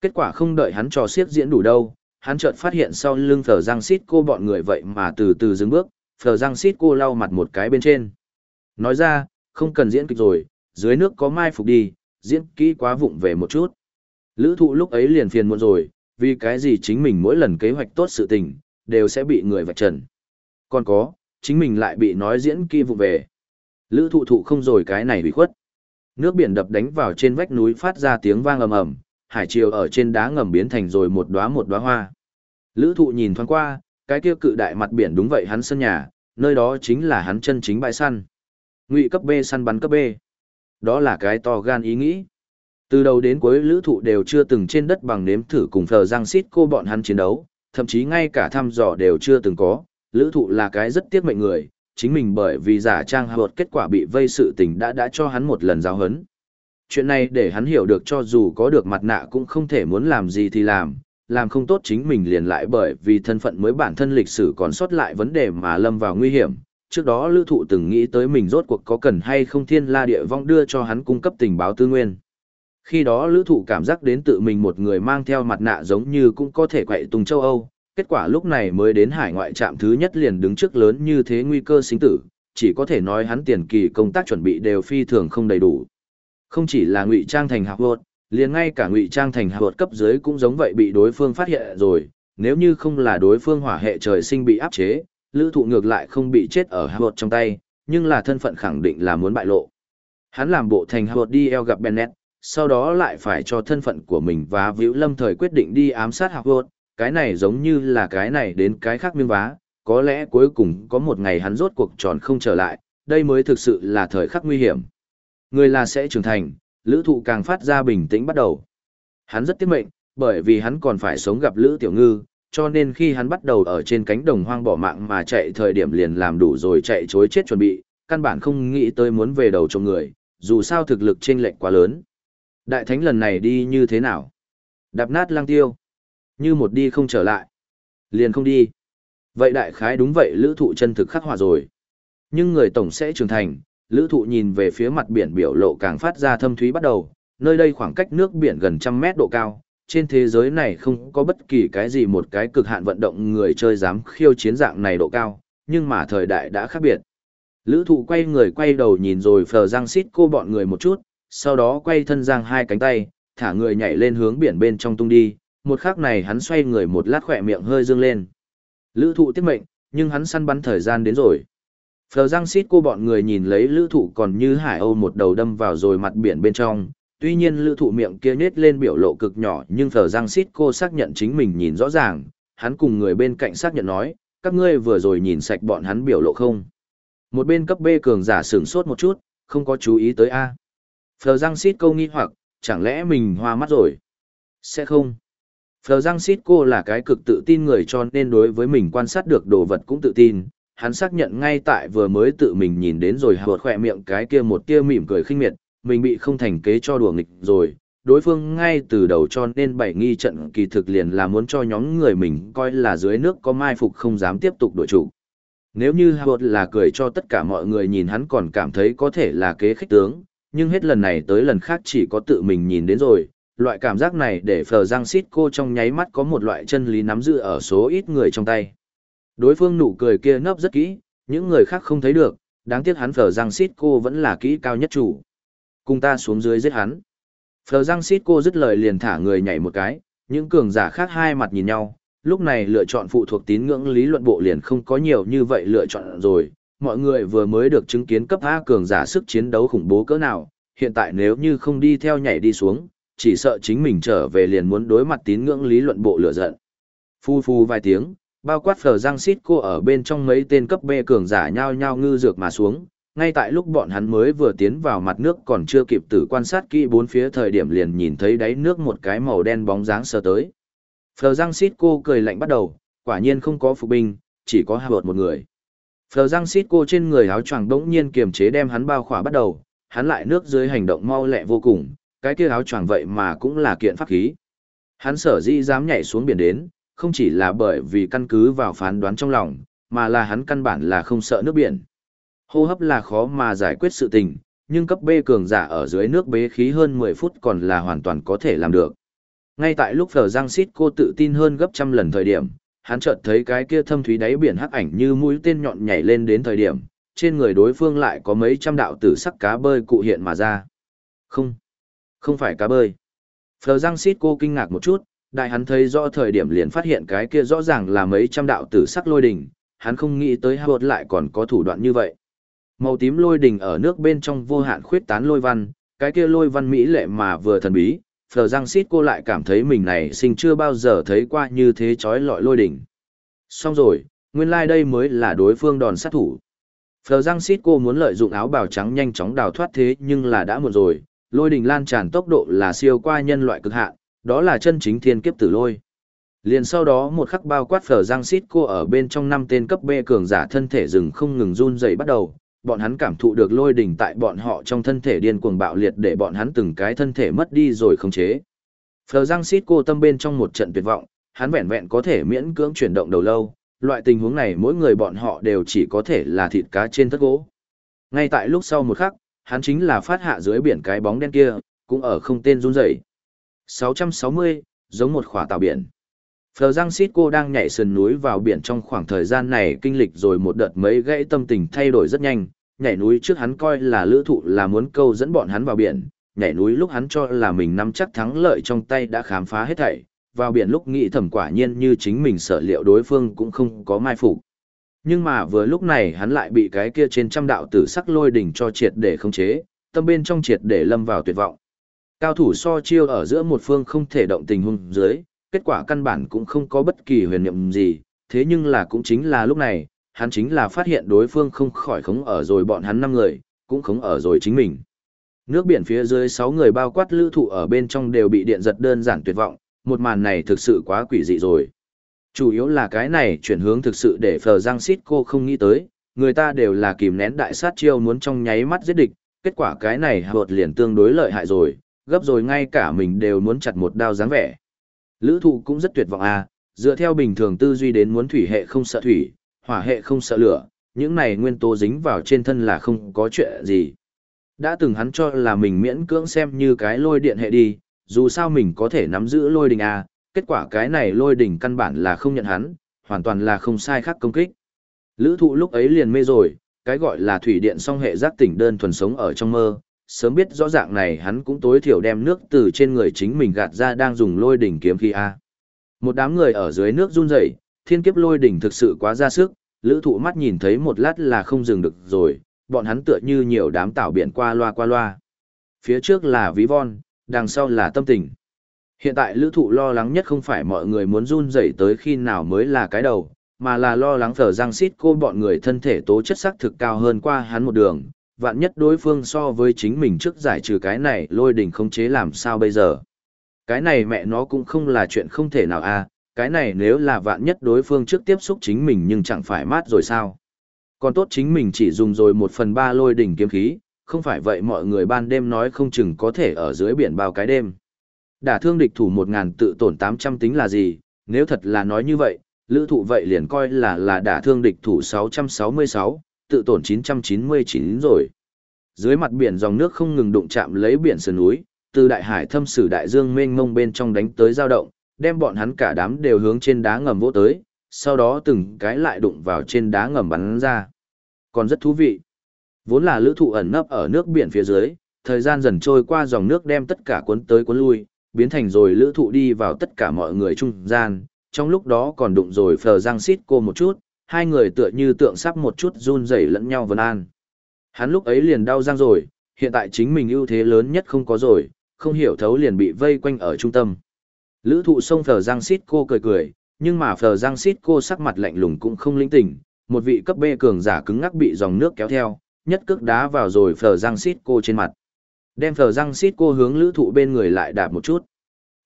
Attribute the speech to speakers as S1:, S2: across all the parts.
S1: Kết quả không đợi hắn trò siết diễn đủ đâu, hắn chợt phát hiện sau lưng Phở Giang Xít cô bọn người vậy mà từ từ dừng bước, Phở Giang Xít cô lau mặt một cái bên trên. Nói ra, không cần diễn kịch rồi, dưới nước có mai phục đi, diễn kỹ quá vụng về một chút. Lữ thụ lúc ấy liền phiền muộn rồi, vì cái gì chính mình mỗi lần kế hoạch tốt sự tình, đều sẽ bị người vạch trần. Còn có, chính mình lại bị nói diễn kỹ vụng về. Lữ thụ thụ không rồi cái này bị khuất. Nước biển đập đánh vào trên vách núi phát ra tiếng vang ầm ầm, hải triều ở trên đá ngầm biến thành rồi một đóa một đóa hoa. Lữ thụ nhìn thoáng qua, cái kia cự đại mặt biển đúng vậy hắn sân nhà, nơi đó chính là hắn chân chính bãi săn. Ngụy cấp B săn bắn cấp B. Đó là cái to gan ý nghĩ. Từ đầu đến cuối lữ thụ đều chưa từng trên đất bằng nếm thử cùng phờ giang xít cô bọn hắn chiến đấu, thậm chí ngay cả thăm dò đều chưa từng có. Lữ thụ là cái rất tiếc mệnh người, chính mình bởi vì giả trang hợp kết quả bị vây sự tình đã đã cho hắn một lần giáo hấn. Chuyện này để hắn hiểu được cho dù có được mặt nạ cũng không thể muốn làm gì thì làm, làm không tốt chính mình liền lại bởi vì thân phận mới bản thân lịch sử còn sót lại vấn đề mà lâm vào nguy hiểm. Trước đó lữ thụ từng nghĩ tới mình rốt cuộc có cần hay không thiên la địa vong đưa cho hắn cung cấp tình báo tư nguyên. Khi đó lữ thụ cảm giác đến tự mình một người mang theo mặt nạ giống như cũng có thể quậy tung châu Âu, kết quả lúc này mới đến hải ngoại trạm thứ nhất liền đứng trước lớn như thế nguy cơ sinh tử, chỉ có thể nói hắn tiền kỳ công tác chuẩn bị đều phi thường không đầy đủ. Không chỉ là ngụy trang thành hạc vột, liền ngay cả ngụy trang thành hạc vột cấp dưới cũng giống vậy bị đối phương phát hiện rồi, nếu như không là đối phương hỏa hệ trời sinh bị áp chế, lữ thụ ngược lại không bị chết ở hạc vột trong tay, nhưng là thân phận khẳng định là muốn bại lộ. Hắn làm bộ thành hạc vột đi eo gặp Bennett, sau đó lại phải cho thân phận của mình và Vũ Lâm thời quyết định đi ám sát hạc Vượt, cái này giống như là cái này đến cái khác miếng vá, có lẽ cuối cùng có một ngày hắn rốt cuộc tròn không trở lại, đây mới thực sự là thời khắc nguy hiểm. Người là sẽ trưởng thành, lữ thụ càng phát ra bình tĩnh bắt đầu. Hắn rất tiếc mệnh, bởi vì hắn còn phải sống gặp lữ tiểu ngư, cho nên khi hắn bắt đầu ở trên cánh đồng hoang bỏ mạng mà chạy thời điểm liền làm đủ rồi chạy chối chết chuẩn bị, căn bản không nghĩ tới muốn về đầu trong người, dù sao thực lực chênh lệch quá lớn. Đại thánh lần này đi như thế nào? Đạp nát lang tiêu. Như một đi không trở lại. Liền không đi. Vậy đại khái đúng vậy lữ thụ chân thực khắc họa rồi. Nhưng người tổng sẽ trưởng thành, lữ thụ nhìn về phía mặt biển biểu lộ càng phát ra thâm thúy bắt đầu, nơi đây khoảng cách nước biển gần trăm mét độ cao, trên thế giới này không có bất kỳ cái gì một cái cực hạn vận động người chơi dám khiêu chiến dạng này độ cao, nhưng mà thời đại đã khác biệt. Lữ thụ quay người quay đầu nhìn rồi phờ răng xít cô bọn người một chút, sau đó quay thân giang hai cánh tay, thả người nhảy lên hướng biển bên trong tung đi, một khắc này hắn xoay người một lát khỏe miệng hơi dương lên. Lữ thụ tiết mệnh, nhưng hắn săn bắn thời gian đến rồi. Phờ răng xít cô bọn người nhìn lấy lữ thụ còn như hải âu một đầu đâm vào rồi mặt biển bên trong. Tuy nhiên lữ thụ miệng kia nết lên biểu lộ cực nhỏ nhưng phờ răng xít cô xác nhận chính mình nhìn rõ ràng. Hắn cùng người bên cạnh xác nhận nói, các ngươi vừa rồi nhìn sạch bọn hắn biểu lộ không. Một bên cấp B cường giả sửng sốt một chút, không có chú ý tới A. Phờ răng xít cô nghi hoặc, chẳng lẽ mình hoa mắt rồi? Sẽ không. Phờ răng xít cô là cái cực tự tin người cho nên đối với mình quan sát được đồ vật cũng tự tin, hắn xác nhận ngay tại vừa mới tự mình nhìn đến rồi hợt khỏe miệng cái kia một tia mỉm cười khinh miệt, mình bị không thành kế cho đùa nghịch rồi, đối phương ngay từ đầu cho nên bảy nghi trận kỳ thực liền là muốn cho nhóm người mình coi là dưới nước có mai phục không dám tiếp tục đổi chủ. Nếu như Howard là cười cho tất cả mọi người nhìn hắn còn cảm thấy có thể là kế khích tướng, nhưng hết lần này tới lần khác chỉ có tự mình nhìn đến rồi, loại cảm giác này để Phờ Giang Sít cô trong nháy mắt có một loại chân lý nắm giữ ở số ít người trong tay. Đối phương nụ cười kia nấp rất kỹ, những người khác không thấy được, đáng tiếc hắn phở Giang xít cô vẫn là kỹ cao nhất chủ. Cùng ta xuống dưới giết hắn. Phờ Giang xít cô dứt lời liền thả người nhảy một cái, những cường giả khác hai mặt nhìn nhau, lúc này lựa chọn phụ thuộc tín ngưỡng lý luận bộ liền không có nhiều như vậy lựa chọn rồi. Mọi người vừa mới được chứng kiến cấp A cường giả sức chiến đấu khủng bố cỡ nào, hiện tại nếu như không đi theo nhảy đi xuống, chỉ sợ chính mình trở về liền muốn đối mặt tín ngưỡng lý luận bộ lửa giận. Phu phu vài tiếng, bao quát phở răng xít cô ở bên trong mấy tên cấp B cường giả nhao nhao ngư dược mà xuống, ngay tại lúc bọn hắn mới vừa tiến vào mặt nước còn chưa kịp tử quan sát kỹ bốn phía thời điểm liền nhìn thấy đáy nước một cái màu đen bóng dáng sờ tới. Phờ giang xít cô cười lạnh bắt đầu, quả nhiên không có phục binh, chỉ có hạ một người. Phờ giang xít cô trên người áo choàng đống nhiên kiềm chế đem hắn bao khỏa bắt đầu, hắn lại nước dưới hành động mau lẹ vô cùng, cái kia áo choàng vậy mà cũng là kiện pháp khí. Hắn sở dĩ dám nhảy xuống biển đến, không chỉ là bởi vì căn cứ vào phán đoán trong lòng, mà là hắn căn bản là không sợ nước biển. Hô hấp là khó mà giải quyết sự tình, nhưng cấp B cường giả ở dưới nước bế khí hơn 10 phút còn là hoàn toàn có thể làm được. Ngay tại lúc Phở Giang Sít cô tự tin hơn gấp trăm lần thời điểm, hắn chợt thấy cái kia thâm thúy đáy biển hắc ảnh như mũi tên nhọn nhảy lên đến thời điểm, trên người đối phương lại có mấy trăm đạo tử sắc cá bơi cụ hiện mà ra. Không, không phải cá bơi. Phở Giang Sít cô kinh ngạc một chút, đại hắn thấy rõ thời điểm liền phát hiện cái kia rõ ràng là mấy trăm đạo tử sắc lôi đỉnh, hắn không nghĩ tới Howard lại còn có thủ đoạn như vậy. Màu tím lôi đỉnh ở nước bên trong vô hạn khuyết tán lôi văn, cái kia lôi văn mỹ lệ mà vừa thần bí, Phờ Giang Sít cô lại cảm thấy mình này sinh chưa bao giờ thấy qua như thế chói lọi lôi đỉnh. Xong rồi, nguyên lai like đây mới là đối phương đòn sát thủ. Phờ Giang Sít cô muốn lợi dụng áo bào trắng nhanh chóng đào thoát thế nhưng là đã muộn rồi, lôi đỉnh lan tràn tốc độ là siêu qua nhân loại cực hạn, đó là chân chính thiên kiếp tử lôi. Liền sau đó một khắc bao quát phở giang xít cô ở bên trong năm tên cấp B cường giả thân thể rừng không ngừng run dậy bắt đầu, bọn hắn cảm thụ được lôi đỉnh tại bọn họ trong thân thể điên cuồng bạo liệt để bọn hắn từng cái thân thể mất đi rồi khống chế. Phở giang xít cô tâm bên trong một trận tuyệt vọng, hắn vẹn vẹn có thể miễn cưỡng chuyển động đầu lâu, loại tình huống này mỗi người bọn họ đều chỉ có thể là thịt cá trên thất gỗ. Ngay tại lúc sau một khắc, hắn chính là phát hạ dưới biển cái bóng đen kia, cũng ở không tên run rẩy. 660, giống một khỏa tàu biển. Phờ Giang Sít cô đang nhảy sườn núi vào biển trong khoảng thời gian này kinh lịch rồi một đợt mấy gãy tâm tình thay đổi rất nhanh, nhảy núi trước hắn coi là lữ thụ là muốn câu dẫn bọn hắn vào biển, nhảy núi lúc hắn cho là mình nắm chắc thắng lợi trong tay đã khám phá hết thảy, vào biển lúc nghĩ thầm quả nhiên như chính mình sợ liệu đối phương cũng không có mai phục. Nhưng mà vừa lúc này hắn lại bị cái kia trên trăm đạo tử sắc lôi đỉnh cho triệt để khống chế, tâm bên trong triệt để lâm vào tuyệt vọng. Cao thủ so chiêu ở giữa một phương không thể động tình huống dưới, kết quả căn bản cũng không có bất kỳ huyền niệm gì, thế nhưng là cũng chính là lúc này, hắn chính là phát hiện đối phương không khỏi khống ở rồi bọn hắn năm người, cũng khống ở rồi chính mình. Nước biển phía dưới sáu người bao quát lữ thụ ở bên trong đều bị điện giật đơn giản tuyệt vọng, một màn này thực sự quá quỷ dị rồi. Chủ yếu là cái này chuyển hướng thực sự để Phờ Giang xít cô không nghĩ tới, người ta đều là kìm nén đại sát chiêu muốn trong nháy mắt giết địch, kết quả cái này hợp liền tương đối lợi hại rồi, gấp rồi ngay cả mình đều muốn chặt một đao dáng vẻ. Lữ thụ cũng rất tuyệt vọng à, dựa theo bình thường tư duy đến muốn thủy hệ không sợ thủy, hỏa hệ không sợ lửa, những này nguyên tố dính vào trên thân là không có chuyện gì. Đã từng hắn cho là mình miễn cưỡng xem như cái lôi điện hệ đi, dù sao mình có thể nắm giữ lôi đình à, kết quả cái này lôi đỉnh căn bản là không nhận hắn, hoàn toàn là không sai khác công kích. Lữ thụ lúc ấy liền mê rồi, cái gọi là thủy điện song hệ giác tỉnh đơn thuần sống ở trong mơ, sớm biết rõ dạng này hắn cũng tối thiểu đem nước từ trên người chính mình gạt ra đang dùng lôi đỉnh kiếm khí A. Một đám người ở dưới nước run rẩy, thiên kiếp lôi đỉnh thực sự quá ra sức, lữ thụ mắt nhìn thấy một lát là không dừng được rồi, bọn hắn tựa như nhiều đám tảo biển qua loa qua loa. Phía trước là ví von, đằng sau là tâm tình. Hiện tại lữ thụ lo lắng nhất không phải mọi người muốn run rẩy tới khi nào mới là cái đầu, mà là lo lắng thở giang xít cô bọn người thân thể tố chất sắc thực cao hơn qua hắn một đường, vạn nhất đối phương so với chính mình trước giải trừ cái này lôi đỉnh không chế làm sao bây giờ. Cái này mẹ nó cũng không là chuyện không thể nào a à, cái này nếu là vạn nhất đối phương trước tiếp xúc chính mình nhưng chẳng phải mát rồi sao. Còn tốt chính mình chỉ dùng rồi một phần ba lôi đỉnh kiếm khí, không phải vậy mọi người ban đêm nói không chừng có thể ở dưới biển bao cái đêm. Đả thương địch thủ một ngàn tự tổn tám trăm tính là gì, nếu thật là nói như vậy, lữ thụ vậy liền coi là là đả thương địch thủ sáu sáu mươi sáu tự tổn chín chín trăm mươi chín rồi. Dưới mặt biển dòng nước không ngừng đụng chạm lấy biển sườn núi, từ đại hải thâm sử đại dương mênh mông bên trong đánh tới dao động, đem bọn hắn cả đám đều hướng trên đá ngầm vỗ tới, sau đó từng cái lại đụng vào trên đá ngầm bắn ra. Còn rất thú vị. Vốn là lữ thụ ẩn nấp ở nước biển phía dưới, thời gian dần trôi qua dòng nước đem tất cả cuốn tới cuốn lui, biến thành rồi lữ thụ đi vào tất cả mọi người trung gian, trong lúc đó còn đụng rồi phờ giang xít cô một chút, hai người tựa như tượng sắp một chút run rẩy lẫn nhau vân an. Hắn lúc ấy liền đau răng rồi, hiện tại chính mình ưu thế lớn nhất không có rồi, không hiểu thấu liền bị vây quanh ở trung tâm. Lữ thụ sông phở giang xít cô cười cười, nhưng mà phở giang xít cô sắc mặt lạnh lùng cũng không linh tỉnh, một vị cấp B cường giả cứng ngắc bị dòng nước kéo theo, nhất cước đá vào rồi phở giang xít cô trên mặt. Đem phở răng xít cô hướng lữ thụ bên người lại đạp một chút.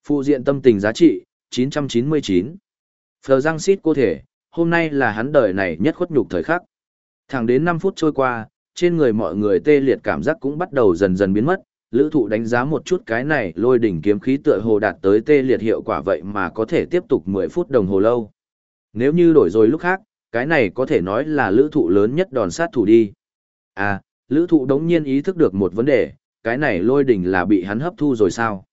S1: Phụ diện tâm tình giá trị, 999. phở răng xít cô thể, hôm nay là hắn đời này nhất khuất nhục thời khắc. Thẳng đến 5 phút trôi qua, trên người mọi người tê liệt cảm giác cũng bắt đầu dần dần biến mất. Lữ thụ đánh giá một chút cái này lôi đỉnh kiếm khí tựa hồ đạt tới tê liệt hiệu quả vậy mà có thể tiếp tục 10 phút đồng hồ lâu. Nếu như đổi rồi lúc khác, cái này có thể nói là lữ thụ lớn nhất đòn sát thủ đi. À, lữ thụ đống nhiên ý thức được một vấn đề, cái này lôi đỉnh là bị hắn hấp thu rồi sao?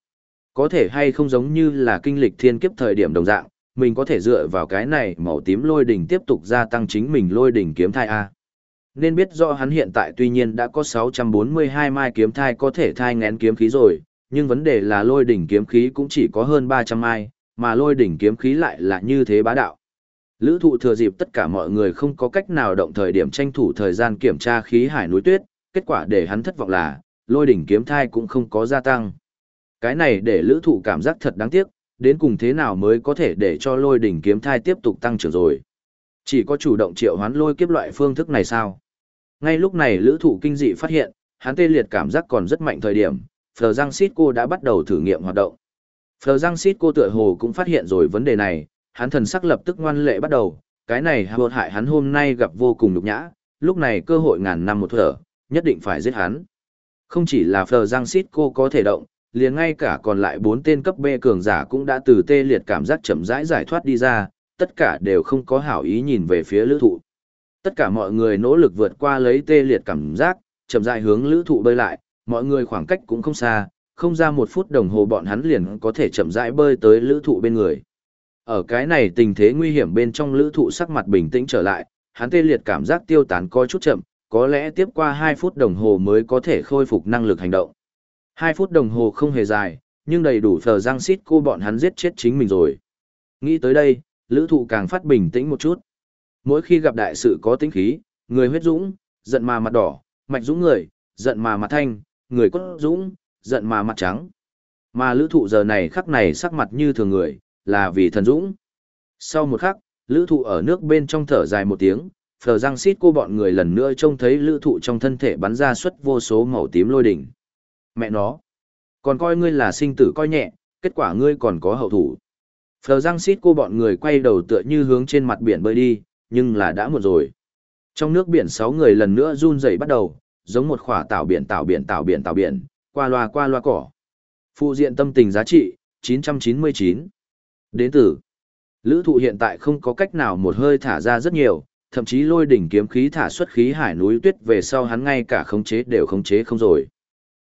S1: Có thể hay không giống như là kinh lịch thiên kiếp thời điểm đồng dạng, mình có thể dựa vào cái này màu tím lôi đỉnh tiếp tục gia tăng chính mình lôi đỉnh kiếm thai A. Nên biết rõ hắn hiện tại tuy nhiên đã có 642 mai kiếm thai có thể thai ngén kiếm khí rồi, nhưng vấn đề là lôi đỉnh kiếm khí cũng chỉ có hơn 300 mai, mà lôi đỉnh kiếm khí lại là như thế bá đạo. Lữ thụ thừa dịp tất cả mọi người không có cách nào động thời điểm tranh thủ thời gian kiểm tra khí hải núi tuyết, kết quả để hắn thất vọng là, lôi đỉnh kiếm thai cũng không có gia tăng. Cái này để lữ thụ cảm giác thật đáng tiếc, đến cùng thế nào mới có thể để cho lôi đỉnh kiếm thai tiếp tục tăng trưởng rồi. Chỉ có chủ động triệu hoán lôi kiếp loại phương thức này sao? Ngay lúc này lữ thụ kinh dị phát hiện, hắn tê liệt cảm giác còn rất mạnh thời điểm, Phờ Giang Sít cô đã bắt đầu thử nghiệm hoạt động. Phờ Giang Sít cô tựa hồ cũng phát hiện rồi vấn đề này, hắn thần sắc lập tức ngoan lệ bắt đầu, cái này hợp hại hắn hôm nay gặp vô cùng nhục nhã, lúc này cơ hội ngàn năm một thở, nhất định phải giết hắn. Không chỉ là Phờ Giang Sít cô có thể động, liền ngay cả còn lại bốn tên cấp B cường giả cũng đã từ tê liệt cảm giác chậm rãi giải thoát đi ra, tất cả đều không có hảo ý nhìn về phía lữ thụ. Tất cả mọi người nỗ lực vượt qua lấy tê liệt cảm giác, chậm rãi hướng lữ thụ bơi lại, mọi người khoảng cách cũng không xa, không ra một phút đồng hồ bọn hắn liền có thể chậm rãi bơi tới lữ thụ bên người. Ở cái này tình thế nguy hiểm bên trong lữ thụ sắc mặt bình tĩnh trở lại, hắn tê liệt cảm giác tiêu tán coi chút chậm, có lẽ tiếp qua 2 phút đồng hồ mới có thể khôi phục năng lực hành động. Hai phút đồng hồ không hề dài, nhưng đầy đủ phờ giang xít cô bọn hắn giết chết chính mình rồi. Nghĩ tới đây, lữ thụ càng phát bình tĩnh một chút. Mỗi khi gặp đại sự có tính khí, người huyết dũng, giận mà mặt đỏ, mạch dũng người, giận mà mặt thanh, người cốt dũng, giận mà mặt trắng. Mà lữ thụ giờ này khắc này sắc mặt như thường người, là vì thần dũng. Sau một khắc, lữ thụ ở nước bên trong thở dài một tiếng, phờ răng xít cô bọn người lần nữa trông thấy lữ thụ trong thân thể bắn ra suất vô số màu tím lôi đỉnh. Mẹ nó, còn coi ngươi là sinh tử coi nhẹ, kết quả ngươi còn có hậu thủ. Phờ răng xít cô bọn người quay đầu tựa như hướng trên mặt biển bơi đi, nhưng là đã muộn rồi. Trong nước biển sáu người lần nữa run rẩy bắt đầu, giống một khỏa tảo biển tảo biển tảo biển tảo biển, qua loa qua loa cỏ. Phụ diện tâm tình giá trị, 999. Đến từ, lữ thụ hiện tại không có cách nào một hơi thả ra rất nhiều, thậm chí lôi đỉnh kiếm khí thả xuất khí hải núi tuyết về sau hắn ngay cả khống chế đều khống chế không rồi.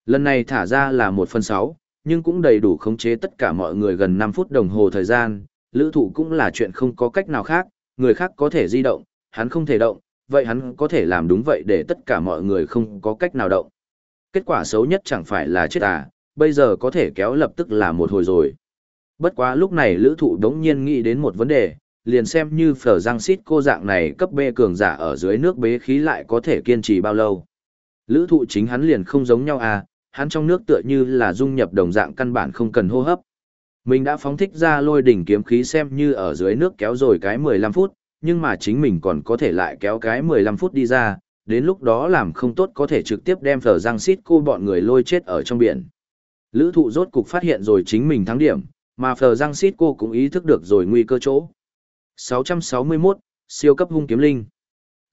S1: Lần này thả ra là 1 phần 6, nhưng cũng đầy đủ khống chế tất cả mọi người gần 5 phút đồng hồ thời gian, lữ thụ cũng là chuyện không có cách nào khác, người khác có thể di động, hắn không thể động, vậy hắn có thể làm đúng vậy để tất cả mọi người không có cách nào động. Kết quả xấu nhất chẳng phải là chết à, bây giờ có thể kéo lập tức là một hồi rồi. Bất quá lúc này lữ thụ đống nhiên nghĩ đến một vấn đề, liền xem như phở răng xít cô dạng này cấp B cường giả ở dưới nước bế khí lại có thể kiên trì bao lâu. Lữ thụ chính hắn liền không giống nhau à, hắn trong nước tựa như là dung nhập đồng dạng căn bản không cần hô hấp. Mình đã phóng thích ra lôi đỉnh kiếm khí xem như ở dưới nước kéo rồi cái 15 phút, nhưng mà chính mình còn có thể lại kéo cái 15 phút đi ra, đến lúc đó làm không tốt có thể trực tiếp đem phở răng xít cô bọn người lôi chết ở trong biển. Lữ thụ rốt cục phát hiện rồi chính mình thắng điểm, mà phở răng xít cô cũng ý thức được rồi nguy cơ chỗ. 661, siêu cấp hung kiếm linh.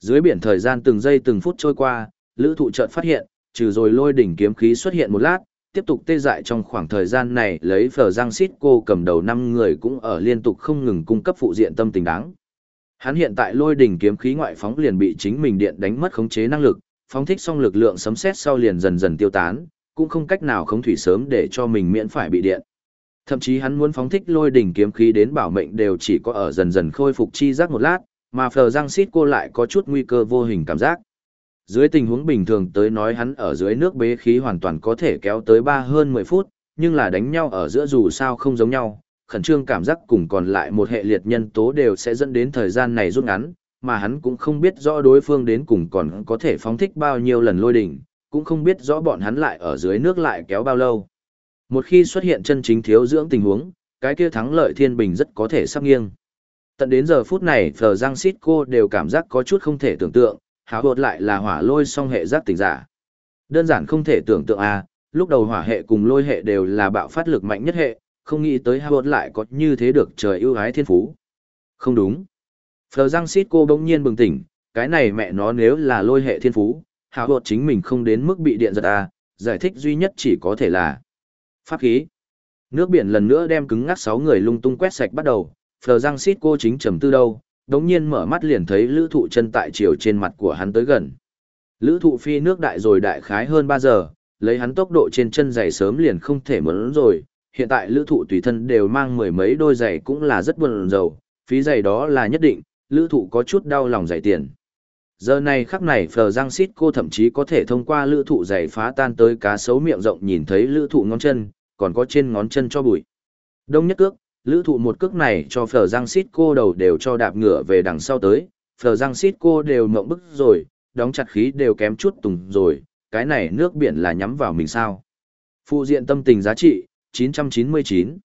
S1: Dưới biển thời gian từng giây từng phút trôi qua, lữ thụ chợt phát hiện, trừ rồi lôi đỉnh kiếm khí xuất hiện một lát, tiếp tục tê dại trong khoảng thời gian này lấy phở giang xít cô cầm đầu năm người cũng ở liên tục không ngừng cung cấp phụ diện tâm tình đáng. Hắn hiện tại lôi đỉnh kiếm khí ngoại phóng liền bị chính mình điện đánh mất khống chế năng lực, phóng thích xong lực lượng sấm sét sau liền dần dần tiêu tán, cũng không cách nào khống thủy sớm để cho mình miễn phải bị điện. Thậm chí hắn muốn phóng thích lôi đỉnh kiếm khí đến bảo mệnh đều chỉ có ở dần dần khôi phục chi giác một lát, mà phờ răng xít cô lại có chút nguy cơ vô hình cảm giác. Dưới tình huống bình thường tới nói hắn ở dưới nước bế khí hoàn toàn có thể kéo tới ba hơn 10 phút, nhưng là đánh nhau ở giữa dù sao không giống nhau, khẩn trương cảm giác cùng còn lại một hệ liệt nhân tố đều sẽ dẫn đến thời gian này rút ngắn, mà hắn cũng không biết rõ đối phương đến cùng còn có thể phóng thích bao nhiêu lần lôi đỉnh, cũng không biết rõ bọn hắn lại ở dưới nước lại kéo bao lâu. Một khi xuất hiện chân chính thiếu dưỡng tình huống, cái kia thắng lợi thiên bình rất có thể sắp nghiêng. Tận đến giờ phút này, Phờ Giang Sít cô đều cảm giác có chút không thể tưởng tượng, hào hột lại là hỏa lôi song hệ giác tỉnh giả. Đơn giản không thể tưởng tượng à, lúc đầu hỏa hệ cùng lôi hệ đều là bạo phát lực mạnh nhất hệ, không nghĩ tới hào hột lại có như thế được trời ưu ái thiên phú. Không đúng. Phờ răng xít cô bỗng nhiên bừng tỉnh, cái này mẹ nó nếu là lôi hệ thiên phú, hào hột chính mình không đến mức bị điện giật à, giải thích duy nhất chỉ có thể là pháp khí. Nước biển lần nữa đem cứng ngắc sáu người lung tung quét sạch bắt đầu, Phờ răng xít cô chính trầm tư đâu, đống nhiên mở mắt liền thấy lữ thụ chân tại chiều trên mặt của hắn tới gần. Lữ thụ phi nước đại rồi đại khái hơn 3 giờ, lấy hắn tốc độ trên chân dày sớm liền không thể mớn rồi, hiện tại lữ thụ tùy thân đều mang mười mấy đôi giày cũng là rất buồn rầu, phí giày đó là nhất định, lữ thụ có chút đau lòng giày tiền. Giờ này khắc này Phờ Giang xít cô thậm chí có thể thông qua lữ thụ giày phá tan tới cá sấu miệng rộng nhìn thấy lữ thụ ngón chân, còn có trên ngón chân cho bụi. Đông nhất cước, lữ thụ một cước này cho phở Giang xít cô đầu đều cho đạp ngựa về đằng sau tới, phở Giang xít cô đều mộng bức rồi, đóng chặt khí đều kém chút tùng rồi, cái này nước biển là nhắm vào mình sao. Phụ diện tâm tình giá trị, 999.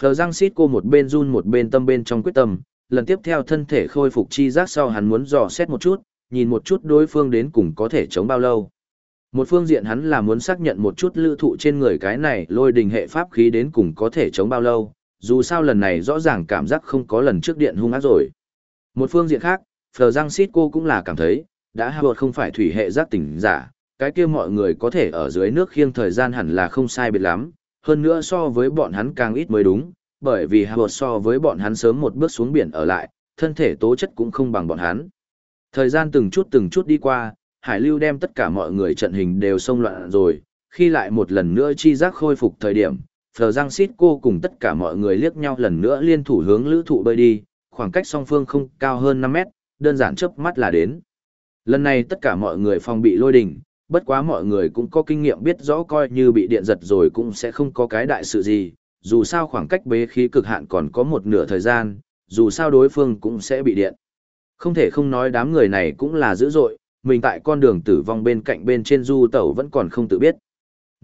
S1: phở Giang xít cô một bên run một bên tâm bên trong quyết tâm, lần tiếp theo thân thể khôi phục chi giác sau hắn muốn dò xét một chút, nhìn một chút đối phương đến cùng có thể chống bao lâu. Một phương diện hắn là muốn xác nhận một chút lưu thụ trên người cái này lôi đình hệ pháp khí đến cùng có thể chống bao lâu, dù sao lần này rõ ràng cảm giác không có lần trước điện hung ác rồi. Một phương diện khác, Phờ Giang Sít cô cũng là cảm thấy, đã hạ không phải thủy hệ giác tỉnh giả, cái kia mọi người có thể ở dưới nước khiêng thời gian hẳn là không sai biệt lắm, hơn nữa so với bọn hắn càng ít mới đúng, bởi vì hạ so với bọn hắn sớm một bước xuống biển ở lại, thân thể tố chất cũng không bằng bọn hắn. Thời gian từng chút từng chút đi qua, Hải Lưu đem tất cả mọi người trận hình đều xông loạn rồi, khi lại một lần nữa chi giác khôi phục thời điểm, Phờ Giang Sít cô cùng tất cả mọi người liếc nhau lần nữa liên thủ hướng lữ thụ bơi đi, khoảng cách song phương không cao hơn 5 mét, đơn giản chớp mắt là đến. Lần này tất cả mọi người phòng bị lôi đỉnh, bất quá mọi người cũng có kinh nghiệm biết rõ coi như bị điện giật rồi cũng sẽ không có cái đại sự gì, dù sao khoảng cách bế khí cực hạn còn có một nửa thời gian, dù sao đối phương cũng sẽ bị điện. Không thể không nói đám người này cũng là dữ dội, mình tại con đường tử vong bên cạnh bên trên du tẩu vẫn còn không tự biết.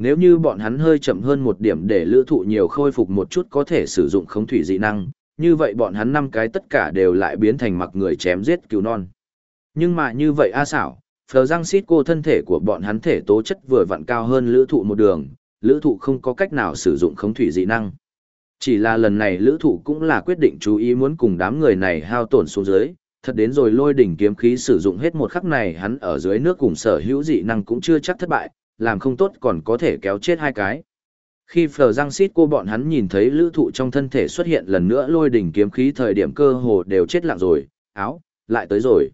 S1: Nếu như bọn hắn hơi chậm hơn một điểm để lữ thụ nhiều khôi phục một chút có thể sử dụng khống thủy dị năng, như vậy bọn hắn năm cái tất cả đều lại biến thành mặc người chém giết cứu non. Nhưng mà như vậy a xảo, phờ răng xít cô thân thể của bọn hắn thể tố chất vừa vặn cao hơn lữ thụ một đường, lữ thụ không có cách nào sử dụng khống thủy dị năng. Chỉ là lần này lữ thụ cũng là quyết định chú ý muốn cùng đám người này hao tổn xuống dưới, thật đến rồi lôi đỉnh kiếm khí sử dụng hết một khắc này hắn ở dưới nước cùng sở hữu dị năng cũng chưa chắc thất bại, làm không tốt còn có thể kéo chết hai cái. Khi Phờ Giang Sít cô bọn hắn nhìn thấy lữ thụ trong thân thể xuất hiện lần nữa lôi đỉnh kiếm khí thời điểm cơ hồ đều chết lặng rồi, áo, lại tới rồi.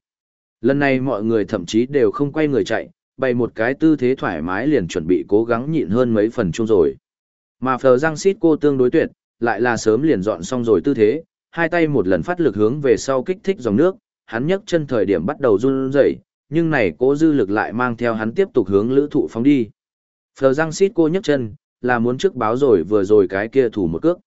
S1: Lần này mọi người thậm chí đều không quay người chạy, bày một cái tư thế thoải mái liền chuẩn bị cố gắng nhịn hơn mấy phần chung rồi. Mà Phờ Giang Sít cô tương đối tuyệt, lại là sớm liền dọn xong rồi tư thế, hai tay một lần phát lực hướng về sau kích thích dòng nước, hắn nhấc chân thời điểm bắt đầu run rẩy, nhưng này cố dư lực lại mang theo hắn tiếp tục hướng lữ thụ phóng đi. Phờ răng xít cô nhấc chân, là muốn trước báo rồi vừa rồi cái kia thủ một cước.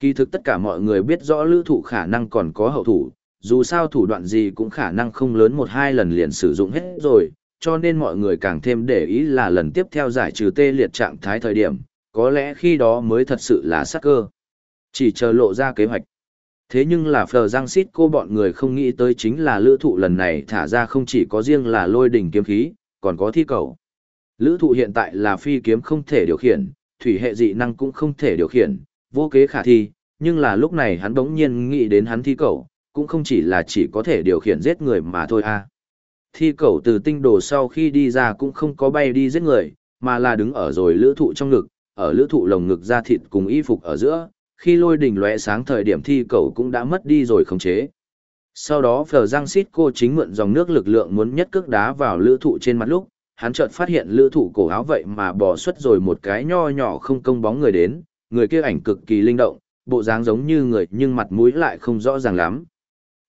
S1: Kỳ thực tất cả mọi người biết rõ lữ thụ khả năng còn có hậu thủ, dù sao thủ đoạn gì cũng khả năng không lớn một hai lần liền sử dụng hết rồi, cho nên mọi người càng thêm để ý là lần tiếp theo giải trừ tê liệt trạng thái thời điểm, có lẽ khi đó mới thật sự là sắc cơ. Chỉ chờ lộ ra kế hoạch. Thế nhưng là Phờ Giang Sít cô bọn người không nghĩ tới chính là lữ thụ lần này thả ra không chỉ có riêng là lôi đỉnh kiếm khí, còn có thi cầu. Lữ thụ hiện tại là phi kiếm không thể điều khiển, thủy hệ dị năng cũng không thể điều khiển, vô kế khả thi, nhưng là lúc này hắn đống nhiên nghĩ đến hắn thi cầu, cũng không chỉ là chỉ có thể điều khiển giết người mà thôi à. Thi cầu từ tinh đồ sau khi đi ra cũng không có bay đi giết người, mà là đứng ở rồi lữ thụ trong ngực, ở lữ thụ lồng ngực ra thịt cùng y phục ở giữa, khi lôi đỉnh lóe sáng thời điểm thi cầu cũng đã mất đi rồi khống chế. Sau đó Phở Giang Sít cô chính mượn dòng nước lực lượng muốn nhất cước đá vào lữ thụ trên mặt lúc, hắn chợt phát hiện lữ thụ cổ áo vậy mà bỏ xuất rồi một cái nho nhỏ không công bóng người đến, người kia ảnh cực kỳ linh động, bộ dáng giống như người nhưng mặt mũi lại không rõ ràng lắm.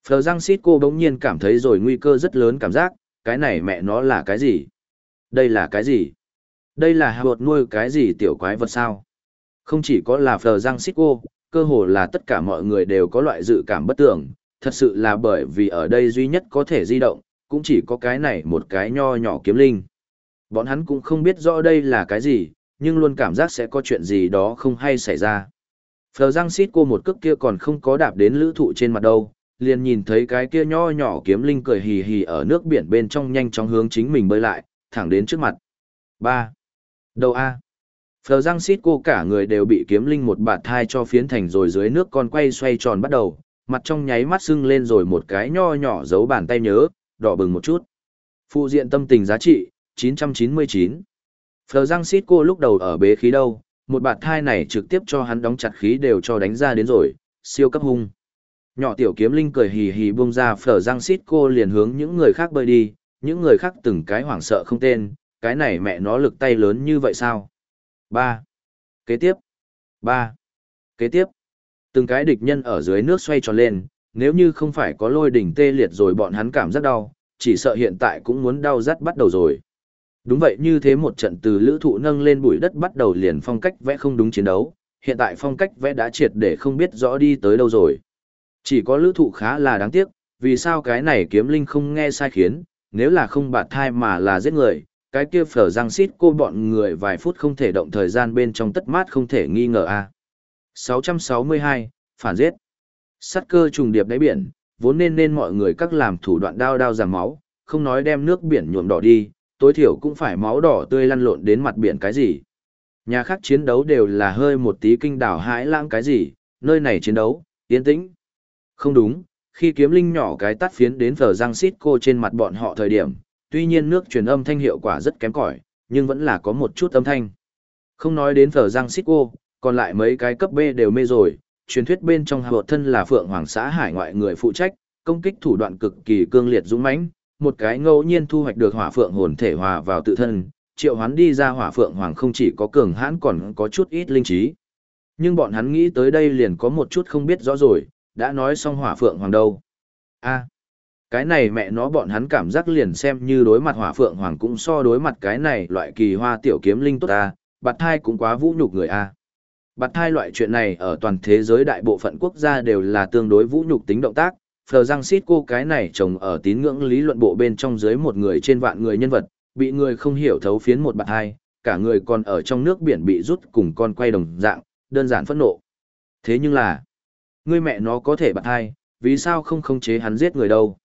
S1: Phở Giang Sít cô bỗng nhiên cảm thấy rồi nguy cơ rất lớn cảm giác, cái này mẹ nó là cái gì? Đây là cái gì? Đây là hạ bột nuôi cái gì tiểu quái vật sao? Không chỉ có là Phờ Giang Xích cô, cơ hồ là tất cả mọi người đều có loại dự cảm bất tưởng, thật sự là bởi vì ở đây duy nhất có thể di động, cũng chỉ có cái này một cái nho nhỏ kiếm linh. Bọn hắn cũng không biết rõ đây là cái gì, nhưng luôn cảm giác sẽ có chuyện gì đó không hay xảy ra. Phờ Giang Xích cô một cước kia còn không có đạp đến lữ thụ trên mặt đâu, liền nhìn thấy cái kia nho nhỏ kiếm linh cười hì hì ở nước biển bên trong nhanh chóng hướng chính mình bơi lại, thẳng đến trước mặt. 3. Đầu A. Phờ răng xít cô cả người đều bị kiếm linh một bạt thai cho phiến thành rồi dưới nước con quay xoay tròn bắt đầu, mặt trong nháy mắt sưng lên rồi một cái nho nhỏ giấu bàn tay nhớ, đỏ bừng một chút. Phụ diện tâm tình giá trị, 999. Phờ răng xít cô lúc đầu ở bế khí đâu, một bạt thai này trực tiếp cho hắn đóng chặt khí đều cho đánh ra đến rồi, siêu cấp hung. Nhỏ tiểu kiếm linh cười hì hì buông ra phở răng xít cô liền hướng những người khác bơi đi, những người khác từng cái hoảng sợ không tên, cái này mẹ nó lực tay lớn như vậy sao? Ba Kế tiếp, ba Kế tiếp, từng cái địch nhân ở dưới nước xoay tròn lên, nếu như không phải có lôi đỉnh tê liệt rồi bọn hắn cảm giác đau, chỉ sợ hiện tại cũng muốn đau rắt bắt đầu rồi. Đúng vậy như thế một trận từ lữ thụ nâng lên bụi đất bắt đầu liền phong cách vẽ không đúng chiến đấu, hiện tại phong cách vẽ đã triệt để không biết rõ đi tới đâu rồi. Chỉ có lữ thụ khá là đáng tiếc, vì sao cái này kiếm linh không nghe sai khiến, nếu là không bạt thai mà là giết người, cái kia phở răng xít cô bọn người vài phút không thể động thời gian bên trong tất mát không thể nghi ngờ a 662, phản giết. Sắt cơ trùng điệp đáy biển, vốn nên nên mọi người các làm thủ đoạn đao đao giảm máu, không nói đem nước biển nhuộm đỏ đi, tối thiểu cũng phải máu đỏ tươi lăn lộn đến mặt biển cái gì. Nhà khác chiến đấu đều là hơi một tí kinh đảo hãi lãng cái gì, nơi này chiến đấu, yên tĩnh. Không đúng, khi kiếm linh nhỏ cái tắt phiến đến phở răng xít cô trên mặt bọn họ thời điểm, tuy nhiên nước truyền âm thanh hiệu quả rất kém cỏi, nhưng vẫn là có một chút âm thanh. Không nói đến phở răng xít cô, còn lại mấy cái cấp B đều mê rồi, truyền thuyết bên trong hợp thân là Phượng Hoàng xã hải ngoại người phụ trách, công kích thủ đoạn cực kỳ cương liệt dũng mãnh, một cái ngẫu nhiên thu hoạch được hỏa phượng hồn thể hòa vào tự thân, triệu hoán đi ra hỏa phượng hoàng không chỉ có cường hãn còn có chút ít linh trí. Nhưng bọn hắn nghĩ tới đây liền có một chút không biết rõ rồi, đã nói xong hỏa phượng hoàng đâu. a cái này mẹ nó bọn hắn cảm giác liền xem như đối mặt hỏa phượng hoàng cũng so đối mặt cái này loại kỳ hoa tiểu kiếm linh tốt ta, bạt thai cũng quá vũ nhục người a. Bạt thai loại chuyện này ở toàn thế giới đại bộ phận quốc gia đều là tương đối vũ nhục tính động tác, Phờ Giang xít cô cái này trồng ở tín ngưỡng lý luận bộ bên trong dưới một người trên vạn người nhân vật, bị người không hiểu thấu phiến một bạt hai, cả người còn ở trong nước biển bị rút cùng con quay đồng dạng, đơn giản phẫn nộ. Thế nhưng là, người mẹ nó có thể bạt hai, vì sao không khống chế hắn giết người đâu?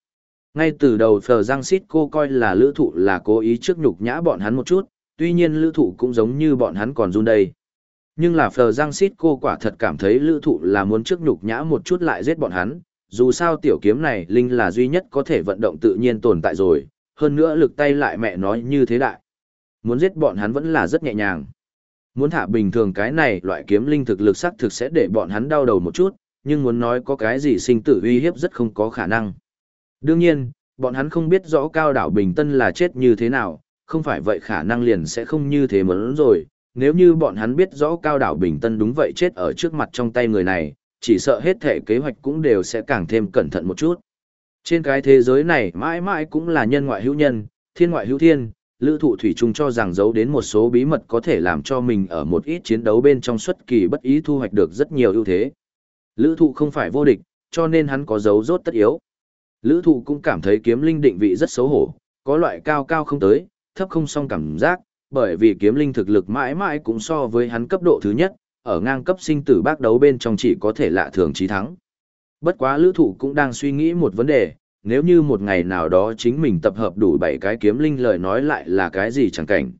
S1: Ngay từ đầu Phờ Giang Sít cô coi là lữ thụ là cố ý trước nhục nhã bọn hắn một chút, tuy nhiên lữ thụ cũng giống như bọn hắn còn run đây. Nhưng là Phờ Giang Sít cô quả thật cảm thấy lữ thụ là muốn trước nhục nhã một chút lại giết bọn hắn, dù sao tiểu kiếm này linh là duy nhất có thể vận động tự nhiên tồn tại rồi, hơn nữa lực tay lại mẹ nói như thế đại. Muốn giết bọn hắn vẫn là rất nhẹ nhàng. Muốn thả bình thường cái này loại kiếm linh thực lực sắc thực sẽ để bọn hắn đau đầu một chút, nhưng muốn nói có cái gì sinh tử uy hiếp rất không có khả năng. Đương nhiên, bọn hắn không biết rõ cao đảo Bình Tân là chết như thế nào, không phải vậy khả năng liền sẽ không như thế mớn rồi. Nếu như bọn hắn biết rõ cao đảo Bình Tân đúng vậy chết ở trước mặt trong tay người này, chỉ sợ hết thể kế hoạch cũng đều sẽ càng thêm cẩn thận một chút. Trên cái thế giới này mãi mãi cũng là nhân ngoại hữu nhân, thiên ngoại hữu thiên, lữ thụ thủy chung cho rằng giấu đến một số bí mật có thể làm cho mình ở một ít chiến đấu bên trong xuất kỳ bất ý thu hoạch được rất nhiều ưu thế. Lữ thụ không phải vô địch, cho nên hắn có dấu rốt tất yếu. Lữ thụ cũng cảm thấy kiếm linh định vị rất xấu hổ, có loại cao cao không tới, thấp không song cảm giác, bởi vì kiếm linh thực lực mãi mãi cũng so với hắn cấp độ thứ nhất, ở ngang cấp sinh tử bác đấu bên trong chỉ có thể lạ thường trí thắng. Bất quá lữ thụ cũng đang suy nghĩ một vấn đề, nếu như một ngày nào đó chính mình tập hợp đủ 7 cái kiếm linh lời nói lại là cái gì chẳng cảnh.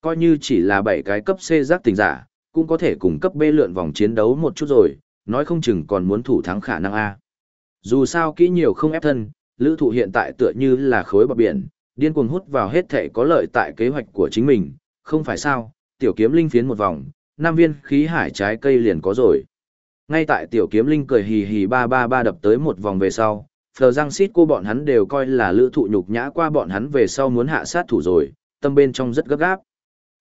S1: Coi như chỉ là 7 cái cấp C giác tình giả, cũng có thể cùng cấp B lượn vòng chiến đấu một chút rồi, nói không chừng còn muốn thủ thắng khả năng A. Dù sao kỹ nhiều không ép thân, lữ thụ hiện tại tựa như là khối bọc biển, điên cuồng hút vào hết thể có lợi tại kế hoạch của chính mình, không phải sao, tiểu kiếm linh phiến một vòng, năm viên khí hải trái cây liền có rồi. Ngay tại tiểu kiếm linh cười hì hì ba ba ba đập tới một vòng về sau, Phờ răng Xít cô bọn hắn đều coi là lữ thụ nhục nhã qua bọn hắn về sau muốn hạ sát thủ rồi, tâm bên trong rất gấp gáp.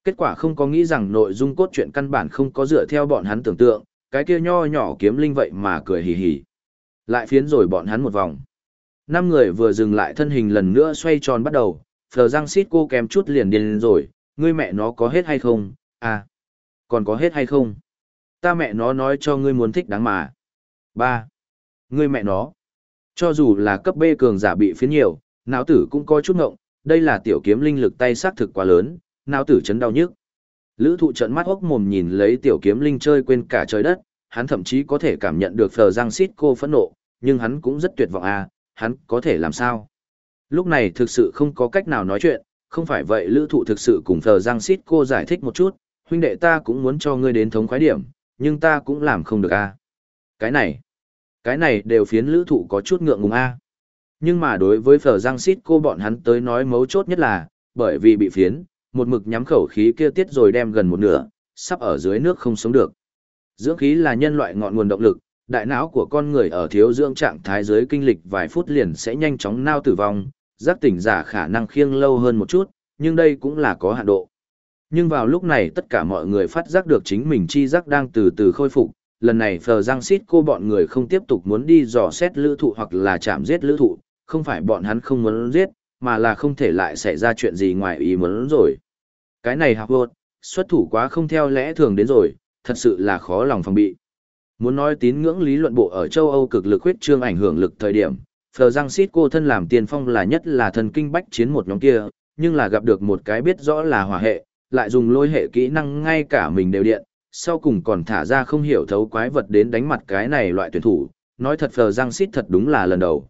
S1: Kết quả không có nghĩ rằng nội dung cốt truyện căn bản không có dựa theo bọn hắn tưởng tượng, cái kia nho nhỏ kiếm linh vậy mà cười hì hì. Lại phiến rồi bọn hắn một vòng. Năm người vừa dừng lại thân hình lần nữa xoay tròn bắt đầu, Phờ răng Xít cô kém chút liền điên rồi, ngươi mẹ nó có hết hay không, à. Còn có hết hay không? Ta mẹ nó nói cho ngươi muốn thích đáng mà. ba Ngươi mẹ nó. Cho dù là cấp B cường giả bị phiến nhiều, não tử cũng có chút ngộng, đây là tiểu kiếm linh lực tay xác thực quá lớn, não tử chấn đau nhức. Lữ thụ trận mắt hốc mồm nhìn lấy tiểu kiếm linh chơi quên cả trời đất, hắn thậm chí có thể cảm nhận được phờ giang xít cô phẫn nộ, nhưng hắn cũng rất tuyệt vọng à, hắn có thể làm sao? Lúc này thực sự không có cách nào nói chuyện, không phải vậy lữ thụ thực sự cùng phờ giang xít cô giải thích một chút, huynh đệ ta cũng muốn cho ngươi đến thống khoái điểm, nhưng ta cũng làm không được a. Cái này, cái này đều phiến lữ thụ có chút ngượng ngùng a. Nhưng mà đối với phở giang xít cô bọn hắn tới nói mấu chốt nhất là, bởi vì bị phiến, một mực nhắm khẩu khí kia tiết rồi đem gần một nửa, sắp ở dưới nước không sống được. Dưỡng khí là nhân loại ngọn nguồn động lực, đại não của con người ở thiếu dưỡng trạng thái dưới kinh lịch vài phút liền sẽ nhanh chóng nao tử vong, giác tỉnh giả khả năng khiêng lâu hơn một chút, nhưng đây cũng là có hạn độ. Nhưng vào lúc này tất cả mọi người phát giác được chính mình chi giác đang từ từ khôi phục, lần này Phờ Giang xít cô bọn người không tiếp tục muốn đi dò xét lữ thụ hoặc là chạm giết lữ thụ, không phải bọn hắn không muốn giết, mà là không thể lại xảy ra chuyện gì ngoài ý muốn rồi. Cái này học vột, xuất thủ quá không theo lẽ thường đến rồi, thật sự là khó lòng phòng bị. Muốn nói tín ngưỡng lý luận bộ ở châu Âu cực lực huyết trương ảnh hưởng lực thời điểm, Phờ Giang Sít cô thân làm tiền phong là nhất là thần kinh bách chiến một nhóm kia, nhưng là gặp được một cái biết rõ là hòa hệ, lại dùng lôi hệ kỹ năng ngay cả mình đều điện, sau cùng còn thả ra không hiểu thấu quái vật đến đánh mặt cái này loại tuyển thủ, nói thật Phờ Giang Sít thật đúng là lần đầu.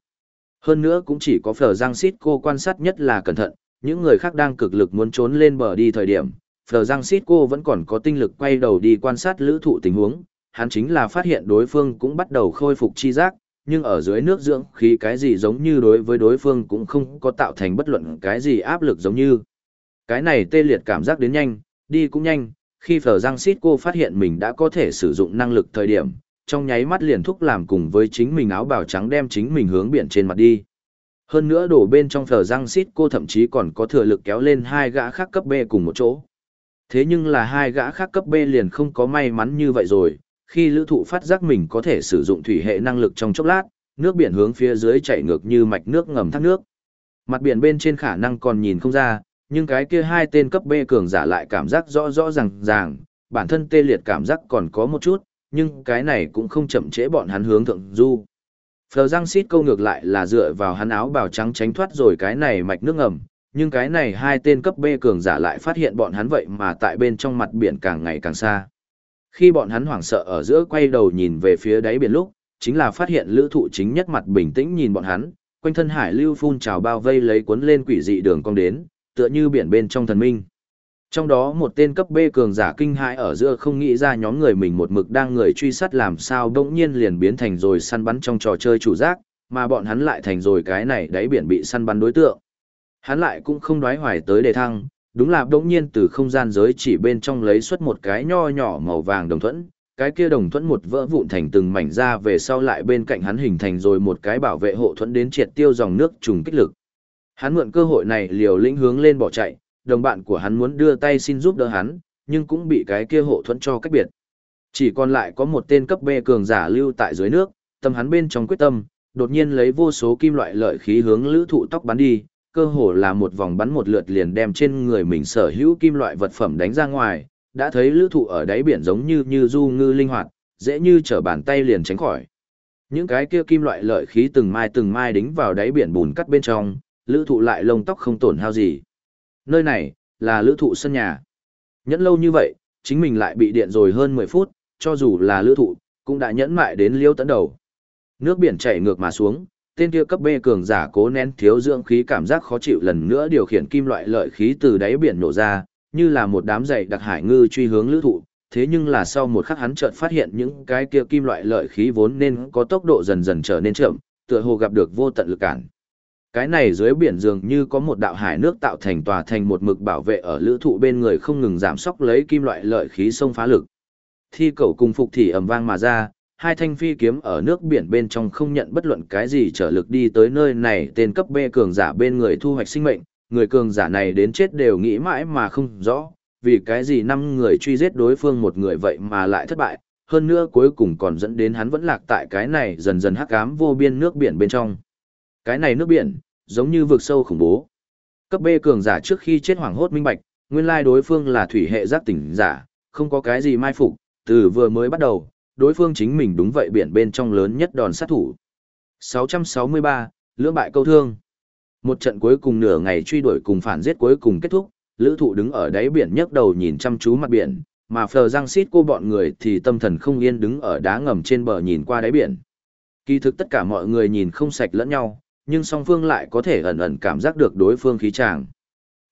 S1: Hơn nữa cũng chỉ có Phờ Giang Sít cô quan sát nhất là cẩn thận, những người khác đang cực lực muốn trốn lên bờ đi thời điểm, Phờ Giang Sít cô vẫn còn có tinh lực quay đầu đi quan sát lữ thụ tình huống, hắn chính là phát hiện đối phương cũng bắt đầu khôi phục chi giác, nhưng ở dưới nước dưỡng khí cái gì giống như đối với đối phương cũng không có tạo thành bất luận cái gì áp lực giống như. Cái này tê liệt cảm giác đến nhanh, đi cũng nhanh, khi Phở Giang Sít cô phát hiện mình đã có thể sử dụng năng lực thời điểm, trong nháy mắt liền thúc làm cùng với chính mình áo bào trắng đem chính mình hướng biển trên mặt đi. Hơn nữa đổ bên trong Phở Giang Sít cô thậm chí còn có thừa lực kéo lên hai gã khác cấp B cùng một chỗ. Thế nhưng là hai gã khác cấp B liền không có may mắn như vậy rồi, khi lữ thụ phát giác mình có thể sử dụng thủy hệ năng lực trong chốc lát, nước biển hướng phía dưới chảy ngược như mạch nước ngầm thác nước. Mặt biển bên trên khả năng còn nhìn không ra, nhưng cái kia hai tên cấp B cường giả lại cảm giác rõ rõ ràng ràng, bản thân tê liệt cảm giác còn có một chút, nhưng cái này cũng không chậm trễ bọn hắn hướng thượng du. Phờ răng xít câu ngược lại là dựa vào hắn áo bào trắng tránh thoát rồi cái này mạch nước ngầm, nhưng cái này hai tên cấp B cường giả lại phát hiện bọn hắn vậy mà tại bên trong mặt biển càng ngày càng xa. Khi bọn hắn hoảng sợ ở giữa quay đầu nhìn về phía đáy biển lúc, chính là phát hiện lữ thụ chính nhất mặt bình tĩnh nhìn bọn hắn, quanh thân hải lưu phun trào bao vây lấy cuốn lên quỷ dị đường cong đến, tựa như biển bên trong thần minh. Trong đó một tên cấp B cường giả kinh hãi ở giữa không nghĩ ra nhóm người mình một mực đang người truy sát làm sao đông nhiên liền biến thành rồi săn bắn trong trò chơi chủ giác, mà bọn hắn lại thành rồi cái này đáy biển bị săn bắn đối tượng. Hắn lại cũng không đoái hoài tới đề thăng, đúng là đống nhiên từ không gian giới chỉ bên trong lấy xuất một cái nho nhỏ màu vàng đồng thuẫn, cái kia đồng thuẫn một vỡ vụn thành từng mảnh ra về sau lại bên cạnh hắn hình thành rồi một cái bảo vệ hộ thuẫn đến triệt tiêu dòng nước trùng kích lực. Hắn mượn cơ hội này liều lĩnh hướng lên bỏ chạy, đồng bạn của hắn muốn đưa tay xin giúp đỡ hắn, nhưng cũng bị cái kia hộ thuẫn cho cách biệt. Chỉ còn lại có một tên cấp B cường giả lưu tại dưới nước, tâm hắn bên trong quyết tâm, đột nhiên lấy vô số kim loại lợi khí hướng lữ thụ tóc bắn đi, cơ hồ là một vòng bắn một lượt liền đem trên người mình sở hữu kim loại vật phẩm đánh ra ngoài, đã thấy lữ thụ ở đáy biển giống như như du ngư linh hoạt, dễ như trở bàn tay liền tránh khỏi. Những cái kia kim loại lợi khí từng mai từng mai đính vào đáy biển bùn cắt bên trong, lữ thụ lại lông tóc không tổn hao gì. Nơi này, là lữ thụ sân nhà. Nhẫn lâu như vậy, chính mình lại bị điện rồi hơn 10 phút, cho dù là lữ thụ, cũng đã nhẫn mại đến liêu tấn đầu. Nước biển chảy ngược mà xuống, tên kia cấp B cường giả cố nén thiếu dưỡng khí cảm giác khó chịu lần nữa điều khiển kim loại lợi khí từ đáy biển nổ ra, như là một đám dày đặc hải ngư truy hướng lữ thụ. Thế nhưng là sau một khắc hắn chợt phát hiện những cái kia kim loại lợi khí vốn nên có tốc độ dần dần trở nên chậm, tựa hồ gặp được vô tận lực cản. Cái này dưới biển dường như có một đạo hải nước tạo thành tòa thành một mực bảo vệ ở lữ thụ bên người không ngừng giảm sóc lấy kim loại lợi khí xông phá lực. Thi cầu cùng phục thì ầm vang mà ra, hai thanh phi kiếm ở nước biển bên trong không nhận bất luận cái gì trở lực đi tới nơi này tên cấp B cường giả bên người thu hoạch sinh mệnh, người cường giả này đến chết đều nghĩ mãi mà không rõ, vì cái gì năm người truy giết đối phương một người vậy mà lại thất bại, hơn nữa cuối cùng còn dẫn đến hắn vẫn lạc tại cái này dần dần hắc ám vô biên nước biển bên trong. Cái này nước biển, giống như vực sâu khủng bố. Cấp B cường giả trước khi chết hoảng hốt minh bạch, nguyên lai đối phương là thủy hệ giác tỉnh giả, không có cái gì mai phục, từ vừa mới bắt đầu, đối phương chính mình đúng vậy biển bên trong lớn nhất đòn sát thủ. 663, lưỡng bại câu thương. Một trận cuối cùng nửa ngày truy đuổi cùng phản giết cuối cùng kết thúc, lữ thụ đứng ở đáy biển nhấc đầu nhìn chăm chú mặt biển, mà phờ răng xít cô bọn người thì tâm thần không yên đứng ở đá ngầm trên bờ nhìn qua đáy biển. Kỳ thực tất cả mọi người nhìn không sạch lẫn nhau, nhưng song phương lại có thể ẩn ẩn cảm giác được đối phương khí tràng.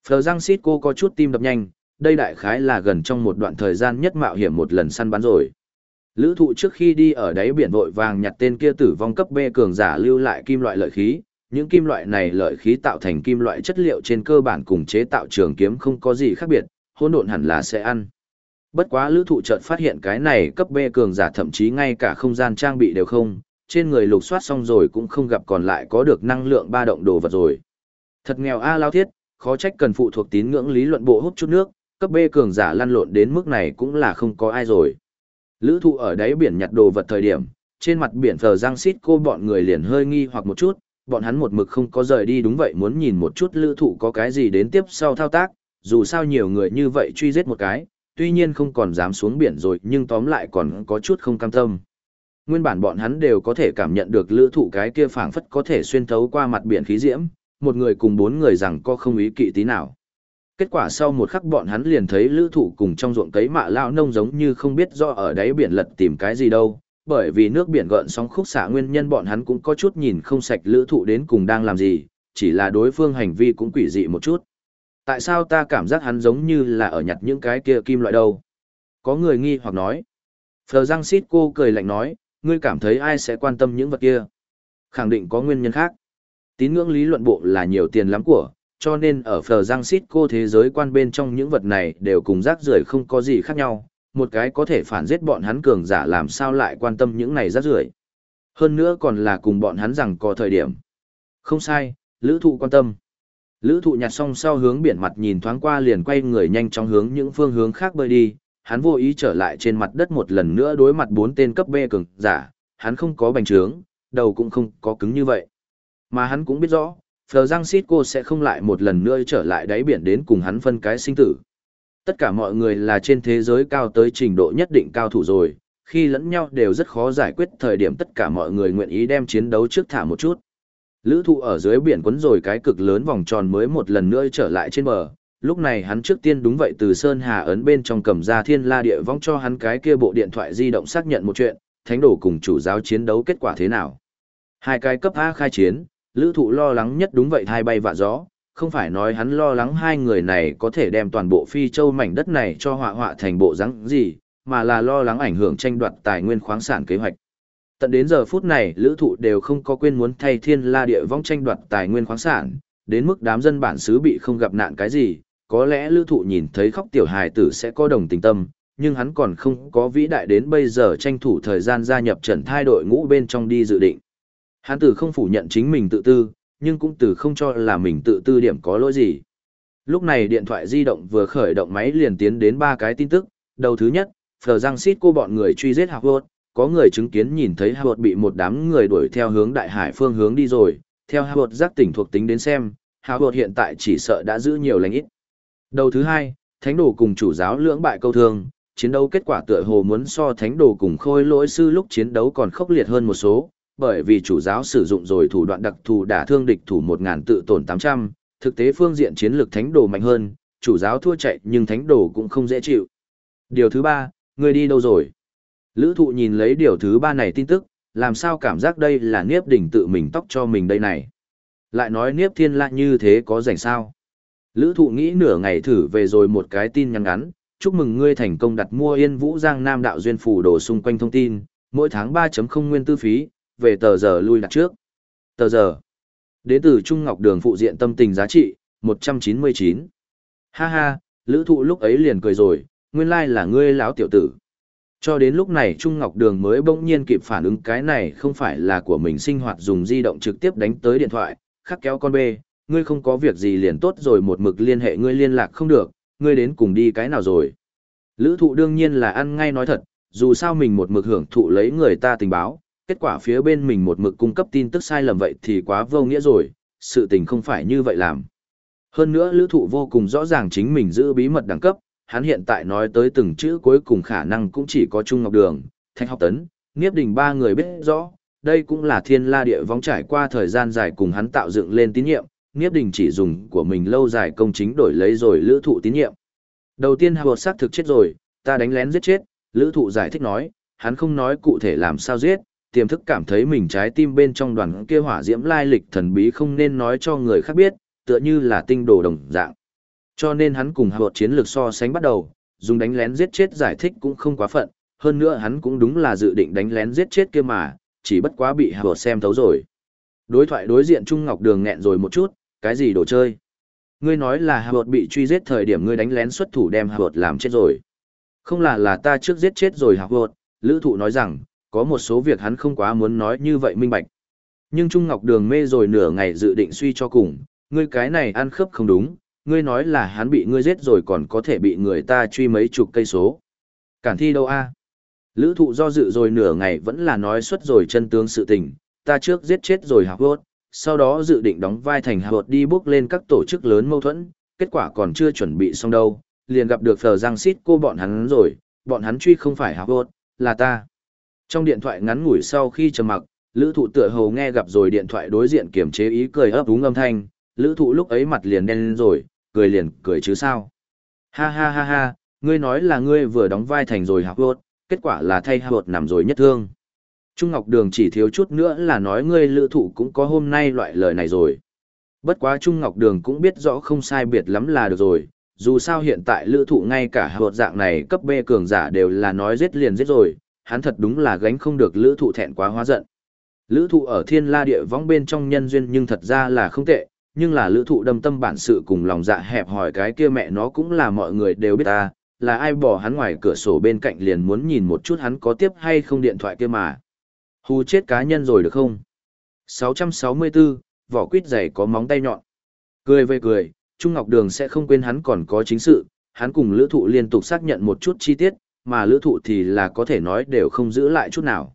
S1: Phờ răng xít cô có chút tim đập nhanh, đây đại khái là gần trong một đoạn thời gian nhất mạo hiểm một lần săn bắn rồi. Lữ thụ trước khi đi ở đáy biển vội vàng nhặt tên kia tử vong cấp B cường giả lưu lại kim loại lợi khí, những kim loại này lợi khí tạo thành kim loại chất liệu trên cơ bản cùng chế tạo trường kiếm không có gì khác biệt, hỗn độn hẳn là sẽ ăn. Bất quá lữ thụ chợt phát hiện cái này cấp B cường giả thậm chí ngay cả không gian trang bị đều không, trên người lục soát xong rồi cũng không gặp còn lại có được năng lượng ba động đồ vật rồi. Thật nghèo a à, lao thiết, khó trách cần phụ thuộc tín ngưỡng lý luận bộ hút chút nước, cấp B cường giả lăn lộn đến mức này cũng là không có ai rồi. Lữ thụ ở đáy biển nhặt đồ vật thời điểm, trên mặt biển phờ giang xít cô bọn người liền hơi nghi hoặc một chút, bọn hắn một mực không có rời đi đúng vậy muốn nhìn một chút lữ thụ có cái gì đến tiếp sau thao tác, dù sao nhiều người như vậy truy giết một cái, tuy nhiên không còn dám xuống biển rồi nhưng tóm lại còn có chút không cam tâm. Nguyên bản bọn hắn đều có thể cảm nhận được lữ thụ cái kia phảng phất có thể xuyên thấu qua mặt biển khí diễm, một người cùng bốn người rằng có không ý kỵ tí nào. Kết quả sau một khắc bọn hắn liền thấy lữ thụ cùng trong ruộng cấy mạ lao nông giống như không biết do ở đáy biển lật tìm cái gì đâu, bởi vì nước biển gợn sóng khúc xạ nguyên nhân bọn hắn cũng có chút nhìn không sạch lữ thụ đến cùng đang làm gì, chỉ là đối phương hành vi cũng quỷ dị một chút. Tại sao ta cảm giác hắn giống như là ở nhặt những cái kia kim loại đâu? Có người nghi hoặc nói. Phờ răng xít cô cười lạnh nói, ngươi cảm thấy ai sẽ quan tâm những vật kia? Khẳng định có nguyên nhân khác. Tín ngưỡng lý luận bộ là nhiều tiền lắm của, cho nên ở Phờ Giang xít cô thế giới quan bên trong những vật này đều cùng rác rưởi không có gì khác nhau, một cái có thể phản giết bọn hắn cường giả làm sao lại quan tâm những này rác rưởi. Hơn nữa còn là cùng bọn hắn rằng có thời điểm. Không sai, lữ thụ quan tâm. Lữ thụ nhặt xong sau hướng biển mặt nhìn thoáng qua liền quay người nhanh chóng hướng những phương hướng khác bơi đi, hắn vô ý trở lại trên mặt đất một lần nữa đối mặt bốn tên cấp B cường giả, hắn không có bành trướng, đầu cũng không có cứng như vậy. Mà hắn cũng biết rõ, Phờ Giang Sít cô sẽ không lại một lần nữa trở lại đáy biển đến cùng hắn phân cái sinh tử. Tất cả mọi người là trên thế giới cao tới trình độ nhất định cao thủ rồi, khi lẫn nhau đều rất khó giải quyết thời điểm tất cả mọi người nguyện ý đem chiến đấu trước thả một chút. Lữ thụ ở dưới biển quấn rồi cái cực lớn vòng tròn mới một lần nữa trở lại trên bờ, lúc này hắn trước tiên đúng vậy từ Sơn Hà ấn bên trong cầm ra thiên la địa vong cho hắn cái kia bộ điện thoại di động xác nhận một chuyện, thánh đổ cùng chủ giáo chiến đấu kết quả thế nào. Hai cái cấp A khai chiến, lữ thụ lo lắng nhất đúng vậy hai bay vạ gió, không phải nói hắn lo lắng hai người này có thể đem toàn bộ phi châu mảnh đất này cho họa họa thành bộ rắn gì, mà là lo lắng ảnh hưởng tranh đoạt tài nguyên khoáng sản kế hoạch. Tận đến giờ phút này, lữ thụ đều không có quên muốn thay thiên la địa vong tranh đoạt tài nguyên khoáng sản, đến mức đám dân bản xứ bị không gặp nạn cái gì, có lẽ lữ thụ nhìn thấy khóc tiểu hài tử sẽ có đồng tình tâm, nhưng hắn còn không có vĩ đại đến bây giờ tranh thủ thời gian gia nhập trần thai đội ngũ bên trong đi dự định. Hán tử không phủ nhận chính mình tự tư, nhưng cũng từ không cho là mình tự tư điểm có lỗi gì. Lúc này điện thoại di động vừa khởi động máy liền tiến đến ba cái tin tức, đầu thứ nhất, Phờ Giang Sít cô bọn người truy giết Howard, có người chứng kiến nhìn thấy Howard bị một đám người đuổi theo hướng đại hải phương hướng đi rồi, theo Howard giác tỉnh thuộc tính đến xem, Howard hiện tại chỉ sợ đã giữ nhiều lành ít. Đầu thứ hai, Thánh đồ cùng chủ giáo lưỡng bại câu thương, chiến đấu kết quả tựa hồ muốn so Thánh đồ cùng khôi lỗi sư lúc chiến đấu còn khốc liệt hơn một số, bởi vì chủ giáo sử dụng rồi thủ đoạn đặc thù đả thương địch thủ 1000 tự tổn 800, thực tế phương diện chiến lược thánh đồ mạnh hơn, chủ giáo thua chạy nhưng thánh đồ cũng không dễ chịu. Điều thứ ba, người đi đâu rồi? Lữ thụ nhìn lấy điều thứ ba này tin tức, làm sao cảm giác đây là Niếp đỉnh tự mình tóc cho mình đây này. Lại nói Niếp thiên lạ như thế có rảnh sao? Lữ thụ nghĩ nửa ngày thử về rồi một cái tin nhắn ngắn, chúc mừng ngươi thành công đặt mua yên vũ giang nam đạo duyên phủ đồ xung quanh thông tin, mỗi tháng 3.0 nguyên tư phí, về tờ giờ lui đặt trước. Tờ giờ. Đến từ Trung Ngọc Đường phụ diện tâm tình giá trị, 199. Ha ha, lữ thụ lúc ấy liền cười rồi, nguyên lai là ngươi lão tiểu tử. Cho đến lúc này Trung Ngọc Đường mới bỗng nhiên kịp phản ứng cái này không phải là của mình sinh hoạt dùng di động trực tiếp đánh tới điện thoại, khắc kéo con bê, ngươi không có việc gì liền tốt rồi một mực liên hệ ngươi liên lạc không được, ngươi đến cùng đi cái nào rồi. Lữ thụ đương nhiên là ăn ngay nói thật, dù sao mình một mực hưởng thụ lấy người ta tình báo, kết quả phía bên mình một mực cung cấp tin tức sai lầm vậy thì quá vô nghĩa rồi, sự tình không phải như vậy làm. Hơn nữa lữ thụ vô cùng rõ ràng chính mình giữ bí mật đẳng cấp, hắn hiện tại nói tới từng chữ cuối cùng khả năng cũng chỉ có Trung Ngọc Đường, Thanh Học Tấn, Nghiếp Đình ba người biết rõ, đây cũng là thiên la địa vong trải qua thời gian dài cùng hắn tạo dựng lên tín nhiệm, Nghiếp Đình chỉ dùng của mình lâu dài công chính đổi lấy rồi lữ thụ tín nhiệm. Đầu tiên Howard xác thực chết rồi, ta đánh lén giết chết, lữ thụ giải thích nói, hắn không nói cụ thể làm sao giết, tiềm thức cảm thấy mình trái tim bên trong đoàn kia hỏa diễm lai lịch thần bí không nên nói cho người khác biết, tựa như là tinh đồ đồng dạng. Cho nên hắn cùng hợp chiến lược so sánh bắt đầu, dùng đánh lén giết chết giải thích cũng không quá phận, hơn nữa hắn cũng đúng là dự định đánh lén giết chết kia mà, chỉ bất quá bị hợp xem thấu rồi. Đối thoại đối diện Trung Ngọc Đường nghẹn rồi một chút, cái gì đồ chơi? Ngươi nói là hợp bị truy giết thời điểm ngươi đánh lén xuất thủ đem hợp làm chết rồi. Không là là ta trước giết chết rồi hợp lữ thụ nói rằng, có một số việc hắn không quá muốn nói như vậy minh bạch. Nhưng Trung Ngọc Đường mê rồi nửa ngày dự định suy cho cùng, ngươi cái này ăn khớp không đúng, ngươi nói là hắn bị ngươi giết rồi còn có thể bị người ta truy mấy chục cây số. Cản thi đâu a? Lữ thụ do dự rồi nửa ngày vẫn là nói xuất rồi chân tướng sự tình, ta trước giết chết rồi hạc vốt, sau đó dự định đóng vai thành hạc vốt đi bước lên các tổ chức lớn mâu thuẫn, kết quả còn chưa chuẩn bị xong đâu, liền gặp được phờ giang xít cô bọn hắn rồi, bọn hắn truy không phải hạc vốt, là ta. Trong điện thoại ngắn ngủi sau khi trầm mặc, lữ thụ tựa hồ nghe gặp rồi điện thoại đối diện kiểm chế ý cười ấp úng âm thanh, lữ thụ lúc ấy mặt liền đen lên rồi, cười liền cười chứ sao. Ha ha ha ha, ngươi nói là ngươi vừa đóng vai thành rồi học hốt, kết quả là thay học hột nằm rồi nhất thương. Trung Ngọc Đường chỉ thiếu chút nữa là nói ngươi lữ thụ cũng có hôm nay loại lời này rồi. Bất quá Trung Ngọc Đường cũng biết rõ không sai biệt lắm là được rồi, dù sao hiện tại lữ thụ ngay cả hột dạng này cấp B cường giả đều là nói giết liền giết rồi, hắn thật đúng là gánh không được lữ thụ thẹn quá hóa giận. Lữ thụ ở thiên la địa vong bên trong nhân duyên nhưng thật ra là không tệ, nhưng là lữ thụ đâm tâm bản sự cùng lòng dạ hẹp hỏi cái kia mẹ nó cũng là mọi người đều biết ta, là ai bỏ hắn ngoài cửa sổ bên cạnh liền muốn nhìn một chút hắn có tiếp hay không điện thoại kia mà. Hù chết cá nhân rồi được không? 664, vỏ quýt dày có móng tay nhọn. Cười về cười, Trung Ngọc Đường sẽ không quên hắn còn có chính sự, hắn cùng lữ thụ liên tục xác nhận một chút chi tiết, mà lữ thụ thì là có thể nói đều không giữ lại chút nào.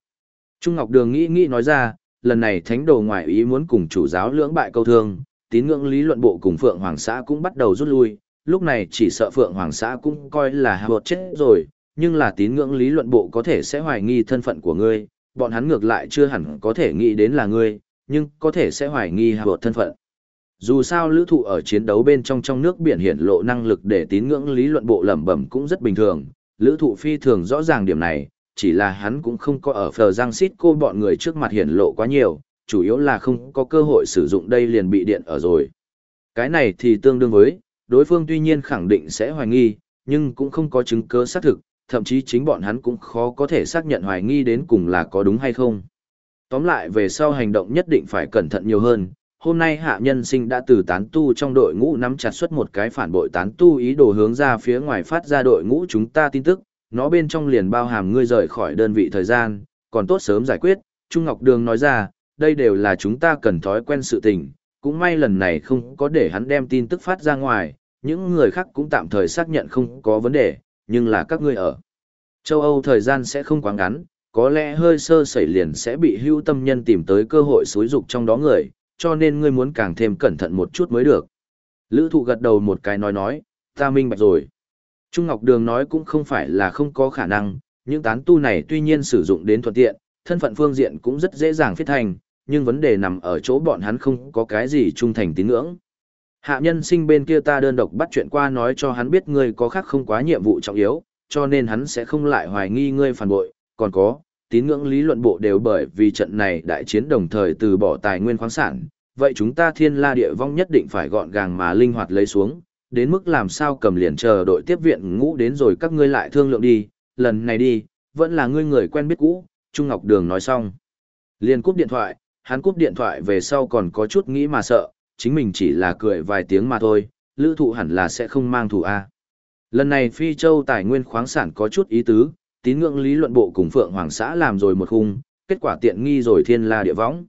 S1: Trung Ngọc Đường nghĩ nghĩ nói ra, lần này thánh đồ ngoại ý muốn cùng chủ giáo lưỡng bại câu thương, tín ngưỡng lý luận bộ cùng Phượng Hoàng xã cũng bắt đầu rút lui, lúc này chỉ sợ Phượng Hoàng xã cũng coi là hạ chết rồi, nhưng là tín ngưỡng lý luận bộ có thể sẽ hoài nghi thân phận của ngươi, bọn hắn ngược lại chưa hẳn có thể nghĩ đến là ngươi, nhưng có thể sẽ hoài nghi hạ thân phận. Dù sao lữ thụ ở chiến đấu bên trong trong nước biển hiển lộ năng lực để tín ngưỡng lý luận bộ lẩm bẩm cũng rất bình thường, lữ thụ phi thường rõ ràng điểm này, chỉ là hắn cũng không có ở phờ giang xít cô bọn người trước mặt hiển lộ quá nhiều, chủ yếu là không có cơ hội sử dụng đây liền bị điện ở rồi. Cái này thì tương đương với, đối phương tuy nhiên khẳng định sẽ hoài nghi, nhưng cũng không có chứng cứ xác thực, thậm chí chính bọn hắn cũng khó có thể xác nhận hoài nghi đến cùng là có đúng hay không. Tóm lại về sau hành động nhất định phải cẩn thận nhiều hơn. Hôm nay hạ nhân sinh đã từ tán tu trong đội ngũ nắm chặt xuất một cái phản bội tán tu ý đồ hướng ra phía ngoài phát ra đội ngũ chúng ta tin tức, nó bên trong liền bao hàm ngươi rời khỏi đơn vị thời gian, còn tốt sớm giải quyết, Trung Ngọc Đường nói ra, đây đều là chúng ta cần thói quen sự tình, cũng may lần này không có để hắn đem tin tức phát ra ngoài, những người khác cũng tạm thời xác nhận không có vấn đề, nhưng là các ngươi ở. Châu Âu thời gian sẽ không quá ngắn, có lẽ hơi sơ sẩy liền sẽ bị hưu tâm nhân tìm tới cơ hội xúi dục trong đó người, cho nên ngươi muốn càng thêm cẩn thận một chút mới được. Lữ thụ gật đầu một cái nói nói, ta minh bạch rồi. Trung Ngọc Đường nói cũng không phải là không có khả năng, những tán tu này tuy nhiên sử dụng đến thuận tiện, thân phận phương diện cũng rất dễ dàng phết thành, nhưng vấn đề nằm ở chỗ bọn hắn không có cái gì trung thành tín ngưỡng. Hạ nhân sinh bên kia ta đơn độc bắt chuyện qua nói cho hắn biết ngươi có khác không quá nhiệm vụ trọng yếu, cho nên hắn sẽ không lại hoài nghi ngươi phản bội, còn có, tín ngưỡng lý luận bộ đều bởi vì trận này đại chiến đồng thời từ bỏ tài nguyên khoáng sản, vậy chúng ta thiên la địa vong nhất định phải gọn gàng mà linh hoạt lấy xuống, đến mức làm sao cầm liền chờ đội tiếp viện ngũ đến rồi các ngươi lại thương lượng đi, lần này đi, vẫn là ngươi người quen biết cũ, Trung Ngọc Đường nói xong. Liền cúp điện thoại, hắn cúp điện thoại về sau còn có chút nghĩ mà sợ, chính mình chỉ là cười vài tiếng mà thôi, lữ thụ hẳn là sẽ không mang thủ A. Lần này Phi Châu tài nguyên khoáng sản có chút ý tứ, tín ngưỡng lý luận bộ cùng Phượng Hoàng xã làm rồi một khung, kết quả tiện nghi rồi thiên la địa võng.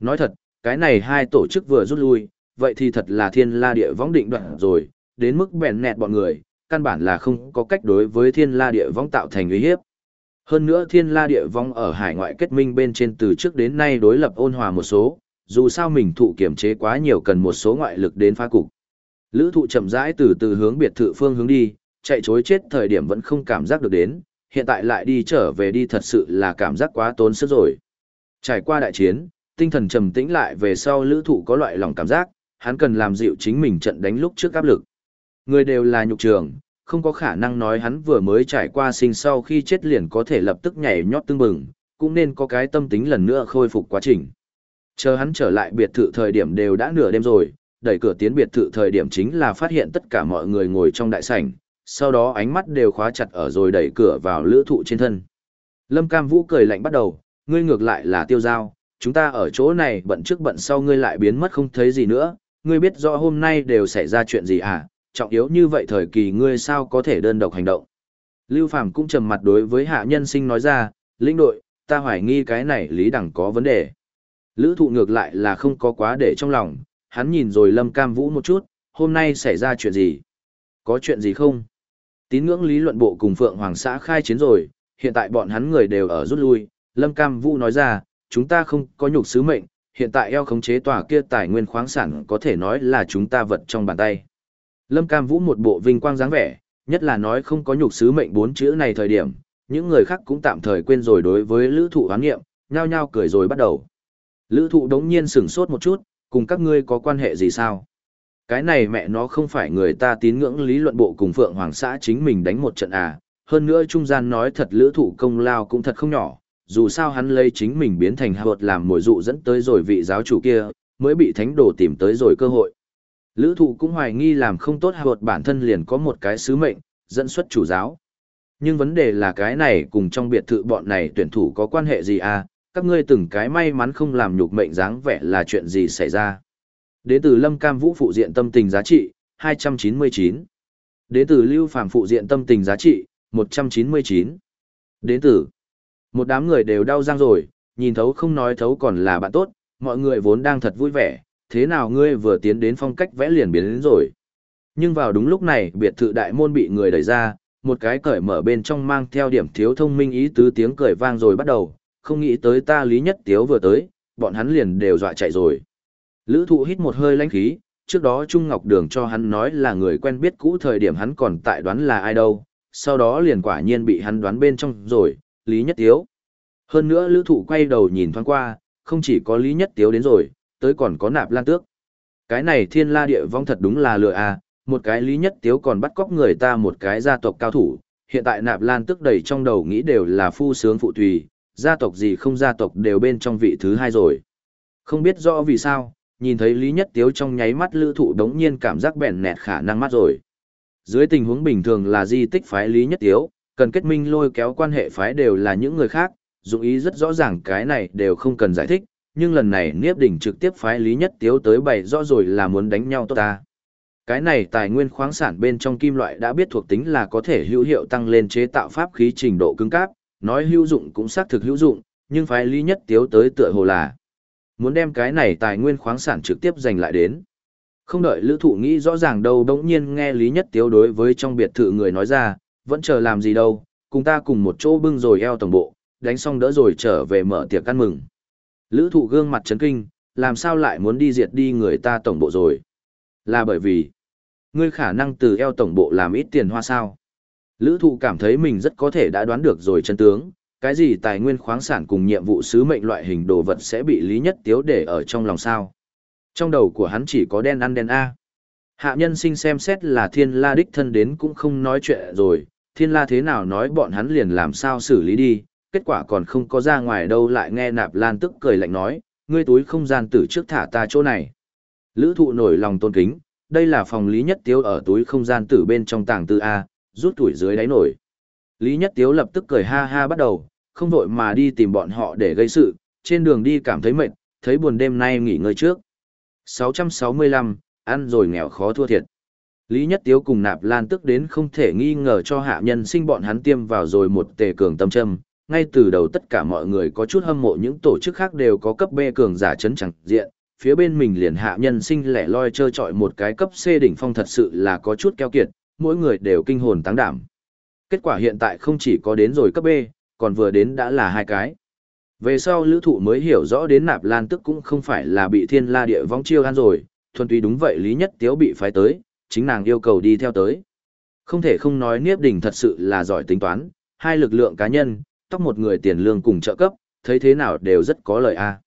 S1: Nói thật, cái này hai tổ chức vừa rút lui, vậy thì thật là thiên la địa võng định đoạn rồi, đến mức bèn nẹt bọn người, căn bản là không có cách đối với thiên la địa võng tạo thành uy hiếp. Hơn nữa thiên la địa võng ở hải ngoại kết minh bên trên từ trước đến nay đối lập ôn hòa một số, dù sao mình thụ kiểm chế quá nhiều cần một số ngoại lực đến phá cục. Lữ thụ chậm rãi từ từ hướng biệt thự phương hướng đi, chạy chối chết thời điểm vẫn không cảm giác được đến, hiện tại lại đi trở về đi thật sự là cảm giác quá tốn sức rồi. Trải qua đại chiến, tinh thần trầm tĩnh lại về sau lữ thụ có loại lòng cảm giác, hắn cần làm dịu chính mình trận đánh lúc trước áp lực. Người đều là nhục trường, không có khả năng nói hắn vừa mới trải qua sinh sau khi chết liền có thể lập tức nhảy nhót tương bừng, cũng nên có cái tâm tính lần nữa khôi phục quá trình. Chờ hắn trở lại biệt thự thời điểm đều đã nửa đêm rồi, đẩy cửa tiến biệt thự thời điểm chính là phát hiện tất cả mọi người ngồi trong đại sảnh, sau đó ánh mắt đều khóa chặt ở rồi đẩy cửa vào lữ thụ trên thân. Lâm Cam Vũ cười lạnh bắt đầu, ngươi ngược lại là tiêu giao, chúng ta ở chỗ này bận trước bận sau ngươi lại biến mất không thấy gì nữa, ngươi biết rõ hôm nay đều xảy ra chuyện gì à, trọng yếu như vậy thời kỳ ngươi sao có thể đơn độc hành động. Lưu Phàm cũng trầm mặt đối với hạ nhân sinh nói ra, lĩnh đội, ta hoài nghi cái này lý đẳng có vấn đề. Lữ thụ ngược lại là không có quá để trong lòng, hắn nhìn rồi Lâm Cam Vũ một chút, hôm nay xảy ra chuyện gì? Có chuyện gì không? Tín ngưỡng lý luận bộ cùng Phượng Hoàng xã khai chiến rồi, hiện tại bọn hắn người đều ở rút lui, Lâm Cam Vũ nói ra, chúng ta không có nhục sứ mệnh, hiện tại eo khống chế tòa kia tài nguyên khoáng sản có thể nói là chúng ta vật trong bàn tay. Lâm Cam Vũ một bộ vinh quang dáng vẻ, nhất là nói không có nhục sứ mệnh bốn chữ này thời điểm, những người khác cũng tạm thời quên rồi đối với lữ thụ hoán nghiệm, nhao nhao cười rồi bắt đầu. Lữ thụ đống nhiên sửng sốt một chút, cùng các ngươi có quan hệ gì sao? Cái này mẹ nó không phải người ta tín ngưỡng lý luận bộ cùng Phượng Hoàng xã chính mình đánh một trận à, hơn nữa trung gian nói thật lữ thủ công lao cũng thật không nhỏ, dù sao hắn lấy chính mình biến thành hạ hợp làm mồi dụ dẫn tới rồi vị giáo chủ kia, mới bị thánh đồ tìm tới rồi cơ hội. Lữ thụ cũng hoài nghi làm không tốt hạ hợp bản thân liền có một cái sứ mệnh, dẫn xuất chủ giáo. Nhưng vấn đề là cái này cùng trong biệt thự bọn này tuyển thủ có quan hệ gì à, các ngươi từng cái may mắn không làm nhục mệnh dáng vẻ là chuyện gì xảy ra. Đến từ Lâm Cam Vũ phụ diện tâm tình giá trị, 299. Đến từ Lưu Phàm phụ diện tâm tình giá trị, 199. Đến từ một đám người đều đau răng rồi, nhìn thấu không nói thấu còn là bạn tốt, mọi người vốn đang thật vui vẻ, thế nào ngươi vừa tiến đến phong cách vẽ liền biến đến rồi. Nhưng vào đúng lúc này biệt thự đại môn bị người đẩy ra, một cái cởi mở bên trong mang theo điểm thiếu thông minh ý tứ tiếng cười vang rồi bắt đầu, không nghĩ tới ta lý nhất tiếu vừa tới, bọn hắn liền đều dọa chạy rồi. Lữ thụ hít một hơi lãnh khí, trước đó Trung Ngọc Đường cho hắn nói là người quen biết cũ thời điểm hắn còn tại đoán là ai đâu, sau đó liền quả nhiên bị hắn đoán bên trong rồi, Lý Nhất Tiếu. Hơn nữa lữ thụ quay đầu nhìn thoáng qua, không chỉ có Lý Nhất Tiếu đến rồi, tới còn có nạp lan tước. Cái này thiên la địa vong thật đúng là lừa à, một cái Lý Nhất Tiếu còn bắt cóc người ta một cái gia tộc cao thủ, hiện tại nạp lan tước đầy trong đầu nghĩ đều là phu sướng phụ tùy, gia tộc gì không gia tộc đều bên trong vị thứ hai rồi. Không biết rõ vì sao, nhìn thấy Lý Nhất Tiếu trong nháy mắt lữ thụ đống nhiên cảm giác bèn nẹt khả năng mắt rồi. Dưới tình huống bình thường là di tích phái Lý Nhất Tiếu, cần kết minh lôi kéo quan hệ phái đều là những người khác, dụng ý rất rõ ràng cái này đều không cần giải thích, nhưng lần này Niếp Đỉnh trực tiếp phái Lý Nhất Tiếu tới bày rõ rồi là muốn đánh nhau tốt ta. Cái này tài nguyên khoáng sản bên trong kim loại đã biết thuộc tính là có thể hữu hiệu tăng lên chế tạo pháp khí trình độ cứng cáp, nói hữu dụng cũng xác thực hữu dụng, nhưng phái Lý Nhất Tiếu tới tựa hồ là muốn đem cái này tài nguyên khoáng sản trực tiếp giành lại đến. Không đợi lữ thụ nghĩ rõ ràng đâu đống nhiên nghe Lý Nhất Tiếu đối với trong biệt thự người nói ra, vẫn chờ làm gì đâu, cùng ta cùng một chỗ bưng rồi eo tổng bộ, đánh xong đỡ rồi trở về mở tiệc ăn mừng. Lữ thụ gương mặt chấn kinh, làm sao lại muốn đi diệt đi người ta tổng bộ rồi? Là bởi vì, ngươi khả năng từ eo tổng bộ làm ít tiền hoa sao? Lữ thụ cảm thấy mình rất có thể đã đoán được rồi chân tướng, cái gì tài nguyên khoáng sản cùng nhiệm vụ sứ mệnh loại hình đồ vật sẽ bị Lý Nhất Tiếu để ở trong lòng sao. Trong đầu của hắn chỉ có đen ăn đen A. Hạ nhân sinh xem xét là thiên la đích thân đến cũng không nói chuyện rồi, thiên la thế nào nói bọn hắn liền làm sao xử lý đi, kết quả còn không có ra ngoài đâu lại nghe nạp lan tức cười lạnh nói, ngươi túi không gian tử trước thả ta chỗ này. Lữ thụ nổi lòng tôn kính, đây là phòng Lý Nhất Tiếu ở túi không gian tử bên trong tàng tư A, rút tuổi dưới đáy nổi. Lý Nhất Tiếu lập tức cười ha ha bắt đầu, không vội mà đi tìm bọn họ để gây sự, trên đường đi cảm thấy mệt, thấy buồn đêm nay nghỉ ngơi trước. 665, ăn rồi nghèo khó thua thiệt. Lý Nhất Tiếu cùng Nạp Lan tức đến không thể nghi ngờ cho hạ nhân sinh bọn hắn tiêm vào rồi một tề cường tâm châm. Ngay từ đầu tất cả mọi người có chút hâm mộ những tổ chức khác đều có cấp B cường giả chấn chẳng diện, phía bên mình liền hạ nhân sinh lẻ loi chơi chọi một cái cấp C đỉnh phong thật sự là có chút keo kiệt, mỗi người đều kinh hồn táng đảm. Kết quả hiện tại không chỉ có đến rồi cấp B, còn vừa đến đã là hai cái. Về sau lữ thụ mới hiểu rõ đến nạp lan tức cũng không phải là bị thiên la địa vong chiêu ăn rồi, thuần túy đúng vậy Lý Nhất Tiếu bị phái tới, chính nàng yêu cầu đi theo tới. Không thể không nói Niếp Đình thật sự là giỏi tính toán, hai lực lượng cá nhân, tóc một người tiền lương cùng trợ cấp, thấy thế nào đều rất có lợi a.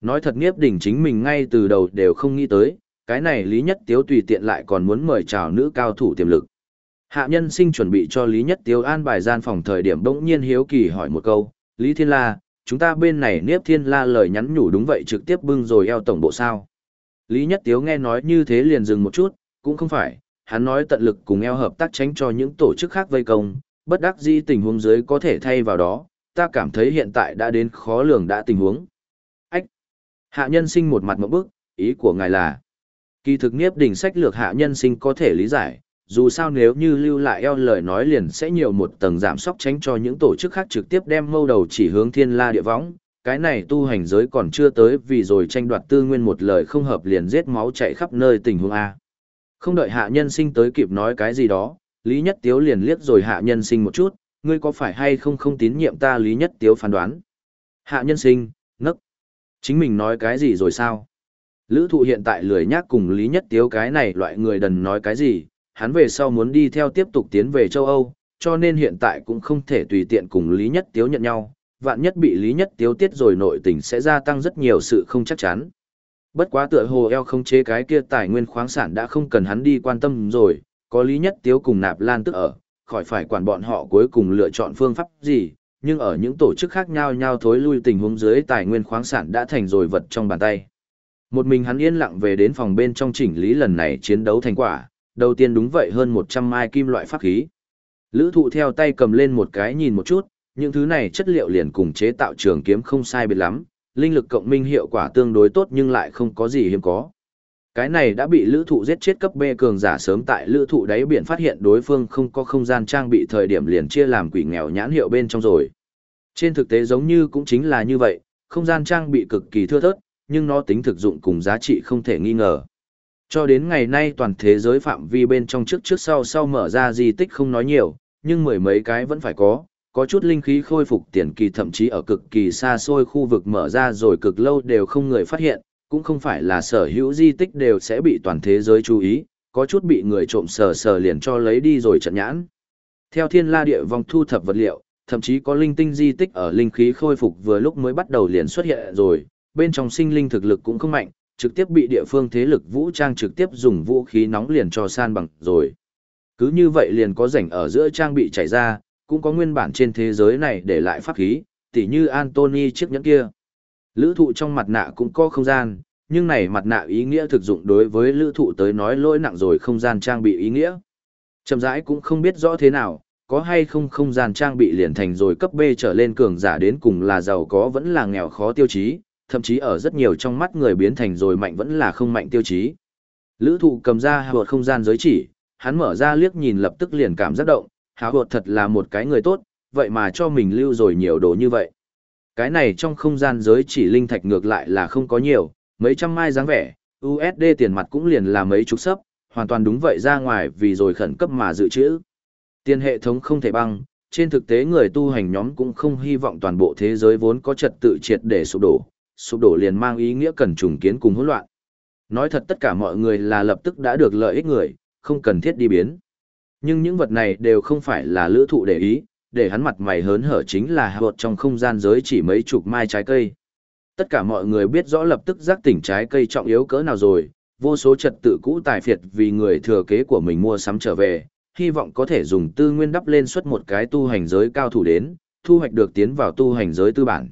S1: Nói thật Niếp Đình chính mình ngay từ đầu đều không nghĩ tới, cái này Lý Nhất Tiếu tùy tiện lại còn muốn mời chào nữ cao thủ tiềm lực. Hạ nhân sinh chuẩn bị cho Lý Nhất Tiếu an bài gian phòng thời điểm bỗng nhiên hiếu kỳ hỏi một câu, Lý Thiên La, chúng ta bên này Niếp Thiên La lời nhắn nhủ đúng vậy trực tiếp bưng rồi eo tổng bộ sao. Lý Nhất Tiếu nghe nói như thế liền dừng một chút, cũng không phải, hắn nói tận lực cùng eo hợp tác tránh cho những tổ chức khác vây công, bất đắc dĩ tình huống dưới có thể thay vào đó, ta cảm thấy hiện tại đã đến khó lường đã tình huống. Ách! Hạ nhân sinh một mặt một bức, ý của ngài là, kỳ thực Niếp đỉnh sách lược hạ nhân sinh có thể lý giải, dù sao nếu như lưu lại eo lời nói liền sẽ nhiều một tầng giảm sóc tránh cho những tổ chức khác trực tiếp đem mâu đầu chỉ hướng thiên la địa võng. Cái này tu hành giới còn chưa tới vì rồi tranh đoạt tư nguyên một lời không hợp liền giết máu chạy khắp nơi tình huống A. Không đợi hạ nhân sinh tới kịp nói cái gì đó, Lý Nhất Tiếu liền liếc rồi hạ nhân sinh một chút, ngươi có phải hay không không tín nhiệm ta Lý Nhất Tiếu phán đoán. Hạ nhân sinh, nấc. Chính mình nói cái gì rồi sao? Lữ thụ hiện tại lười nhác cùng Lý Nhất Tiếu cái này loại người đần nói cái gì, hắn về sau muốn đi theo tiếp tục tiến về châu Âu, cho nên hiện tại cũng không thể tùy tiện cùng Lý Nhất Tiếu nhận nhau, vạn nhất bị Lý Nhất Tiếu tiết rồi nội tình sẽ gia tăng rất nhiều sự không chắc chắn. Bất quá tựa hồ eo không chế cái kia tài nguyên khoáng sản đã không cần hắn đi quan tâm rồi, có Lý Nhất Tiếu cùng Nạp Lan tức ở, khỏi phải quản bọn họ cuối cùng lựa chọn phương pháp gì, nhưng ở những tổ chức khác nhau nhau thối lui tình huống dưới tài nguyên khoáng sản đã thành rồi vật trong bàn tay. Một mình hắn yên lặng về đến phòng bên trong chỉnh lý lần này chiến đấu thành quả, đầu tiên đúng vậy hơn 100 mai kim loại pháp khí. Lữ thụ theo tay cầm lên một cái nhìn một chút, những thứ này chất liệu liền cùng chế tạo trường kiếm không sai biệt lắm, linh lực cộng minh hiệu quả tương đối tốt nhưng lại không có gì hiếm có. Cái này đã bị lữ thụ giết chết cấp B cường giả sớm tại lữ thụ đáy biển phát hiện đối phương không có không gian trang bị thời điểm liền chia làm quỷ nghèo nhãn hiệu bên trong rồi. Trên thực tế giống như cũng chính là như vậy, không gian trang bị cực kỳ thưa thớt, nhưng nó tính thực dụng cùng giá trị không thể nghi ngờ. Cho đến ngày nay toàn thế giới phạm vi bên trong trước trước sau sau mở ra di tích không nói nhiều, nhưng mười mấy cái vẫn phải có, có chút linh khí khôi phục tiền kỳ thậm chí ở cực kỳ xa xôi khu vực mở ra rồi cực lâu đều không người phát hiện, cũng không phải là sở hữu di tích đều sẽ bị toàn thế giới chú ý, có chút bị người trộm sờ sờ liền cho lấy đi rồi trận nhãn. Theo thiên la địa vong thu thập vật liệu, thậm chí có linh tinh di tích ở linh khí khôi phục vừa lúc mới bắt đầu liền xuất hiện rồi, bên trong sinh linh thực lực cũng không mạnh, trực tiếp bị địa phương thế lực vũ trang trực tiếp dùng vũ khí nóng liền cho san bằng rồi. Cứ như vậy liền có rảnh ở giữa trang bị chảy ra, cũng có nguyên bản trên thế giới này để lại pháp khí, tỉ như Anthony chiếc nhẫn kia. Lữ thụ trong mặt nạ cũng có không gian, nhưng này mặt nạ ý nghĩa thực dụng đối với lữ thụ tới nói lỗi nặng rồi không gian trang bị ý nghĩa. Chầm rãi cũng không biết rõ thế nào, có hay không không gian trang bị liền thành rồi cấp B trở lên cường giả đến cùng là giàu có vẫn là nghèo khó tiêu chí, thậm chí ở rất nhiều trong mắt người biến thành rồi mạnh vẫn là không mạnh tiêu chí. Lữ thụ cầm ra hào không gian giới chỉ, hắn mở ra liếc nhìn lập tức liền cảm giác động, hào hột thật là một cái người tốt, vậy mà cho mình lưu rồi nhiều đồ như vậy. Cái này trong không gian giới chỉ linh thạch ngược lại là không có nhiều, mấy trăm mai dáng vẻ, USD tiền mặt cũng liền là mấy chục sấp, hoàn toàn đúng vậy ra ngoài vì rồi khẩn cấp mà dự trữ. Tiền hệ thống không thể băng, trên thực tế người tu hành nhóm cũng không hy vọng toàn bộ thế giới vốn có trật tự triệt để sụp đổ, sụp đổ liền mang ý nghĩa cần trùng kiến cùng hỗn loạn. Nói thật tất cả mọi người là lập tức đã được lợi ích người, không cần thiết đi biến. Nhưng những vật này đều không phải là lữ thụ để ý, để hắn mặt mày hớn hở chính là hợp trong không gian giới chỉ mấy chục mai trái cây. Tất cả mọi người biết rõ lập tức giác tỉnh trái cây trọng yếu cỡ nào rồi, vô số trật tự cũ tài phiệt vì người thừa kế của mình mua sắm trở về, hy vọng có thể dùng tư nguyên đắp lên suốt một cái tu hành giới cao thủ đến, thu hoạch được tiến vào tu hành giới tư bản.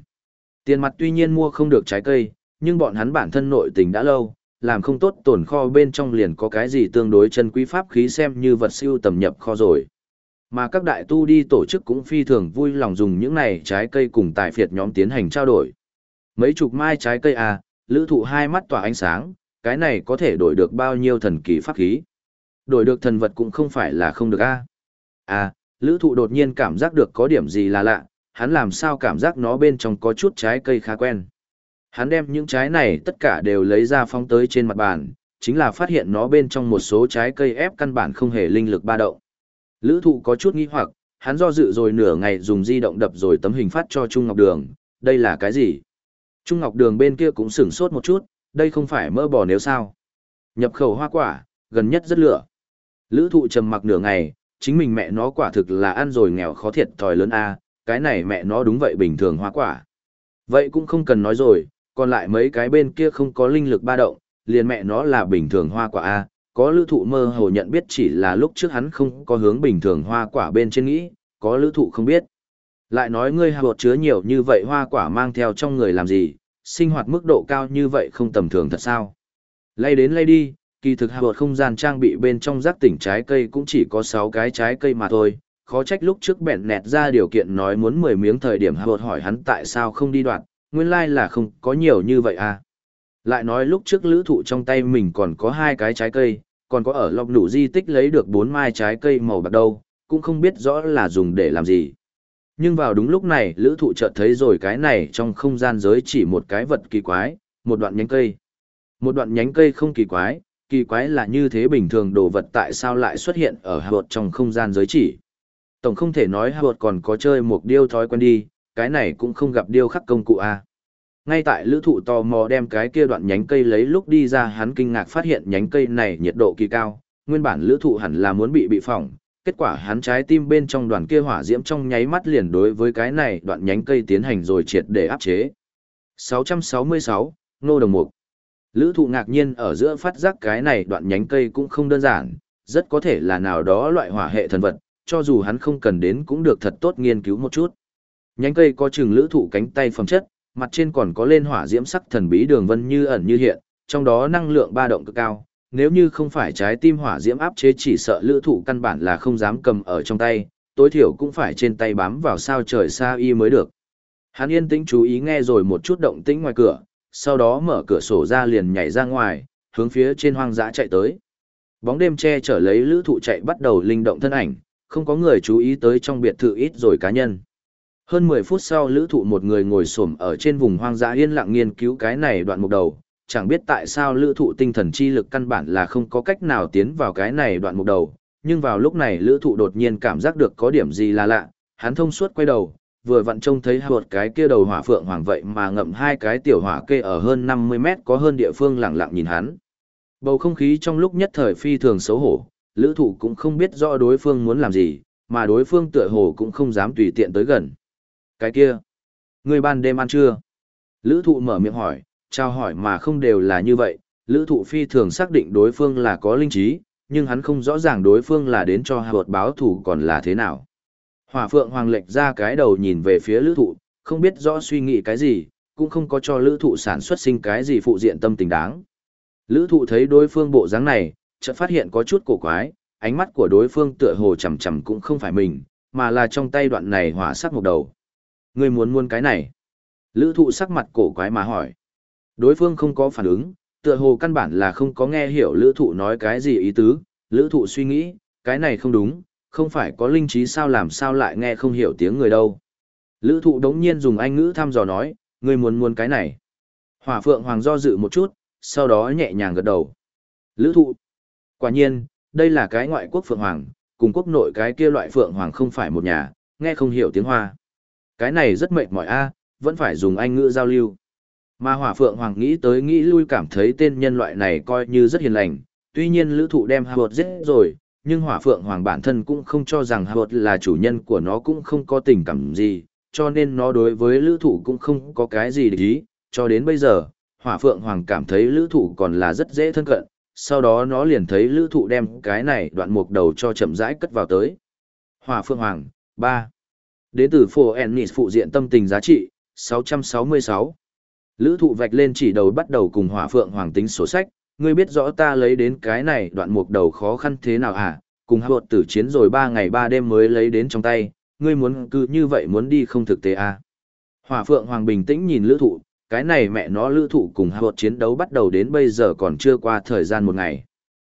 S1: Tiền mặt tuy nhiên mua không được trái cây, nhưng bọn hắn bản thân nội tình đã lâu, làm không tốt tổn kho bên trong liền có cái gì tương đối chân quý pháp khí xem như vật siêu tầm nhập kho rồi. Mà các đại tu đi tổ chức cũng phi thường vui lòng dùng những này trái cây cùng tài phiệt nhóm tiến hành trao đổi. Mấy chục mai trái cây à, lữ thụ hai mắt tỏa ánh sáng, cái này có thể đổi được bao nhiêu thần kỳ pháp khí. Đổi được thần vật cũng không phải là không được a à. à, lữ thụ đột nhiên cảm giác được có điểm gì là lạ, hắn làm sao cảm giác nó bên trong có chút trái cây khá quen. Hắn đem những trái này tất cả đều lấy ra phong tới trên mặt bàn, chính là phát hiện nó bên trong một số trái cây ép căn bản không hề linh lực ba động. Lữ thụ có chút nghi hoặc, hắn do dự rồi nửa ngày dùng di động đập rồi tấm hình phát cho Trung Ngọc Đường, đây là cái gì? Trung Ngọc Đường bên kia cũng sửng sốt một chút, đây không phải mơ bò nếu sao. Nhập khẩu hoa quả, gần nhất rất lửa. Lữ thụ trầm mặc nửa ngày, chính mình mẹ nó quả thực là ăn rồi nghèo khó thiệt thòi lớn A, cái này mẹ nó đúng vậy bình thường hoa quả. Vậy cũng không cần nói rồi, còn lại mấy cái bên kia không có linh lực ba động, liền mẹ nó là bình thường hoa quả A, có lữ thụ mơ hồ nhận biết chỉ là lúc trước hắn không có hướng bình thường hoa quả bên trên nghĩ, có lữ thụ không biết. Lại nói ngươi hạ bột chứa nhiều như vậy hoa quả mang theo trong người làm gì, sinh hoạt mức độ cao như vậy không tầm thường thật sao. Lay đến lay đi, kỳ thực hạ bột không gian trang bị bên trong rác tỉnh trái cây cũng chỉ có 6 cái trái cây mà thôi. Khó trách lúc trước bẹn nẹt ra điều kiện nói muốn 10 miếng thời điểm hạ bột hỏi hắn tại sao không đi đoạn, nguyên lai like là không có nhiều như vậy à. Lại nói lúc trước lữ thụ trong tay mình còn có hai cái trái cây, còn có ở lọc đủ di tích lấy được bốn mai trái cây màu bạc đâu, cũng không biết rõ là dùng để làm gì. Nhưng vào đúng lúc này, lữ thụ chợt thấy rồi cái này trong không gian giới chỉ một cái vật kỳ quái, một đoạn nhánh cây. Một đoạn nhánh cây không kỳ quái, kỳ quái là như thế bình thường đồ vật tại sao lại xuất hiện ở hạ trong không gian giới chỉ. Tổng không thể nói hạ còn có chơi một điêu thói quen đi, cái này cũng không gặp điêu khắc công cụ a. Ngay tại lữ thụ tò mò đem cái kia đoạn nhánh cây lấy lúc đi ra hắn kinh ngạc phát hiện nhánh cây này nhiệt độ kỳ cao, nguyên bản lữ thụ hẳn là muốn bị bị phỏng, kết quả hắn trái tim bên trong đoàn kia hỏa diễm trong nháy mắt liền đối với cái này đoạn nhánh cây tiến hành rồi triệt để áp chế. 666, Nô Đồng Mục Lữ thụ ngạc nhiên ở giữa phát giác cái này đoạn nhánh cây cũng không đơn giản, rất có thể là nào đó loại hỏa hệ thần vật, cho dù hắn không cần đến cũng được thật tốt nghiên cứu một chút. Nhánh cây có chừng lữ thụ cánh tay phẩm chất, mặt trên còn có lên hỏa diễm sắc thần bí đường vân như ẩn như hiện, trong đó năng lượng ba động cực cao, nếu như không phải trái tim hỏa diễm áp chế chỉ sợ lữ thụ căn bản là không dám cầm ở trong tay, tối thiểu cũng phải trên tay bám vào sao trời xa y mới được. Hắn yên tĩnh chú ý nghe rồi một chút động tĩnh ngoài cửa, sau đó mở cửa sổ ra liền nhảy ra ngoài, hướng phía trên hoang dã chạy tới. Bóng đêm che chở lấy lữ thụ chạy bắt đầu linh động thân ảnh, không có người chú ý tới trong biệt thự ít rồi cá nhân. Hơn 10 phút sau lữ thụ một người ngồi xổm ở trên vùng hoang dã yên lặng nghiên cứu cái này đoạn mục đầu, chẳng biết tại sao lữ thụ tinh thần chi lực căn bản là không có cách nào tiến vào cái này đoạn mục đầu, nhưng vào lúc này lữ thụ đột nhiên cảm giác được có điểm gì là lạ, hắn thông suốt quay đầu, vừa vặn trông thấy một cái kia đầu hỏa phượng hoàng vậy mà ngậm hai cái tiểu hỏa kê ở hơn 50 mét có hơn địa phương lặng lặng nhìn hắn. Bầu không khí trong lúc nhất thời phi thường xấu hổ, lữ thụ cũng không biết rõ đối phương muốn làm gì, mà đối phương tựa hồ cũng không dám tùy tiện tới gần. Cái kia, người ban đêm ăn chưa? Lữ thụ mở miệng hỏi, trao hỏi mà không đều là như vậy, lữ thụ phi thường xác định đối phương là có linh trí, nhưng hắn không rõ ràng đối phương là đến cho hợp báo thủ còn là thế nào. Hỏa phượng hoàng lệch ra cái đầu nhìn về phía lữ thụ, không biết rõ suy nghĩ cái gì, cũng không có cho lữ thụ sản xuất sinh cái gì phụ diện tâm tình đáng. Lữ thụ thấy đối phương bộ dáng này, chợt phát hiện có chút cổ quái, ánh mắt của đối phương tựa hồ chầm chầm cũng không phải mình, mà là trong tay đoạn này hỏa sắc một đầu. Người muốn muốn cái này. Lữ thụ sắc mặt cổ quái mà hỏi. Đối phương không có phản ứng, tựa hồ căn bản là không có nghe hiểu lữ thụ nói cái gì ý tứ, lữ thụ suy nghĩ, cái này không đúng, không phải có linh trí sao làm sao lại nghe không hiểu tiếng người đâu. Lữ thụ đống nhiên dùng anh ngữ thăm dò nói, người muốn muốn cái này. Hỏa phượng hoàng do dự một chút, sau đó nhẹ nhàng gật đầu. Lữ thụ. Quả nhiên, đây là cái ngoại quốc phượng hoàng, cùng quốc nội cái kia loại phượng hoàng không phải một nhà, nghe không hiểu tiếng hoa. Cái này rất mệt mỏi a vẫn phải dùng anh ngữ giao lưu. Mà hỏa phượng hoàng nghĩ tới nghĩ lui cảm thấy tên nhân loại này coi như rất hiền lành, tuy nhiên lữ thụ đem hạ giết rồi, nhưng hỏa phượng hoàng bản thân cũng không cho rằng hạ là chủ nhân của nó cũng không có tình cảm gì, cho nên nó đối với lữ thụ cũng không có cái gì để ý, cho đến bây giờ, hỏa phượng hoàng cảm thấy lữ thụ còn là rất dễ thân cận, sau đó nó liền thấy lữ thụ đem cái này đoạn mục đầu cho chậm rãi cất vào tới. Hỏa phượng hoàng, 3. Đến từ phổ Ennis phụ diện tâm tình giá trị, 666. Lữ thụ vạch lên chỉ đầu bắt đầu cùng hỏa phượng hoàng tính sổ sách, ngươi biết rõ ta lấy đến cái này đoạn mục đầu khó khăn thế nào hả, cùng hạ bột tử chiến rồi 3 ngày 3 đêm mới lấy đến trong tay, ngươi muốn cứ như vậy muốn đi không thực tế à. Hỏa phượng hoàng bình tĩnh nhìn lữ thụ, cái này mẹ nó lữ thụ cùng hạ chiến đấu bắt đầu đến bây giờ còn chưa qua thời gian một ngày.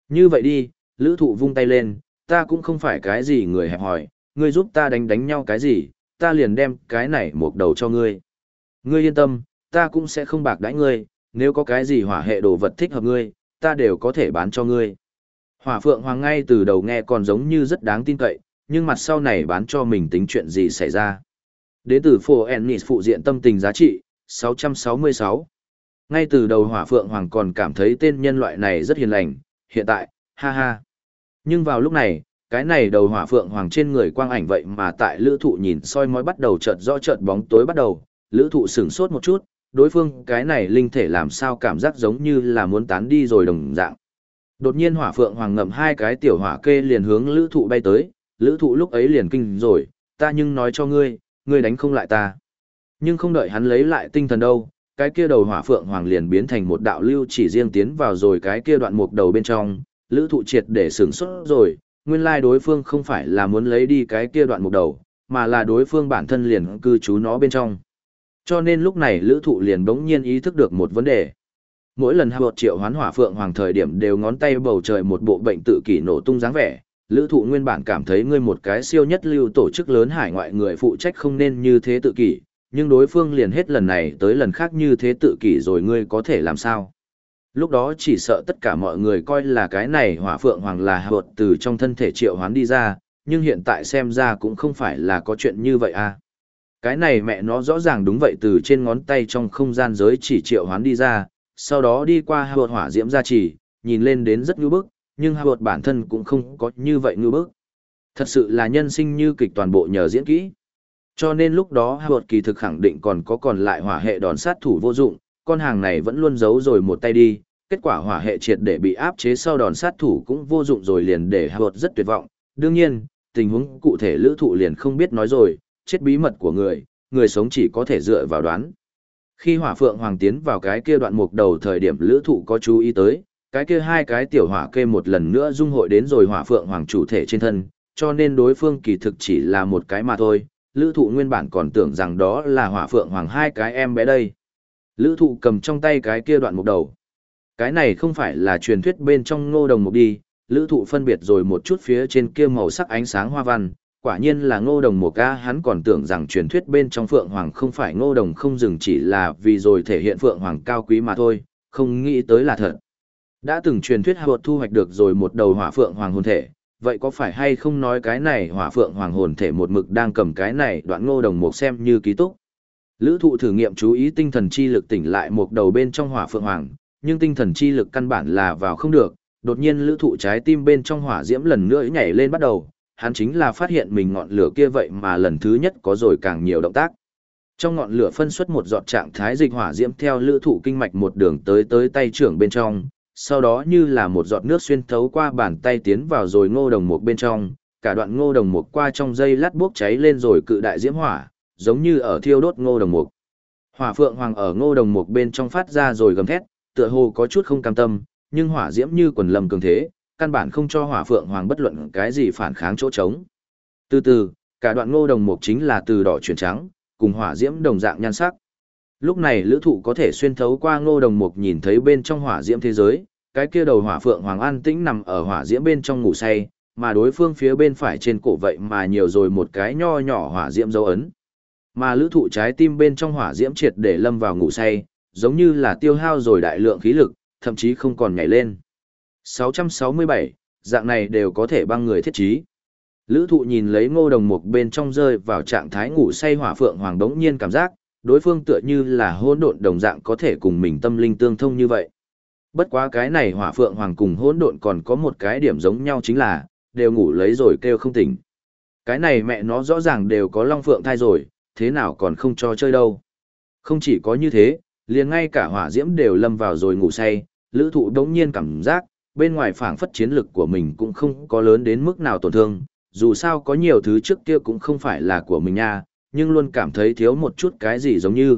S1: Như vậy đi, lữ thụ vung tay lên, ta cũng không phải cái gì người hẹp hỏi, ngươi giúp ta đánh đánh nhau cái gì, ta liền đem cái này một đầu cho ngươi. Ngươi yên tâm, ta cũng sẽ không bạc đãi ngươi, nếu có cái gì hỏa hệ đồ vật thích hợp ngươi, ta đều có thể bán cho ngươi. Hỏa phượng hoàng ngay từ đầu nghe còn giống như rất đáng tin cậy, nhưng mặt sau này bán cho mình tính chuyện gì xảy ra. Đến từ phổ Ennis phụ diện tâm tình giá trị, 666. Ngay từ đầu hỏa phượng hoàng còn cảm thấy tên nhân loại này rất hiền lành, hiện tại, ha ha. Nhưng vào lúc này, cái này đầu hỏa phượng hoàng trên người quang ảnh vậy mà tại lữ thụ nhìn soi mói bắt đầu chợt rõ chợt bóng tối bắt đầu, lữ thụ sửng sốt một chút, đối phương cái này linh thể làm sao cảm giác giống như là muốn tán đi rồi đồng dạng. Đột nhiên hỏa phượng hoàng ngậm hai cái tiểu hỏa kê liền hướng lữ thụ bay tới, lữ thụ lúc ấy liền kinh rồi, ta nhưng nói cho ngươi, ngươi đánh không lại ta. Nhưng không đợi hắn lấy lại tinh thần đâu, cái kia đầu hỏa phượng hoàng liền biến thành một đạo lưu chỉ riêng tiến vào rồi cái kia đoạn mục đầu bên trong, lữ thụ triệt để sửng sốt rồi, nguyên lai đối phương không phải là muốn lấy đi cái kia đoạn mục đầu, mà là đối phương bản thân liền cư trú nó bên trong. Cho nên lúc này lữ thụ liền bỗng nhiên ý thức được một vấn đề. Mỗi lần hạ bột triệu hoán hỏa phượng hoàng thời điểm đều ngón tay bầu trời một bộ bệnh tự kỷ nổ tung dáng vẻ. Lữ thụ nguyên bản cảm thấy ngươi một cái siêu nhất lưu tổ chức lớn hải ngoại người phụ trách không nên như thế tự kỷ, nhưng đối phương liền hết lần này tới lần khác như thế tự kỷ rồi ngươi có thể làm sao. Lúc đó chỉ sợ tất cả mọi người coi là cái này hỏa phượng hoàng là hợp từ trong thân thể triệu hoán đi ra, nhưng hiện tại xem ra cũng không phải là có chuyện như vậy à. Cái này mẹ nó rõ ràng đúng vậy từ trên ngón tay trong không gian giới chỉ triệu hoán đi ra, sau đó đi qua hợp hỏa diễm gia trì, nhìn lên đến rất ngư bức, nhưng hợp bản thân cũng không có như vậy ngư bức. Thật sự là nhân sinh như kịch toàn bộ nhờ diễn kỹ. Cho nên lúc đó hợp kỳ thực khẳng định còn có còn lại hỏa hệ đòn sát thủ vô dụng, con hàng này vẫn luôn giấu rồi một tay đi, kết quả hỏa hệ triệt để bị áp chế sau đòn sát thủ cũng vô dụng rồi liền để hợp rất tuyệt vọng. Đương nhiên, tình huống cụ thể lữ thụ liền không biết nói rồi, chết bí mật của người, người sống chỉ có thể dựa vào đoán. Khi hỏa phượng hoàng tiến vào cái kia đoạn mục đầu thời điểm lữ thụ có chú ý tới, cái kia hai cái tiểu hỏa kê một lần nữa dung hội đến rồi hỏa phượng hoàng chủ thể trên thân, cho nên đối phương kỳ thực chỉ là một cái mà thôi, lữ thụ nguyên bản còn tưởng rằng đó là hỏa phượng hoàng hai cái em bé đây. Lữ thụ cầm trong tay cái kia đoạn mục đầu. Cái này không phải là truyền thuyết bên trong ngô đồng mục đi, lữ thụ phân biệt rồi một chút phía trên kia màu sắc ánh sáng hoa văn, quả nhiên là ngô đồng mục ca hắn còn tưởng rằng truyền thuyết bên trong phượng hoàng không phải ngô đồng không dừng chỉ là vì rồi thể hiện phượng hoàng cao quý mà thôi, không nghĩ tới là thật. Đã từng truyền thuyết hạ thu hoạch được rồi một đầu hỏa phượng hoàng hồn thể, vậy có phải hay không nói cái này hỏa phượng hoàng hồn thể một mực đang cầm cái này đoạn ngô đồng mục xem như ký túc. Lữ thụ thử nghiệm chú ý tinh thần chi lực tỉnh lại một đầu bên trong hỏa phượng hoàng, nhưng tinh thần chi lực căn bản là vào không được, đột nhiên lữ thụ trái tim bên trong hỏa diễm lần nữa nhảy lên bắt đầu, hắn chính là phát hiện mình ngọn lửa kia vậy mà lần thứ nhất có rồi càng nhiều động tác. Trong ngọn lửa phân xuất một giọt trạng thái dịch hỏa diễm theo lữ thụ kinh mạch một đường tới tới tay trưởng bên trong, sau đó như là một giọt nước xuyên thấu qua bàn tay tiến vào rồi ngô đồng mục bên trong, cả đoạn ngô đồng mục qua trong dây lát bốc cháy lên rồi cự đại diễm hỏa, giống như ở thiêu đốt ngô đồng mục. Hỏa phượng hoàng ở ngô đồng mục bên trong phát ra rồi gầm thét, tựa hồ có chút không cam tâm, nhưng hỏa diễm như quần lâm cường thế, căn bản không cho hỏa phượng hoàng bất luận cái gì phản kháng chỗ trống. Từ từ, cả đoạn ngô đồng mục chính là từ đỏ chuyển trắng, cùng hỏa diễm đồng dạng nhan sắc. Lúc này lữ thụ có thể xuyên thấu qua ngô đồng mục nhìn thấy bên trong hỏa diễm thế giới, cái kia đầu hỏa phượng hoàng an tĩnh nằm ở hỏa diễm bên trong ngủ say, mà đối phương phía bên phải trên cổ vậy mà nhiều rồi một cái nho nhỏ hỏa diễm dấu ấn. Mà lữ thụ trái tim bên trong hỏa diễm triệt để lâm vào ngủ say, giống như là tiêu hao rồi đại lượng khí lực, thậm chí không còn nhảy lên. 667, dạng này đều có thể băng người thiết trí. Lữ thụ nhìn lấy ngô đồng mục bên trong rơi vào trạng thái ngủ say hỏa phượng hoàng đống nhiên cảm giác, đối phương tựa như là hỗn độn đồng dạng có thể cùng mình tâm linh tương thông như vậy. Bất quá cái này hỏa phượng hoàng cùng hỗn độn còn có một cái điểm giống nhau chính là, đều ngủ lấy rồi kêu không tỉnh. Cái này mẹ nó rõ ràng đều có long phượng thai rồi, thế nào còn không cho chơi đâu. Không chỉ có như thế, liền ngay cả hỏa diễm đều lâm vào rồi ngủ say, lữ thụ đống nhiên cảm giác, bên ngoài phảng phất chiến lực của mình cũng không có lớn đến mức nào tổn thương, dù sao có nhiều thứ trước kia cũng không phải là của mình nha, nhưng luôn cảm thấy thiếu một chút cái gì giống như.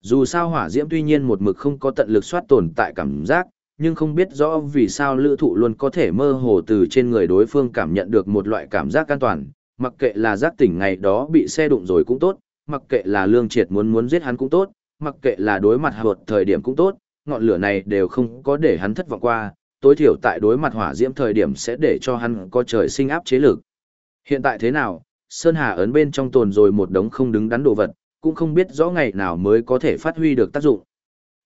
S1: Dù sao hỏa diễm tuy nhiên một mực không có tận lực soát tồn tại cảm giác, nhưng không biết rõ vì sao lữ thụ luôn có thể mơ hồ từ trên người đối phương cảm nhận được một loại cảm giác an toàn, mặc kệ là giác tỉnh ngày đó bị xe đụng rồi cũng tốt, mặc kệ là lương triệt muốn muốn giết hắn cũng tốt, mặc kệ là đối mặt hợp thời điểm cũng tốt, ngọn lửa này đều không có để hắn thất vọng qua, tối thiểu tại đối mặt hỏa diễm thời điểm sẽ để cho hắn có trời sinh áp chế lực. Hiện tại thế nào, Sơn Hà ấn bên trong tồn rồi một đống không đứng đắn đồ vật, cũng không biết rõ ngày nào mới có thể phát huy được tác dụng.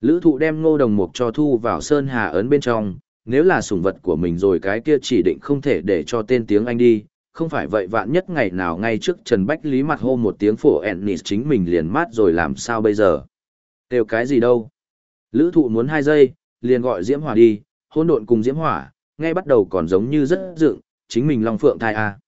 S1: Lữ thụ đem ngô đồng mục cho thu vào Sơn Hà ấn bên trong, nếu là sủng vật của mình rồi cái kia chỉ định không thể để cho tên tiếng Anh đi, không phải vậy vạn nhất ngày nào ngay trước Trần Bách Lý mặt hô một tiếng phổ Ennis chính mình liền mát rồi làm sao bây giờ. Đều cái gì đâu. Lữ thụ muốn 2 giây, liền gọi Diễm Hỏa đi, hôn độn cùng Diễm Hỏa, ngay bắt đầu còn giống như rất dựng, chính mình Long Phượng thai A.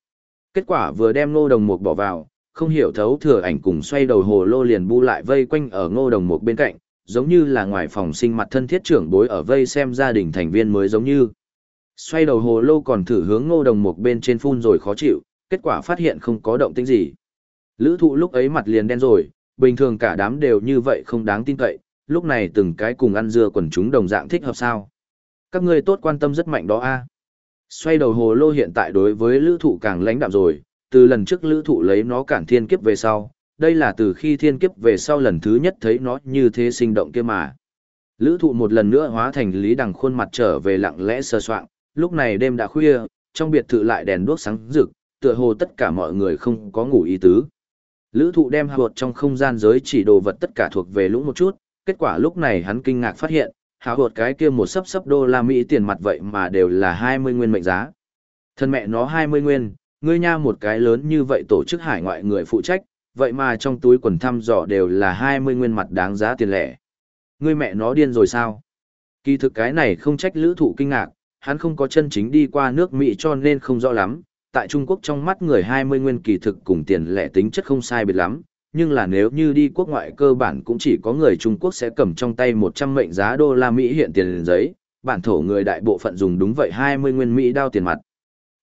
S1: Kết quả vừa đem ngô đồng mục bỏ vào, không hiểu thấu thừa ảnh cùng xoay đầu hồ lô liền bu lại vây quanh ở ngô đồng mục bên cạnh, giống như là ngoài phòng sinh mặt thân thiết trưởng bối ở vây xem gia đình thành viên mới giống như. Xoay đầu hồ lô còn thử hướng ngô đồng mục bên trên phun rồi khó chịu, kết quả phát hiện không có động tĩnh gì. Lữ thụ lúc ấy mặt liền đen rồi, bình thường cả đám đều như vậy không đáng tin cậy, lúc này từng cái cùng ăn dưa quần chúng đồng dạng thích hợp sao. Các ngươi tốt quan tâm rất mạnh đó a Xoay đầu hồ lô hiện tại đối với lữ thụ càng lãnh đạm rồi, từ lần trước lữ thụ lấy nó cản thiên kiếp về sau, đây là từ khi thiên kiếp về sau lần thứ nhất thấy nó như thế sinh động kia mà. Lữ thụ một lần nữa hóa thành lý đằng khuôn mặt trở về lặng lẽ sơ soạn, lúc này đêm đã khuya, trong biệt thự lại đèn đuốc sáng rực, tựa hồ tất cả mọi người không có ngủ ý tứ. Lữ thụ đem hột trong không gian giới chỉ đồ vật tất cả thuộc về lũng một chút, kết quả lúc này hắn kinh ngạc phát hiện, hào hột cái kia một sấp sấp đô la Mỹ tiền mặt vậy mà đều là 20 nguyên mệnh giá. Thân mẹ nó 20 nguyên, ngươi nha một cái lớn như vậy tổ chức hải ngoại người phụ trách, vậy mà trong túi quần thăm dò đều là 20 nguyên mặt đáng giá tiền lẻ. Ngươi mẹ nó điên rồi sao? Kỳ thực cái này không trách lữ thụ kinh ngạc, hắn không có chân chính đi qua nước Mỹ cho nên không rõ lắm. Tại Trung Quốc trong mắt người 20 nguyên kỳ thực cùng tiền lẻ tính chất không sai biệt lắm, nhưng là nếu như đi quốc ngoại cơ bản cũng chỉ có người Trung Quốc sẽ cầm trong tay 100 mệnh giá đô la Mỹ hiện tiền giấy, bản thổ người đại bộ phận dùng đúng vậy 20 nguyên Mỹ đao tiền mặt.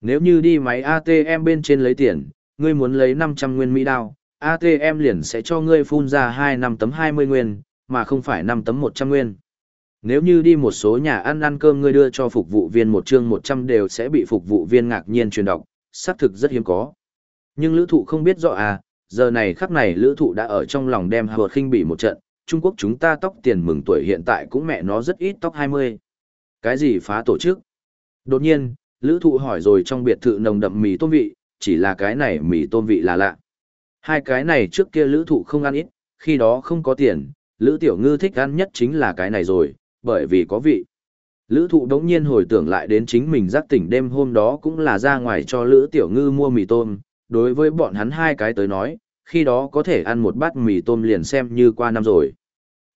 S1: Nếu như đi máy ATM bên trên lấy tiền, ngươi muốn lấy 500 nguyên Mỹ đao, ATM liền sẽ cho ngươi phun ra 2 năm tấm 20 nguyên, mà không phải 5 tấm 100 nguyên. Nếu như đi một số nhà ăn ăn cơm ngươi đưa cho phục vụ viên một chương 100 đều sẽ bị phục vụ viên ngạc nhiên truyền đọc, xác thực rất hiếm có. Nhưng lữ thụ không biết rõ à, giờ này khắc này lữ thụ đã ở trong lòng đem hợp khinh bị một trận, Trung Quốc chúng ta tóc tiền mừng tuổi hiện tại cũng mẹ nó rất ít tóc 20. Cái gì phá tổ chức? Đột nhiên, lữ thụ hỏi rồi trong biệt thự nồng đậm mì tôm vị, chỉ là cái này mì tôm vị là lạ. Hai cái này trước kia lữ thụ không ăn ít, khi đó không có tiền, lữ tiểu ngư thích ăn nhất chính là cái này rồi, bởi vì có vị. Lữ thụ đống nhiên hồi tưởng lại đến chính mình giác tỉnh đêm hôm đó cũng là ra ngoài cho lữ tiểu ngư mua mì tôm, đối với bọn hắn hai cái tới nói, khi đó có thể ăn một bát mì tôm liền xem như qua năm rồi.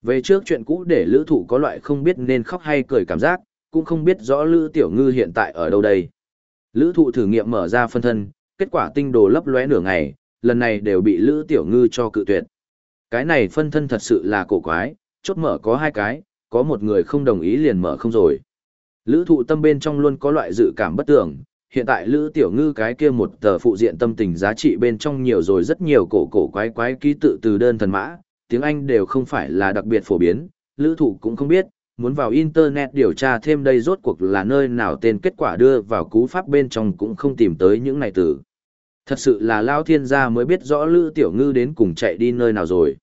S1: Về trước chuyện cũ để lữ thụ có loại không biết nên khóc hay cười cảm giác, cũng không biết rõ lữ tiểu ngư hiện tại ở đâu đây. Lữ thụ thử nghiệm mở ra phân thân, kết quả tinh đồ lấp lóe nửa ngày, lần này đều bị lữ tiểu ngư cho cự tuyệt. Cái này phân thân thật sự là cổ quái, chốt mở có hai cái, có một người không đồng ý liền mở không rồi. Lữ thụ tâm bên trong luôn có loại dự cảm bất tưởng, hiện tại Lữ Tiểu Ngư cái kia một tờ phụ diện tâm tình giá trị bên trong nhiều rồi rất nhiều cổ cổ quái quái ký tự từ đơn thần mã, tiếng Anh đều không phải là đặc biệt phổ biến, Lữ thụ cũng không biết, muốn vào Internet điều tra thêm đây rốt cuộc là nơi nào tên kết quả đưa vào cú pháp bên trong cũng không tìm tới những này từ. Thật sự là Lao Thiên gia mới biết rõ Lữ Tiểu Ngư đến cùng chạy đi nơi nào rồi.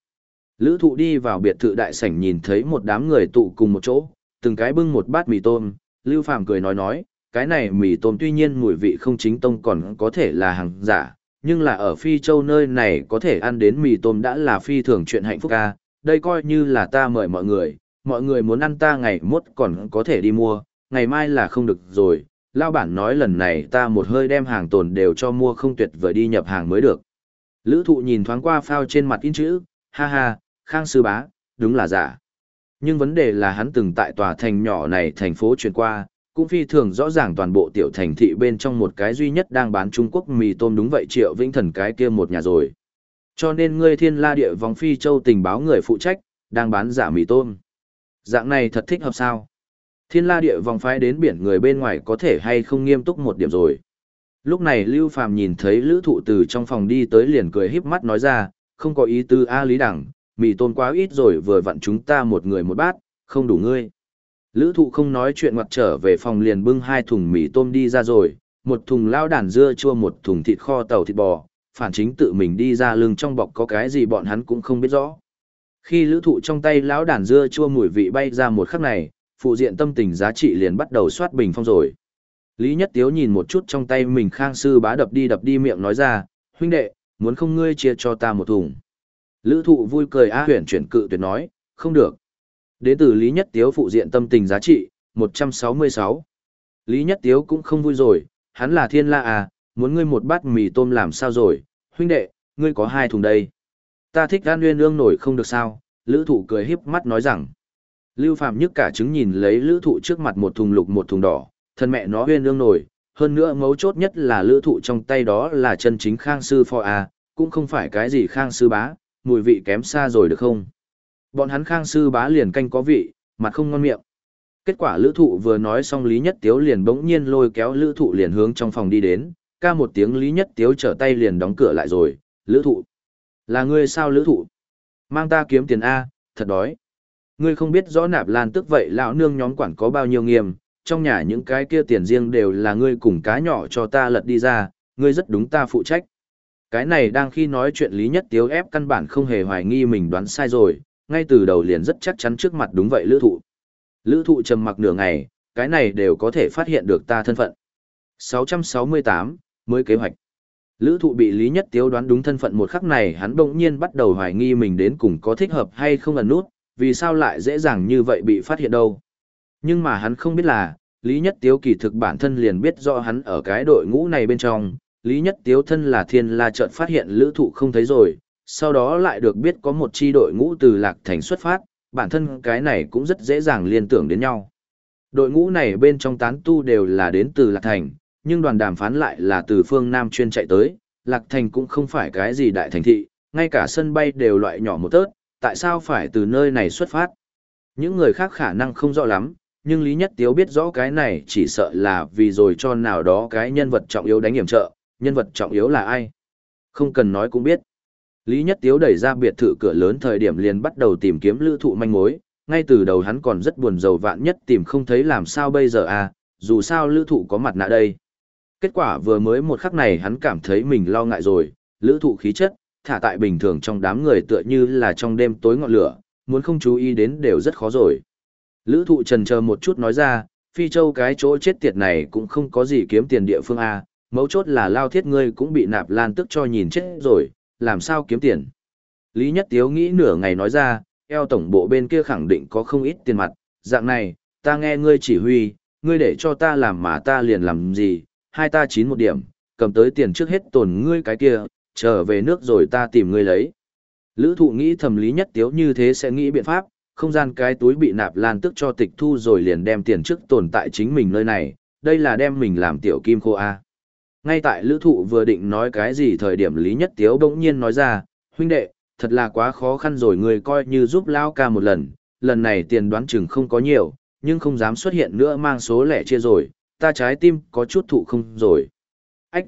S1: Lữ thụ đi vào biệt thự đại sảnh nhìn thấy một đám người tụ cùng một chỗ, từng cái bưng một bát mì tôm, Lưu Phàm cười nói nói, cái này mì tôm tuy nhiên mùi vị không chính tông còn có thể là hàng giả, nhưng là ở Phi Châu nơi này có thể ăn đến mì tôm đã là phi thường chuyện hạnh phúc ca, đây coi như là ta mời mọi người, mọi người muốn ăn ta ngày mốt còn có thể đi mua, ngày mai là không được rồi, lao bản nói lần này ta một hơi đem hàng tồn đều cho mua không tuyệt vời đi nhập hàng mới được. Lữ thụ nhìn thoáng qua phao trên mặt in chữ, ha ha, Khang Sư Bá, đúng là giả. Nhưng vấn đề là hắn từng tại tòa thành nhỏ này thành phố chuyển qua, cũng phi thường rõ ràng toàn bộ tiểu thành thị bên trong một cái duy nhất đang bán Trung Quốc mì tôm đúng vậy triệu vĩnh thần cái kia một nhà rồi. Cho nên ngươi thiên la địa vòng phi châu tình báo người phụ trách, đang bán giả mì tôm. Dạng này thật thích hợp sao? Thiên la địa vòng phái đến biển người bên ngoài có thể hay không nghiêm túc một điểm rồi. Lúc này Lưu Phàm nhìn thấy lữ thụ từ trong phòng đi tới liền cười híp mắt nói ra, không có ý tư A Lý Đẳng, mì tôm quá ít rồi vừa vặn chúng ta một người một bát, không đủ ngươi. Lữ thụ không nói chuyện ngoặt trở về phòng liền bưng hai thùng mì tôm đi ra rồi, một thùng lao đàn dưa chua một thùng thịt kho tàu thịt bò, phản chính tự mình đi ra lưng trong bọc có cái gì bọn hắn cũng không biết rõ. Khi lữ thụ trong tay lão đàn dưa chua mùi vị bay ra một khắc này, phụ diện tâm tình giá trị liền bắt đầu soát bình phong rồi. Lý Nhất Tiếu nhìn một chút trong tay mình khang sư bá đập đi đập đi miệng nói ra, huynh đệ, muốn không ngươi chia cho ta một thùng. Lữ thụ vui cười á huyển chuyển cự tuyệt nói, không được. Đến từ Lý Nhất Tiếu phụ diện tâm tình giá trị, 166. Lý Nhất Tiếu cũng không vui rồi, hắn là thiên la à, muốn ngươi một bát mì tôm làm sao rồi, huynh đệ, ngươi có hai thùng đây. Ta thích gan nguyên ương nổi không được sao, lữ thụ cười hiếp mắt nói rằng. Lưu Phạm nhức cả chứng nhìn lấy lữ thụ trước mặt một thùng lục một thùng đỏ, thân mẹ nó huyên ương nổi, hơn nữa mấu chốt nhất là lữ thụ trong tay đó là chân chính khang sư phò à, cũng không phải cái gì khang sư bá, mùi vị kém xa rồi được không? Bọn hắn khang sư bá liền canh có vị, mặt không ngon miệng. Kết quả lữ thụ vừa nói xong Lý Nhất Tiếu liền bỗng nhiên lôi kéo lữ thụ liền hướng trong phòng đi đến, ca một tiếng Lý Nhất Tiếu trở tay liền đóng cửa lại rồi, lữ thụ. Là ngươi sao lữ thụ? Mang ta kiếm tiền A, thật đói. Ngươi không biết rõ nạp lan tức vậy lão nương nhóm quản có bao nhiêu nghiêm, trong nhà những cái kia tiền riêng đều là ngươi cùng cá nhỏ cho ta lật đi ra, ngươi rất đúng ta phụ trách. Cái này đang khi nói chuyện Lý Nhất Tiếu ép căn bản không hề hoài nghi mình đoán sai rồi, ngay từ đầu liền rất chắc chắn trước mặt đúng vậy lữ thụ. Lữ thụ trầm mặc nửa ngày, cái này đều có thể phát hiện được ta thân phận. 668, mới kế hoạch. Lữ thụ bị Lý Nhất Tiếu đoán đúng thân phận một khắc này hắn đồng nhiên bắt đầu hoài nghi mình đến cùng có thích hợp hay không ẩn nút, vì sao lại dễ dàng như vậy bị phát hiện đâu. Nhưng mà hắn không biết là, Lý Nhất Tiếu kỳ thực bản thân liền biết rõ hắn ở cái đội ngũ này bên trong, Lý Nhất Tiếu thân là thiên la chợt phát hiện lữ thụ không thấy rồi, sau đó lại được biết có một chi đội ngũ từ Lạc Thành xuất phát, bản thân cái này cũng rất dễ dàng liên tưởng đến nhau. Đội ngũ này bên trong tán tu đều là đến từ Lạc Thành, nhưng đoàn đàm phán lại là từ phương Nam chuyên chạy tới, Lạc Thành cũng không phải cái gì đại thành thị, ngay cả sân bay đều loại nhỏ một tớt, tại sao phải từ nơi này xuất phát? Những người khác khả năng không rõ lắm, nhưng Lý Nhất Tiếu biết rõ cái này chỉ sợ là vì rồi cho nào đó cái nhân vật trọng yếu đánh hiểm trợ, nhân vật trọng yếu là ai? Không cần nói cũng biết. Lý Nhất Tiếu đẩy ra biệt thự cửa lớn thời điểm liền bắt đầu tìm kiếm lữ thụ manh mối, ngay từ đầu hắn còn rất buồn rầu vạn nhất tìm không thấy làm sao bây giờ à, dù sao lữ thụ có mặt nạ đây. Kết quả vừa mới một khắc này hắn cảm thấy mình lo ngại rồi, lữ thụ khí chất, thả tại bình thường trong đám người tựa như là trong đêm tối ngọn lửa, muốn không chú ý đến đều rất khó rồi. Lữ thụ trần chờ một chút nói ra, phi châu cái chỗ chết tiệt này cũng không có gì kiếm tiền địa phương A, mấu chốt là lao thiết ngươi cũng bị nạp lan tức cho nhìn chết rồi, làm sao kiếm tiền. Lý Nhất Tiếu nghĩ nửa ngày nói ra, eo tổng bộ bên kia khẳng định có không ít tiền mặt, dạng này, ta nghe ngươi chỉ huy, ngươi để cho ta làm mà ta liền làm gì, hai ta chín một điểm, cầm tới tiền trước hết tổn ngươi cái kia, trở về nước rồi ta tìm ngươi lấy. Lữ thụ nghĩ thầm lý nhất tiếu như thế sẽ nghĩ biện pháp, không gian cái túi bị nạp lan tức cho tịch thu rồi liền đem tiền trước tồn tại chính mình nơi này, đây là đem mình làm tiểu kim khô A. Ngay tại lữ thụ vừa định nói cái gì thời điểm lý nhất tiếu bỗng nhiên nói ra, huynh đệ, thật là quá khó khăn rồi người coi như giúp lao ca một lần, lần này tiền đoán chừng không có nhiều, nhưng không dám xuất hiện nữa mang số lẻ chia rồi, ta trái tim có chút thụ không rồi. Ách!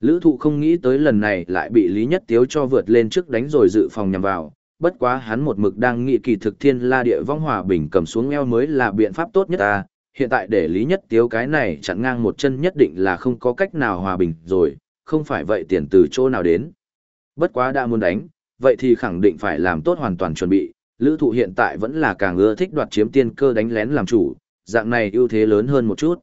S1: Lữ thụ không nghĩ tới lần này lại bị Lý Nhất Tiếu cho vượt lên trước đánh rồi dự phòng nhằm vào, bất quá hắn một mực đang nghị kỳ thực thiên la địa vong hòa bình cầm xuống eo mới là biện pháp tốt nhất ta, hiện tại để Lý Nhất Tiếu cái này chặn ngang một chân nhất định là không có cách nào hòa bình rồi, không phải vậy tiền từ chỗ nào đến. Bất quá đã muốn đánh, vậy thì khẳng định phải làm tốt hoàn toàn chuẩn bị, lữ thụ hiện tại vẫn là càng ưa thích đoạt chiếm tiên cơ đánh lén làm chủ, dạng này ưu thế lớn hơn một chút.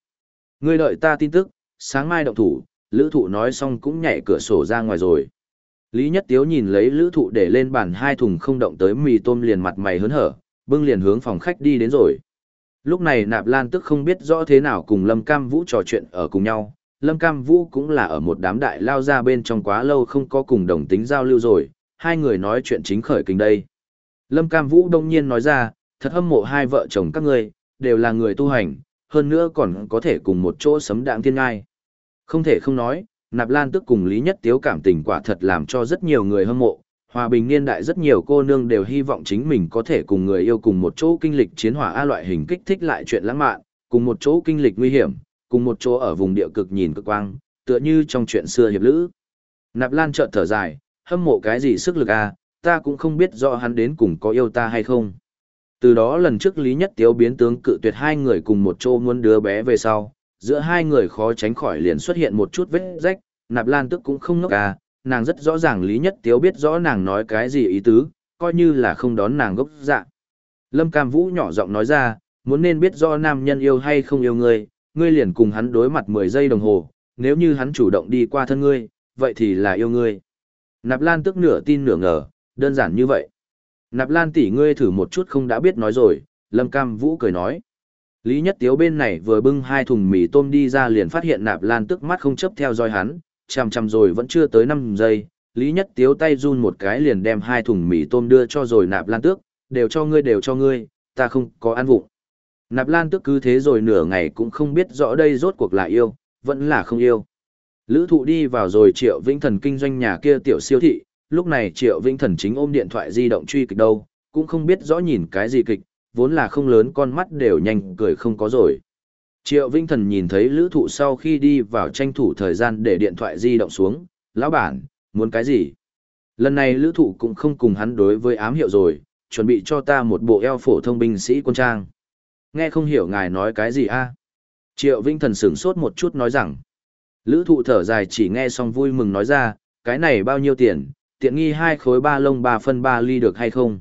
S1: Ngươi đợi ta tin tức, sáng mai động thủ, lữ thụ nói xong cũng nhảy cửa sổ ra ngoài rồi. Lý Nhất Tiếu nhìn lấy lữ thụ để lên bàn hai thùng không động tới mì tôm liền mặt mày hớn hở, bưng liền hướng phòng khách đi đến rồi. Lúc này Nạp Lan tức không biết rõ thế nào cùng Lâm Cam Vũ trò chuyện ở cùng nhau. Lâm Cam Vũ cũng là ở một đám đại lao ra bên trong quá lâu không có cùng đồng tính giao lưu rồi, hai người nói chuyện chính khởi kinh đây. Lâm Cam Vũ đông nhiên nói ra, thật hâm mộ hai vợ chồng các ngươi, đều là người tu hành, hơn nữa còn có thể cùng một chỗ sấm đạng thiên ngai. Không thể không nói, Nạp Lan tức cùng Lý Nhất Tiếu cảm tình quả thật làm cho rất nhiều người hâm mộ. Hòa bình niên đại rất nhiều cô nương đều hy vọng chính mình có thể cùng người yêu cùng một chỗ kinh lịch chiến hỏa A loại hình kích thích lại chuyện lãng mạn, cùng một chỗ kinh lịch nguy hiểm, cùng một chỗ ở vùng địa cực nhìn cực quang, tựa như trong chuyện xưa hiệp lữ. Nạp Lan chợt thở dài, hâm mộ cái gì sức lực a, ta cũng không biết rõ hắn đến cùng có yêu ta hay không. Từ đó lần trước Lý Nhất Tiếu biến tướng cự tuyệt hai người cùng một chỗ muốn đứa bé về sau, giữa hai người khó tránh khỏi liền xuất hiện một chút vết rách, nạp lan tức cũng không ngốc à, nàng rất rõ ràng Lý Nhất Tiếu biết rõ nàng nói cái gì ý tứ, coi như là không đón nàng gốc dạ. Lâm Cam Vũ nhỏ giọng nói ra, muốn nên biết rõ nam nhân yêu hay không yêu ngươi, ngươi liền cùng hắn đối mặt 10 giây đồng hồ, nếu như hắn chủ động đi qua thân ngươi, vậy thì là yêu ngươi. Nạp Lan tức nửa tin nửa ngờ, đơn giản như vậy. Nạp Lan tỷ ngươi thử một chút không đã biết nói rồi, Lâm Cam Vũ cười nói. Lý Nhất Tiếu bên này vừa bưng hai thùng mì tôm đi ra liền phát hiện Nạp Lan tức mắt không chấp theo dõi hắn, chằm chằm rồi vẫn chưa tới 5 giây. Lý Nhất Tiếu tay run một cái liền đem hai thùng mì tôm đưa cho rồi Nạp Lan tước, đều cho ngươi đều cho ngươi, ta không có ăn vụng. Nạp Lan tước cứ thế rồi nửa ngày cũng không biết rõ đây rốt cuộc là yêu, vẫn là không yêu. Lữ thụ đi vào rồi Triệu Vĩnh Thần kinh doanh nhà kia tiểu siêu thị, lúc này Triệu Vĩnh Thần chính ôm điện thoại di động truy kịch đâu, cũng không biết rõ nhìn cái gì kịch, vốn là không lớn con mắt đều nhanh cười không có rồi. Triệu Vinh Thần nhìn thấy lữ thụ sau khi đi vào tranh thủ thời gian để điện thoại di động xuống, lão bản, muốn cái gì? Lần này lữ thụ cũng không cùng hắn đối với ám hiệu rồi, chuẩn bị cho ta một bộ eo phổ thông binh sĩ quân trang. Nghe không hiểu ngài nói cái gì a Triệu Vinh Thần sửng sốt một chút nói rằng, Lữ thụ thở dài chỉ nghe xong vui mừng nói ra, cái này bao nhiêu tiền, tiện nghi hai khối ba lông ba phân ba ly được hay không?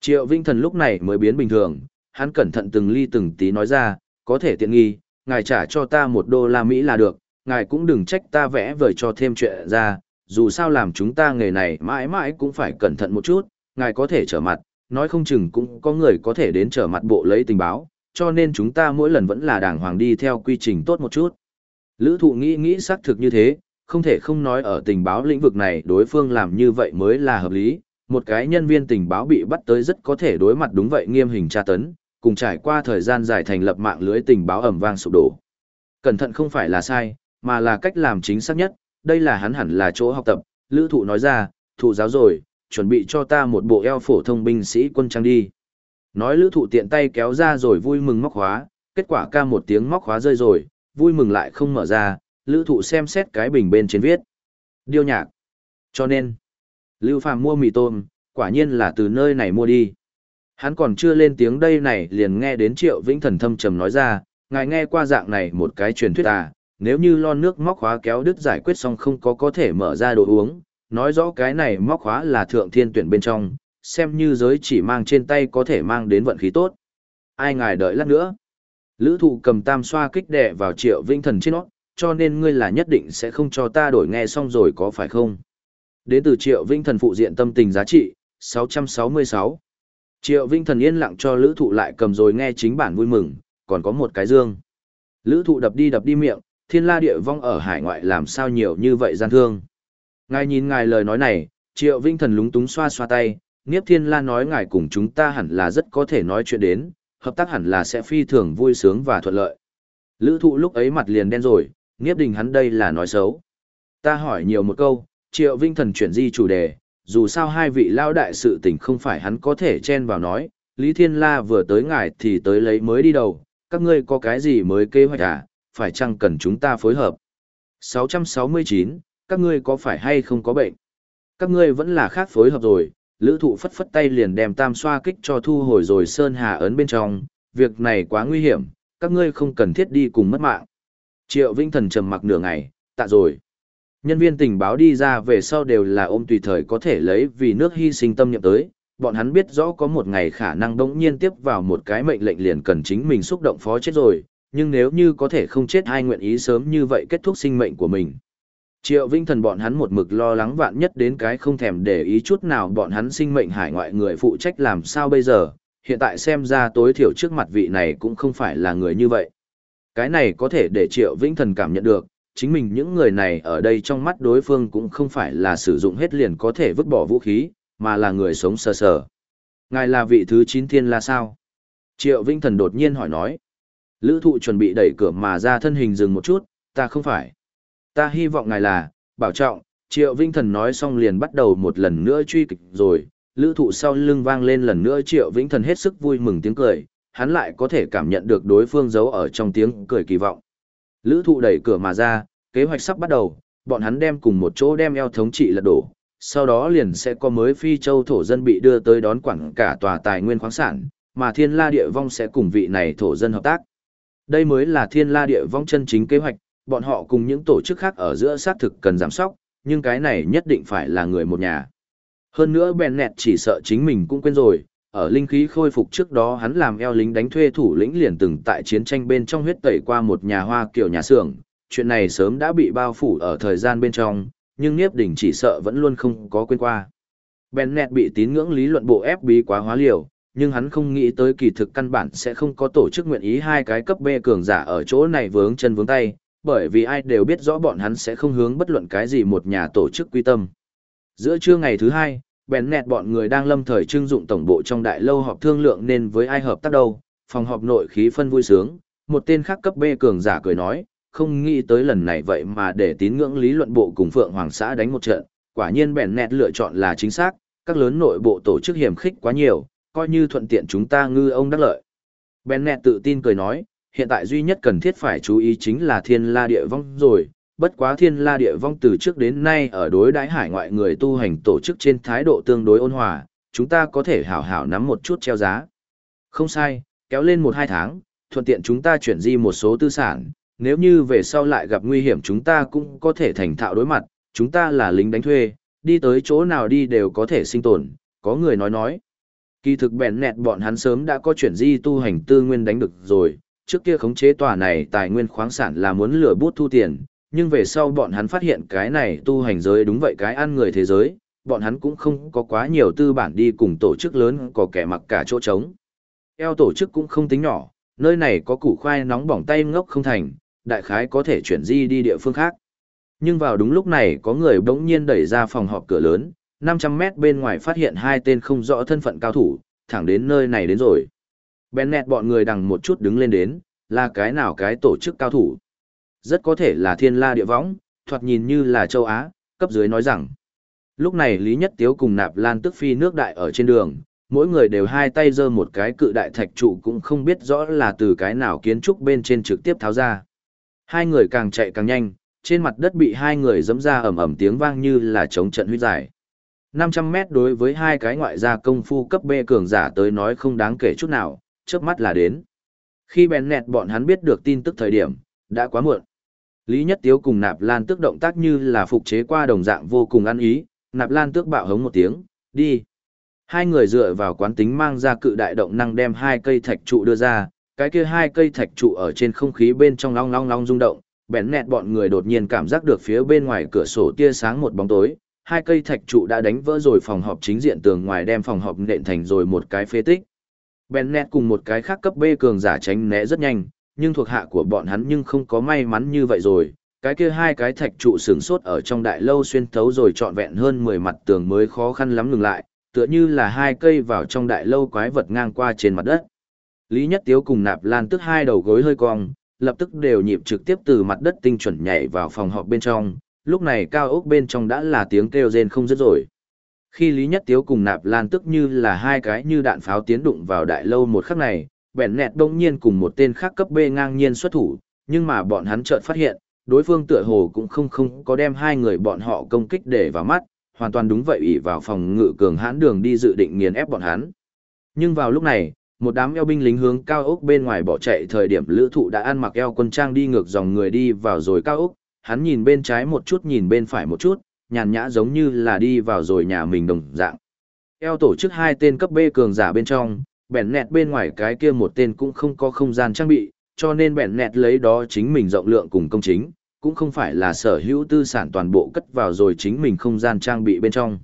S1: Triệu Vinh Thần lúc này mới biến bình thường, hắn cẩn thận từng ly từng tí nói ra, có thể tiện nghi, ngài trả cho ta một đô la Mỹ là được, ngài cũng đừng trách ta vẽ vời cho thêm chuyện ra, dù sao làm chúng ta nghề này mãi mãi cũng phải cẩn thận một chút, ngài có thể trở mặt, nói không chừng cũng có người có thể đến trở mặt bộ lấy tình báo, cho nên chúng ta mỗi lần vẫn là đàng hoàng đi theo quy trình tốt một chút. Lữ thụ nghĩ nghĩ xác thực như thế, không thể không nói ở tình báo lĩnh vực này đối phương làm như vậy mới là hợp lý, một cái nhân viên tình báo bị bắt tới rất có thể đối mặt đúng vậy nghiêm hình tra tấn, cùng trải qua thời gian dài thành lập mạng lưới tình báo ẩm vang sụp đổ. Cẩn thận không phải là sai, mà là cách làm chính xác nhất, đây là hắn hẳn là chỗ học tập, lữ thụ nói ra, thụ giáo rồi, chuẩn bị cho ta một bộ eo phổ thông binh sĩ quân trang đi. Nói lữ thụ tiện tay kéo ra rồi vui mừng móc khóa, kết quả ca một tiếng móc khóa rơi rồi, vui mừng lại không mở ra, lữ thụ xem xét cái bình bên trên viết. Điêu nhạc. Cho nên, Lưu Phàm mua mì tôm, quả nhiên là từ nơi này mua đi. Hắn còn chưa lên tiếng đây này liền nghe đến Triệu Vĩnh Thần thâm trầm nói ra, ngài nghe qua dạng này một cái truyền thuyết à, nếu như lon nước móc khóa kéo đứt giải quyết xong không có có thể mở ra đồ uống, nói rõ cái này móc khóa là thượng thiên tuyển bên trong, xem như giới chỉ mang trên tay có thể mang đến vận khí tốt. Ai ngài đợi lát nữa. Lữ thụ cầm tam xoa kích đẻ vào triệu vĩnh thần trên nó, cho nên ngươi là nhất định sẽ không cho ta đổi nghe xong rồi có phải không? Đến từ triệu vĩnh thần phụ diện tâm tình giá trị, 666. Triệu vinh thần yên lặng cho lữ thụ lại cầm rồi nghe chính bản vui mừng, còn có một cái dương. Lữ thụ đập đi đập đi miệng, thiên la địa vong ở hải ngoại làm sao nhiều như vậy gian thương. Ngài nhìn ngài lời nói này, triệu vinh thần lúng túng xoa xoa tay, Niếp Thiên La nói ngài cùng chúng ta hẳn là rất có thể nói chuyện đến, hợp tác hẳn là sẽ phi thường vui sướng và thuận lợi. Lữ thụ lúc ấy mặt liền đen rồi, Niếp Đình hắn đây là nói xấu. Ta hỏi nhiều một câu, Triệu Vinh Thần chuyển di chủ đề, dù sao hai vị lao đại sự tình không phải hắn có thể chen vào nói, Lý Thiên La vừa tới ngài thì tới lấy mới đi đầu, các ngươi có cái gì mới kế hoạch à, phải chăng cần chúng ta phối hợp. 669, các ngươi có phải hay không có bệnh? Các ngươi vẫn là khác phối hợp rồi, lữ thụ phất phất tay liền đem tam xoa kích cho thu hồi rồi sơn hà ấn bên trong, việc này quá nguy hiểm, các ngươi không cần thiết đi cùng mất mạng. Triệu Vinh Thần trầm mặc nửa ngày, tạ rồi. Nhân viên tình báo đi ra về sau đều là ôm tùy thời có thể lấy vì nước hy sinh tâm niệm tới, bọn hắn biết rõ có một ngày khả năng đống nhiên tiếp vào một cái mệnh lệnh liền cần chính mình xúc động phó chết rồi, nhưng nếu như có thể không chết ai nguyện ý sớm như vậy kết thúc sinh mệnh của mình. Triệu Vinh Thần bọn hắn một mực lo lắng vạn nhất đến cái không thèm để ý chút nào bọn hắn sinh mệnh hải ngoại người phụ trách làm sao bây giờ, hiện tại xem ra tối thiểu trước mặt vị này cũng không phải là người như vậy. Cái này có thể để Triệu Vĩnh Thần cảm nhận được, chính mình những người này ở đây trong mắt đối phương cũng không phải là sử dụng hết liền có thể vứt bỏ vũ khí, mà là người sống sờ sờ. Ngài là vị thứ 9 thiên là sao? Triệu Vinh Thần đột nhiên hỏi nói. Lữ thụ chuẩn bị đẩy cửa mà ra thân hình dừng một chút, ta không phải. Ta hy vọng ngài là, bảo trọng, Triệu Vinh Thần nói xong liền bắt đầu một lần nữa truy kịch rồi, lữ thụ sau lưng vang lên lần nữa Triệu Vĩnh Thần hết sức vui mừng tiếng cười, hắn lại có thể cảm nhận được đối phương giấu ở trong tiếng cười kỳ vọng. Lữ thụ đẩy cửa mà ra, kế hoạch sắp bắt đầu, bọn hắn đem cùng một chỗ đem eo thống trị lật đổ, sau đó liền sẽ có mới phi châu thổ dân bị đưa tới đón quản cả tòa tài nguyên khoáng sản, mà thiên la địa vong sẽ cùng vị này thổ dân hợp tác. Đây mới là thiên la địa vong chân chính kế hoạch, bọn họ cùng những tổ chức khác ở giữa xác thực cần giám sóc, nhưng cái này nhất định phải là người một nhà. Hơn nữa bèn nẹt chỉ sợ chính mình cũng quên rồi, ở linh khí khôi phục trước đó hắn làm eo lính đánh thuê thủ lĩnh liền từng tại chiến tranh bên trong huyết tẩy qua một nhà hoa kiểu nhà xưởng, chuyện này sớm đã bị bao phủ ở thời gian bên trong, nhưng Niếp Đỉnh chỉ sợ vẫn luôn không có quên qua. Bennett bị tín ngưỡng lý luận bộ ép bí quá hóa liều, nhưng hắn không nghĩ tới kỳ thực căn bản sẽ không có tổ chức nguyện ý hai cái cấp B cường giả ở chỗ này vướng chân vướng tay, bởi vì ai đều biết rõ bọn hắn sẽ không hướng bất luận cái gì một nhà tổ chức quy tâm. Giữa trưa ngày thứ hai, bèn nẹt bọn người đang lâm thời trưng dụng tổng bộ trong đại lâu họp thương lượng nên với ai hợp tác đâu, phòng họp nội khí phân vui sướng, một tên khác cấp B cường giả cười nói, không nghĩ tới lần này vậy mà để tín ngưỡng lý luận bộ cùng Phượng Hoàng xã đánh một trận, quả nhiên bèn nẹt lựa chọn là chính xác, các lớn nội bộ tổ chức hiểm khích quá nhiều, coi như thuận tiện chúng ta ngư ông đắc lợi. Bèn nẹt tự tin cười nói, hiện tại duy nhất cần thiết phải chú ý chính là thiên la địa vong rồi, bất quá thiên la địa vong từ trước đến nay ở đối đãi hải ngoại người tu hành tổ chức trên thái độ tương đối ôn hòa, chúng ta có thể hảo hảo nắm một chút treo giá. Không sai, kéo lên một hai tháng, thuận tiện chúng ta chuyển di một số tư sản, nếu như về sau lại gặp nguy hiểm chúng ta cũng có thể thành thạo đối mặt, chúng ta là lính đánh thuê, đi tới chỗ nào đi đều có thể sinh tồn, có người nói nói. Kỳ thực bèn nẹt bọn hắn sớm đã có chuyển di tu hành tư nguyên đánh được rồi, trước kia khống chế tòa này tài nguyên khoáng sản là muốn lừa bút thu tiền, nhưng về sau bọn hắn phát hiện cái này tu hành giới đúng vậy cái ăn người thế giới, bọn hắn cũng không có quá nhiều tư bản đi cùng tổ chức lớn có kẻ mặc cả chỗ trống. Eo tổ chức cũng không tính nhỏ, nơi này có củ khoai nóng bỏng tay ngốc không thành, đại khái có thể chuyển di đi địa phương khác. Nhưng vào đúng lúc này có người bỗng nhiên đẩy ra phòng họp cửa lớn, 500 mét bên ngoài phát hiện hai tên không rõ thân phận cao thủ, thẳng đến nơi này đến rồi. Bennett bọn người đằng một chút đứng lên đến, là cái nào cái tổ chức cao thủ. Rất có thể là thiên la địa võng, thoạt nhìn như là châu Á, cấp dưới nói rằng. Lúc này Lý Nhất Tiếu cùng nạp lan tức phi nước đại ở trên đường, mỗi người đều hai tay giơ một cái cự đại thạch trụ cũng không biết rõ là từ cái nào kiến trúc bên trên trực tiếp tháo ra. Hai người càng chạy càng nhanh, trên mặt đất bị hai người dẫm ra ầm ầm tiếng vang như là chống trận huyết giải. 500 mét đối với hai cái ngoại gia công phu cấp B cường giả tới nói không đáng kể chút nào, trước mắt là đến. Khi bèn nẹt bọn hắn biết được tin tức thời điểm, đã quá muộn. Lý Nhất Tiếu cùng Nạp Lan Tước động tác như là phục chế qua đồng dạng vô cùng ăn ý, Nạp Lan Tước bạo hống một tiếng, đi. Hai người dựa vào quán tính mang ra cự đại động năng đem hai cây thạch trụ đưa ra, cái kia hai cây thạch trụ ở trên không khí bên trong long long long rung động, bèn nẹt bọn người đột nhiên cảm giác được phía bên ngoài cửa sổ tia sáng một bóng tối, hai cây thạch trụ đã đánh vỡ rồi phòng họp chính diện tường ngoài đem phòng họp nện thành rồi một cái phế tích. Bennett cùng một cái khác cấp B cường giả tránh né rất nhanh, nhưng thuộc hạ của bọn hắn nhưng không có may mắn như vậy rồi. Cái kia hai cái thạch trụ sừng sốt ở trong đại lâu xuyên thấu rồi trọn vẹn hơn 10 mặt tường mới khó khăn lắm ngừng lại, tựa như là hai cây vào trong đại lâu quái vật ngang qua trên mặt đất. Lý Nhất Tiếu cùng Nạp Lan tức hai đầu gối hơi cong, lập tức đều nhịp trực tiếp từ mặt đất tinh chuẩn nhảy vào phòng họp bên trong, lúc này cao ốc bên trong đã là tiếng kêu rên không dứt rồi. Khi Lý Nhất Tiếu cùng Nạp Lan tức như là hai cái như đạn pháo tiến đụng vào đại lâu một khắc này, bèn nẹt đông nhiên cùng một tên khác cấp B ngang nhiên xuất thủ, nhưng mà bọn hắn chợt phát hiện, đối phương tựa hồ cũng không không có đem hai người bọn họ công kích để vào mắt, hoàn toàn đúng vậy ỷ vào phòng ngự cường hãn đường đi dự định nghiền ép bọn hắn. Nhưng vào lúc này, một đám eo binh lính hướng cao ốc bên ngoài bỏ chạy thời điểm lữ thụ đã ăn mặc eo quân trang đi ngược dòng người đi vào rồi cao ốc, hắn nhìn bên trái một chút nhìn bên phải một chút, nhàn nhã giống như là đi vào rồi nhà mình đồng dạng. Eo tổ chức hai tên cấp B cường giả bên trong, bẻn nẹt bên ngoài cái kia một tên cũng không có không gian trang bị, cho nên bẻn nẹt lấy đó chính mình rộng lượng cùng công chính, cũng không phải là sở hữu tư sản toàn bộ cất vào rồi chính mình không gian trang bị bên trong.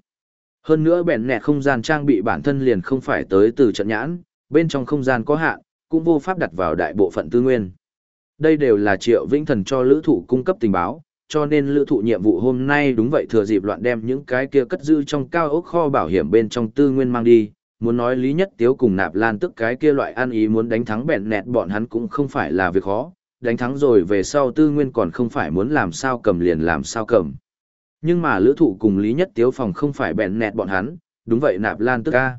S1: Hơn nữa bẻn nẹt không gian trang bị bản thân liền không phải tới từ trận nhãn, bên trong không gian có hạn, cũng vô pháp đặt vào đại bộ phận tư nguyên. Đây đều là triệu vĩnh thần cho lữ thụ cung cấp tình báo, cho nên lữ thụ nhiệm vụ hôm nay đúng vậy thừa dịp loạn đem những cái kia cất giữ trong cao ốc kho bảo hiểm bên trong tư nguyên mang đi. Muốn nói lý nhất tiếu cùng nạp lan tức cái kia loại ăn ý muốn đánh thắng bẹn nẹt bọn hắn cũng không phải là việc khó, đánh thắng rồi về sau tư nguyên còn không phải muốn làm sao cầm liền làm sao cầm. Nhưng mà lữ thụ cùng lý nhất tiếu phòng không phải bẹn nẹt bọn hắn, đúng vậy nạp lan tức ca.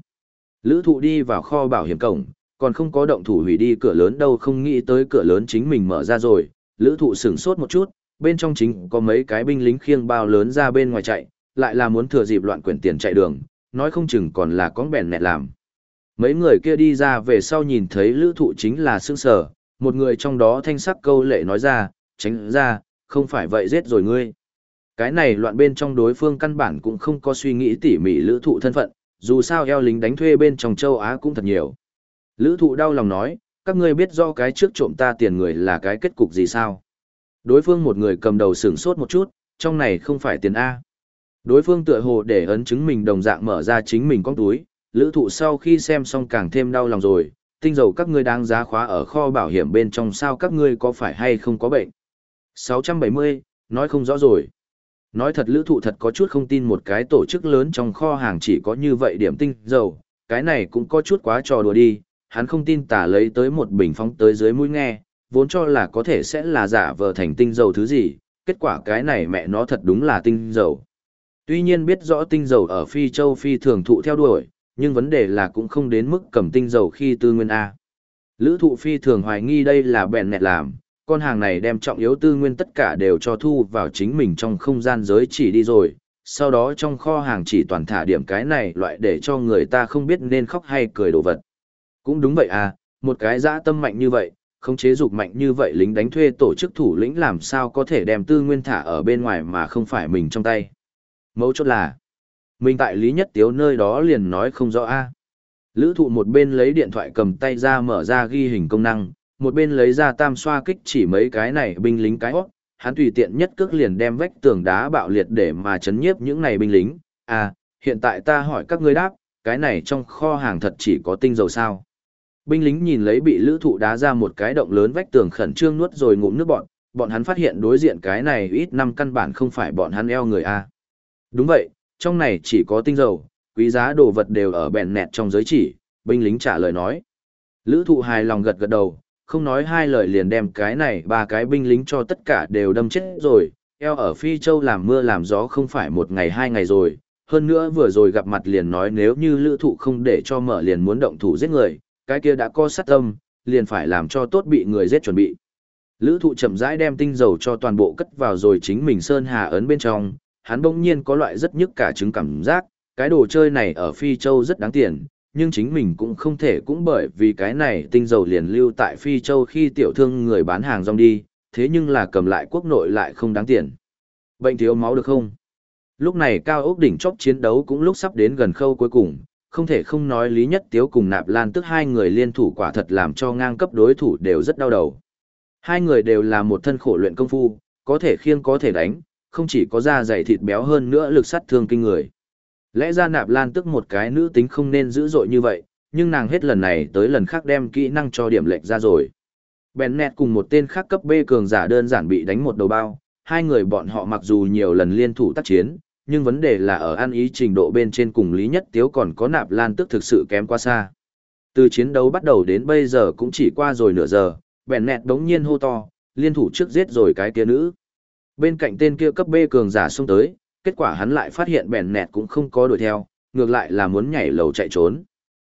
S1: Lữ thụ đi vào kho bảo hiểm cổng, còn không có động thủ hủy đi cửa lớn đâu không nghĩ tới cửa lớn chính mình mở ra rồi, lữ thụ sửng sốt một chút, bên trong chính có mấy cái binh lính khiêng bao lớn ra bên ngoài chạy, lại là muốn thừa dịp loạn quyển tiền chạy đường, nói không chừng còn là con bèn nẹt làm. Mấy người kia đi ra về sau nhìn thấy lữ thụ chính là sương sở, một người trong đó thanh sắc câu lệ nói ra, tránh ra, không phải vậy giết rồi ngươi. Cái này loạn bên trong đối phương căn bản cũng không có suy nghĩ tỉ mỉ lữ thụ thân phận, dù sao eo lính đánh thuê bên trong châu Á cũng thật nhiều. Lữ thụ đau lòng nói, các ngươi biết do cái trước trộm ta tiền người là cái kết cục gì sao? Đối phương một người cầm đầu sửng sốt một chút, trong này không phải tiền A. Đối phương tựa hồ để ấn chứng mình đồng dạng mở ra chính mình con túi, lữ thụ sau khi xem xong càng thêm đau lòng rồi, tinh dầu các ngươi đang giá khóa ở kho bảo hiểm bên trong sao các ngươi có phải hay không có bệnh. 670, nói không rõ rồi. Nói thật lữ thụ thật có chút không tin một cái tổ chức lớn trong kho hàng chỉ có như vậy điểm tinh dầu, cái này cũng có chút quá trò đùa đi, hắn không tin tả lấy tới một bình phóng tới dưới mũi nghe, vốn cho là có thể sẽ là giả vờ thành tinh dầu thứ gì, kết quả cái này mẹ nó thật đúng là tinh dầu. Tuy nhiên biết rõ tinh dầu ở phi châu phi thường thụ theo đuổi, nhưng vấn đề là cũng không đến mức cầm tinh dầu khi tư nguyên A. Lữ thụ phi thường hoài nghi đây là bèn nẹt làm, con hàng này đem trọng yếu tư nguyên tất cả đều cho thu vào chính mình trong không gian giới chỉ đi rồi, sau đó trong kho hàng chỉ toàn thả điểm cái này loại để cho người ta không biết nên khóc hay cười đồ vật. Cũng đúng vậy à, một cái dã tâm mạnh như vậy, không chế dục mạnh như vậy lính đánh thuê tổ chức thủ lĩnh làm sao có thể đem tư nguyên thả ở bên ngoài mà không phải mình trong tay. Mấu chốt là, mình tại Lý Nhất Tiếu nơi đó liền nói không rõ a Lữ thụ một bên lấy điện thoại cầm tay ra mở ra ghi hình công năng, một bên lấy ra tam xoa kích chỉ mấy cái này binh lính cái hót, hắn tùy tiện nhất cước liền đem vách tường đá bạo liệt để mà chấn nhiếp những này binh lính. À, hiện tại ta hỏi các ngươi đáp, cái này trong kho hàng thật chỉ có tinh dầu sao. Binh lính nhìn lấy bị lữ thụ đá ra một cái động lớn vách tường khẩn trương nuốt rồi ngụm nước bọn, bọn hắn phát hiện đối diện cái này ít năm căn bản không phải bọn hắn eo người A. Đúng vậy, trong này chỉ có tinh dầu, quý giá đồ vật đều ở bèn nẹt trong giới chỉ, binh lính trả lời nói. Lữ thụ hài lòng gật gật đầu, không nói hai lời liền đem cái này ba cái binh lính cho tất cả đều đâm chết rồi, eo ở Phi Châu làm mưa làm gió không phải một ngày hai ngày rồi, hơn nữa vừa rồi gặp mặt liền nói nếu như lữ thụ không để cho mở liền muốn động thủ giết người, cái kia đã có sát tâm, liền phải làm cho tốt bị người giết chuẩn bị. Lữ thụ chậm rãi đem tinh dầu cho toàn bộ cất vào rồi chính mình sơn hà ấn bên trong, hắn bỗng nhiên có loại rất nhức cả trứng cảm giác, cái đồ chơi này ở Phi Châu rất đáng tiền, nhưng chính mình cũng không thể cũng bởi vì cái này tinh dầu liền lưu tại Phi Châu khi tiểu thương người bán hàng rong đi, thế nhưng là cầm lại quốc nội lại không đáng tiền. Bệnh thiếu máu được không? Lúc này cao ốc đỉnh chóp chiến đấu cũng lúc sắp đến gần khâu cuối cùng, không thể không nói Lý Nhất Tiếu cùng Nạp Lan tức hai người liên thủ quả thật làm cho ngang cấp đối thủ đều rất đau đầu. Hai người đều là một thân khổ luyện công phu, có thể khiêng có thể đánh, không chỉ có da dày thịt béo hơn nữa lực sát thương kinh người. Lẽ ra Nạp Lan tức một cái nữ tính không nên dữ dội như vậy, nhưng nàng hết lần này tới lần khác đem kỹ năng cho điểm lệch ra rồi. Bennett cùng một tên khác cấp B cường giả đơn giản bị đánh một đầu bao, hai người bọn họ mặc dù nhiều lần liên thủ tác chiến, nhưng vấn đề là ở ăn ý trình độ bên trên cùng Lý Nhất Tiếu còn có nạp lan tức thực sự kém quá xa. Từ chiến đấu bắt đầu đến bây giờ cũng chỉ qua rồi nửa giờ, bèn nẹt đống nhiên hô to, liên thủ trước giết rồi cái kia nữ. Bên cạnh tên kia cấp B cường giả xông tới, kết quả hắn lại phát hiện bèn nẹt cũng không có đuổi theo, ngược lại là muốn nhảy lầu chạy trốn.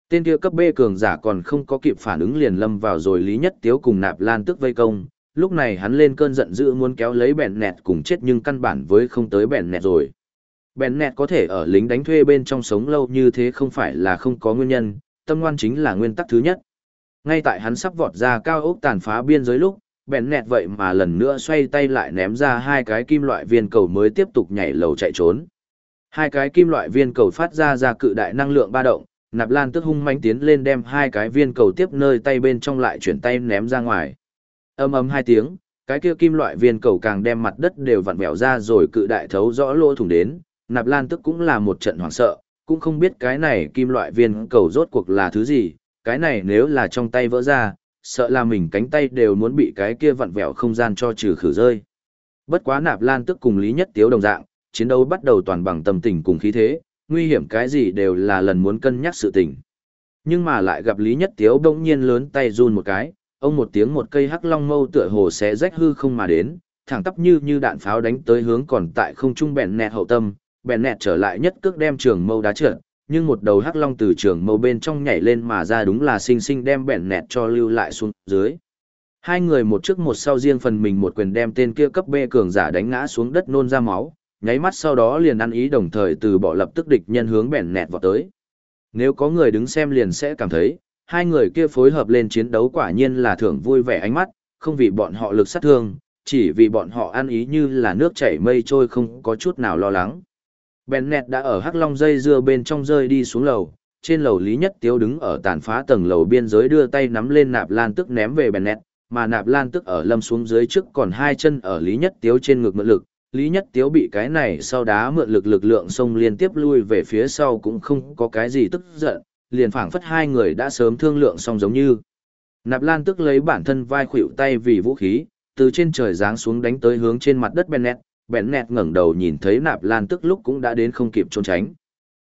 S1: Tên kia cấp B cường giả còn không có kịp phản ứng liền lâm vào rồi Lý Nhất Tiếu cùng nạp lan tức vây công, lúc này hắn lên cơn giận dữ muốn kéo lấy bèn nẹt cùng chết nhưng căn bản với không tới bèn nẹt rồi. Bèn nẹt có thể ở lính đánh thuê bên trong sống lâu như thế không phải là không có nguyên nhân, tâm ngoan chính là nguyên tắc thứ nhất. Ngay tại hắn sắp vọt ra cao ốc tàn phá biên giới lúc, bèn nẹt vậy mà lần nữa xoay tay lại ném ra hai cái kim loại viên cầu mới tiếp tục nhảy lầu chạy trốn. Hai cái kim loại viên cầu phát ra ra cự đại năng lượng ba động, nạp lan tức hung manh tiến lên đem hai cái viên cầu tiếp nơi tay bên trong lại chuyển tay ném ra ngoài. Âm ầm hai tiếng, cái kia kim loại viên cầu càng đem mặt đất đều vặn vẹo ra rồi cự đại thấu rõ lỗ thủng đến, nạp lan tức cũng là một trận hoảng sợ, cũng không biết cái này kim loại viên cầu rốt cuộc là thứ gì, cái này nếu là trong tay vỡ ra, sợ là mình cánh tay đều muốn bị cái kia vặn vẹo không gian cho trừ khử rơi. Bất quá nạp lan tức cùng Lý Nhất Tiếu đồng dạng, chiến đấu bắt đầu toàn bằng tâm tình cùng khí thế, nguy hiểm cái gì đều là lần muốn cân nhắc sự tình. Nhưng mà lại gặp Lý Nhất Tiếu đông nhiên lớn tay run một cái, ông một tiếng một cây hắc long mâu tựa hồ sẽ rách hư không mà đến, thẳng tắp như như đạn pháo đánh tới hướng còn tại không trung bèn nẹt hậu tâm, bèn nẹt trở lại nhất cước đem trường mâu đá trượt, nhưng một đầu hắc long từ trường mâu bên trong nhảy lên mà ra đúng là sinh sinh đem bẹn nẹt cho lưu lại xuống dưới. Hai người một trước một sau riêng phần mình một quyền đem tên kia cấp B cường giả đánh ngã xuống đất nôn ra máu, nháy mắt sau đó liền ăn ý đồng thời từ bỏ lập tức địch nhân hướng bẹn nẹt vào tới. Nếu có người đứng xem liền sẽ cảm thấy, hai người kia phối hợp lên chiến đấu quả nhiên là thưởng vui vẻ ánh mắt, không vì bọn họ lực sát thương, chỉ vì bọn họ ăn ý như là nước chảy mây trôi không có chút nào lo lắng. Bennett đã ở hắc long dây dưa bên trong rơi đi xuống lầu, trên lầu Lý Nhất Tiếu đứng ở tàn phá tầng lầu biên giới đưa tay nắm lên nạp lan tức ném về Bennett, mà nạp lan tức ở lâm xuống dưới trước còn hai chân ở Lý Nhất Tiếu trên ngực mượn lực. Lý Nhất Tiếu bị cái này sau đá mượn lực lực lượng xông liên tiếp lui về phía sau cũng không có cái gì tức giận, liền phảng phất hai người đã sớm thương lượng xong giống như. Nạp Lan tức lấy bản thân vai khuỵu tay vì vũ khí, từ trên trời giáng xuống đánh tới hướng trên mặt đất Bennett, Bennett ngẩng đầu nhìn thấy Nạp Lan tức lúc cũng đã đến không kịp trốn tránh.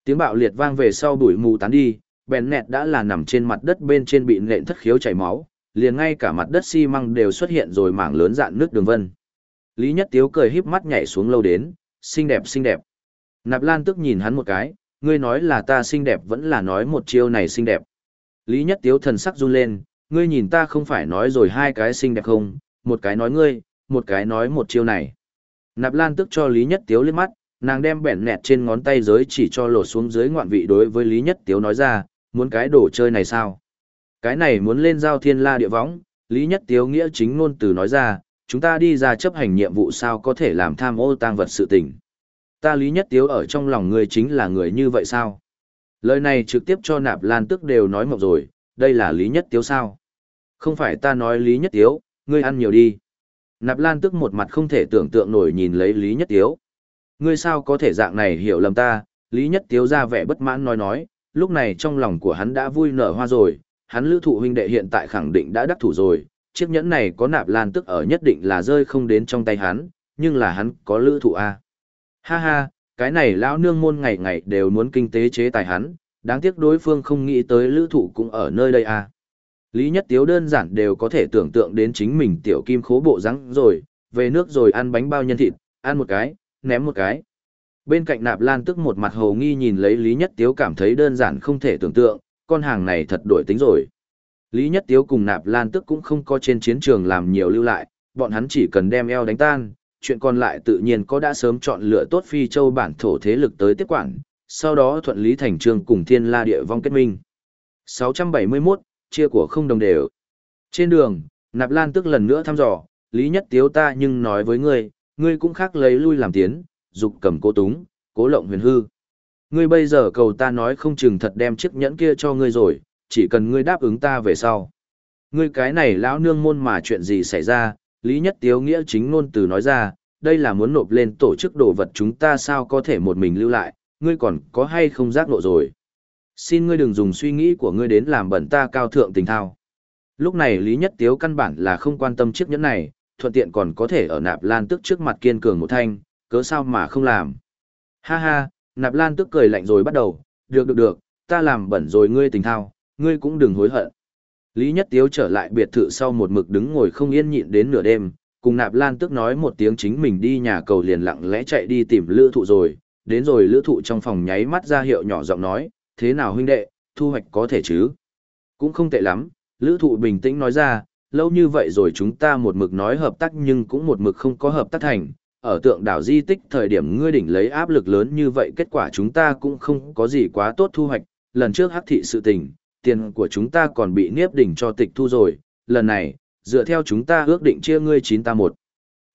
S1: Tiếng bạo liệt vang về sau bụi mù tán đi, Bennett đã là nằm trên mặt đất bên trên bị nện thất khiếu chảy máu, liền ngay cả mặt đất xi măng đều xuất hiện rồi mảng lớn dạn nước đường vân. Lý Nhất Tiếu cười híp mắt nhảy xuống lâu đến, xinh đẹp xinh đẹp. Nạp Lan tức nhìn hắn một cái, ngươi nói là ta xinh đẹp vẫn là nói một chiêu này xinh đẹp. Lý Nhất Tiếu thần sắc run lên, ngươi nhìn ta không phải nói rồi hai cái xinh đẹp không, một cái nói ngươi, một cái nói một chiêu này. Nạp Lan tức cho Lý Nhất Tiếu liếc mắt, nàng đem bẻn nẹt trên ngón tay giới chỉ cho lột xuống dưới ngoạn vị đối với Lý Nhất Tiếu nói ra, muốn cái đồ chơi này sao? Cái này muốn lên giao thiên la địa võng, Lý Nhất Tiếu nghĩa chính ngôn từ nói ra, chúng ta đi ra chấp hành nhiệm vụ sao có thể làm tham ô tang vật sự tình. Ta Lý Nhất Tiếu ở trong lòng ngươi chính là người như vậy sao? Lời này trực tiếp cho nạp lan tức đều nói mộng rồi, đây là Lý Nhất Tiếu sao? Không phải ta nói Lý Nhất Tiếu, ngươi ăn nhiều đi. Nạp lan tức một mặt không thể tưởng tượng nổi nhìn lấy Lý Nhất Tiếu. Ngươi sao có thể dạng này hiểu lầm ta, Lý Nhất Tiếu ra vẻ bất mãn nói nói, lúc này trong lòng của hắn đã vui nở hoa rồi, hắn lữ thụ huynh đệ hiện tại khẳng định đã đắc thủ rồi, chiếc nhẫn này có nạp lan tức ở nhất định là rơi không đến trong tay hắn, nhưng là hắn có lữ thụ A. Ha ha, cái này lão nương môn ngày ngày đều muốn kinh tế chế tài hắn, đáng tiếc đối phương không nghĩ tới lữ thụ cũng ở nơi đây A. Lý Nhất Tiếu đơn giản đều có thể tưởng tượng đến chính mình tiểu kim khố bộ rắn rồi, về nước rồi ăn bánh bao nhân thịt, ăn một cái, ném một cái. Bên cạnh nạp lan tức một mặt hồ nghi nhìn lấy Lý Nhất Tiếu cảm thấy đơn giản không thể tưởng tượng, con hàng này thật đổi tính rồi. Lý Nhất Tiếu cùng nạp lan tức cũng không có trên chiến trường làm nhiều lưu lại, bọn hắn chỉ cần đem eo đánh tan, chuyện còn lại tự nhiên có đã sớm chọn lựa tốt phi châu bản thổ thế lực tới tiếp quản, sau đó thuận lý thành trường cùng thiên la địa vong kết minh. 671, chia của không đồng đều. Trên đường, nạp lan tức lần nữa thăm dò, Lý Nhất Tiếu ta nhưng nói với ngươi, ngươi cũng khác lấy lui làm tiến, dục cầm cố túng, cố lộng huyền hư. Ngươi bây giờ cầu ta nói không chừng thật đem chiếc nhẫn kia cho ngươi rồi, chỉ cần ngươi đáp ứng ta về sau. Ngươi cái này lão nương môn mà chuyện gì xảy ra, Lý Nhất Tiếu nghĩa chính ngôn từ nói ra, đây là muốn nộp lên tổ chức đồ vật chúng ta sao có thể một mình lưu lại, ngươi còn có hay không giác nộ rồi. Xin ngươi đừng dùng suy nghĩ của ngươi đến làm bẩn ta cao thượng tình thao. Lúc này Lý Nhất Tiếu căn bản là không quan tâm chiếc nhẫn này, thuận tiện còn có thể ở nạp lan tức trước mặt kiên cường một thanh, cớ sao mà không làm. Ha ha, nạp lan tức cười lạnh rồi bắt đầu, được được được, ta làm bẩn rồi ngươi tình thao, ngươi cũng đừng hối hận. Lý Nhất Tiếu trở lại biệt thự sau một mực đứng ngồi không yên nhịn đến nửa đêm, cùng nạp lan tức nói một tiếng chính mình đi nhà cầu liền lặng lẽ chạy đi tìm lữ thụ rồi, đến rồi lữ thụ trong phòng nháy mắt ra hiệu nhỏ giọng nói, thế nào huynh đệ, thu hoạch có thể chứ? Cũng không tệ lắm, lữ thụ bình tĩnh nói ra, lâu như vậy rồi chúng ta một mực nói hợp tác nhưng cũng một mực không có hợp tác thành. Ở tượng đảo di tích thời điểm ngươi đỉnh lấy áp lực lớn như vậy kết quả chúng ta cũng không có gì quá tốt thu hoạch, lần trước hắc thị sự tình, tiền của chúng ta còn bị niếp đỉnh cho tịch thu rồi, lần này, dựa theo chúng ta ước định chia ngươi chín ta một.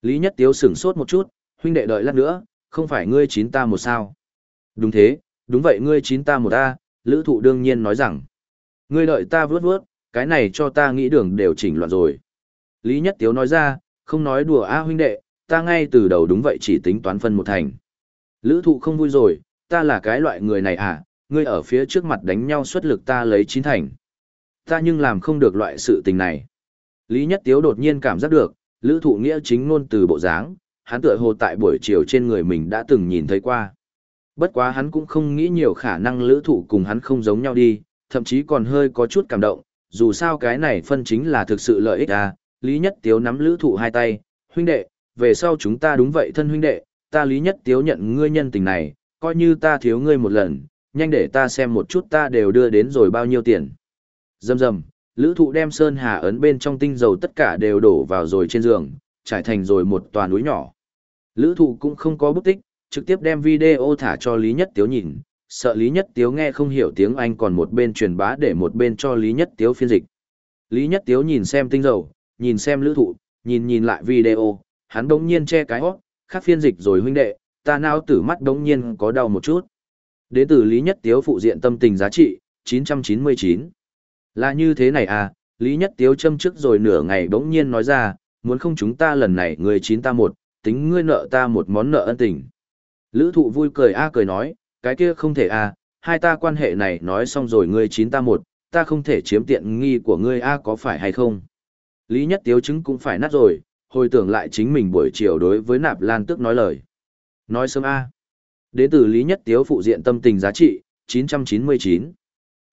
S1: Lý Nhất Tiếu sửng sốt một chút, huynh đệ đợi lát nữa, không phải ngươi chín ta một sao. Đúng thế, đúng vậy ngươi chín ta một ta lữ thụ đương nhiên nói rằng. Ngươi đợi ta vướt vướt, cái này cho ta nghĩ đường đều chỉnh loạn rồi. Lý Nhất Tiếu nói ra, không nói đùa a huynh đệ, ta ngay từ đầu đúng vậy chỉ tính toán phân một thành. Lữ thụ không vui rồi, ta là cái loại người này à, ngươi ở phía trước mặt đánh nhau xuất lực ta lấy chín thành. Ta nhưng làm không được loại sự tình này. Lý Nhất Tiếu đột nhiên cảm giác được, lữ thụ nghĩa chính ngôn từ bộ dáng, hắn tựa hồ tại buổi chiều trên người mình đã từng nhìn thấy qua. Bất quá hắn cũng không nghĩ nhiều khả năng lữ thụ cùng hắn không giống nhau đi, thậm chí còn hơi có chút cảm động, dù sao cái này phân chính là thực sự lợi ích à, Lý Nhất Tiếu nắm lữ thụ hai tay, huynh đệ, về sau chúng ta đúng vậy thân huynh đệ, ta Lý Nhất Tiếu nhận ngươi nhân tình này, coi như ta thiếu ngươi một lần, nhanh để ta xem một chút ta đều đưa đến rồi bao nhiêu tiền. Dầm dầm, lữ thụ đem sơn hà ấn bên trong tinh dầu tất cả đều đổ vào rồi trên giường, trải thành rồi một tòa núi nhỏ. Lữ thụ cũng không có bức tích, trực tiếp đem video thả cho Lý Nhất Tiếu nhìn, sợ Lý Nhất Tiếu nghe không hiểu tiếng Anh còn một bên truyền bá để một bên cho Lý Nhất Tiếu phiên dịch. Lý Nhất Tiếu nhìn xem tinh dầu, nhìn xem lữ thụ, nhìn nhìn lại video, hắn đống nhiên che cái hót, khác phiên dịch rồi huynh đệ, ta nào tử mắt đống nhiên có đau một chút. Đế tử Lý Nhất Tiếu phụ diện tâm tình giá trị, 999. Là như thế này à, Lý Nhất Tiếu châm trước rồi nửa ngày đống nhiên nói ra, muốn không chúng ta lần này người chín ta một, tính ngươi nợ ta một món nợ ân tình. Lữ thụ vui cười a cười nói, cái kia không thể à, hai ta quan hệ này nói xong rồi ngươi chín ta một, ta không thể chiếm tiện nghi của ngươi a có phải hay không. Lý Nhất Tiếu chứng cũng phải nát rồi, hồi tưởng lại chính mình buổi chiều đối với nạp lan tức nói lời. Nói sớm a Đến từ Lý Nhất Tiếu phụ diện tâm tình giá trị, 999.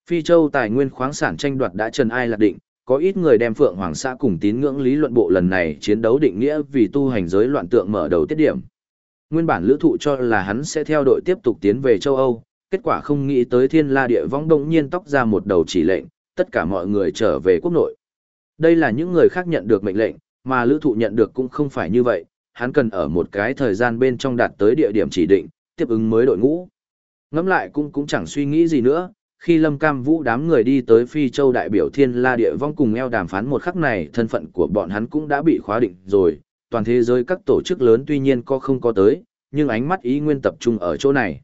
S1: Phi Châu tài nguyên khoáng sản tranh đoạt đã trần ai lạc định, có ít người đem Phượng Hoàng xã cùng tín ngưỡng lý luận bộ lần này chiến đấu định nghĩa vì tu hành giới loạn tượng mở đầu tiết điểm. Nguyên bản lữ thụ cho là hắn sẽ theo đội tiếp tục tiến về châu Âu, kết quả không nghĩ tới thiên la địa vong đông nhiên tóc ra một đầu chỉ lệnh, tất cả mọi người trở về quốc nội. Đây là những người khác nhận được mệnh lệnh, mà lữ thụ nhận được cũng không phải như vậy, hắn cần ở một cái thời gian bên trong đạt tới địa điểm chỉ định, tiếp ứng mới đội ngũ. Ngắm lại cũng cũng chẳng suy nghĩ gì nữa, khi Lâm Cam Vũ đám người đi tới Phi Châu đại biểu Thiên La Địa Vong cùng eo đàm phán một khắc này, thân phận của bọn hắn cũng đã bị khóa định rồi, toàn thế giới các tổ chức lớn tuy nhiên có không có tới, nhưng ánh mắt ý nguyên tập trung ở chỗ này.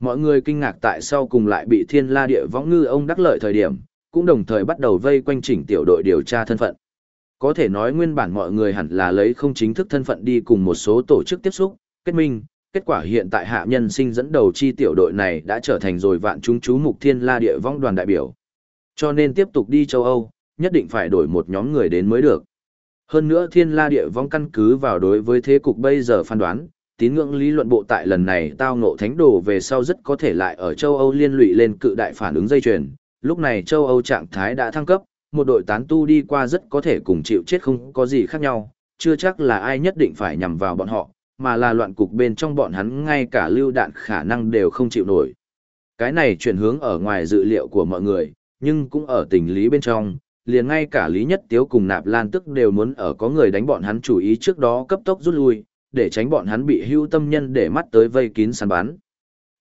S1: Mọi người kinh ngạc tại sao cùng lại bị Thiên La Địa võng ngư ông đắc lợi thời điểm, cũng đồng thời bắt đầu vây quanh chỉnh tiểu đội điều tra thân phận. Có thể nói nguyên bản mọi người hẳn là lấy không chính thức thân phận đi cùng một số tổ chức tiếp xúc, kết minh, kết quả hiện tại hạ nhân sinh dẫn đầu chi tiểu đội này đã trở thành rồi vạn chúng chú mục thiên la địa vong đoàn đại biểu. Cho nên tiếp tục đi châu Âu, nhất định phải đổi một nhóm người đến mới được. Hơn nữa thiên la địa vong căn cứ vào đối với thế cục bây giờ phán đoán, tín ngưỡng lý luận bộ tại lần này tao ngộ thánh đồ về sau rất có thể lại ở châu Âu liên lụy lên cự đại phản ứng dây chuyền. Lúc này châu Âu trạng thái đã thăng cấp, một đội tán tu đi qua rất có thể cùng chịu chết không có gì khác nhau, chưa chắc là ai nhất định phải nhằm vào bọn họ, mà là loạn cục bên trong bọn hắn ngay cả lưu đạn khả năng đều không chịu nổi. Cái này chuyển hướng ở ngoài dự liệu của mọi người, nhưng cũng ở tình lý bên trong, liền ngay cả Lý Nhất Tiếu cùng Nạp Lan Tức đều muốn ở có người đánh bọn hắn chủ ý trước đó cấp tốc rút lui, để tránh bọn hắn bị hưu tâm nhân để mắt tới vây kín săn bắn.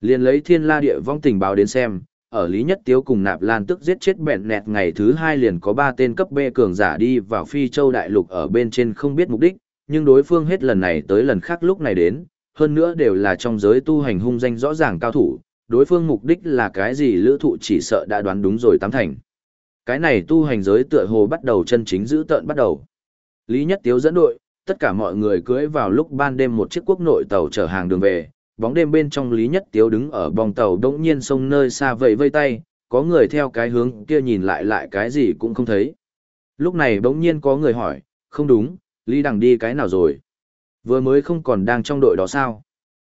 S1: Liền lấy thiên la địa vong tình báo đến xem, ở Lý Nhất Tiếu cùng Nạp Lan Tức giết chết bẹn nẹt ngày thứ hai liền có ba tên cấp B cường giả đi vào Phi Châu Đại Lục ở bên trên không biết mục đích, nhưng đối phương hết lần này tới lần khác lúc này đến, hơn nữa đều là trong giới tu hành hung danh rõ ràng cao thủ, đối phương mục đích là cái gì lữ thụ chỉ sợ đã đoán đúng rồi tám thành. Cái này tu hành giới tựa hồ bắt đầu chân chính giữ tợn bắt đầu. Lý Nhất Tiếu dẫn đội, tất cả mọi người cưỡi vào lúc ban đêm một chiếc quốc nội tàu chở hàng đường về, bóng đêm bên trong Lý Nhất Tiếu đứng ở bong tàu đống nhiên sông nơi xa vẫy vây tay, có người theo cái hướng kia nhìn lại lại cái gì cũng không thấy. Lúc này bỗng nhiên có người hỏi, không đúng, Lý Đằng đi cái nào rồi? Vừa mới không còn đang trong đội đó sao?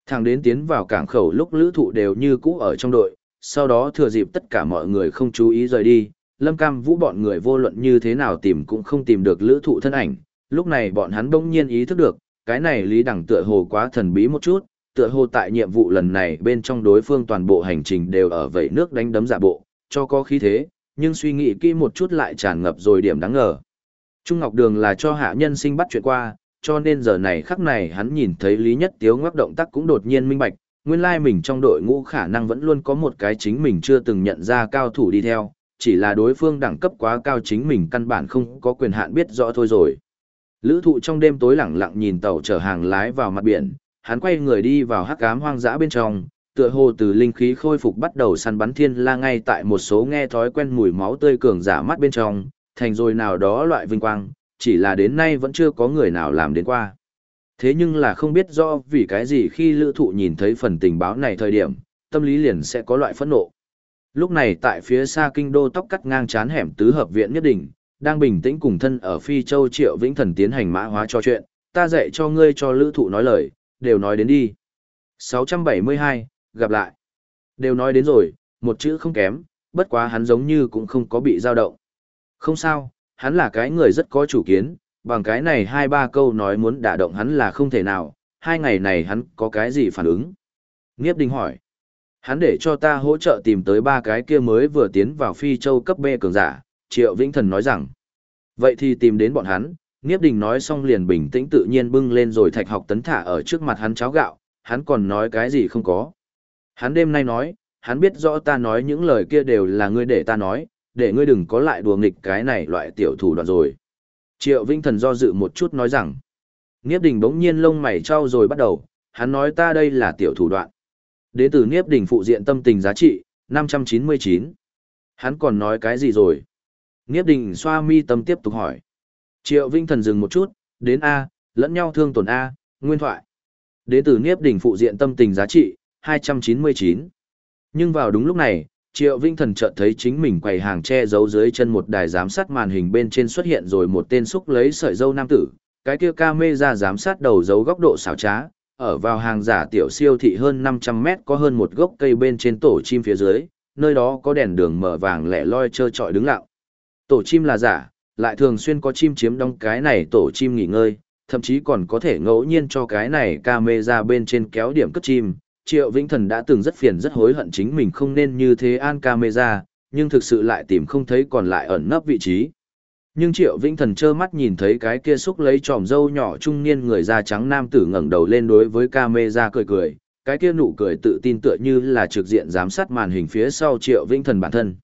S1: Thằng đến tiến vào cảng khẩu lúc lữ thụ đều như cũ ở trong đội, sau đó thừa dịp tất cả mọi người không chú ý rời đi, Lâm Cam Vũ bọn người vô luận như thế nào tìm cũng không tìm được lữ thụ thân ảnh, lúc này bọn hắn bỗng nhiên ý thức được, cái này Lý Đằng tựa hồ quá thần bí một chút, tựa hồ tại nhiệm vụ lần này bên trong đối phương toàn bộ hành trình đều ở vẩy nước đánh đấm giả bộ, cho có khí thế, nhưng suy nghĩ kỹ một chút lại tràn ngập rồi điểm đáng ngờ. Trung Ngọc Đường là cho hạ nhân sinh bắt chuyện qua, cho nên giờ này khắc này hắn nhìn thấy Lý Nhất Tiếu ngoắc động tác cũng đột nhiên minh bạch, nguyên lai mình trong đội ngũ khả năng vẫn luôn có một cái chính mình chưa từng nhận ra cao thủ đi theo, chỉ là đối phương đẳng cấp quá cao chính mình căn bản không có quyền hạn biết rõ thôi rồi. Lữ thụ trong đêm tối lặng lặng nhìn tàu chở hàng lái vào mặt biển, hắn quay người đi vào hắc ám hoang dã bên trong, tựa hồ từ linh khí khôi phục bắt đầu săn bắn thiên la ngay tại một số nghe thói quen mùi máu tươi cường giả mắt bên trong, thành rồi nào đó loại vinh quang, chỉ là đến nay vẫn chưa có người nào làm đến qua. Thế nhưng là không biết do vì cái gì khi lữ thụ nhìn thấy phần tình báo này thời điểm, tâm lý liền sẽ có loại phẫn nộ. Lúc này tại phía xa kinh đô tóc cắt ngang chán hẻm tứ hợp viện nhất định, đang bình tĩnh cùng thân ở Phi Châu Triệu Vĩnh Thần tiến hành mã hóa cho chuyện, ta dạy cho ngươi cho lữ thụ nói lời, đều nói đến đi. 672, gặp lại. Đều nói đến rồi, một chữ không kém, bất quá hắn giống như cũng không có bị dao động. Không sao, hắn là cái người rất có chủ kiến, bằng cái này hai ba câu nói muốn đả động hắn là không thể nào, hai ngày này hắn có cái gì phản ứng. Nghiếp Đình hỏi. Hắn để cho ta hỗ trợ tìm tới ba cái kia mới vừa tiến vào phi châu cấp B cường giả, Triệu Vĩnh Thần nói rằng. Vậy thì tìm đến bọn hắn, Niếp Đình nói xong liền bình tĩnh tự nhiên bưng lên rồi thạch học tấn thả ở trước mặt hắn cháo gạo, hắn còn nói cái gì không có. Hắn đêm nay nói, hắn biết rõ ta nói những lời kia đều là ngươi để ta nói, để ngươi đừng có lại đùa nghịch cái này loại tiểu thủ đoạn rồi. Triệu Vĩnh Thần do dự một chút nói rằng, Niếp Đình bỗng nhiên lông mày trao rồi bắt đầu, hắn nói ta đây là tiểu thủ đoạn. Đến từ Niếp Đình phụ diện tâm tình giá trị, 599. Hắn còn nói cái gì rồi? Niếp Đình xoa mi tâm tiếp tục hỏi. Triệu Vinh Thần dừng một chút, đến A, lẫn nhau thương tổn A, nguyên thoại. Đến từ Niếp Đình phụ diện tâm tình giá trị, 299. Nhưng vào đúng lúc này, Triệu Vinh Thần chợt thấy chính mình quầy hàng che giấu dưới chân một đài giám sát màn hình bên trên xuất hiện rồi một tên xúc lấy sợi dâu nam tử, cái kia camera giám sát đầu dấu góc độ xảo trá, ở vào hàng giả tiểu siêu thị hơn 500 mét có hơn một gốc cây bên trên tổ chim phía dưới, nơi đó có đèn đường mở vàng lẻ loi trơ trọi đứng lặng. Tổ chim là giả, lại thường xuyên có chim chiếm đóng cái này tổ chim nghỉ ngơi, thậm chí còn có thể ngẫu nhiên cho cái này camera bên trên kéo điểm cất chim, Triệu Vĩnh Thần đã từng rất phiền rất hối hận chính mình không nên như thế an camera, nhưng thực sự lại tìm không thấy còn lại ẩn nấp vị trí. Nhưng Triệu Vĩnh Thần trơ mắt nhìn thấy cái kia xúc lấy tròm dâu nhỏ trung niên người da trắng nam tử ngẩng đầu lên đối với camera cười cười, cái kia nụ cười tự tin tựa như là trực diện giám sát màn hình phía sau Triệu Vĩnh Thần bản thân.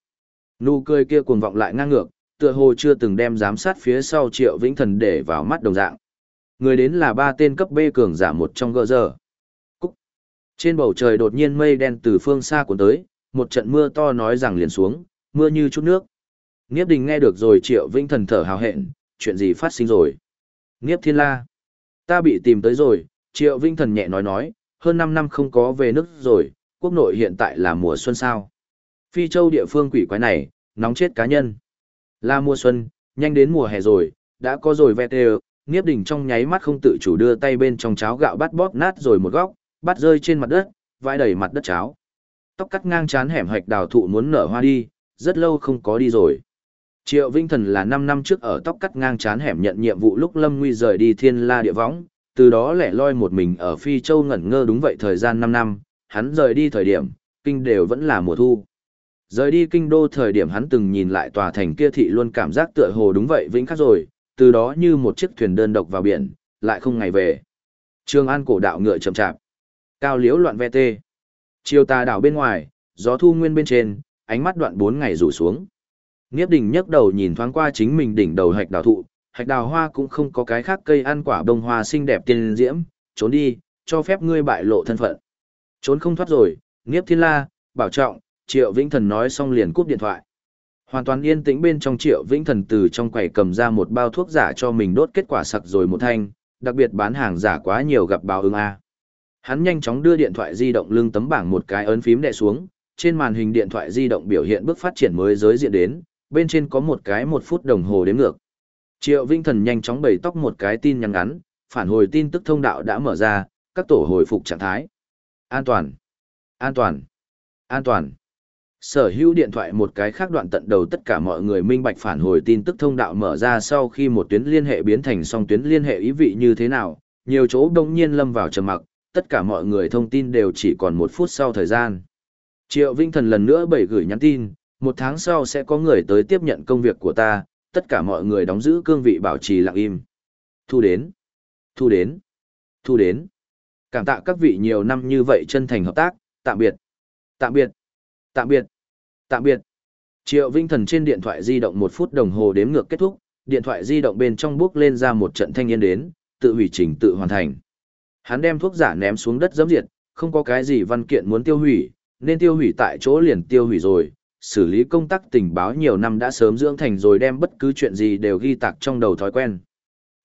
S1: Nụ cười kia cuồng vọng lại ngang ngược, tựa hồ chưa từng đem giám sát phía sau Triệu Vĩnh Thần để vào mắt đồng dạng. Người đến là ba tên cấp B cường giả một trong gỡ giờ. Trên bầu trời đột nhiên mây đen từ phương xa cuốn tới, một trận mưa to nói rằng liền xuống, mưa như chút nước. Niếp đình nghe được rồi triệu vĩnh thần thở hào hẹn, chuyện gì phát sinh rồi. Niếp thiên la. Ta bị tìm tới rồi, triệu vĩnh thần nhẹ nói nói, hơn 5 năm không có về nước rồi, quốc nội hiện tại là mùa xuân sao. Phi châu địa phương quỷ quái này, nóng chết cá nhân. Là mùa xuân, nhanh đến mùa hè rồi, đã có rồi vẹt đều, Niếp Đình trong nháy mắt không tự chủ đưa tay bên trong cháo gạo bắt bóp nát rồi một góc, bắt rơi trên mặt đất, vãi đầy mặt đất cháo. Tóc cắt ngang chán hẻm hạch đào thụ muốn nở hoa đi, rất lâu không có đi rồi. Triệu Vinh Thần là 5 năm trước ở tóc cắt ngang chán hẻm nhận nhiệm vụ lúc Lâm Nguy rời đi thiên la địa võng, từ đó lẻ loi một mình ở Phi Châu ngẩn ngơ đúng vậy thời gian 5 năm, hắn rời đi thời điểm, kinh đều vẫn là mùa thu. Rời đi kinh đô thời điểm hắn từng nhìn lại tòa thành kia thị luôn cảm giác tựa hồ đúng vậy vĩnh khắc rồi, từ đó như một chiếc thuyền đơn độc vào biển, lại không ngày về. Trường An cổ đạo ngựa chậm chạp. Cao liễu loạn ve tê. Chiều tà đảo bên ngoài, gió thu nguyên bên trên, ánh mắt đoạn bốn ngày rủ xuống. Nghiếp đình nhấc đầu nhìn thoáng qua chính mình đỉnh đầu hạch đào thụ, hạch đào hoa cũng không có cái khác cây ăn quả bông hoa xinh đẹp tiên diễm, trốn đi, cho phép ngươi bại lộ thân phận. Trốn không thoát rồi, Nghiếp thiên la, bảo trọng, triệu vĩnh thần nói xong liền cúp điện thoại. Hoàn toàn yên tĩnh bên trong triệu vĩnh thần từ trong quầy cầm ra một bao thuốc giả cho mình đốt kết quả sặc rồi một thanh, đặc biệt bán hàng giả quá nhiều gặp báo ứng A. Hắn nhanh chóng đưa điện thoại di động lưng tấm bảng một cái ấn phím đè xuống, trên màn hình điện thoại di động biểu hiện bước phát triển mới giới diện đến, bên trên có một cái một phút đồng hồ đếm ngược. Triệu Vinh Thần nhanh chóng bày tóc một cái tin nhắn ngắn, phản hồi tin tức thông đạo đã mở ra, các tổ hồi phục trạng thái. An toàn, an toàn, an toàn. Sở hữu điện thoại một cái khác đoạn tận đầu tất cả mọi người minh bạch phản hồi tin tức thông đạo mở ra sau khi một tuyến liên hệ biến thành song tuyến liên hệ ý vị như thế nào, nhiều chỗ đông nhiên lâm vào trầm mặc, tất cả mọi người thông tin đều chỉ còn một phút sau thời gian. Triệu Vinh Thần lần nữa bảy gửi nhắn tin, một tháng sau sẽ có người tới tiếp nhận công việc của ta, tất cả mọi người đóng giữ cương vị bảo trì lặng im. Thu đến, thu đến, thu đến. Cảm tạ các vị nhiều năm như vậy chân thành hợp tác, tạm biệt, tạm biệt, tạm biệt, tạm biệt. Triệu Vinh Thần trên điện thoại di động một phút đồng hồ đếm ngược kết thúc, điện thoại di động bên trong bước lên ra một trận thanh yên đến, tự hủy trình tự hoàn thành. Hắn đem thuốc giả ném xuống đất dẫm diệt, không có cái gì văn kiện muốn tiêu hủy, nên tiêu hủy tại chỗ liền tiêu hủy rồi. Xử lý công tác tình báo nhiều năm đã sớm dưỡng thành rồi đem bất cứ chuyện gì đều ghi tạc trong đầu thói quen.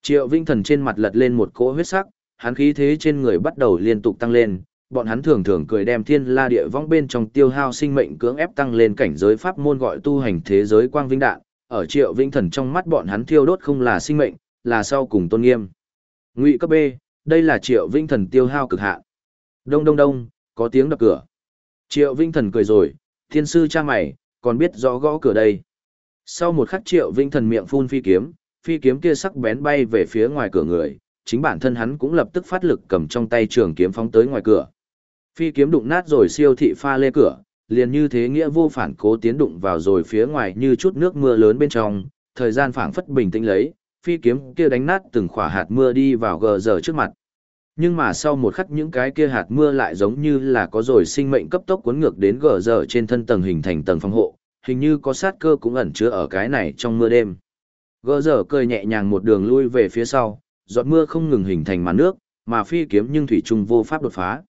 S1: Triệu Vinh Thần trên mặt lật lên một cỗ huyết sắc, hắn khí thế trên người bắt đầu liên tục tăng lên, bọn hắn thường thường cười đem thiên la địa vong bên trong tiêu hao sinh mệnh cưỡng ép tăng lên cảnh giới pháp môn gọi tu hành thế giới quang vinh đạn, ở Triệu Vinh Thần trong mắt bọn hắn thiêu đốt không là sinh mệnh, là sau cùng tôn nghiêm. Ngụy cấp B, đây là triệu vinh thần tiêu hao cực hạn. Đông đông đông, có tiếng đập cửa. Triệu vinh thần cười rồi, thiên sư cha mày, còn biết rõ gõ cửa đây. Sau một khắc triệu vinh thần miệng phun phi kiếm, phi kiếm kia sắc bén bay về phía ngoài cửa người, chính bản thân hắn cũng lập tức phát lực cầm trong tay trường kiếm phóng tới ngoài cửa. Phi kiếm đụng nát rồi siêu thị pha lê cửa, liền như thế nghĩa vô phản cố tiến đụng vào rồi phía ngoài như chút nước mưa lớn bên trong, thời gian phảng phất bình tĩnh lấy, phi kiếm kia đánh nát từng khỏa hạt mưa đi vào gờ giờ trước mặt. Nhưng mà sau một khắc những cái kia hạt mưa lại giống như là có rồi sinh mệnh cấp tốc cuốn ngược đến gờ giờ trên thân tầng hình thành tầng phòng hộ, hình như có sát cơ cũng ẩn chứa ở cái này trong mưa đêm. Gờ giờ cười nhẹ nhàng một đường lui về phía sau, giọt mưa không ngừng hình thành màn nước, mà phi kiếm nhưng thủy trung vô pháp đột phá.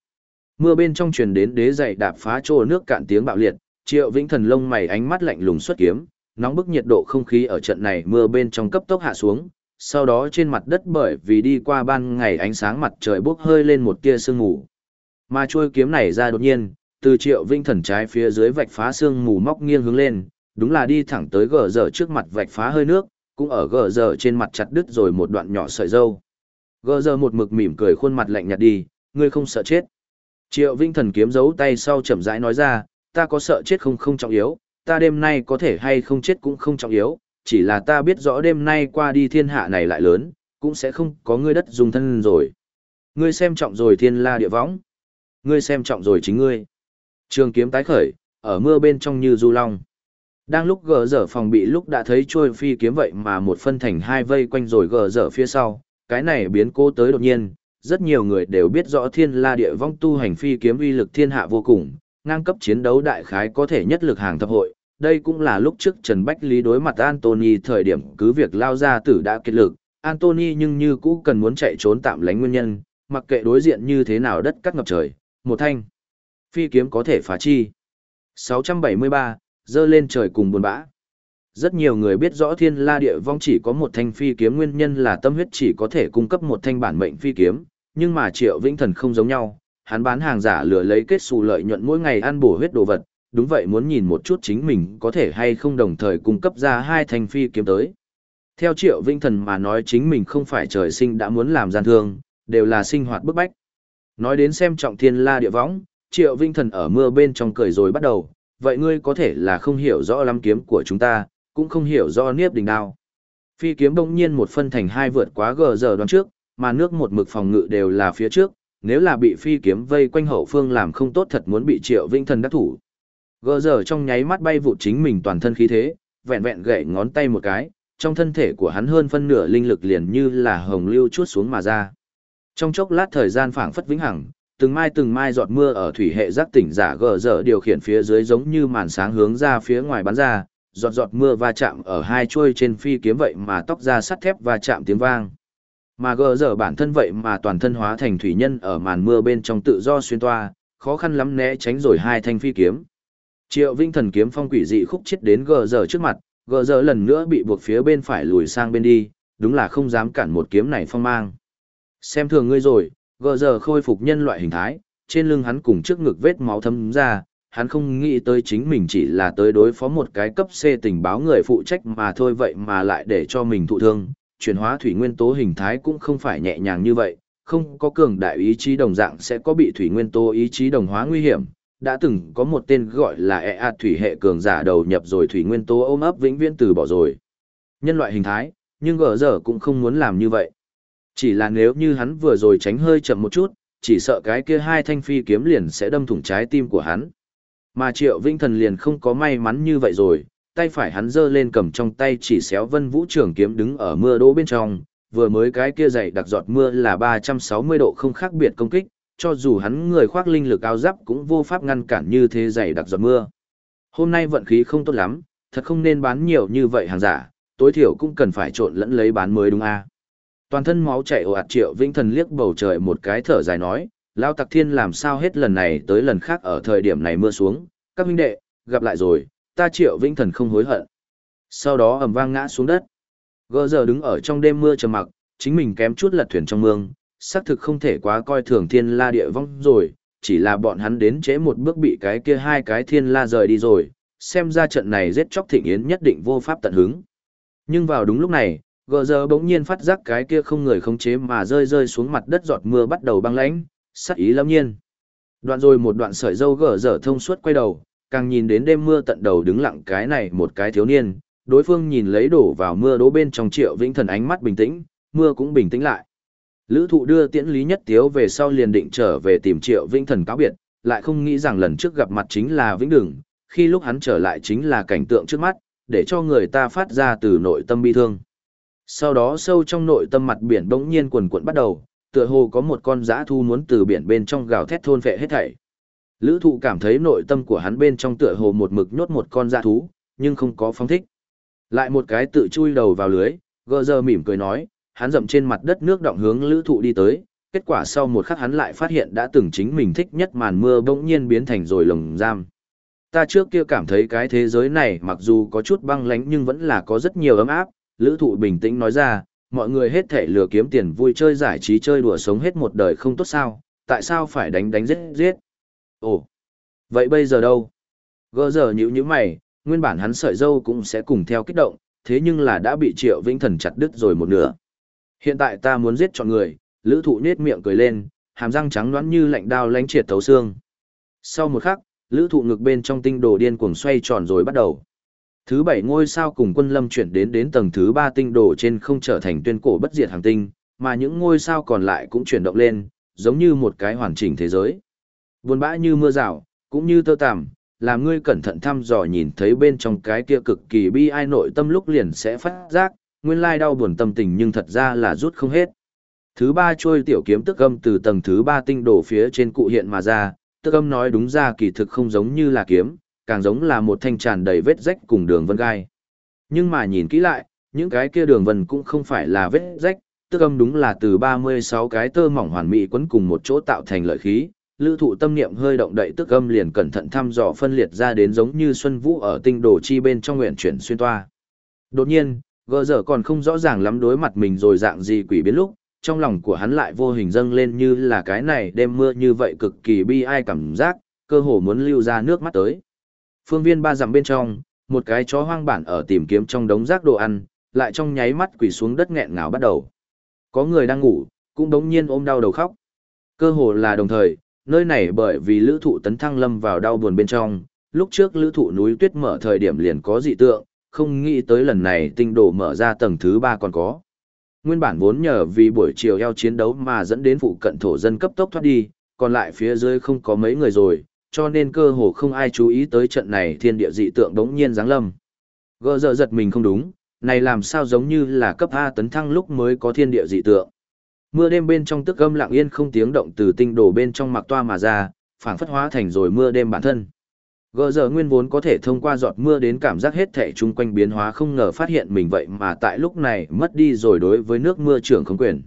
S1: Mưa bên trong truyền đến đế dày đạp phá trô nước cạn tiếng bạo liệt, Triệu Vĩnh Thần lông mày ánh mắt lạnh lùng xuất kiếm, nóng bức nhiệt độ không khí ở trận này mưa bên trong cấp tốc hạ xuống, sau đó trên mặt đất bởi vì đi qua ban ngày ánh sáng mặt trời bốc hơi lên một tia sương mù. Mà chuôi kiếm này ra đột nhiên, từ triệu vinh thần trái phía dưới vạch phá sương mù móc nghiêng hướng lên, đúng là đi thẳng tới gờ giờ trước mặt vạch phá hơi nước, cũng ở gờ giờ trên mặt chặt đứt rồi một đoạn nhỏ sợi dâu. Gờ giờ một mực mỉm cười khuôn mặt lạnh nhạt đi, ngươi không sợ chết. Triệu vinh thần kiếm giấu tay sau chậm rãi nói ra, ta có sợ chết không không trọng yếu, ta đêm nay có thể hay không chết cũng không trọng yếu, chỉ là ta biết rõ đêm nay qua đi thiên hạ này lại lớn, cũng sẽ không có ngươi đất dùng thân rồi. Ngươi xem trọng rồi thiên la địa võng. Ngươi xem trọng rồi chính ngươi. Trường kiếm tái khởi, ở mưa bên trong như du long. Đang lúc gờ dở phòng bị lúc đã thấy trôi phi kiếm vậy mà một phân thành hai vây quanh rồi gờ dở phía sau, cái này biến cố tới đột nhiên, rất nhiều người đều biết rõ thiên la địa vong tu hành phi kiếm uy lực thiên hạ vô cùng, ngang cấp chiến đấu đại khái có thể nhất lực hàng thập hội, đây cũng là lúc trước Trần Bách Lý đối mặt Anthony thời điểm cứ việc lao ra tử đã kết lực, Anthony nhưng như cũ cần muốn chạy trốn tạm lánh nguyên nhân, mặc kệ đối diện như thế nào đất cắt ngập trời, một thanh. Phi kiếm có thể phá chi. 673, dơ lên trời cùng buồn bã. Rất nhiều người biết rõ thiên la địa vong chỉ có một thanh phi kiếm nguyên nhân là tâm huyết chỉ có thể cung cấp một thanh bản mệnh phi kiếm, nhưng mà triệu vĩnh thần không giống nhau, hắn bán hàng giả lừa lấy kết xù lợi nhuận mỗi ngày ăn bổ huyết đồ vật, đúng vậy muốn nhìn một chút chính mình có thể hay không đồng thời cung cấp ra hai thanh phi kiếm tới. Theo Triệu Vinh Thần mà nói chính mình không phải trời sinh đã muốn làm gian thương, đều là sinh hoạt bức bách. Nói đến xem trọng thiên la địa võng, Triệu Vinh Thần ở mưa bên trong cười rồi bắt đầu, vậy ngươi có thể là không hiểu rõ lắm kiếm của chúng ta, cũng không hiểu rõ niếp đình đao. Phi kiếm bỗng nhiên một phân thành hai vượt quá gờ giờ đoán trước, mà nước một mực phòng ngự đều là phía trước, nếu là bị phi kiếm vây quanh hậu phương làm không tốt thật muốn bị Triệu Vinh Thần đắc thủ. Gờ giờ trong nháy mắt bay vụt chính mình toàn thân khí thế, vẹn vẹn gậy ngón tay một cái, trong thân thể của hắn hơn phân nửa linh lực liền như là hồng lưu chuốt xuống mà ra. Trong chốc lát thời gian phảng phất vĩnh hằng, từng mai từng mai giọt mưa ở thủy hệ giác tỉnh giả gờ dở điều khiển phía dưới giống như màn sáng hướng ra phía ngoài bắn ra, giọt giọt mưa va chạm ở hai chuôi trên phi kiếm vậy mà tóc ra sắt thép va chạm tiếng vang. Mà gờ dở bản thân vậy mà toàn thân hóa thành thủy nhân ở màn mưa bên trong tự do xuyên toa, khó khăn lắm né tránh rồi hai thanh phi kiếm. Triệu Vinh thần kiếm phong quỷ dị khúc chết đến gờ giờ trước mặt, gờ giờ lần nữa bị buộc phía bên phải lùi sang bên đi, đúng là không dám cản một kiếm này phong mang. Xem thường ngươi rồi, gờ giờ khôi phục nhân loại hình thái, trên lưng hắn cùng trước ngực vết máu thấm ra, hắn không nghĩ tới chính mình chỉ là tới đối phó một cái cấp C tình báo người phụ trách mà thôi vậy mà lại để cho mình thụ thương, chuyển hóa thủy nguyên tố hình thái cũng không phải nhẹ nhàng như vậy, không có cường đại ý chí đồng dạng sẽ có bị thủy nguyên tố ý chí đồng hóa nguy hiểm. Đã từng có một tên gọi là e a thủy hệ cường giả đầu nhập rồi thủy nguyên tố ôm ấp vĩnh viễn từ bỏ rồi. Nhân loại hình thái, nhưng gờ giờ cũng không muốn làm như vậy. Chỉ là nếu như hắn vừa rồi tránh hơi chậm một chút, chỉ sợ cái kia hai thanh phi kiếm liền sẽ đâm thủng trái tim của hắn. Mà Triệu Vinh Thần liền không có may mắn như vậy rồi, tay phải hắn giơ lên cầm trong tay chỉ xéo vân vũ trường kiếm đứng ở mưa đỗ bên trong, vừa mới cái kia dày đặc giọt mưa là 360 độ không khác biệt công kích, cho dù hắn người khoác linh lực áo giáp cũng vô pháp ngăn cản như thế dày đặc giọt mưa. Hôm nay vận khí không tốt lắm, thật không nên bán nhiều như vậy hàng giả, tối thiểu cũng cần phải trộn lẫn lấy bán mới đúng a. Toàn thân máu chảy ồ ạt triệu vĩnh thần liếc bầu trời một cái thở dài nói, Lão Tặc Thiên làm sao hết lần này tới lần khác ở thời điểm này mưa xuống, các huynh đệ, gặp lại rồi, ta triệu vĩnh thần không hối hận. Sau đó ầm vang ngã xuống đất. Gơ giờ đứng ở trong đêm mưa trầm mặc, chính mình kém chút lật thuyền trong mương, xác thực không thể quá coi thường thiên la địa vong rồi, chỉ là bọn hắn đến chế một bước bị cái kia hai cái thiên la rời đi rồi, xem ra trận này giết chóc thịnh yến nhất định vô pháp tận hứng. Nhưng vào đúng lúc này, gờ giờ bỗng nhiên phát giác cái kia không người khống chế mà rơi rơi xuống mặt đất giọt mưa bắt đầu băng lãnh sắc ý lâm nhiên đoạn rồi một đoạn sợi dâu gờ giờ thông suốt quay đầu càng nhìn đến đêm mưa tận đầu đứng lặng cái này một cái thiếu niên đối phương nhìn lấy đổ vào mưa đố bên trong triệu vĩnh thần ánh mắt bình tĩnh mưa cũng bình tĩnh lại lữ thụ đưa tiễn lý nhất tiếu về sau liền định trở về tìm triệu vĩnh thần cáo biệt lại không nghĩ rằng lần trước gặp mặt chính là vĩnh Đường. khi lúc hắn trở lại chính là cảnh tượng trước mắt để cho người ta phát ra từ nội tâm bi thương sau đó sâu trong nội tâm mặt biển bỗng nhiên quần quận bắt đầu, tựa hồ có một con dã thu muốn từ biển bên trong gào thét thôn phệ hết thảy. Lữ thụ cảm thấy nội tâm của hắn bên trong tựa hồ một mực nhốt một con dã thú, nhưng không có phong thích. Lại một cái tự chui đầu vào lưới, gơ giờ mỉm cười nói, hắn dậm trên mặt đất nước động hướng lữ thụ đi tới, kết quả sau một khắc hắn lại phát hiện đã từng chính mình thích nhất màn mưa bỗng nhiên biến thành rồi lồng giam. Ta trước kia cảm thấy cái thế giới này mặc dù có chút băng lánh nhưng vẫn là có rất nhiều ấm áp, Lữ thụ bình tĩnh nói ra, mọi người hết thể lừa kiếm tiền vui chơi giải trí chơi đùa sống hết một đời không tốt sao, tại sao phải đánh đánh giết giết? Ồ, vậy bây giờ đâu? Gơ giờ nhữ như mày, nguyên bản hắn sợi dâu cũng sẽ cùng theo kích động, thế nhưng là đã bị triệu vĩnh thần chặt đứt rồi một nửa. Hiện tại ta muốn giết chọn người, lữ thụ nết miệng cười lên, hàm răng trắng đoán như lạnh đao lánh triệt thấu xương. Sau một khắc, lữ thụ ngực bên trong tinh đồ điên cuồng xoay tròn rồi bắt đầu. Thứ bảy ngôi sao cùng quân lâm chuyển đến đến tầng thứ ba tinh đồ trên không trở thành tuyên cổ bất diệt hàng tinh, mà những ngôi sao còn lại cũng chuyển động lên, giống như một cái hoàn chỉnh thế giới. Buồn bã như mưa rào, cũng như tơ tằm, làm ngươi cẩn thận thăm dò nhìn thấy bên trong cái kia cực kỳ bi ai nội tâm lúc liền sẽ phát giác, nguyên lai đau buồn tâm tình nhưng thật ra là rút không hết. Thứ ba trôi tiểu kiếm tức âm từ tầng thứ ba tinh đổ phía trên cụ hiện mà ra, tức âm nói đúng ra kỳ thực không giống như là kiếm, càng giống là một thanh tràn đầy vết rách cùng đường vân gai. Nhưng mà nhìn kỹ lại, những cái kia đường vân cũng không phải là vết rách, tức âm đúng là từ 36 cái tơ mỏng hoàn mỹ quấn cùng một chỗ tạo thành lợi khí. Lữ thụ tâm niệm hơi động đậy tức âm liền cẩn thận thăm dò phân liệt ra đến giống như xuân vũ ở tinh đồ chi bên trong nguyện chuyển xuyên toa. Đột nhiên, Gờ giờ còn không rõ ràng lắm đối mặt mình rồi dạng gì quỷ biến lúc, trong lòng của hắn lại vô hình dâng lên như là cái này đêm mưa như vậy cực kỳ bi ai cảm giác, cơ hồ muốn lưu ra nước mắt tới. Phương viên ba dặm bên trong, một cái chó hoang bản ở tìm kiếm trong đống rác đồ ăn, lại trong nháy mắt quỳ xuống đất nghẹn ngào bắt đầu. Có người đang ngủ, cũng đống nhiên ôm đau đầu khóc. Cơ hồ là đồng thời, nơi này bởi vì lữ thụ tấn thăng lâm vào đau buồn bên trong, lúc trước lữ thụ núi tuyết mở thời điểm liền có dị tượng, không nghĩ tới lần này tinh đồ mở ra tầng thứ ba còn có. Nguyên bản vốn nhờ vì buổi chiều eo chiến đấu mà dẫn đến phụ cận thổ dân cấp tốc thoát đi, còn lại phía dưới không có mấy người rồi, cho nên cơ hồ không ai chú ý tới trận này thiên địa dị tượng đống nhiên giáng lâm. Gỡ giờ giật mình không đúng, này làm sao giống như là cấp A tấn thăng lúc mới có thiên địa dị tượng. Mưa đêm bên trong tức âm lặng yên không tiếng động từ tinh đồ bên trong mặc toa mà ra, phảng phất hóa thành rồi mưa đêm bản thân. Gờ giờ nguyên vốn có thể thông qua giọt mưa đến cảm giác hết thể chung quanh biến hóa không ngờ phát hiện mình vậy mà tại lúc này mất đi rồi đối với nước mưa trưởng không quyền.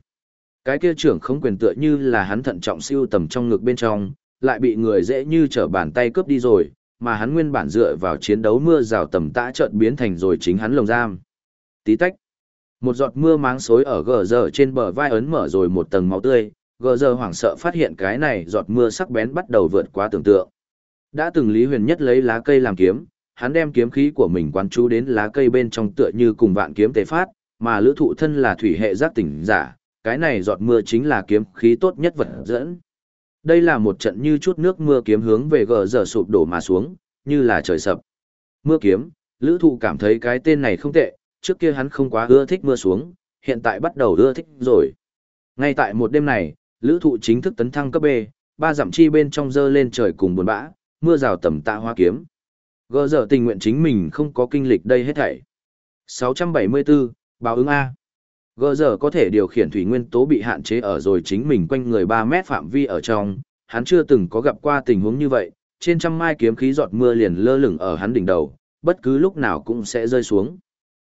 S1: Cái kia trưởng không quyền tựa như là hắn thận trọng siêu tầm trong ngực bên trong, lại bị người dễ như trở bàn tay cướp đi rồi, mà hắn nguyên bản dựa vào chiến đấu mưa rào tầm tã chợt biến thành rồi chính hắn lồng giam. Tí tách. Một giọt mưa máng xối ở gờ giờ trên bờ vai ấn mở rồi một tầng máu tươi, gờ giờ hoảng sợ phát hiện cái này giọt mưa sắc bén bắt đầu vượt quá tưởng tượng. Đã từng Lý Huyền Nhất lấy lá cây làm kiếm, hắn đem kiếm khí của mình quán chú đến lá cây bên trong tựa như cùng vạn kiếm tế phát, mà lữ thụ thân là thủy hệ giác tỉnh giả, cái này giọt mưa chính là kiếm khí tốt nhất vật dẫn. Đây là một trận như chút nước mưa kiếm hướng về gờ giờ sụp đổ mà xuống, như là trời sập. Mưa kiếm, lữ thụ cảm thấy cái tên này không tệ, trước kia hắn không quá ưa thích mưa xuống, hiện tại bắt đầu ưa thích rồi. Ngay tại một đêm này, lữ thụ chính thức tấn thăng cấp B, ba giảm chi bên trong dơ lên trời cùng buồn bã, mưa rào tầm tạ hoa kiếm. Gờ giờ tình nguyện chính mình không có kinh lịch đây hết thảy. 674, báo ứng A. Gờ giờ có thể điều khiển thủy nguyên tố bị hạn chế ở rồi chính mình quanh người 3 mét phạm vi ở trong, hắn chưa từng có gặp qua tình huống như vậy, trên trăm mai kiếm khí giọt mưa liền lơ lửng ở hắn đỉnh đầu, bất cứ lúc nào cũng sẽ rơi xuống.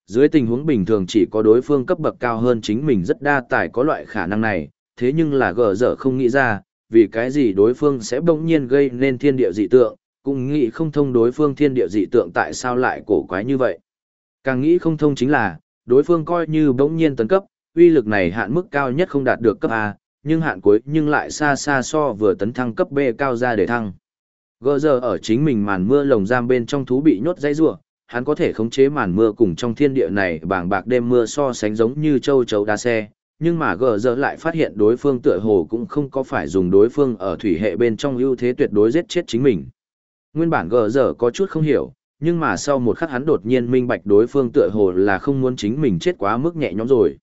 S1: Dưới tình huống bình thường chỉ có đối phương cấp bậc cao hơn chính mình rất đa tài có loại khả năng này, thế nhưng là gờ dở không nghĩ ra, vì cái gì đối phương sẽ bỗng nhiên gây nên thiên địa dị tượng, cũng nghĩ không thông đối phương thiên địa dị tượng tại sao lại cổ quái như vậy. Càng nghĩ không thông chính là, đối phương coi như bỗng nhiên tấn cấp, uy lực này hạn mức cao nhất không đạt được cấp A, nhưng hạn cuối nhưng lại xa xa so vừa tấn thăng cấp B cao ra để thăng. Gơ giờ ở chính mình màn mưa lồng giam bên trong thú bị nhốt dây rùa, hắn có thể khống chế màn mưa cùng trong thiên địa này bảng bạc đêm mưa so sánh giống như châu chấu đa xe, nhưng mà gờ giờ lại phát hiện đối phương tựa hồ cũng không có phải dùng đối phương ở thủy hệ bên trong ưu thế tuyệt đối giết chết chính mình. Nguyên bản gờ giờ có chút không hiểu, nhưng mà sau một khắc hắn đột nhiên minh bạch đối phương tựa hồ là không muốn chính mình chết quá mức nhẹ nhõm rồi.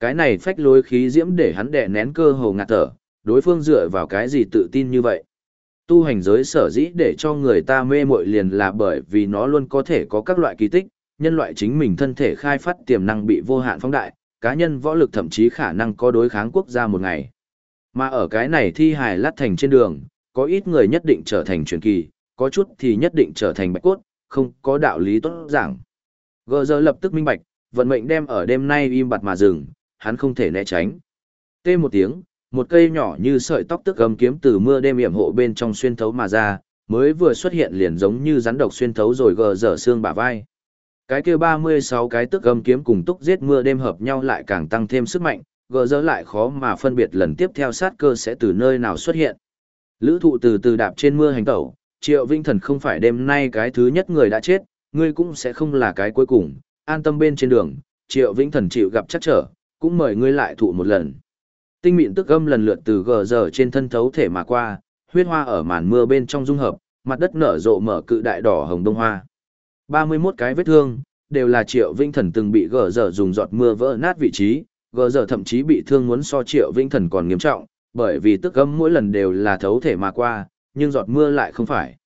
S1: Cái này phách lối khí diễm để hắn đè nén cơ hồ ngạt thở, đối phương dựa vào cái gì tự tin như vậy. Tu hành giới sở dĩ để cho người ta mê mội liền là bởi vì nó luôn có thể có các loại kỳ tích, nhân loại chính mình thân thể khai phát tiềm năng bị vô hạn phóng đại, cá nhân võ lực thậm chí khả năng có đối kháng quốc gia một ngày. Mà ở cái này thi hài lát thành trên đường, có ít người nhất định trở thành truyền kỳ, có chút thì nhất định trở thành bạch cốt, không có đạo lý tốt giảng. Gờ giờ lập tức minh bạch, vận mệnh đem ở đêm nay im bặt mà dừng, hắn không thể né tránh. Tê một tiếng, một cây nhỏ như sợi tóc tức gầm kiếm từ mưa đêm yểm hộ bên trong xuyên thấu mà ra, mới vừa xuất hiện liền giống như rắn độc xuyên thấu rồi gờ dở xương bả vai. Cái kia 36 cái tức gầm kiếm cùng túc giết mưa đêm hợp nhau lại càng tăng thêm sức mạnh, gờ dở lại khó mà phân biệt lần tiếp theo sát cơ sẽ từ nơi nào xuất hiện. Lữ thụ từ từ đạp trên mưa hành tẩu, triệu vinh thần không phải đêm nay cái thứ nhất người đã chết, ngươi cũng sẽ không là cái cuối cùng, an tâm bên trên đường, triệu vĩnh thần chịu gặp chắc trở, cũng mời ngươi lại thụ một lần. Tinh mịn tức âm lần lượt từ gờ giờ trên thân thấu thể mà qua, huyết hoa ở màn mưa bên trong dung hợp, mặt đất nở rộ mở cự đại đỏ hồng đông hoa. 31 cái vết thương, đều là triệu vinh thần từng bị gờ dở dùng giọt mưa vỡ nát vị trí, gờ dở thậm chí bị thương muốn so triệu vinh thần còn nghiêm trọng, bởi vì tức gấm mỗi lần đều là thấu thể mà qua, nhưng giọt mưa lại không phải.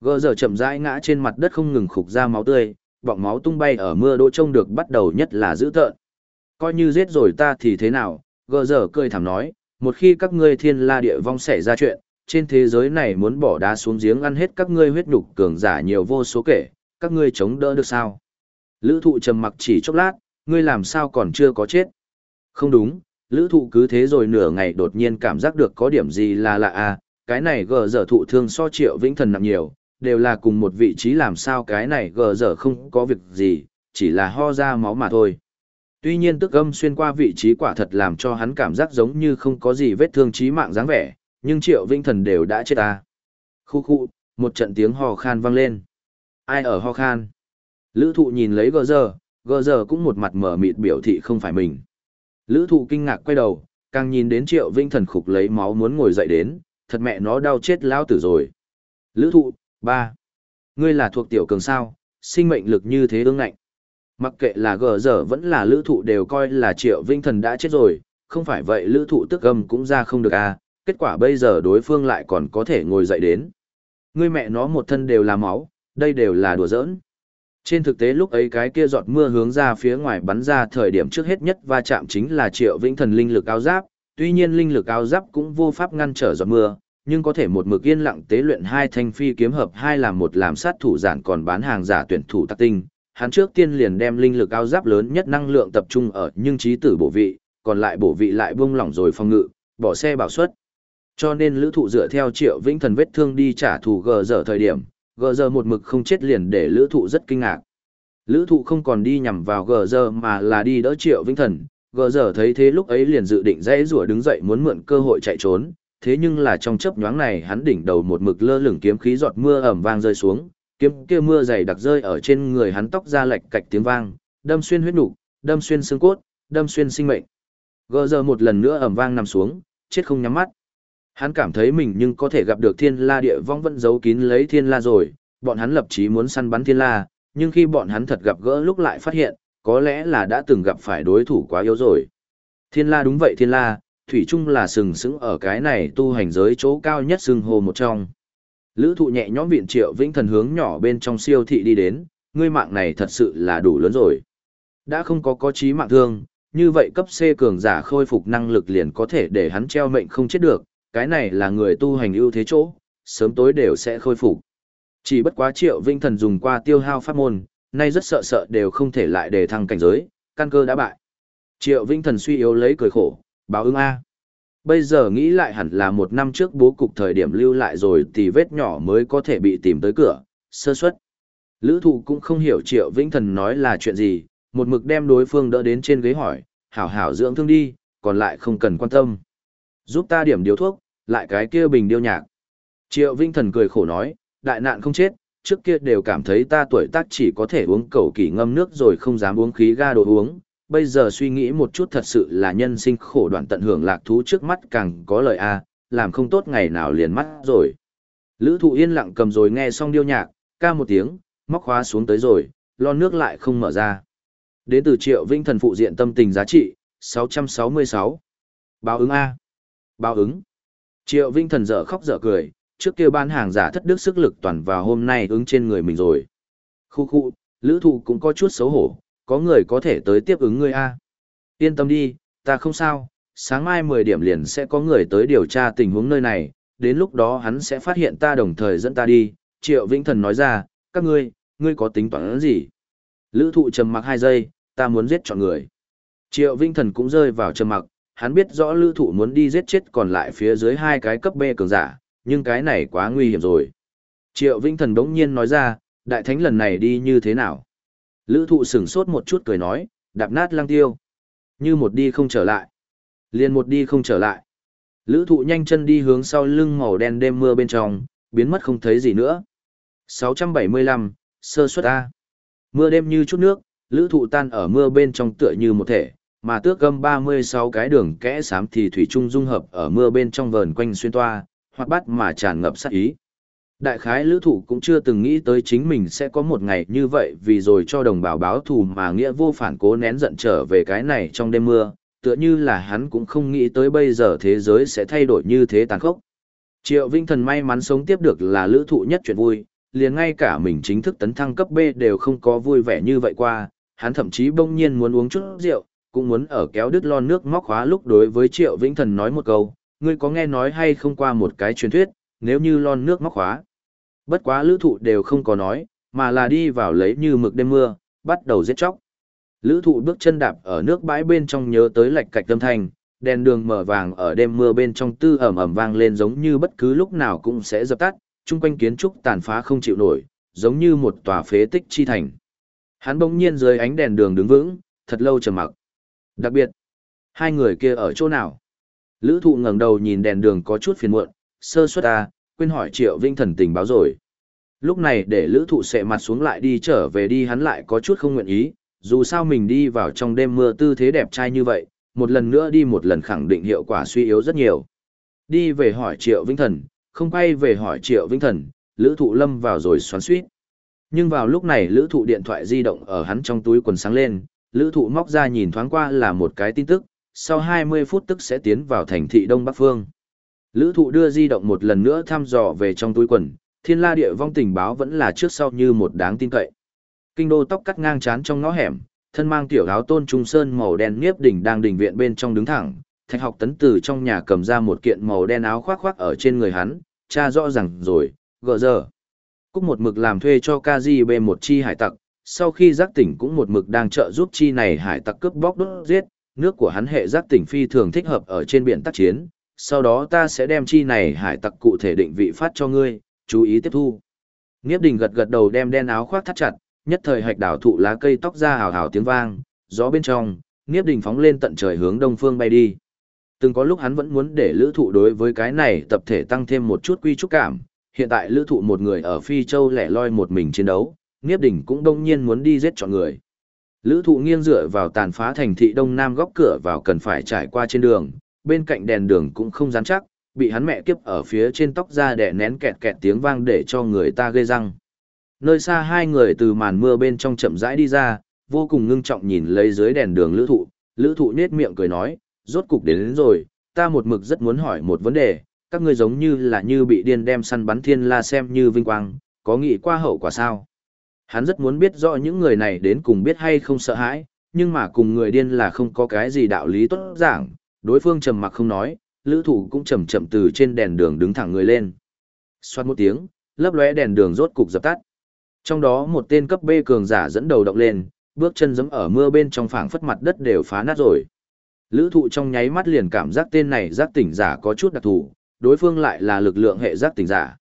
S1: Gờ dở chậm rãi ngã trên mặt đất không ngừng khục ra máu tươi, bọng máu tung bay ở mưa đỗ trông được bắt đầu nhất là dữ tợn. Coi như giết rồi ta thì thế nào, gờ dở cười thảm nói, một khi các ngươi thiên la địa vong xảy ra chuyện, trên thế giới này muốn bỏ đá xuống giếng ăn hết các ngươi huyết nhục cường giả nhiều vô số kể, các ngươi chống đỡ được sao? Lữ thụ trầm mặc chỉ chốc lát, ngươi làm sao còn chưa có chết? Không đúng, lữ thụ cứ thế rồi nửa ngày đột nhiên cảm giác được có điểm gì là lạ à, cái này gờ giờ thụ thương so triệu vĩnh thần nặng nhiều, đều là cùng một vị trí làm sao cái này gờ giờ không có việc gì, chỉ là ho ra máu mà thôi. Tuy nhiên tức âm xuyên qua vị trí quả thật làm cho hắn cảm giác giống như không có gì vết thương chí mạng dáng vẻ, nhưng triệu vĩnh thần đều đã chết ta. Khu khu, một trận tiếng hò khan vang lên. Ai ở ho khan? Lữ thụ nhìn lấy gờ giờ, gờ giờ cũng một mặt mở mịt biểu thị không phải mình. Lữ thụ kinh ngạc quay đầu, càng nhìn đến triệu vinh thần khục lấy máu muốn ngồi dậy đến, thật mẹ nó đau chết lao tử rồi. Lữ thụ, ba Ngươi là thuộc tiểu cường sao, sinh mệnh lực như thế ương ngạnh. Mặc kệ là gờ giờ vẫn là lữ thụ đều coi là triệu vinh thần đã chết rồi, không phải vậy lữ thụ tức âm cũng ra không được à, kết quả bây giờ đối phương lại còn có thể ngồi dậy đến. Ngươi mẹ nó một thân đều là máu, đây đều là đùa giỡn. Trên thực tế lúc ấy cái kia giọt mưa hướng ra phía ngoài bắn ra thời điểm trước hết nhất va chạm chính là triệu vĩnh thần linh lực áo giáp, tuy nhiên linh lực áo giáp cũng vô pháp ngăn trở giọt mưa, nhưng có thể một mực yên lặng tế luyện hai thanh phi kiếm hợp hai làm một làm sát thủ giản còn bán hàng giả tuyển thủ tắc tinh. Hắn trước tiên liền đem linh lực áo giáp lớn nhất năng lượng tập trung ở nhưng trí tử bổ vị, còn lại bổ vị lại buông lỏng rồi phòng ngự, bỏ xe bảo suất. Cho nên lữ thụ dựa theo triệu vĩnh thần vết thương đi trả thù gờ giờ thời điểm, gờ giờ một mực không chết liền để lữ thụ rất kinh ngạc. Lữ thụ không còn đi nhằm vào gờ giờ mà là đi đỡ triệu vĩnh thần, gờ giờ thấy thế lúc ấy liền dự định dãy rủa đứng dậy muốn mượn cơ hội chạy trốn, thế nhưng là trong chớp nhoáng này hắn đỉnh đầu một mực lơ lửng kiếm khí giọt mưa ẩm vang rơi xuống, kiếm kia mưa dày đặc rơi ở trên người hắn tóc ra lệch cạch tiếng vang, đâm xuyên huyết nục, đâm xuyên xương cốt, đâm xuyên sinh mệnh. Gờ giờ một lần nữa ẩm vang nằm xuống, chết không nhắm mắt. Hắn cảm thấy mình nhưng có thể gặp được thiên la địa vong vẫn giấu kín lấy thiên la rồi, bọn hắn lập chí muốn săn bắn thiên la, nhưng khi bọn hắn thật gặp gỡ lúc lại phát hiện, có lẽ là đã từng gặp phải đối thủ quá yếu rồi. Thiên la đúng vậy thiên la, thủy chung là sừng sững ở cái này tu hành giới chỗ cao nhất sừng hồ một trong. Lữ thụ nhẹ nhõm viện triệu vĩnh thần hướng nhỏ bên trong siêu thị đi đến, ngươi mạng này thật sự là đủ lớn rồi. Đã không có có trí mạng thương, như vậy cấp C cường giả khôi phục năng lực liền có thể để hắn treo mệnh không chết được, cái này là người tu hành ưu thế chỗ, sớm tối đều sẽ khôi phục. Chỉ bất quá triệu vinh thần dùng qua tiêu hao pháp môn, nay rất sợ sợ đều không thể lại để thăng cảnh giới, căn cơ đã bại. Triệu vinh thần suy yếu lấy cười khổ, báo ứng A. Bây giờ nghĩ lại hẳn là một năm trước bố cục thời điểm lưu lại rồi thì vết nhỏ mới có thể bị tìm tới cửa, sơ suất. Lữ thụ cũng không hiểu triệu vĩnh thần nói là chuyện gì, một mực đem đối phương đỡ đến trên ghế hỏi, hảo hảo dưỡng thương đi, còn lại không cần quan tâm. Giúp ta điểm điều thuốc, lại cái kia bình điêu nhạc. Triệu Vinh Thần cười khổ nói, đại nạn không chết, trước kia đều cảm thấy ta tuổi tác chỉ có thể uống cầu kỳ ngâm nước rồi không dám uống khí ga đồ uống. Bây giờ suy nghĩ một chút thật sự là nhân sinh khổ đoạn tận hưởng lạc thú trước mắt càng có lời a làm không tốt ngày nào liền mắt rồi. Lữ thụ yên lặng cầm rồi nghe xong điêu nhạc, ca một tiếng, móc khóa xuống tới rồi, lon nước lại không mở ra. Đến từ triệu vinh thần phụ diện tâm tình giá trị, 666. Báo ứng A. Báo ứng. Triệu Vinh Thần dở khóc dở cười, trước kia ban hàng giả thất đức sức lực toàn vào hôm nay ứng trên người mình rồi. Khu khu, lữ thụ cũng có chút xấu hổ, có người có thể tới tiếp ứng ngươi A. Yên tâm đi, ta không sao, sáng mai 10 điểm liền sẽ có người tới điều tra tình huống nơi này, đến lúc đó hắn sẽ phát hiện ta đồng thời dẫn ta đi. Triệu Vĩnh Thần nói ra, các ngươi, ngươi có tính toán gì? Lữ thụ trầm mặc 2 giây, ta muốn giết chọn người. Triệu Vĩnh Thần cũng rơi vào trầm mặc, hắn biết rõ lữ thụ muốn đi giết chết còn lại phía dưới hai cái cấp B cường giả, nhưng cái này quá nguy hiểm rồi. Triệu Vĩnh Thần đống nhiên nói ra, đại thánh lần này đi như thế nào? Lữ thụ sửng sốt một chút cười nói, đạp nát lang tiêu. Như một đi không trở lại. liền một đi không trở lại. Lữ thụ nhanh chân đi hướng sau lưng màu đen đêm mưa bên trong, biến mất không thấy gì nữa. 675, sơ suất A. Mưa đêm như chút nước, lữ thụ tan ở mưa bên trong tựa như một thể, mà tước gâm 36 cái đường kẽ xám thì thủy trung dung hợp ở mưa bên trong vờn quanh xuyên toa, hoặc bắt mà tràn ngập sát ý. Đại khái lữ thụ cũng chưa từng nghĩ tới chính mình sẽ có một ngày như vậy vì rồi cho đồng bào báo thù mà nghĩa vô phản cố nén giận trở về cái này trong đêm mưa, tựa như là hắn cũng không nghĩ tới bây giờ thế giới sẽ thay đổi như thế tàn khốc. Triệu Vinh Thần may mắn sống tiếp được là lữ thụ nhất chuyện vui, liền ngay cả mình chính thức tấn thăng cấp B đều không có vui vẻ như vậy qua, hắn thậm chí bỗng nhiên muốn uống chút rượu, cũng muốn ở kéo đứt lon nước móc khóa lúc đối với Triệu Vĩnh Thần nói một câu, ngươi có nghe nói hay không qua một cái truyền thuyết, nếu như lon nước móc khóa. Bất quá lữ thụ đều không có nói, mà là đi vào lấy như mực đêm mưa, bắt đầu giết chóc. Lữ thụ bước chân đạp ở nước bãi bên trong nhớ tới lạch cạch tâm thanh, đèn đường mở vàng ở đêm mưa bên trong tư ẩm ẩm vang lên giống như bất cứ lúc nào cũng sẽ dập tắt, chung quanh kiến trúc tàn phá không chịu nổi, giống như một tòa phế tích chi thành. Hắn bỗng nhiên dưới ánh đèn đường đứng vững, thật lâu trầm mặc. Đặc biệt, hai người kia ở chỗ nào? Lữ thụ ngẩng đầu nhìn đèn đường có chút phiền muộn, sơ suất ta, quên hỏi triệu vinh thần tình báo rồi. Lúc này để lữ thụ sệ mặt xuống lại đi trở về đi hắn lại có chút không nguyện ý, dù sao mình đi vào trong đêm mưa tư thế đẹp trai như vậy, một lần nữa đi một lần khẳng định hiệu quả suy yếu rất nhiều. Đi về hỏi Triệu vinh Thần, không quay về hỏi Triệu vinh Thần, lữ thụ lâm vào rồi xoắn suýt. Nhưng vào lúc này lữ thụ điện thoại di động ở hắn trong túi quần sáng lên, lữ thụ móc ra nhìn thoáng qua là một cái tin tức, sau 20 phút tức sẽ tiến vào thành thị Đông Bắc Phương. Lữ thụ đưa di động một lần nữa thăm dò về trong túi quần, thiên la địa vong tình báo vẫn là trước sau như một đáng tin cậy. Kinh đô tóc cắt ngang chán trong ngõ hẻm, thân mang tiểu áo tôn trung sơn màu đen nghiếp đỉnh đang đình viện bên trong đứng thẳng, thạch học tấn từ trong nhà cầm ra một kiện màu đen áo khoác khoác ở trên người hắn, cha rõ ràng rồi, gỡ giờ. Cúc một mực làm thuê cho KGB một chi hải tặc, sau khi giác tỉnh cũng một mực đang trợ giúp chi này hải tặc cướp bóc đốt giết, nước của hắn hệ giác tỉnh phi thường thích hợp ở trên biển tác chiến, sau đó ta sẽ đem chi này hải tặc cụ thể định vị phát cho ngươi, chú ý tiếp thu. Nghiếp đình gật gật đầu đem đen áo khoác thắt chặt, nhất thời hạch đảo thụ lá cây tóc ra hào hào tiếng vang, gió bên trong, Nghiếp đình phóng lên tận trời hướng đông phương bay đi. Từng có lúc hắn vẫn muốn để lữ thụ đối với cái này tập thể tăng thêm một chút quy trúc cảm, hiện tại lữ thụ một người ở Phi Châu lẻ loi một mình chiến đấu, Niếp đình cũng đông nhiên muốn đi giết chọn người. Lữ thụ nghiêng dựa vào tàn phá thành thị đông nam góc cửa vào cần phải trải qua trên đường, bên cạnh đèn đường cũng không rắn chắc, bị hắn mẹ kiếp ở phía trên tóc ra đẻ nén kẹt kẹt tiếng vang để cho người ta gây răng. Nơi xa hai người từ màn mưa bên trong chậm rãi đi ra, vô cùng ngưng trọng nhìn lấy dưới đèn đường lữ thụ, lữ thụ nết miệng cười nói, rốt cục đến, đến rồi, ta một mực rất muốn hỏi một vấn đề, các ngươi giống như là như bị điên đem săn bắn thiên la xem như vinh quang, có nghĩ qua hậu quả sao? Hắn rất muốn biết rõ những người này đến cùng biết hay không sợ hãi, nhưng mà cùng người điên là không có cái gì đạo lý tốt giảng, đối phương trầm mặc không nói, lữ thủ cũng chậm chậm từ trên đèn đường đứng thẳng người lên. Xoát một tiếng, lấp lóe đèn đường rốt cục dập tắt. Trong đó một tên cấp B cường giả dẫn đầu động lên, bước chân giẫm ở mưa bên trong phảng phất mặt đất đều phá nát rồi. Lữ thụ trong nháy mắt liền cảm giác tên này giác tỉnh giả có chút đặc thù, đối phương lại là lực lượng hệ giác tỉnh giả.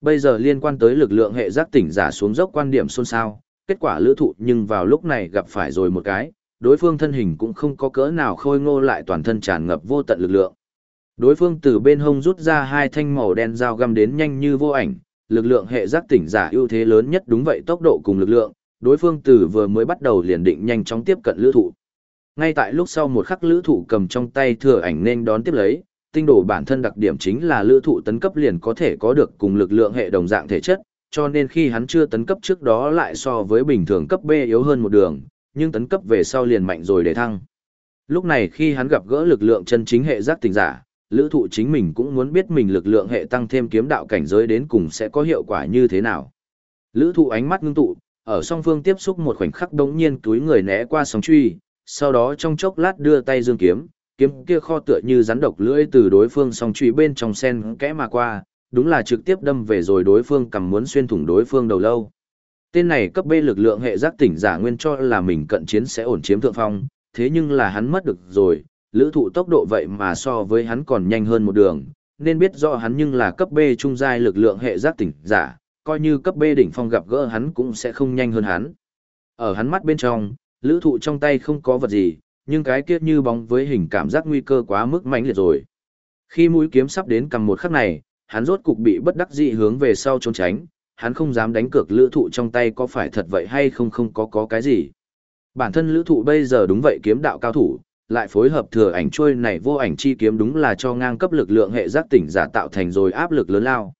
S1: Bây giờ liên quan tới lực lượng hệ giác tỉnh giả xuống dốc quan điểm xôn xao, kết quả lữ thụ nhưng vào lúc này gặp phải rồi một cái, đối phương thân hình cũng không có cỡ nào khôi ngô lại toàn thân tràn ngập vô tận lực lượng. Đối phương từ bên hông rút ra hai thanh màu đen dao găm đến nhanh như vô ảnh, lực lượng hệ giác tỉnh giả ưu thế lớn nhất đúng vậy tốc độ cùng lực lượng, đối phương từ vừa mới bắt đầu liền định nhanh chóng tiếp cận lữ thụ. Ngay tại lúc sau một khắc lữ thụ cầm trong tay thừa ảnh nên đón tiếp lấy, tinh đồ bản thân đặc điểm chính là lữ thụ tấn cấp liền có thể có được cùng lực lượng hệ đồng dạng thể chất, cho nên khi hắn chưa tấn cấp trước đó lại so với bình thường cấp B yếu hơn một đường, nhưng tấn cấp về sau liền mạnh rồi để thăng. Lúc này khi hắn gặp gỡ lực lượng chân chính hệ giác tỉnh giả, lữ thụ chính mình cũng muốn biết mình lực lượng hệ tăng thêm kiếm đạo cảnh giới đến cùng sẽ có hiệu quả như thế nào. Lữ thụ ánh mắt ngưng tụ, ở song phương tiếp xúc một khoảnh khắc đống nhiên túi người né qua sóng truy, sau đó trong chốc lát đưa tay dương kiếm, kiếm kia kho tựa như rắn độc lưỡi từ đối phương song truy bên trong sen kẽ mà qua, đúng là trực tiếp đâm về rồi đối phương cầm muốn xuyên thủng đối phương đầu lâu. Tên này cấp B lực lượng hệ giác tỉnh giả nguyên cho là mình cận chiến sẽ ổn chiếm thượng phong, thế nhưng là hắn mất được rồi, lữ thụ tốc độ vậy mà so với hắn còn nhanh hơn một đường, nên biết rõ hắn nhưng là cấp B trung giai lực lượng hệ giác tỉnh giả, coi như cấp B đỉnh phong gặp gỡ hắn cũng sẽ không nhanh hơn hắn. Ở hắn mắt bên trong, lữ thụ trong tay không có vật gì, nhưng cái kia như bóng với hình cảm giác nguy cơ quá mức mãnh liệt rồi. Khi mũi kiếm sắp đến cầm một khắc này, hắn rốt cục bị bất đắc dĩ hướng về sau trốn tránh, hắn không dám đánh cược lữ thụ trong tay có phải thật vậy hay không không có có cái gì. Bản thân lữ thụ bây giờ đúng vậy kiếm đạo cao thủ, lại phối hợp thừa ảnh trôi này vô ảnh chi kiếm đúng là cho ngang cấp lực lượng hệ giác tỉnh giả tạo thành rồi áp lực lớn lao.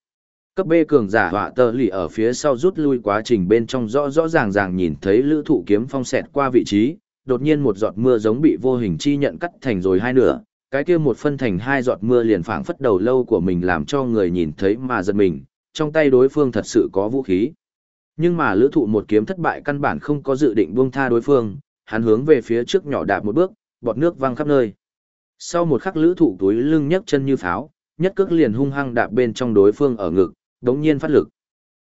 S1: Cấp B cường giả họa tờ lì ở phía sau rút lui quá trình bên trong rõ rõ ràng ràng nhìn thấy lữ thụ kiếm phong xẹt qua vị trí, đột nhiên một giọt mưa giống bị vô hình chi nhận cắt thành rồi hai nửa, cái kia một phân thành hai giọt mưa liền phảng phất đầu lâu của mình làm cho người nhìn thấy mà giật mình, trong tay đối phương thật sự có vũ khí. Nhưng mà lữ thụ một kiếm thất bại căn bản không có dự định buông tha đối phương, hắn hướng về phía trước nhỏ đạp một bước, bọt nước văng khắp nơi. Sau một khắc lữ thụ túi lưng nhấc chân như pháo, nhất cước liền hung hăng đạp bên trong đối phương ở ngực, đống nhiên phát lực.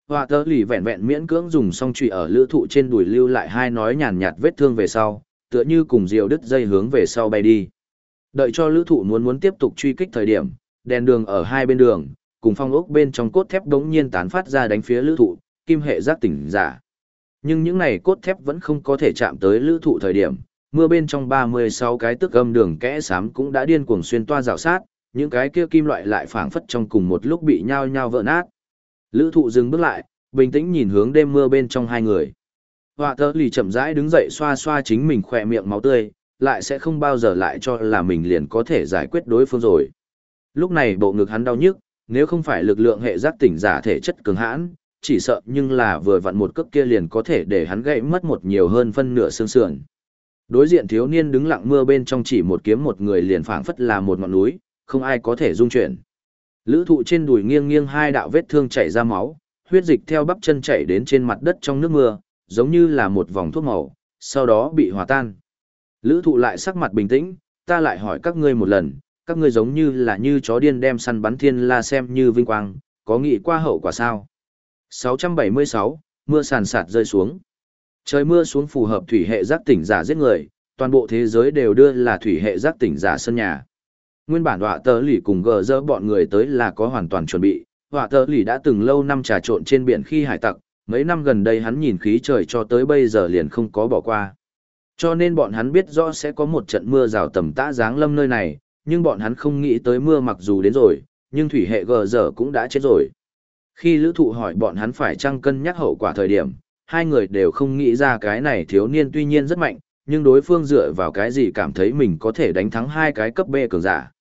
S1: Họa tớ lì vẹn vẹn miễn cưỡng dùng song trụy ở lữ thụ trên đùi lưu lại hai nói nhàn nhạt vết thương về sau, tựa như cùng diều đứt dây hướng về sau bay đi. Đợi cho lữ thụ muốn muốn tiếp tục truy kích thời điểm, đèn đường ở hai bên đường, cùng phong ốc bên trong cốt thép đống nhiên tán phát ra đánh phía lữ thụ, kim hệ giác tỉnh giả. Nhưng những này cốt thép vẫn không có thể chạm tới lữ thụ thời điểm, mưa bên trong 36 cái tức âm đường kẽ sám cũng đã điên cuồng xuyên toa rào sát, những cái kia kim loại lại phảng phất trong cùng một lúc bị nhao nhao vỡ nát. Lữ thụ dừng bước lại, bình tĩnh nhìn hướng đêm mưa bên trong hai người. Họa tớ lì chậm rãi đứng dậy xoa xoa chính mình khỏe miệng máu tươi, lại sẽ không bao giờ lại cho là mình liền có thể giải quyết đối phương rồi. Lúc này bộ ngực hắn đau nhức, nếu không phải lực lượng hệ giác tỉnh giả thể chất cường hãn, chỉ sợ nhưng là vừa vặn một cước kia liền có thể để hắn gãy mất một nhiều hơn phân nửa xương sườn. Đối diện thiếu niên đứng lặng mưa bên trong chỉ một kiếm một người liền phảng phất là một ngọn núi, không ai có thể dung chuyển. Lữ thụ trên đùi nghiêng nghiêng hai đạo vết thương chảy ra máu, huyết dịch theo bắp chân chảy đến trên mặt đất trong nước mưa, giống như là một vòng thuốc màu, sau đó bị hòa tan. Lữ thụ lại sắc mặt bình tĩnh, ta lại hỏi các ngươi một lần, các ngươi giống như là như chó điên đem săn bắn thiên la xem như vinh quang, có nghĩ qua hậu quả sao? 676, mưa sàn sạt rơi xuống. Trời mưa xuống phù hợp thủy hệ giác tỉnh giả giết người, toàn bộ thế giới đều đưa là thủy hệ giác tỉnh giả sân nhà. Nguyên bản họa tờ lì cùng gờ dỡ bọn người tới là có hoàn toàn chuẩn bị, họa tờ lì đã từng lâu năm trà trộn trên biển khi hải tặc, mấy năm gần đây hắn nhìn khí trời cho tới bây giờ liền không có bỏ qua. Cho nên bọn hắn biết rõ sẽ có một trận mưa rào tầm tã giáng lâm nơi này, nhưng bọn hắn không nghĩ tới mưa mặc dù đến rồi, nhưng thủy hệ gờ dở cũng đã chết rồi. Khi lữ thụ hỏi bọn hắn phải chăng cân nhắc hậu quả thời điểm, hai người đều không nghĩ ra cái này thiếu niên tuy nhiên rất mạnh, nhưng đối phương dựa vào cái gì cảm thấy mình có thể đánh thắng hai cái cấp B cường giả.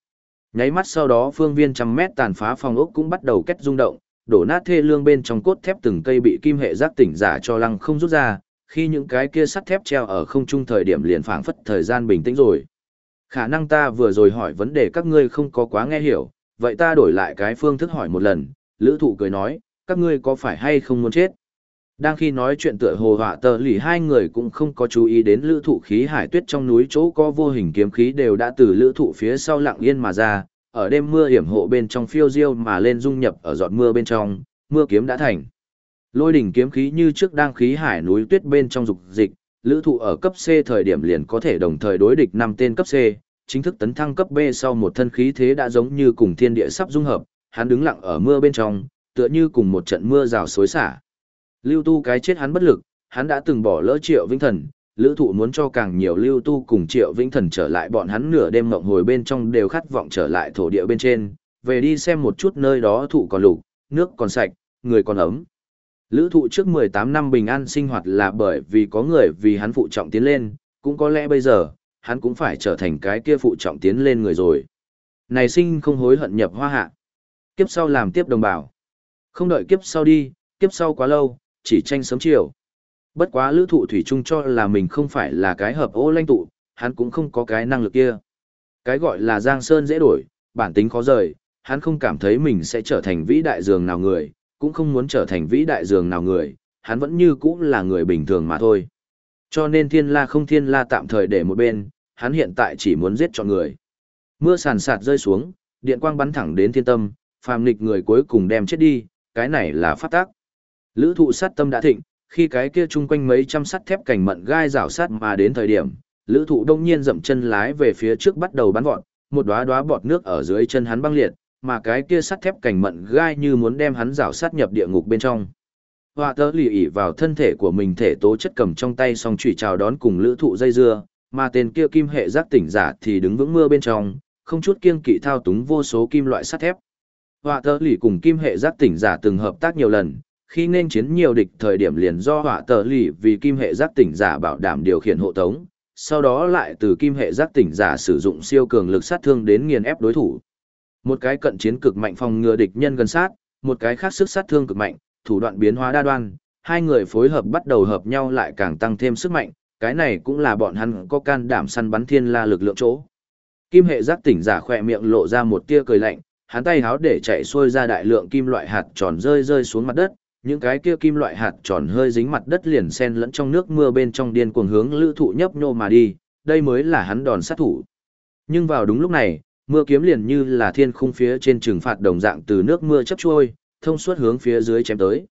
S1: Nháy mắt sau đó phương viên trăm mét tàn phá phòng ốc cũng bắt đầu kết rung động, đổ nát thê lương bên trong cốt thép từng cây bị kim hệ giác tỉnh giả cho lăng không rút ra, khi những cái kia sắt thép treo ở không trung thời điểm liền phảng phất thời gian bình tĩnh rồi. Khả năng ta vừa rồi hỏi vấn đề các ngươi không có quá nghe hiểu, vậy ta đổi lại cái phương thức hỏi một lần, lữ thụ cười nói, các ngươi có phải hay không muốn chết? Đang khi nói chuyện tựa hồ họa tờ lì hai người cũng không có chú ý đến lữ thụ khí hải tuyết trong núi chỗ có vô hình kiếm khí đều đã từ lữ thụ phía sau lặng yên mà ra, ở đêm mưa hiểm hộ bên trong phiêu diêu mà lên dung nhập ở giọt mưa bên trong, mưa kiếm đã thành. Lôi đỉnh kiếm khí như trước đang khí hải núi tuyết bên trong dục dịch, lữ thụ ở cấp C thời điểm liền có thể đồng thời đối địch 5 tên cấp C, chính thức tấn thăng cấp B sau một thân khí thế đã giống như cùng thiên địa sắp dung hợp, hắn đứng lặng ở mưa bên trong, tựa như cùng một trận mưa rào xối xả. Lưu tu cái chết hắn bất lực, hắn đã từng bỏ lỡ triệu vĩnh thần, lữ thụ muốn cho càng nhiều lưu tu cùng triệu vĩnh thần trở lại bọn hắn nửa đêm mộng hồi bên trong đều khát vọng trở lại thổ địa bên trên, về đi xem một chút nơi đó thụ còn lục, nước còn sạch, người còn ấm. Lữ thụ trước 18 năm bình an sinh hoạt là bởi vì có người vì hắn phụ trọng tiến lên, cũng có lẽ bây giờ, hắn cũng phải trở thành cái kia phụ trọng tiến lên người rồi. Này sinh không hối hận nhập hoa hạ. Kiếp sau làm tiếp đồng bào. Không đợi kiếp sau đi, kiếp sau quá lâu, chỉ tranh sớm chiều. Bất quá lữ thụ thủy chung cho là mình không phải là cái hợp ô lanh tụ, hắn cũng không có cái năng lực kia. Cái gọi là giang sơn dễ đổi, bản tính khó rời, hắn không cảm thấy mình sẽ trở thành vĩ đại dường nào người, cũng không muốn trở thành vĩ đại dường nào người, hắn vẫn như cũ là người bình thường mà thôi. Cho nên thiên la không thiên la tạm thời để một bên, hắn hiện tại chỉ muốn giết chọn người. Mưa sàn sạt rơi xuống, điện quang bắn thẳng đến thiên tâm, phàm nghịch người cuối cùng đem chết đi, cái này là phát tác. Lữ thụ sát tâm đã thịnh, khi cái kia chung quanh mấy trăm sắt thép cảnh mận gai rào sát mà đến thời điểm, lữ thụ đông nhiên dậm chân lái về phía trước bắt đầu bắn vọt, một đóa đóa bọt nước ở dưới chân hắn băng liệt, mà cái kia sắt thép cảnh mận gai như muốn đem hắn rào sát nhập địa ngục bên trong. Hòa tớ lì ỉ vào thân thể của mình thể tố chất cầm trong tay song chủy chào đón cùng lữ thụ dây dưa, mà tên kia kim hệ giác tỉnh giả thì đứng vững mưa bên trong, không chút kiêng kỵ thao túng vô số kim loại sắt thép. Hòa tớ lì cùng kim hệ giác tỉnh giả từng hợp tác nhiều lần, khi nên chiến nhiều địch thời điểm liền do họa tờ lì vì kim hệ giác tỉnh giả bảo đảm điều khiển hộ tống, sau đó lại từ kim hệ giác tỉnh giả sử dụng siêu cường lực sát thương đến nghiền ép đối thủ. Một cái cận chiến cực mạnh phòng ngừa địch nhân gần sát, một cái khác sức sát thương cực mạnh, thủ đoạn biến hóa đa đoan, hai người phối hợp bắt đầu hợp nhau lại càng tăng thêm sức mạnh, cái này cũng là bọn hắn có can đảm săn bắn thiên la lực lượng chỗ. Kim hệ giác tỉnh giả khỏe miệng lộ ra một tia cười lạnh, hắn tay háo để chạy xuôi ra đại lượng kim loại hạt tròn rơi rơi xuống mặt đất, những cái kia kim loại hạt tròn hơi dính mặt đất liền xen lẫn trong nước mưa bên trong điên cuồng hướng lữ thụ nhấp nhô mà đi, đây mới là hắn đòn sát thủ. Nhưng vào đúng lúc này, mưa kiếm liền như là thiên khung phía trên trừng phạt đồng dạng từ nước mưa chấp trôi, thông suốt hướng phía dưới chém tới.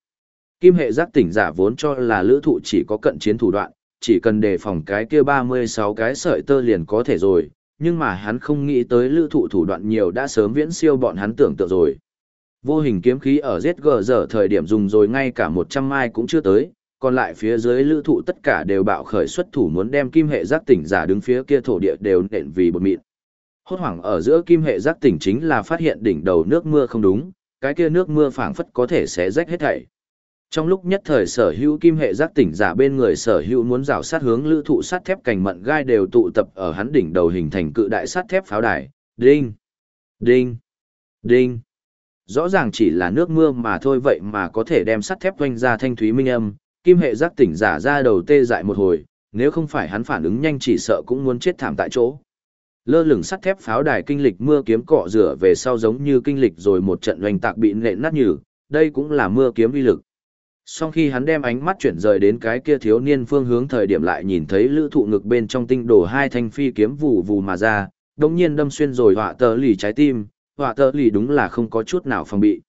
S1: Kim hệ giác tỉnh giả vốn cho là lữ thụ chỉ có cận chiến thủ đoạn, chỉ cần đề phòng cái kia 36 cái sợi tơ liền có thể rồi, nhưng mà hắn không nghĩ tới lữ thụ thủ đoạn nhiều đã sớm viễn siêu bọn hắn tưởng tượng rồi. Vô hình kiếm khí ở ZG giờ thời điểm dùng rồi ngay cả 100 mai cũng chưa tới, còn lại phía dưới lữ thụ tất cả đều bạo khởi xuất thủ muốn đem kim hệ giác tỉnh giả đứng phía kia thổ địa đều nện vì bột mịn. Hốt hoảng ở giữa kim hệ giác tỉnh chính là phát hiện đỉnh đầu nước mưa không đúng, cái kia nước mưa phảng phất có thể sẽ rách hết thảy. Trong lúc nhất thời sở hữu kim hệ giác tỉnh giả bên người sở hữu muốn rào sát hướng lữ thụ sắt thép cành mận gai đều tụ tập ở hắn đỉnh đầu hình thành cự đại sắt thép pháo đài. Đinh! Đinh! Đinh! Rõ ràng chỉ là nước mưa mà thôi vậy mà có thể đem sắt thép quanh ra thanh thúy minh âm, kim hệ giác tỉnh giả ra đầu tê dại một hồi, nếu không phải hắn phản ứng nhanh chỉ sợ cũng muốn chết thảm tại chỗ. Lơ lửng sắt thép pháo đài kinh lịch mưa kiếm cọ rửa về sau giống như kinh lịch rồi một trận oanh tạc bị nện nát nhừ, đây cũng là mưa kiếm uy lực. Sau khi hắn đem ánh mắt chuyển rời đến cái kia thiếu niên phương hướng thời điểm lại nhìn thấy lữ thụ ngực bên trong tinh đổ hai thanh phi kiếm vù vù mà ra, đồng nhiên đâm xuyên rồi họa tờ lì trái tim, họa tợ lì đúng là không có chút nào phòng bị.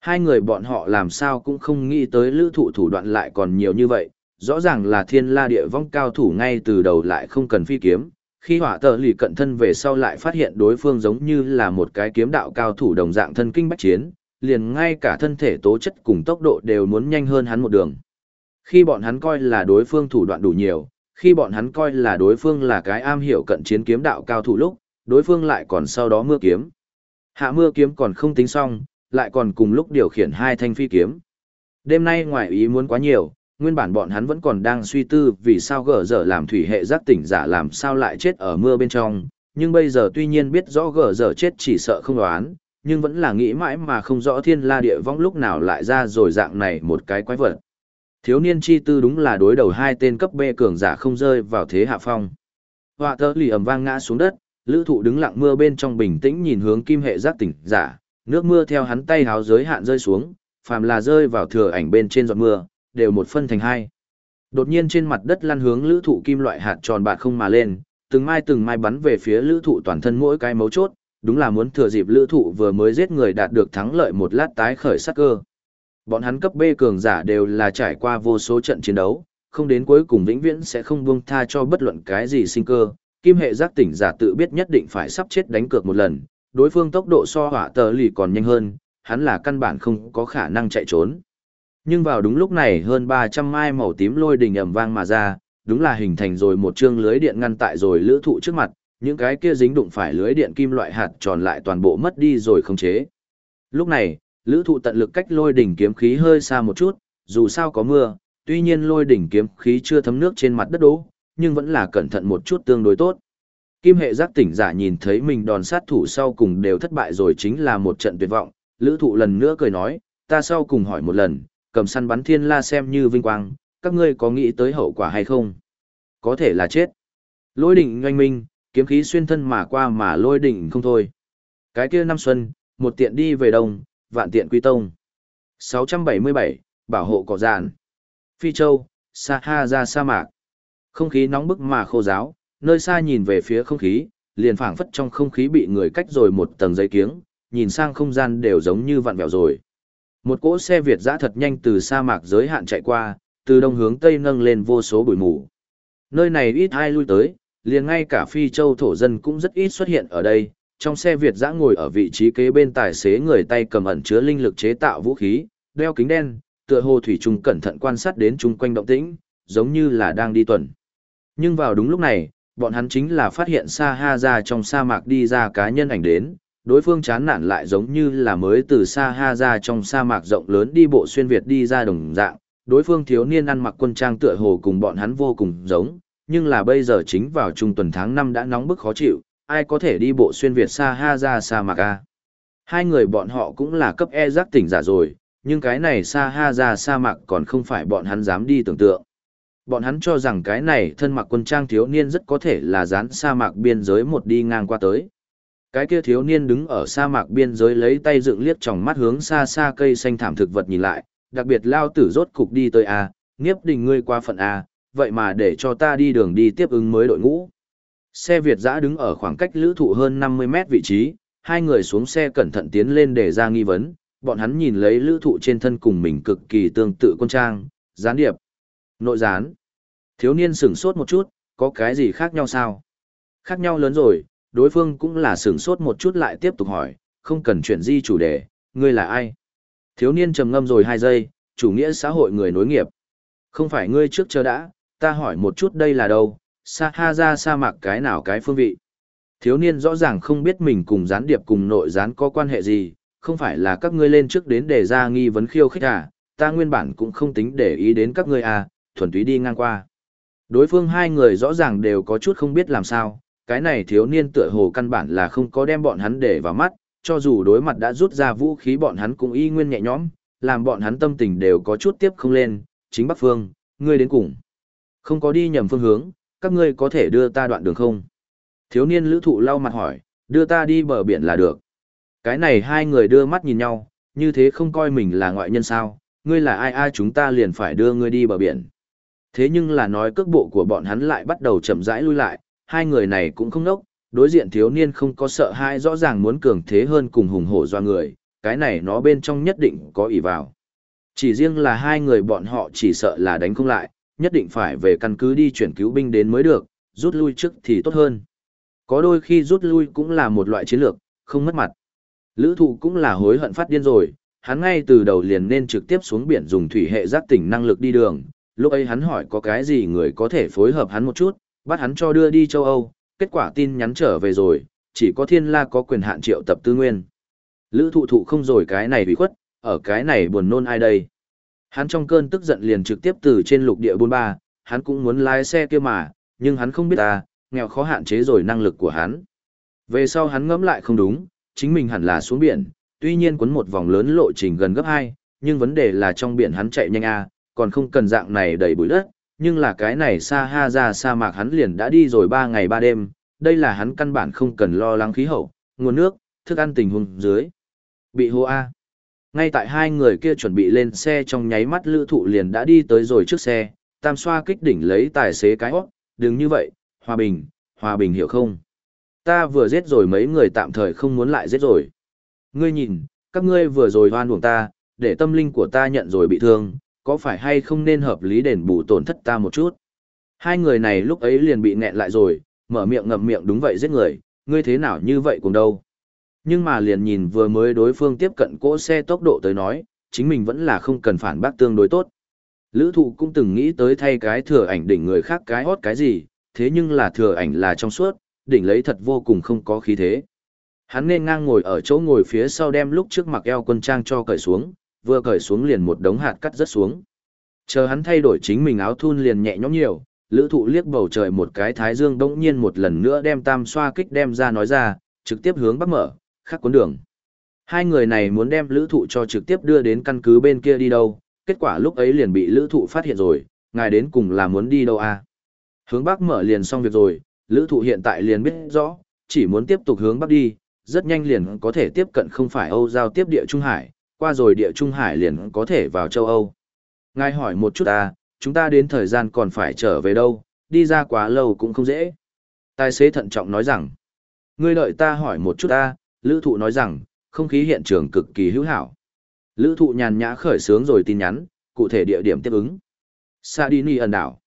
S1: Hai người bọn họ làm sao cũng không nghĩ tới lữ thụ thủ đoạn lại còn nhiều như vậy, rõ ràng là thiên la địa vong cao thủ ngay từ đầu lại không cần phi kiếm. Khi hỏa tờ lì cận thân về sau lại phát hiện đối phương giống như là một cái kiếm đạo cao thủ đồng dạng thân kinh bách chiến, liền ngay cả thân thể tố chất cùng tốc độ đều muốn nhanh hơn hắn một đường. Khi bọn hắn coi là đối phương thủ đoạn đủ nhiều, khi bọn hắn coi là đối phương là cái am hiểu cận chiến kiếm đạo cao thủ lúc, đối phương lại còn sau đó mưa kiếm. Hạ mưa kiếm còn không tính xong, lại còn cùng lúc điều khiển hai thanh phi kiếm. Đêm nay ngoài ý muốn quá nhiều, nguyên bản bọn hắn vẫn còn đang suy tư vì sao gở dở làm thủy hệ giác tỉnh giả làm sao lại chết ở mưa bên trong, nhưng bây giờ tuy nhiên biết rõ gở dở chết chỉ sợ không đoán, nhưng vẫn là nghĩ mãi mà không rõ thiên la địa vong lúc nào lại ra rồi dạng này một cái quái vật. Thiếu niên chi tư đúng là đối đầu hai tên cấp B cường giả không rơi vào thế hạ phong. Họa tơ lì ầm vang ngã xuống đất, lữ thụ đứng lặng mưa bên trong bình tĩnh nhìn hướng kim hệ giác tỉnh giả, nước mưa theo hắn tay háo giới hạn rơi xuống, phàm là rơi vào thừa ảnh bên trên giọt mưa, đều một phân thành hai. Đột nhiên trên mặt đất lăn hướng lữ thụ kim loại hạt tròn bạc không mà lên, từng mai từng mai bắn về phía lữ thụ toàn thân mỗi cái mấu chốt, đúng là muốn thừa dịp lữ thụ vừa mới giết người đạt được thắng lợi một lát tái khởi sắc cơ. Bọn hắn cấp B cường giả đều là trải qua vô số trận chiến đấu, không đến cuối cùng vĩnh viễn sẽ không buông tha cho bất luận cái gì sinh cơ. Kim hệ giác tỉnh giả tự biết nhất định phải sắp chết đánh cược một lần, đối phương tốc độ so hỏa tờ lì còn nhanh hơn, hắn là căn bản không có khả năng chạy trốn. Nhưng vào đúng lúc này hơn 300 mai màu tím lôi đình ầm vang mà ra, đúng là hình thành rồi một chương lưới điện ngăn tại rồi lữ thụ trước mặt, những cái kia dính đụng phải lưới điện kim loại hạt tròn lại toàn bộ mất đi rồi không chế. Lúc này, lữ thụ tận lực cách lôi đỉnh kiếm khí hơi xa một chút, dù sao có mưa, tuy nhiên lôi đỉnh kiếm khí chưa thấm nước trên mặt đất đố, nhưng vẫn là cẩn thận một chút tương đối tốt. Kim hệ giác tỉnh giả nhìn thấy mình đòn sát thủ sau cùng đều thất bại rồi chính là một trận tuyệt vọng, lữ thụ lần nữa cười nói, ta sau cùng hỏi một lần, cầm săn bắn thiên la xem như vinh quang, các ngươi có nghĩ tới hậu quả hay không? Có thể là chết. Lôi đỉnh doanh minh, kiếm khí xuyên thân mà qua mà lôi đỉnh không thôi. Cái kia năm xuân, một tiện đi về đông, vạn tiện quy tông. 677, bảo hộ cỏ giàn. Phi Châu, Sa Ha ra sa mạc. Không khí nóng bức mà khô giáo, nơi xa nhìn về phía không khí, liền phảng phất trong không khí bị người cách rồi một tầng giấy kiếng, nhìn sang không gian đều giống như vặn vẹo rồi. Một cỗ xe Việt dã thật nhanh từ sa mạc giới hạn chạy qua, từ đông hướng tây nâng lên vô số bụi mù. Nơi này ít ai lui tới, liền ngay cả phi châu thổ dân cũng rất ít xuất hiện ở đây. Trong xe Việt dã ngồi ở vị trí kế bên tài xế người tay cầm ẩn chứa linh lực chế tạo vũ khí, đeo kính đen, tựa hồ thủy trùng cẩn thận quan sát đến chung quanh động tĩnh, giống như là đang đi tuần. Nhưng vào đúng lúc này, bọn hắn chính là phát hiện Sa Ha ra trong sa mạc đi ra cá nhân ảnh đến, đối phương chán nản lại giống như là mới từ Sa Ha ra trong sa mạc rộng lớn đi bộ xuyên Việt đi ra đồng dạng, đối phương thiếu niên ăn mặc quân trang tựa hồ cùng bọn hắn vô cùng giống, nhưng là bây giờ chính vào trung tuần tháng 5 đã nóng bức khó chịu, ai có thể đi bộ xuyên Việt Sa Ha ra sa mạc a. Hai người bọn họ cũng là cấp E giác tỉnh giả rồi, nhưng cái này Sa Ha ra sa mạc còn không phải bọn hắn dám đi tưởng tượng. Bọn hắn cho rằng cái này thân mặc quân trang thiếu niên rất có thể là dán sa mạc biên giới một đi ngang qua tới. Cái kia thiếu niên đứng ở sa mạc biên giới lấy tay dựng liếc tròng mắt hướng xa xa cây xanh thảm thực vật nhìn lại, đặc biệt lao tử rốt cục đi tới A, nghiếp đình ngươi qua phận A, vậy mà để cho ta đi đường đi tiếp ứng mới đội ngũ. Xe Việt giã đứng ở khoảng cách lữ thụ hơn 50 mét vị trí, hai người xuống xe cẩn thận tiến lên để ra nghi vấn, bọn hắn nhìn lấy lữ thụ trên thân cùng mình cực kỳ tương tự quân trang, gián điệp, nội gián. Thiếu niên sửng sốt một chút, có cái gì khác nhau sao? Khác nhau lớn rồi, đối phương cũng là sửng sốt một chút lại tiếp tục hỏi, không cần chuyển di chủ đề, ngươi là ai? Thiếu niên trầm ngâm rồi hai giây, chủ nghĩa xã hội người nối nghiệp. Không phải ngươi trước chờ đã, ta hỏi một chút đây là đâu, sa ha ra sa mạc cái nào cái phương vị. Thiếu niên rõ ràng không biết mình cùng gián điệp cùng nội gián có quan hệ gì, không phải là các ngươi lên trước đến để ra nghi vấn khiêu khích à, ta nguyên bản cũng không tính để ý đến các ngươi à, thuần túy đi ngang qua. Đối phương hai người rõ ràng đều có chút không biết làm sao, cái này thiếu niên tựa hồ căn bản là không có đem bọn hắn để vào mắt, cho dù đối mặt đã rút ra vũ khí bọn hắn cũng y nguyên nhẹ nhõm, làm bọn hắn tâm tình đều có chút tiếp không lên, chính Bắc Phương, ngươi đến cùng. Không có đi nhầm phương hướng, các ngươi có thể đưa ta đoạn đường không? Thiếu niên lữ thụ lau mặt hỏi, đưa ta đi bờ biển là được. Cái này hai người đưa mắt nhìn nhau, như thế không coi mình là ngoại nhân sao, ngươi là ai ai chúng ta liền phải đưa ngươi đi bờ biển. Thế nhưng là nói cước bộ của bọn hắn lại bắt đầu chậm rãi lui lại, hai người này cũng không nốc, đối diện thiếu niên không có sợ hai rõ ràng muốn cường thế hơn cùng hùng hổ doa người, cái này nó bên trong nhất định có ỷ vào. Chỉ riêng là hai người bọn họ chỉ sợ là đánh không lại, nhất định phải về căn cứ đi chuyển cứu binh đến mới được, rút lui trước thì tốt hơn. Có đôi khi rút lui cũng là một loại chiến lược, không mất mặt. Lữ thụ cũng là hối hận phát điên rồi, hắn ngay từ đầu liền nên trực tiếp xuống biển dùng thủy hệ giác tỉnh năng lực đi đường. Lúc ấy hắn hỏi có cái gì người có thể phối hợp hắn một chút, bắt hắn cho đưa đi châu Âu, kết quả tin nhắn trở về rồi, chỉ có thiên la có quyền hạn triệu tập tư nguyên. Lữ thụ thụ không rồi cái này bị khuất, ở cái này buồn nôn ai đây. Hắn trong cơn tức giận liền trực tiếp từ trên lục địa bôn ba, hắn cũng muốn lái xe kia mà, nhưng hắn không biết à, nghèo khó hạn chế rồi năng lực của hắn. Về sau hắn ngẫm lại không đúng, chính mình hẳn là xuống biển, tuy nhiên cuốn một vòng lớn lộ trình gần gấp 2, nhưng vấn đề là trong biển hắn chạy nhanh à, còn không cần dạng này đầy bụi đất, nhưng là cái này xa ha ra sa mạc hắn liền đã đi rồi 3 ngày 3 đêm, đây là hắn căn bản không cần lo lắng khí hậu, nguồn nước, thức ăn tình huống dưới. Bị hô A. Ngay tại hai người kia chuẩn bị lên xe trong nháy mắt lữ thụ liền đã đi tới rồi trước xe, tam xoa kích đỉnh lấy tài xế cái hót, đừng như vậy, hòa bình, hòa bình hiểu không? Ta vừa giết rồi mấy người tạm thời không muốn lại giết rồi. Ngươi nhìn, các ngươi vừa rồi hoan buồng ta, để tâm linh của ta nhận rồi bị thương, có phải hay không nên hợp lý đền bù tổn thất ta một chút? Hai người này lúc ấy liền bị nghẹn lại rồi, mở miệng ngậm miệng đúng vậy giết người, ngươi thế nào như vậy cùng đâu? Nhưng mà liền nhìn vừa mới đối phương tiếp cận cỗ xe tốc độ tới nói, chính mình vẫn là không cần phản bác tương đối tốt. Lữ thụ cũng từng nghĩ tới thay cái thừa ảnh đỉnh người khác cái hót cái gì, thế nhưng là thừa ảnh là trong suốt, đỉnh lấy thật vô cùng không có khí thế. Hắn nên ngang ngồi ở chỗ ngồi phía sau đem lúc trước mặc eo quân trang cho cởi xuống, vừa cởi xuống liền một đống hạt cắt rất xuống. Chờ hắn thay đổi chính mình áo thun liền nhẹ nhõm nhiều, lữ thụ liếc bầu trời một cái thái dương đống nhiên một lần nữa đem tam xoa kích đem ra nói ra, trực tiếp hướng bắc mở, khắc cuốn đường. Hai người này muốn đem lữ thụ cho trực tiếp đưa đến căn cứ bên kia đi đâu, kết quả lúc ấy liền bị lữ thụ phát hiện rồi, ngài đến cùng là muốn đi đâu à? Hướng bắc mở liền xong việc rồi, lữ thụ hiện tại liền biết rõ, chỉ muốn tiếp tục hướng bắc đi, rất nhanh liền có thể tiếp cận không phải Âu giao tiếp địa Trung Hải, qua rồi địa Trung Hải liền có thể vào châu Âu. Ngài hỏi một chút ta, chúng ta đến thời gian còn phải trở về đâu, đi ra quá lâu cũng không dễ. Tài xế thận trọng nói rằng, ngươi đợi ta hỏi một chút ta, lữ thụ nói rằng, không khí hiện trường cực kỳ hữu hảo. Lữ thụ nhàn nhã khởi sướng rồi tin nhắn, cụ thể địa điểm tiếp ứng. Sardini ẩn đảo.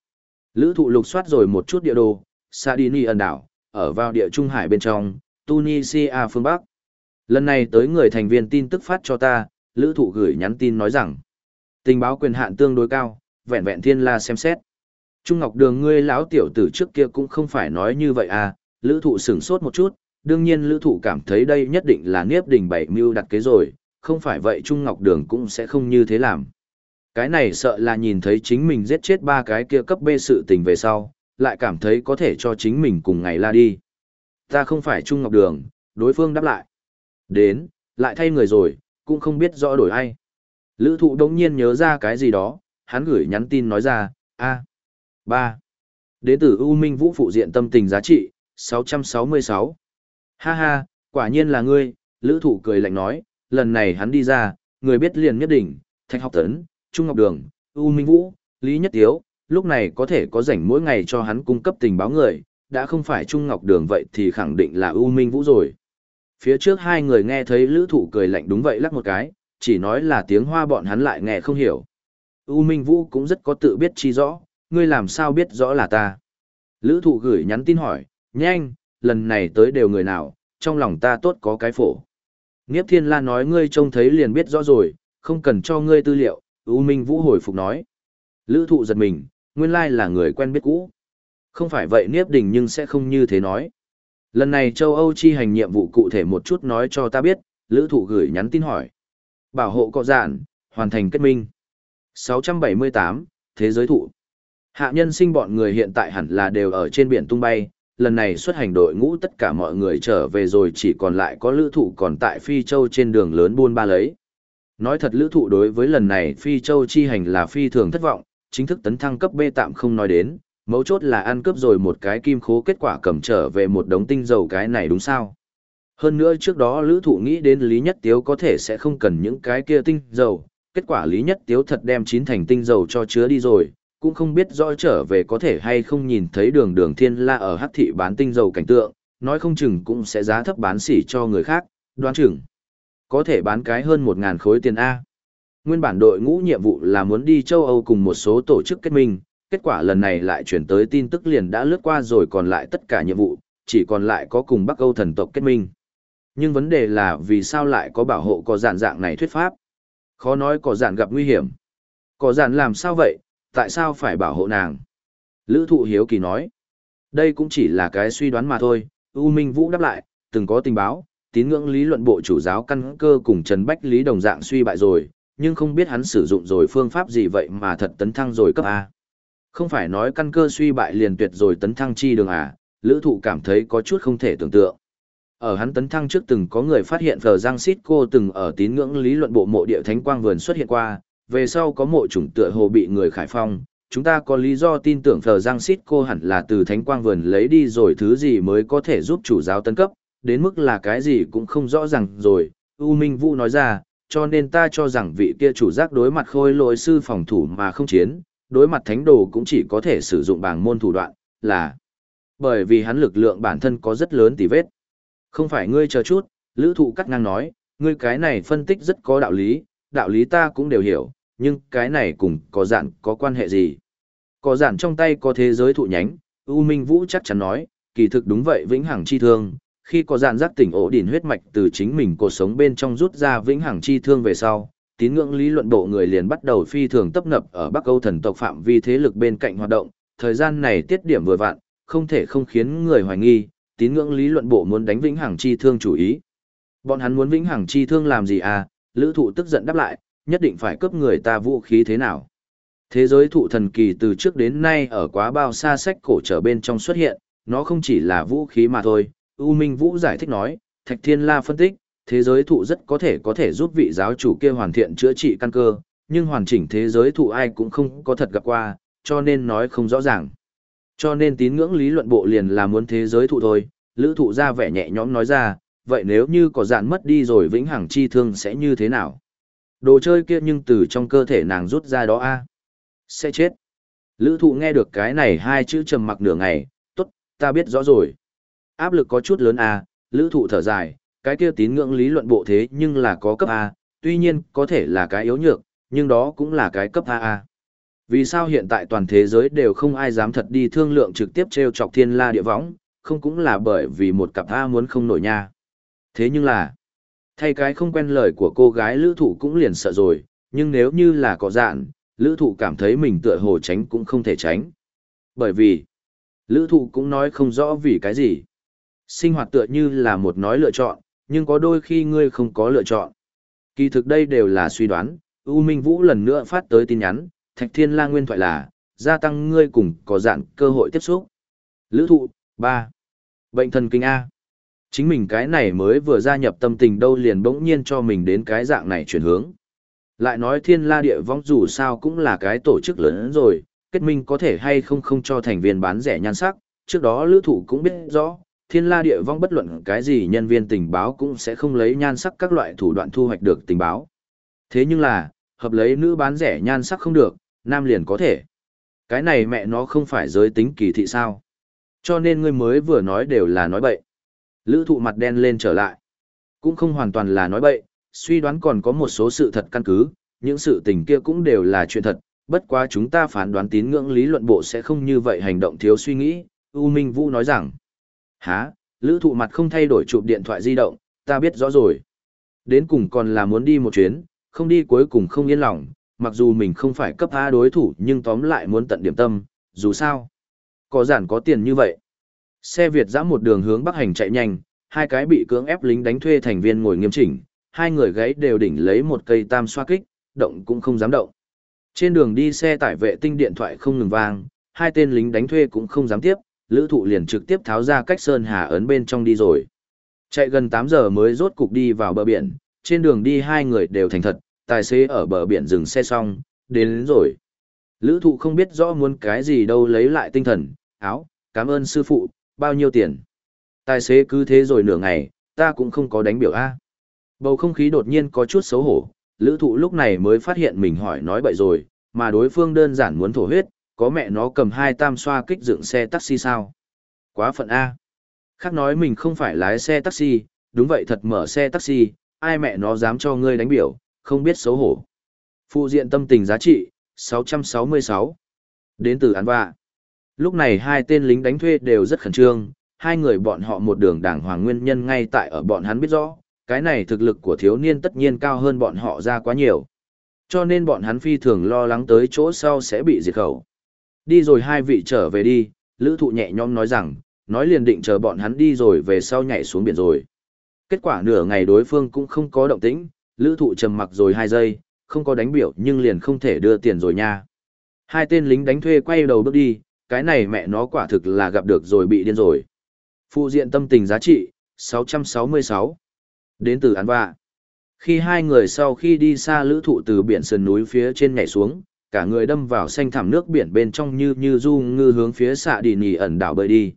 S1: Lữ thụ lục soát rồi một chút địa đồ, Sardini ẩn đảo, ở vào địa Trung Hải bên trong, Tunisia phương Bắc. Lần này tới người thành viên tin tức phát cho ta, lữ thụ gửi nhắn tin nói rằng, tình báo quyền hạn tương đối cao, vẹn vẹn thiên la xem xét. Trung Ngọc Đường ngươi lão tiểu tử trước kia cũng không phải nói như vậy à, lữ thụ sửng sốt một chút, đương nhiên lữ thụ cảm thấy đây nhất định là niếp đình bảy mưu đặt kế rồi, không phải vậy Trung Ngọc Đường cũng sẽ không như thế làm. Cái này sợ là nhìn thấy chính mình giết chết ba cái kia cấp bê sự tình về sau, lại cảm thấy có thể cho chính mình cùng ngày la đi. Ta không phải Trung Ngọc Đường, đối phương đáp lại. Đến, lại thay người rồi, cũng không biết rõ đổi ai. Lữ thụ đống nhiên nhớ ra cái gì đó, hắn gửi nhắn tin nói ra, a ba Đến từ U Minh Vũ phụ diện tâm tình giá trị, 666. Ha ha, quả nhiên là ngươi, lữ thụ cười lạnh nói, lần này hắn đi ra, người biết liền nhất định, Thạch Học Tấn, Trung Ngọc Đường, U Minh Vũ, Lý Nhất Tiếu, lúc này có thể có rảnh mỗi ngày cho hắn cung cấp tình báo người, đã không phải Trung Ngọc Đường vậy thì khẳng định là U Minh Vũ rồi. Phía trước hai người nghe thấy lữ thụ cười lạnh đúng vậy lắc một cái, chỉ nói là tiếng hoa bọn hắn lại nghe không hiểu. U Minh Vũ cũng rất có tự biết chi rõ, ngươi làm sao biết rõ là ta. Lữ thụ gửi nhắn tin hỏi, nhanh, lần này tới đều người nào, trong lòng ta tốt có cái phổ. Nghiếp Thiên La nói ngươi trông thấy liền biết rõ rồi, không cần cho ngươi tư liệu, U Minh Vũ hồi phục nói. Lữ thụ giật mình, nguyên lai là người quen biết cũ. Không phải vậy Niếp Đình nhưng sẽ không như thế nói. Lần này châu Âu chi hành nhiệm vụ cụ thể một chút nói cho ta biết, lữ thụ gửi nhắn tin hỏi. Bảo hộ cọ giản, hoàn thành kết minh. 678, Thế giới thụ. Hạ nhân sinh bọn người hiện tại hẳn là đều ở trên biển tung bay, lần này xuất hành đội ngũ tất cả mọi người trở về rồi chỉ còn lại có lữ thụ còn tại Phi Châu trên đường lớn buôn ba lấy. Nói thật lữ thụ đối với lần này Phi Châu chi hành là phi thường thất vọng, chính thức tấn thăng cấp B tạm không nói đến, mấu chốt là ăn cướp rồi một cái kim khố kết quả cầm trở về một đống tinh dầu cái này đúng sao. Hơn nữa trước đó lữ thụ nghĩ đến Lý Nhất Tiếu có thể sẽ không cần những cái kia tinh dầu, kết quả Lý Nhất Tiếu thật đem chín thành tinh dầu cho chứa đi rồi, cũng không biết rõ trở về có thể hay không nhìn thấy đường đường thiên la ở hắc thị bán tinh dầu cảnh tượng, nói không chừng cũng sẽ giá thấp bán xỉ cho người khác, đoán chừng có thể bán cái hơn một ngàn khối tiền A. Nguyên bản đội ngũ nhiệm vụ là muốn đi châu Âu cùng một số tổ chức kết minh, kết quả lần này lại chuyển tới tin tức liền đã lướt qua rồi còn lại tất cả nhiệm vụ, chỉ còn lại có cùng Bắc Âu thần tộc kết minh. Nhưng vấn đề là vì sao lại có bảo hộ có giản dạng này thuyết pháp? Khó nói có giản gặp nguy hiểm. Có giản làm sao vậy, tại sao phải bảo hộ nàng? Lữ thụ hiếu kỳ nói. Đây cũng chỉ là cái suy đoán mà thôi, U Minh Vũ đáp lại, từng có tình báo, tín ngưỡng lý luận bộ chủ giáo căn cơ cùng Trần Bách Lý đồng dạng suy bại rồi, nhưng không biết hắn sử dụng rồi phương pháp gì vậy mà thật tấn thăng rồi cấp A. Không phải nói căn cơ suy bại liền tuyệt rồi tấn thăng chi đường à, lữ thụ cảm thấy có chút không thể tưởng tượng. Ở hắn tấn thăng trước từng có người phát hiện Phờ Giang Sít cô từng ở tín ngưỡng lý luận bộ mộ địa thánh quang vườn xuất hiện qua, về sau có mộ chủng tựa hồ bị người khải phong, chúng ta có lý do tin tưởng Phờ Giang Sít cô hẳn là từ thánh quang vườn lấy đi rồi thứ gì mới có thể giúp chủ giáo tấn cấp, đến mức là cái gì cũng không rõ ràng rồi, U Minh Vũ nói ra, cho nên ta cho rằng vị kia chủ giác đối mặt khôi lỗi sư phòng thủ mà không chiến, đối mặt thánh đồ cũng chỉ có thể sử dụng bảng môn thủ đoạn, là bởi vì hắn lực lượng bản thân có rất lớn tỉ vết. Không phải ngươi chờ chút, lữ thụ cắt ngang nói, ngươi cái này phân tích rất có đạo lý, đạo lý ta cũng đều hiểu, nhưng cái này cùng có dạn có quan hệ gì. Có dạn trong tay có thế giới thụ nhánh, U Minh Vũ chắc chắn nói, kỳ thực đúng vậy vĩnh hằng chi thương, khi có dạn giác tỉnh ổ điển huyết mạch từ chính mình cuộc sống bên trong rút ra vĩnh hằng chi thương về sau, tín ngưỡng lý luận bộ người liền bắt đầu phi thường tấp nập ở Bắc Âu thần tộc phạm vi thế lực bên cạnh hoạt động, thời gian này tiết điểm vừa vặn, không thể không khiến người hoài nghi, tín ngưỡng lý luận bộ muốn đánh vĩnh hằng chi thương chủ ý. Bọn hắn muốn vĩnh hằng chi thương làm gì à? Lữ thụ tức giận đáp lại, nhất định phải cướp người ta vũ khí thế nào? Thế giới thụ thần kỳ từ trước đến nay ở quá bao xa sách cổ trở bên trong xuất hiện, nó không chỉ là vũ khí mà thôi. U Minh Vũ giải thích nói, Thạch Thiên La phân tích, thế giới thụ rất có thể có thể giúp vị giáo chủ kia hoàn thiện chữa trị căn cơ, nhưng hoàn chỉnh thế giới thụ ai cũng không có thật gặp qua, cho nên nói không rõ ràng. Cho nên tín ngưỡng lý luận bộ liền là muốn thế giới thụ thôi, lữ thụ ra vẻ nhẹ nhõm nói ra, vậy nếu như có dạn mất đi rồi vĩnh hằng chi thương sẽ như thế nào? Đồ chơi kia nhưng từ trong cơ thể nàng rút ra đó a Sẽ chết. Lữ thụ nghe được cái này hai chữ trầm mặc nửa ngày, tốt, ta biết rõ rồi. Áp lực có chút lớn a lữ thụ thở dài, cái kia tín ngưỡng lý luận bộ thế nhưng là có cấp A, tuy nhiên có thể là cái yếu nhược, nhưng đó cũng là cái cấp AA. Vì sao hiện tại toàn thế giới đều không ai dám thật đi thương lượng trực tiếp treo chọc thiên la địa võng, không cũng là bởi vì một cặp A muốn không nổi nha. Thế nhưng là, thay cái không quen lời của cô gái lữ thụ cũng liền sợ rồi, nhưng nếu như là có dạn, lữ thụ cảm thấy mình tựa hồ tránh cũng không thể tránh. Bởi vì, lữ thụ cũng nói không rõ vì cái gì. Sinh hoạt tựa như là một nói lựa chọn, nhưng có đôi khi ngươi không có lựa chọn. Kỳ thực đây đều là suy đoán, U Minh Vũ lần nữa phát tới tin nhắn, Thạch Thiên La nguyên thoại là, gia tăng ngươi cùng có dạng cơ hội tiếp xúc. Lữ thụ, 3. Bệnh thần kinh A. Chính mình cái này mới vừa gia nhập tâm tình đâu liền bỗng nhiên cho mình đến cái dạng này chuyển hướng. Lại nói thiên la địa vong dù sao cũng là cái tổ chức lớn rồi, kết minh có thể hay không không cho thành viên bán rẻ nhan sắc, trước đó lữ thụ cũng biết rõ, thiên la địa vong bất luận cái gì nhân viên tình báo cũng sẽ không lấy nhan sắc các loại thủ đoạn thu hoạch được tình báo. Thế nhưng là, hợp lấy nữ bán rẻ nhan sắc không được, nam liền có thể. Cái này mẹ nó không phải giới tính kỳ thị sao. Cho nên ngươi mới vừa nói đều là nói bậy. Lữ thụ mặt đen lên trở lại. Cũng không hoàn toàn là nói bậy, suy đoán còn có một số sự thật căn cứ, những sự tình kia cũng đều là chuyện thật, bất quá chúng ta phán đoán tín ngưỡng lý luận bộ sẽ không như vậy hành động thiếu suy nghĩ. U Minh Vũ nói rằng, Hả, lữ thụ mặt không thay đổi chụp điện thoại di động, ta biết rõ rồi. Đến cùng còn là muốn đi một chuyến, không đi cuối cùng không yên lòng, mặc dù mình không phải cấp A đối thủ nhưng tóm lại muốn tận điểm tâm, dù sao. Có giản có tiền như vậy. Xe Việt dã một đường hướng bắc hành chạy nhanh, hai cái bị cưỡng ép lính đánh thuê thành viên ngồi nghiêm chỉnh, hai người gáy đều đỉnh lấy một cây tam xoa kích, động cũng không dám động. Trên đường đi xe tải vệ tinh điện thoại không ngừng vang, hai tên lính đánh thuê cũng không dám tiếp, lữ thụ liền trực tiếp tháo ra cách Sơn Hà ấn bên trong đi rồi. Chạy gần 8 giờ mới rốt cục đi vào bờ biển, trên đường đi hai người đều thành thật, tài xế ở bờ biển dừng xe xong, đến, đến rồi. Lữ thụ không biết rõ muốn cái gì đâu lấy lại tinh thần, áo, cảm ơn sư phụ, bao nhiêu tiền. Tài xế cứ thế rồi nửa ngày, ta cũng không có đánh biểu A. Bầu không khí đột nhiên có chút xấu hổ, lữ thụ lúc này mới phát hiện mình hỏi nói bậy rồi, mà đối phương đơn giản muốn thổ huyết, có mẹ nó cầm hai tam xoa kích dựng xe taxi sao. Quá phận A. Khác nói mình không phải lái xe taxi, đúng vậy thật mở xe taxi, ai mẹ nó dám cho ngươi đánh biểu, không biết xấu hổ. Phụ diện tâm tình giá trị, 666. Đến từ án vạ. Lúc này hai tên lính đánh thuê đều rất khẩn trương, hai người bọn họ một đường đảng hoàng nguyên nhân ngay tại ở bọn hắn biết rõ, cái này thực lực của thiếu niên tất nhiên cao hơn bọn họ ra quá nhiều. Cho nên bọn hắn phi thường lo lắng tới chỗ sau sẽ bị diệt khẩu. Đi rồi hai vị trở về đi, lữ thụ nhẹ nhõm nói rằng, nói liền định chờ bọn hắn đi rồi về sau nhảy xuống biển rồi. Kết quả nửa ngày đối phương cũng không có động tĩnh, lữ thụ trầm mặc rồi hai giây, không có đánh biểu nhưng liền không thể đưa tiền rồi nha. Hai tên lính đánh thuê quay đầu bước đi, cái này mẹ nó quả thực là gặp được rồi bị điên rồi. Phụ diện tâm tình giá trị, 666. Đến từ án vạ. Khi hai người sau khi đi xa lữ thụ từ biển sườn núi phía trên nhảy xuống, cả người đâm vào xanh thẳm nước biển bên trong như như du ngư hướng phía xạ đi nỉ ẩn đảo bơi đi.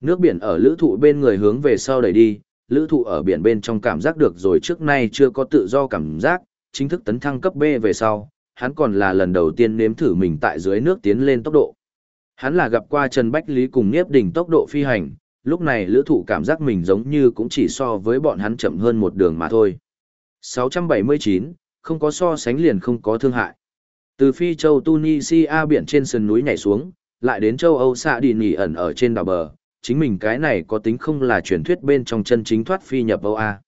S1: Nước biển ở lữ thụ bên người hướng về sau đẩy đi, lữ thụ ở biển bên trong cảm giác được rồi trước nay chưa có tự do cảm giác, chính thức tấn thăng cấp B về sau, hắn còn là lần đầu tiên nếm thử mình tại dưới nước tiến lên tốc độ. Hắn là gặp qua Trần Bách Lý cùng Niếp Đỉnh tốc độ phi hành, lúc này lữ thụ cảm giác mình giống như cũng chỉ so với bọn hắn chậm hơn một đường mà thôi. 679, không có so sánh liền không có thương hại. Từ phi châu Tunisia biển trên sườn núi nhảy xuống, lại đến châu Âu xạ đi nỉ ẩn ở trên đảo bờ, chính mình cái này có tính không là truyền thuyết bên trong chân chính thoát phi nhập Âu A.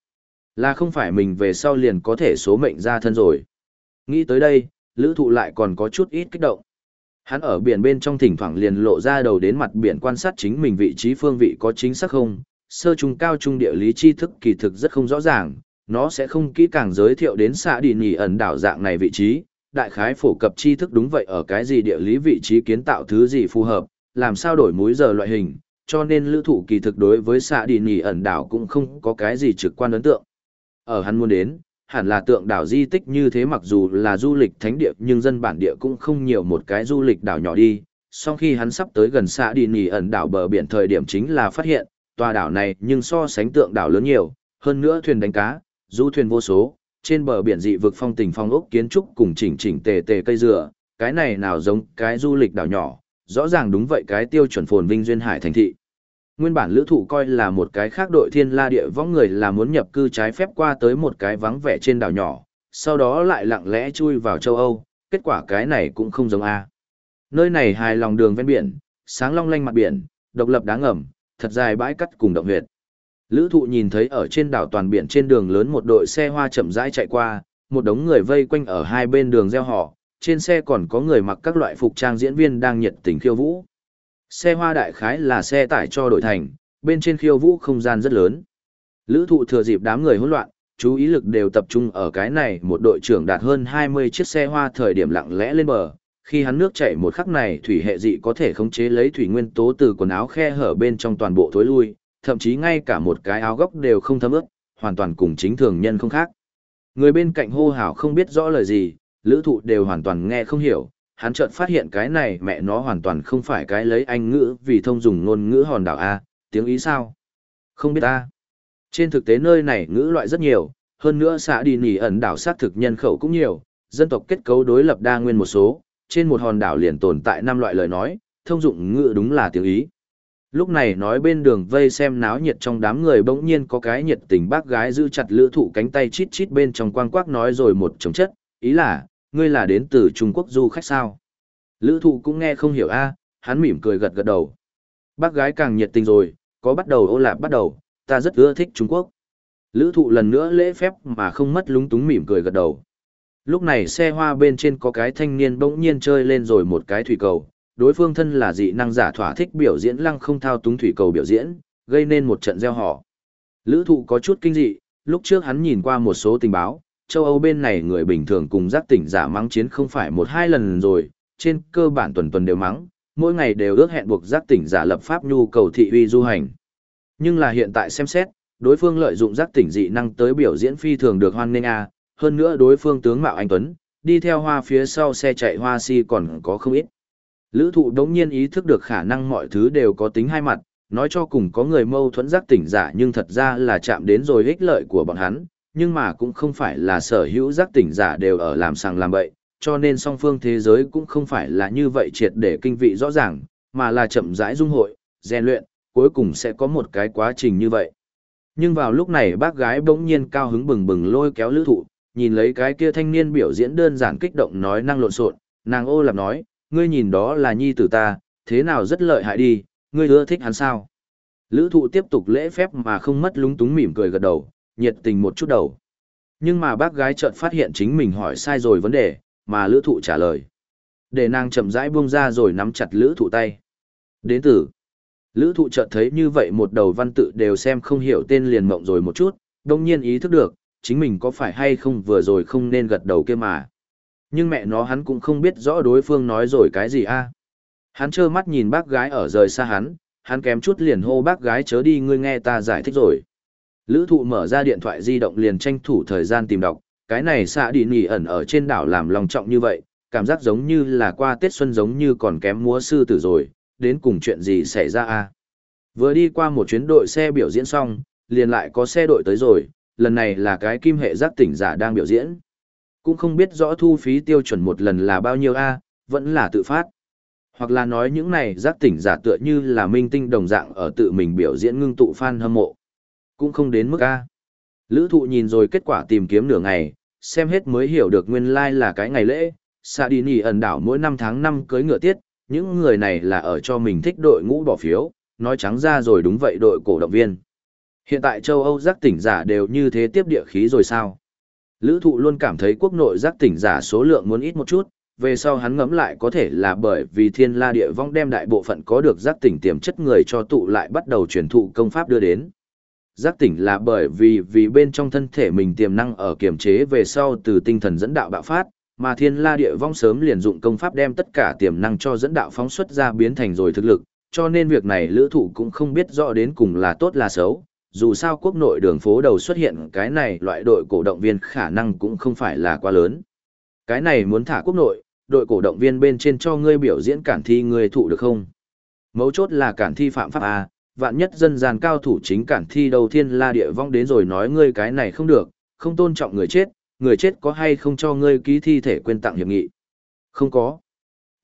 S1: Là không phải mình về sau liền có thể số mệnh ra thân rồi. Nghĩ tới đây, lữ thụ lại còn có chút ít kích động. Hắn ở biển bên trong thỉnh thoảng liền lộ ra đầu đến mặt biển quan sát chính mình vị trí phương vị có chính xác không, sơ trung cao trung địa lý tri thức kỳ thực rất không rõ ràng, nó sẽ không kỹ càng giới thiệu đến xạ đi nhì ẩn đảo dạng này vị trí, đại khái phổ cập tri thức đúng vậy ở cái gì địa lý vị trí kiến tạo thứ gì phù hợp, làm sao đổi múi giờ loại hình, cho nên lữ thụ kỳ thực đối với xã đi nỉ ẩn đảo cũng không có cái gì trực quan ấn tượng. Ở hắn muốn đến, hẳn là tượng đảo di tích như thế mặc dù là du lịch thánh địa nhưng dân bản địa cũng không nhiều một cái du lịch đảo nhỏ đi. Sau khi hắn sắp tới gần xã đi nỉ ẩn đảo bờ biển thời điểm chính là phát hiện, tòa đảo này nhưng so sánh tượng đảo lớn nhiều, hơn nữa thuyền đánh cá, du thuyền vô số, trên bờ biển dị vực phong tình phong ốc kiến trúc cùng chỉnh chỉnh tề tề cây dừa, cái này nào giống cái du lịch đảo nhỏ, rõ ràng đúng vậy cái tiêu chuẩn phồn vinh duyên hải thành thị. Nguyên bản lữ thụ coi là một cái khác đội thiên la địa võng người là muốn nhập cư trái phép qua tới một cái vắng vẻ trên đảo nhỏ, sau đó lại lặng lẽ chui vào châu Âu, kết quả cái này cũng không giống A. Nơi này hài lòng đường ven biển, sáng long lanh mặt biển, độc lập đáng ngầm, thật dài bãi cắt cùng động huyệt. Lữ thụ nhìn thấy ở trên đảo toàn biển trên đường lớn một đội xe hoa chậm rãi chạy qua, một đống người vây quanh ở hai bên đường gieo họ, trên xe còn có người mặc các loại phục trang diễn viên đang nhiệt tình khiêu vũ. Xe hoa đại khái là xe tải cho đội thành, bên trên khiêu vũ không gian rất lớn. Lữ thụ thừa dịp đám người hỗn loạn, chú ý lực đều tập trung ở cái này một đội trưởng đạt hơn 20 chiếc xe hoa thời điểm lặng lẽ lên bờ. Khi hắn nước chảy một khắc này thủy hệ dị có thể khống chế lấy thủy nguyên tố từ quần áo khe hở bên trong toàn bộ thối lui, thậm chí ngay cả một cái áo góc đều không thấm ướt, hoàn toàn cùng chính thường nhân không khác. Người bên cạnh hô hào không biết rõ lời gì, lữ thụ đều hoàn toàn nghe không hiểu, hắn chợt phát hiện cái này mẹ nó hoàn toàn không phải cái lấy anh ngữ vì thông dùng ngôn ngữ hòn đảo A, tiếng ý sao? Không biết a. Trên thực tế nơi này ngữ loại rất nhiều, hơn nữa xã đi nỉ ẩn đảo sát thực nhân khẩu cũng nhiều, dân tộc kết cấu đối lập đa nguyên một số, trên một hòn đảo liền tồn tại năm loại lời nói, thông dụng ngữ đúng là tiếng ý. Lúc này nói bên đường vây xem náo nhiệt trong đám người bỗng nhiên có cái nhiệt tình bác gái giữ chặt lữ thụ cánh tay chít chít bên trong quang quác nói rồi một chồng chất, ý là, ngươi là đến từ Trung Quốc du khách sao? Lữ thụ cũng nghe không hiểu a hắn mỉm cười gật gật đầu. Bác gái càng nhiệt tình rồi, có bắt đầu ô lạp bắt đầu, ta rất ưa thích Trung Quốc. Lữ thụ lần nữa lễ phép mà không mất lúng túng mỉm cười gật đầu. Lúc này xe hoa bên trên có cái thanh niên bỗng nhiên chơi lên rồi một cái thủy cầu, đối phương thân là dị năng giả thỏa thích biểu diễn lăng không thao túng thủy cầu biểu diễn, gây nên một trận gieo họ. Lữ thụ có chút kinh dị, lúc trước hắn nhìn qua một số tình báo, châu Âu bên này người bình thường cùng giác tỉnh giả mắng chiến không phải một hai lần rồi, trên cơ bản tuần tuần đều mắng, mỗi ngày đều ước hẹn buộc giác tỉnh giả lập pháp nhu cầu thị uy du hành. Nhưng là hiện tại xem xét, đối phương lợi dụng giác tỉnh dị năng tới biểu diễn phi thường được hoan nghênh a, hơn nữa đối phương tướng mạo anh tuấn, đi theo hoa phía sau xe chạy hoa si còn có không ít. Lữ thụ đống nhiên ý thức được khả năng mọi thứ đều có tính hai mặt, nói cho cùng có người mâu thuẫn giác tỉnh giả nhưng thật ra là chạm đến rồi ích lợi của bọn hắn, nhưng mà cũng không phải là sở hữu giác tỉnh giả đều ở làm sàng làm bậy, cho nên song phương thế giới cũng không phải là như vậy triệt để kinh vị rõ ràng, mà là chậm rãi dung hội, rèn luyện, cuối cùng sẽ có một cái quá trình như vậy. Nhưng vào lúc này bác gái bỗng nhiên cao hứng bừng bừng lôi kéo lữ thụ, nhìn lấy cái kia thanh niên biểu diễn đơn giản kích động nói năng lộn xộn, nàng ô lạp nói, ngươi nhìn đó là nhi tử ta, thế nào rất lợi hại đi, ngươi ưa thích hắn sao? Lữ thụ tiếp tục lễ phép mà không mất lúng túng mỉm cười gật đầu, nhiệt tình một chút đầu. Nhưng mà bác gái chợt phát hiện chính mình hỏi sai rồi vấn đề, mà lữ thụ trả lời. Để nàng chậm rãi buông ra rồi nắm chặt lữ thụ tay. Đến từ, lữ thụ chợt thấy như vậy một đầu văn tự đều xem không hiểu tên liền mộng rồi một chút, đồng nhiên ý thức được, chính mình có phải hay không vừa rồi không nên gật đầu kia mà. Nhưng mẹ nó hắn cũng không biết rõ đối phương nói rồi cái gì a Hắn trơ mắt nhìn bác gái ở rời xa hắn, hắn kém chút liền hô bác gái chớ đi ngươi nghe ta giải thích rồi. Lữ thụ mở ra điện thoại di động liền tranh thủ thời gian tìm đọc, cái này xạ đi nỉ ẩn ở trên đảo làm lòng trọng như vậy, cảm giác giống như là qua Tết Xuân giống như còn kém múa sư tử rồi, đến cùng chuyện gì xảy ra a Vừa đi qua một chuyến đội xe biểu diễn xong, liền lại có xe đội tới rồi, lần này là cái kim hệ giác tỉnh giả đang biểu diễn. Cũng không biết rõ thu phí tiêu chuẩn một lần là bao nhiêu a vẫn là tự phát. Hoặc là nói những này giác tỉnh giả tựa như là minh tinh đồng dạng ở tự mình biểu diễn ngưng tụ fan hâm mộ. Cũng không đến mức A. Lữ thụ nhìn rồi kết quả tìm kiếm nửa ngày, xem hết mới hiểu được nguyên lai like là cái ngày lễ. Sa đi nỉ ẩn đảo mỗi năm tháng năm cưới ngựa tiết, những người này là ở cho mình thích đội ngũ bỏ phiếu, nói trắng ra rồi đúng vậy đội cổ động viên. Hiện tại châu Âu giác tỉnh giả đều như thế tiếp địa khí rồi sao? Lữ thụ luôn cảm thấy quốc nội giác tỉnh giả số lượng muốn ít một chút, về sau hắn ngẫm lại có thể là bởi vì thiên la địa vong đem đại bộ phận có được giác tỉnh tiềm chất người cho tụ lại bắt đầu truyền thụ công pháp đưa đến. Giác tỉnh là bởi vì vì bên trong thân thể mình tiềm năng ở kiềm chế về sau từ tinh thần dẫn đạo bạo phát, mà thiên la địa vong sớm liền dụng công pháp đem tất cả tiềm năng cho dẫn đạo phóng xuất ra biến thành rồi thực lực, cho nên việc này lữ thụ cũng không biết rõ đến cùng là tốt là xấu. Dù sao quốc nội đường phố đầu xuất hiện cái này loại đội cổ động viên khả năng cũng không phải là quá lớn. Cái này muốn thả quốc nội, đội cổ động viên bên trên cho ngươi biểu diễn cản thi ngươi thụ được không? Mấu chốt là cản thi phạm pháp A, vạn nhất dân gian cao thủ chính cản thi đầu thiên la địa vong đến rồi nói ngươi cái này không được, không tôn trọng người chết, người chết có hay không cho ngươi ký thi thể quên tặng hiệp nghị? Không có.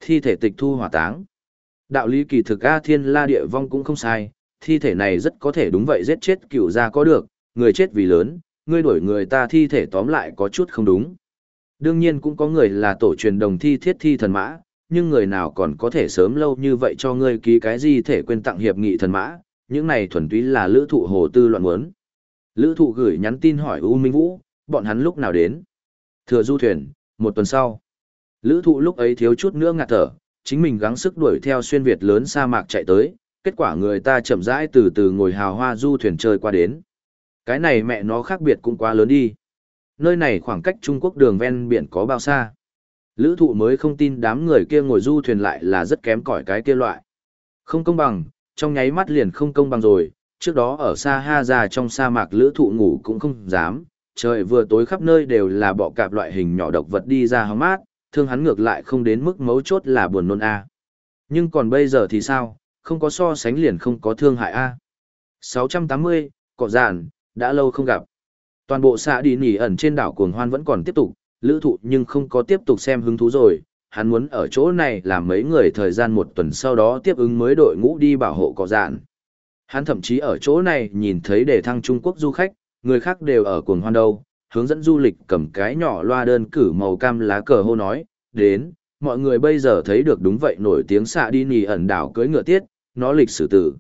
S1: Thi thể tịch thu hỏa táng. Đạo lý kỳ thực A thiên la địa vong cũng không sai, thi thể này rất có thể đúng vậy giết chết cựu gia có được, người chết vì lớn, ngươi đuổi người ta thi thể tóm lại có chút không đúng. Đương nhiên cũng có người là tổ truyền đồng thi thiết thi thần mã, nhưng người nào còn có thể sớm lâu như vậy cho ngươi ký cái gì thể quên tặng hiệp nghị thần mã, những này thuần túy là lữ thụ hồ tư loạn muốn. Lữ thụ gửi nhắn tin hỏi U Minh Vũ, bọn hắn lúc nào đến. Thừa du thuyền, một tuần sau. Lữ thụ lúc ấy thiếu chút nữa ngạt thở, chính mình gắng sức đuổi theo xuyên Việt lớn sa mạc chạy tới, kết quả người ta chậm rãi từ từ ngồi hào hoa du thuyền chơi qua đến. Cái này mẹ nó khác biệt cũng quá lớn đi. Nơi này khoảng cách Trung Quốc đường ven biển có bao xa? Lữ thụ mới không tin đám người kia ngồi du thuyền lại là rất kém cỏi cái kia loại. Không công bằng, trong nháy mắt liền không công bằng rồi, trước đó ở xa ha ra trong sa mạc lữ thụ ngủ cũng không dám, trời vừa tối khắp nơi đều là bọ cạp loại hình nhỏ độc vật đi ra hóng mát, thương hắn ngược lại không đến mức mấu chốt là buồn nôn A. Nhưng còn bây giờ thì sao, không có so sánh liền không có thương hại A. 680, cọ giản, đã lâu không gặp. Toàn bộ xã đi nỉ ẩn trên đảo cuồng hoan vẫn còn tiếp tục, lữ thụ nhưng không có tiếp tục xem hứng thú rồi, hắn muốn ở chỗ này làm mấy người thời gian một tuần sau đó tiếp ứng mới đội ngũ đi bảo hộ cỏ giản. Hắn thậm chí ở chỗ này nhìn thấy đề thăng Trung Quốc du khách, người khác đều ở cuồng hoan đâu, hướng dẫn du lịch cầm cái nhỏ loa đơn cử màu cam lá cờ hô nói, đến, mọi người bây giờ thấy được đúng vậy nổi tiếng xạ đi nì ẩn đảo cưới ngựa tiết, nó lịch sử tử.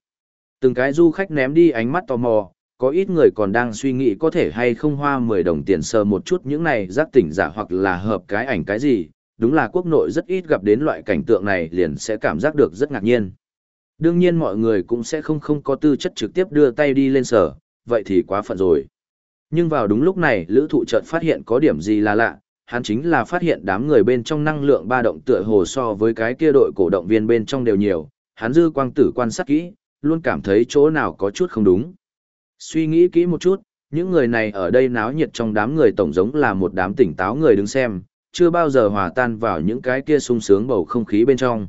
S1: Từng cái du khách ném đi ánh mắt tò mò, có ít người còn đang suy nghĩ có thể hay không hoa 10 đồng tiền sờ một chút những này giác tỉnh giả hoặc là hợp cái ảnh cái gì, đúng là quốc nội rất ít gặp đến loại cảnh tượng này liền sẽ cảm giác được rất ngạc nhiên. Đương nhiên mọi người cũng sẽ không không có tư chất trực tiếp đưa tay đi lên sở, vậy thì quá phận rồi. Nhưng vào đúng lúc này, lữ thụ chợt phát hiện có điểm gì là lạ, hắn chính là phát hiện đám người bên trong năng lượng ba động tựa hồ so với cái kia đội cổ động viên bên trong đều nhiều, hắn dư quang tử quan sát kỹ, luôn cảm thấy chỗ nào có chút không đúng. Suy nghĩ kỹ một chút, những người này ở đây náo nhiệt trong đám người tổng giống là một đám tỉnh táo người đứng xem, chưa bao giờ hòa tan vào những cái kia sung sướng bầu không khí bên trong.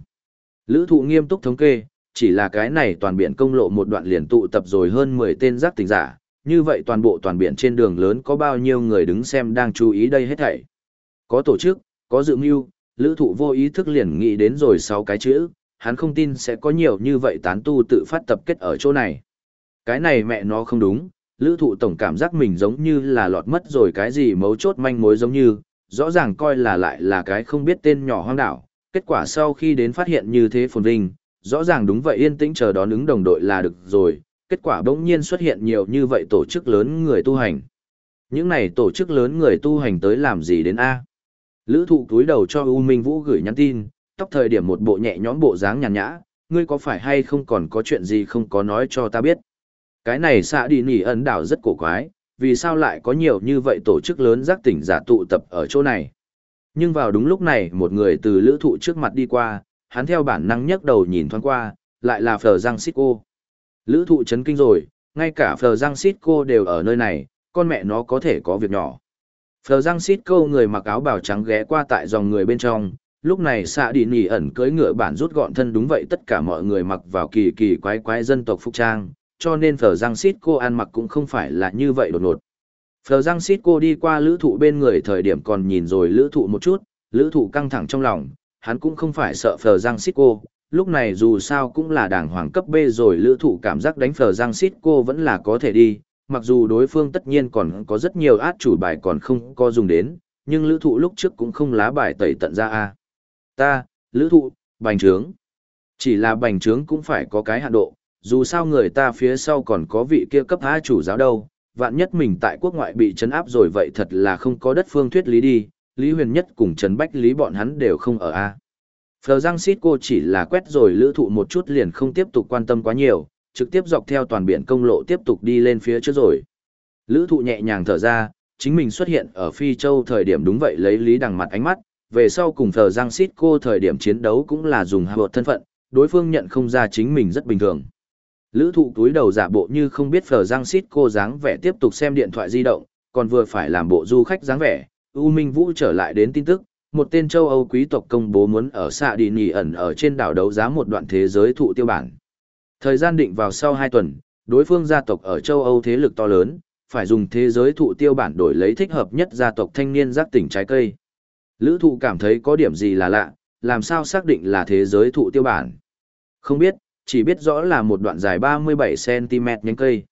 S1: Lữ thụ nghiêm túc thống kê, chỉ là cái này toàn biển công lộ một đoạn liền tụ tập rồi hơn 10 tên giác tỉnh giả, như vậy toàn bộ toàn biển trên đường lớn có bao nhiêu người đứng xem đang chú ý đây hết thảy. Có tổ chức, có dự mưu, lữ thụ vô ý thức liền nghĩ đến rồi 6 cái chữ, hắn không tin sẽ có nhiều như vậy tán tu tự phát tập kết ở chỗ này. Cái này mẹ nó không đúng, lữ thụ tổng cảm giác mình giống như là lọt mất rồi cái gì mấu chốt manh mối giống như, rõ ràng coi là lại là cái không biết tên nhỏ hoang đảo, kết quả sau khi đến phát hiện như thế phồn vinh, rõ ràng đúng vậy yên tĩnh chờ đón ứng đồng đội là được rồi, kết quả bỗng nhiên xuất hiện nhiều như vậy tổ chức lớn người tu hành. Những này tổ chức lớn người tu hành tới làm gì đến A? Lữ thụ túi đầu cho U Minh Vũ gửi nhắn tin, tóc thời điểm một bộ nhẹ nhõm bộ dáng nhàn nhã, ngươi có phải hay không còn có chuyện gì không có nói cho ta biết. Cái này xạ đi nỉ ấn đảo rất cổ quái, vì sao lại có nhiều như vậy tổ chức lớn giác tỉnh giả tụ tập ở chỗ này. Nhưng vào đúng lúc này một người từ lữ thụ trước mặt đi qua, hắn theo bản năng nhấc đầu nhìn thoáng qua, lại là Phờ Giang Xít Cô. Lữ thụ chấn kinh rồi, ngay cả Phờ Giang Xít Cô đều ở nơi này, con mẹ nó có thể có việc nhỏ. Phờ Giang Xít Cô người mặc áo bào trắng ghé qua tại dòng người bên trong, lúc này xạ đi nỉ ẩn cưỡi ngựa bản rút gọn thân đúng vậy tất cả mọi người mặc vào kỳ kỳ quái quái dân tộc phục trang, cho nên Phờ Giang Xít Cô ăn mặc cũng không phải là như vậy đột ngột. Phờ Giang Xít Cô đi qua lữ thụ bên người thời điểm còn nhìn rồi lữ thụ một chút, lữ thụ căng thẳng trong lòng, hắn cũng không phải sợ Phờ Giang Xít Cô, lúc này dù sao cũng là đảng hoàng cấp B rồi lữ thụ cảm giác đánh Phờ Giang Xít Cô vẫn là có thể đi, mặc dù đối phương tất nhiên còn có rất nhiều át chủ bài còn không có dùng đến, nhưng lữ thụ lúc trước cũng không lá bài tẩy tận ra a Ta, lữ thụ, bành trướng. Chỉ là bành trướng cũng phải có cái hạn độ, dù sao người ta phía sau còn có vị kia cấp há chủ giáo đâu, vạn nhất mình tại quốc ngoại bị chấn áp rồi vậy thật là không có đất phương thuyết lý đi, Lý Huyền Nhất cùng Trần Bách Lý bọn hắn đều không ở A. Phờ Giang Xít cô chỉ là quét rồi lữ thụ một chút liền không tiếp tục quan tâm quá nhiều, trực tiếp dọc theo toàn biển công lộ tiếp tục đi lên phía trước rồi. Lữ thụ nhẹ nhàng thở ra, chính mình xuất hiện ở Phi Châu thời điểm đúng vậy lấy lý đằng mặt ánh mắt, về sau cùng thờ Giang Xít cô thời điểm chiến đấu cũng là dùng hạ bột thân phận, đối phương nhận không ra chính mình rất bình thường. Lữ thụ túi đầu giả bộ như không biết Phờ Giang Xít cô dáng vẻ tiếp tục xem điện thoại di động, còn vừa phải làm bộ du khách dáng vẻ, U Minh Vũ trở lại đến tin tức, một tên châu Âu quý tộc công bố muốn ở xạ đi nỉ ẩn ở trên đảo đấu giá một đoạn thế giới thụ tiêu bản. Thời gian định vào sau 2 tuần, đối phương gia tộc ở châu Âu thế lực to lớn, phải dùng thế giới thụ tiêu bản đổi lấy thích hợp nhất gia tộc thanh niên giác tỉnh trái cây. Lữ thụ cảm thấy có điểm gì là lạ, làm sao xác định là thế giới thụ tiêu bản. Không biết, chỉ biết rõ là một đoạn dài 37cm nhánh cây.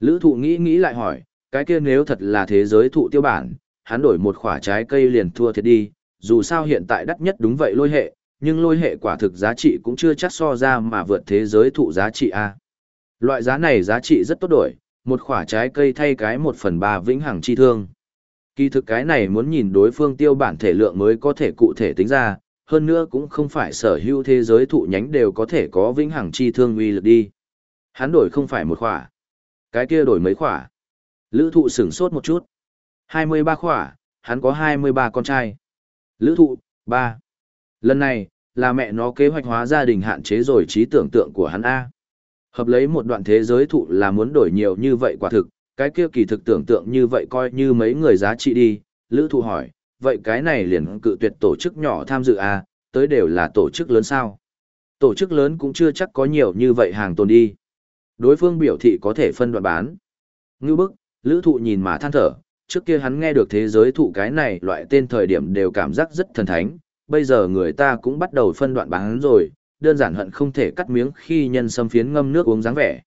S1: Lữ thụ nghĩ nghĩ lại hỏi, cái kia nếu thật là thế giới thụ tiêu bản, hắn đổi một quả trái cây liền thua thiệt đi, dù sao hiện tại đắt nhất đúng vậy lôi hệ, nhưng lôi hệ quả thực giá trị cũng chưa chắc so ra mà vượt thế giới thụ giá trị A. Loại giá này giá trị rất tốt đổi, một quả trái cây thay cái một phần ba vĩnh hằng chi thương. Kỳ thực cái này muốn nhìn đối phương tiêu bản thể lượng mới có thể cụ thể tính ra, hơn nữa cũng không phải sở hữu thế giới thụ nhánh đều có thể có vĩnh hằng chi thương uy lực đi. Hắn đổi không phải một khỏa. Cái kia đổi mấy khỏa. Lữ thụ sửng sốt một chút. 23 khỏa, hắn có 23 con trai. Lữ thụ, 3. Lần này, là mẹ nó kế hoạch hóa gia đình hạn chế rồi trí tưởng tượng của hắn A. Hợp lấy một đoạn thế giới thụ là muốn đổi nhiều như vậy quả thực, cái kia kỳ thực tưởng tượng như vậy coi như mấy người giá trị đi. Lữ thụ hỏi, vậy cái này liền cự tuyệt tổ chức nhỏ tham dự à? tới đều là tổ chức lớn sao? Tổ chức lớn cũng chưa chắc có nhiều như vậy hàng tồn đi. Đối phương biểu thị có thể phân đoạn bán. Ngư bức, lữ thụ nhìn mà than thở, trước kia hắn nghe được thế giới thụ cái này loại tên thời điểm đều cảm giác rất thần thánh, bây giờ người ta cũng bắt đầu phân đoạn bán rồi, đơn giản hận không thể cắt miếng khi nhân sâm phiến ngâm nước uống dáng vẻ.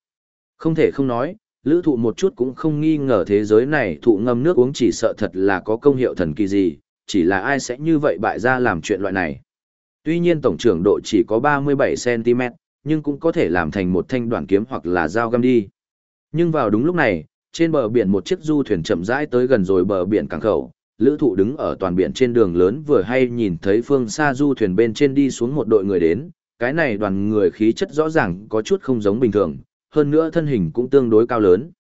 S1: Không thể không nói, lữ thụ một chút cũng không nghi ngờ thế giới này thụ ngâm nước uống chỉ sợ thật là có công hiệu thần kỳ gì, chỉ là ai sẽ như vậy bại ra làm chuyện loại này. Tuy nhiên tổng trưởng độ chỉ có 37cm, nhưng cũng có thể làm thành một thanh đoạn kiếm hoặc là dao găm đi. Nhưng vào đúng lúc này, trên bờ biển một chiếc du thuyền chậm rãi tới gần rồi bờ biển cảng khẩu, lữ thụ đứng ở toàn biển trên đường lớn vừa hay nhìn thấy phương xa du thuyền bên trên đi xuống một đội người đến, cái này đoàn người khí chất rõ ràng có chút không giống bình thường, hơn nữa thân hình cũng tương đối cao lớn.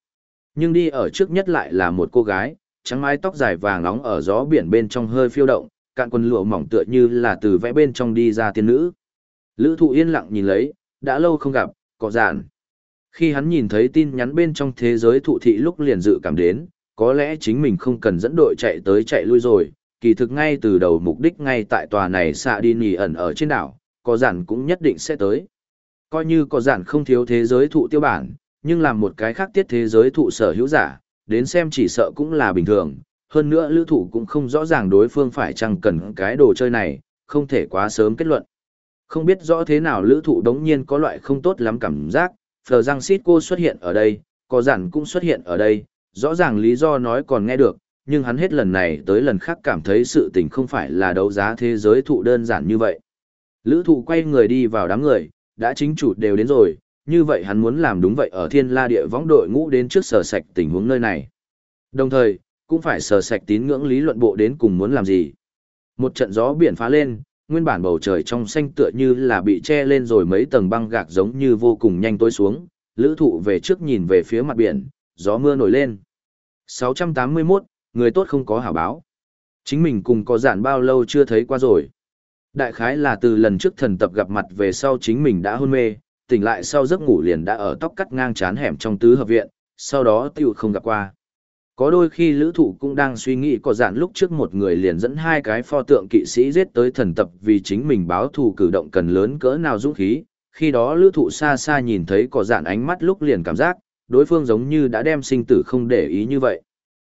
S1: Nhưng đi ở trước nhất lại là một cô gái, trắng mái tóc dài vàng nóng ở gió biển bên trong hơi phiêu động, cạn quần lụa mỏng tựa như là từ vẽ bên trong đi ra tiên nữ. Lữ thụ yên lặng nhìn lấy, đã lâu không gặp, có giản. Khi hắn nhìn thấy tin nhắn bên trong thế giới thụ thị lúc liền dự cảm đến, có lẽ chính mình không cần dẫn đội chạy tới chạy lui rồi, kỳ thực ngay từ đầu mục đích ngay tại tòa này xạ đi nì ẩn ở trên đảo, có giản cũng nhất định sẽ tới. Coi như có giản không thiếu thế giới thụ tiêu bản, nhưng làm một cái khác tiết thế giới thụ sở hữu giả, đến xem chỉ sợ cũng là bình thường, hơn nữa lữ thụ cũng không rõ ràng đối phương phải chăng cần cái đồ chơi này, không thể quá sớm kết luận. Không biết rõ thế nào lữ thụ đống nhiên có loại không tốt lắm cảm giác, Phờ răng xít cô xuất hiện ở đây, có giản cũng xuất hiện ở đây, rõ ràng lý do nói còn nghe được, nhưng hắn hết lần này tới lần khác cảm thấy sự tình không phải là đấu giá thế giới thụ đơn giản như vậy. Lữ thụ quay người đi vào đám người, đã chính chủ đều đến rồi, như vậy hắn muốn làm đúng vậy ở thiên la địa võng đội ngũ đến trước sở sạch tình huống nơi này. Đồng thời, cũng phải sở sạch tín ngưỡng lý luận bộ đến cùng muốn làm gì. Một trận gió biển phá lên, nguyên bản bầu trời trong xanh tựa như là bị che lên rồi mấy tầng băng gạc giống như vô cùng nhanh tối xuống, lữ thụ về trước nhìn về phía mặt biển, gió mưa nổi lên. 681, người tốt không có hảo báo. Chính mình cùng có giản bao lâu chưa thấy qua rồi. Đại khái là từ lần trước thần tập gặp mặt về sau chính mình đã hôn mê, tỉnh lại sau giấc ngủ liền đã ở tóc cắt ngang chán hẻm trong tứ hợp viện, sau đó tiêu không gặp qua. Có đôi khi lữ thụ cũng đang suy nghĩ có dạn lúc trước một người liền dẫn hai cái pho tượng kỵ sĩ giết tới thần tập vì chính mình báo thù cử động cần lớn cỡ nào dũng khí. Khi đó lữ thụ xa xa nhìn thấy có dạn ánh mắt lúc liền cảm giác, đối phương giống như đã đem sinh tử không để ý như vậy.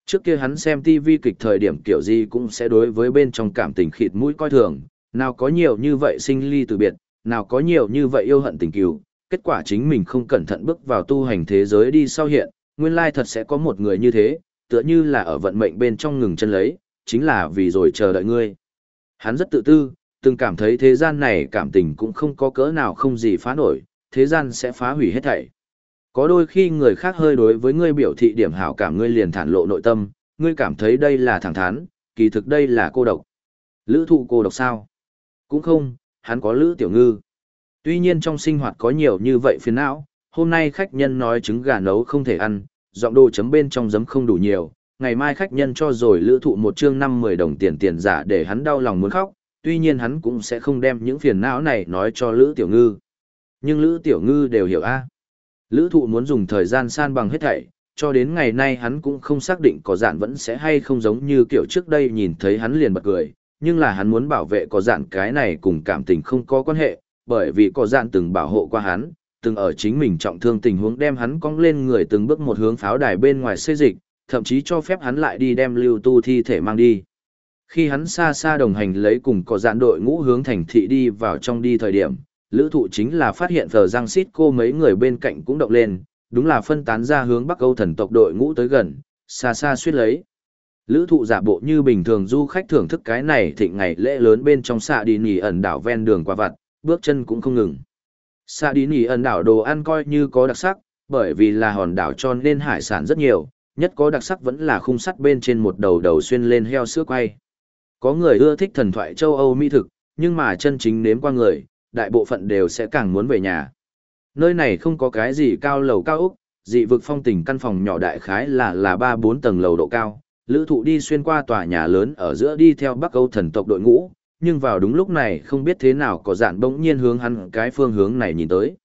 S1: Trước kia hắn xem TV kịch thời điểm kiểu gì cũng sẽ đối với bên trong cảm tình khịt mũi coi thường, nào có nhiều như vậy sinh ly từ biệt, nào có nhiều như vậy yêu hận tình cừu, kết quả chính mình không cẩn thận bước vào tu hành thế giới đi sau hiện, nguyên lai thật sẽ có một người như thế, tựa như là ở vận mệnh bên trong ngừng chân lấy, chính là vì rồi chờ đợi ngươi. Hắn rất tự tư, từng cảm thấy thế gian này cảm tình cũng không có cỡ nào không gì phá nổi, thế gian sẽ phá hủy hết thảy. Có đôi khi người khác hơi đối với ngươi biểu thị điểm hảo cảm ngươi liền thản lộ nội tâm, ngươi cảm thấy đây là thẳng thắn, kỳ thực đây là cô độc. Lữ thụ cô độc sao? Cũng không, hắn có lữ tiểu ngư. Tuy nhiên trong sinh hoạt có nhiều như vậy phiền não, hôm nay khách nhân nói trứng gà nấu không thể ăn, giọng đồ chấm bên trong giấm không đủ nhiều, ngày mai khách nhân cho rồi lữ thụ một chương năm mười đồng tiền tiền giả để hắn đau lòng muốn khóc, tuy nhiên hắn cũng sẽ không đem những phiền não này nói cho lữ tiểu ngư. Nhưng lữ tiểu ngư đều hiểu a Lữ thụ muốn dùng thời gian san bằng hết thảy, cho đến ngày nay hắn cũng không xác định có dạn vẫn sẽ hay không giống như kiểu trước đây nhìn thấy hắn liền bật cười, nhưng là hắn muốn bảo vệ có dạn cái này cùng cảm tình không có quan hệ, bởi vì có dạn từng bảo hộ qua hắn, từng ở chính mình trọng thương tình huống đem hắn cong lên người từng bước một hướng pháo đài bên ngoài xây dịch, thậm chí cho phép hắn lại đi đem lưu tu thi thể mang đi. Khi hắn xa xa đồng hành lấy cùng có dạn đội ngũ hướng thành thị đi vào trong đi thời điểm, lữ thụ chính là phát hiện thờ giang xít cô mấy người bên cạnh cũng động lên, đúng là phân tán ra hướng bắc âu thần tộc đội ngũ tới gần, xa xa suýt lấy. Lữ thụ giả bộ như bình thường du khách thưởng thức cái này thịnh ngày lễ lớn bên trong xạ đi nỉ ẩn đảo ven đường qua vặt, bước chân cũng không ngừng. Xạ đi nỉ ẩn đảo đồ ăn coi như có đặc sắc, bởi vì là hòn đảo tròn nên hải sản rất nhiều, nhất có đặc sắc vẫn là khung sắt bên trên một đầu đầu xuyên lên heo sữa quay. Có người ưa thích thần thoại châu Âu mỹ thực, nhưng mà chân chính nếm qua người, đại bộ phận đều sẽ càng muốn về nhà. Nơi này không có cái gì cao lầu cao úc, dị vực phong tình căn phòng nhỏ đại khái là là 3-4 tầng lầu độ cao. Lữ thụ đi xuyên qua tòa nhà lớn ở giữa đi theo Bắc Âu thần tộc đội ngũ, nhưng vào đúng lúc này không biết thế nào có giản bỗng nhiên hướng hắn cái phương hướng này nhìn tới.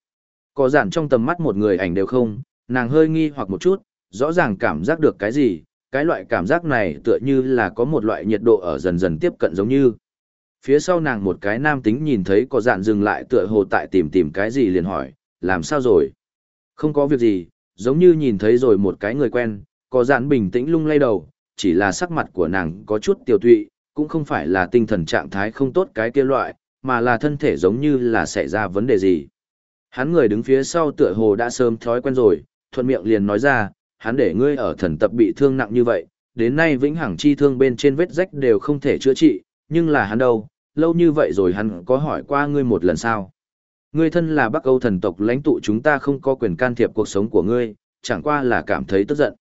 S1: Có giản trong tầm mắt một người ảnh đều không, nàng hơi nghi hoặc một chút, rõ ràng cảm giác được cái gì, cái loại cảm giác này tựa như là có một loại nhiệt độ ở dần dần tiếp cận giống như phía sau nàng một cái nam tính nhìn thấy có dạn dừng lại tựa hồ tại tìm tìm cái gì liền hỏi, làm sao rồi? Không có việc gì, giống như nhìn thấy rồi một cái người quen, có dạn bình tĩnh lung lay đầu, chỉ là sắc mặt của nàng có chút tiêu tụy, cũng không phải là tinh thần trạng thái không tốt cái kia loại, mà là thân thể giống như là xảy ra vấn đề gì. Hắn người đứng phía sau tựa hồ đã sớm thói quen rồi, thuận miệng liền nói ra, hắn để ngươi ở thần tập bị thương nặng như vậy, đến nay vĩnh hằng chi thương bên trên vết rách đều không thể chữa trị, nhưng là hắn đâu, lâu như vậy rồi hắn có hỏi qua ngươi một lần sao? Ngươi thân là Bắc Âu thần tộc lãnh tụ chúng ta không có quyền can thiệp cuộc sống của ngươi, chẳng qua là cảm thấy tức giận.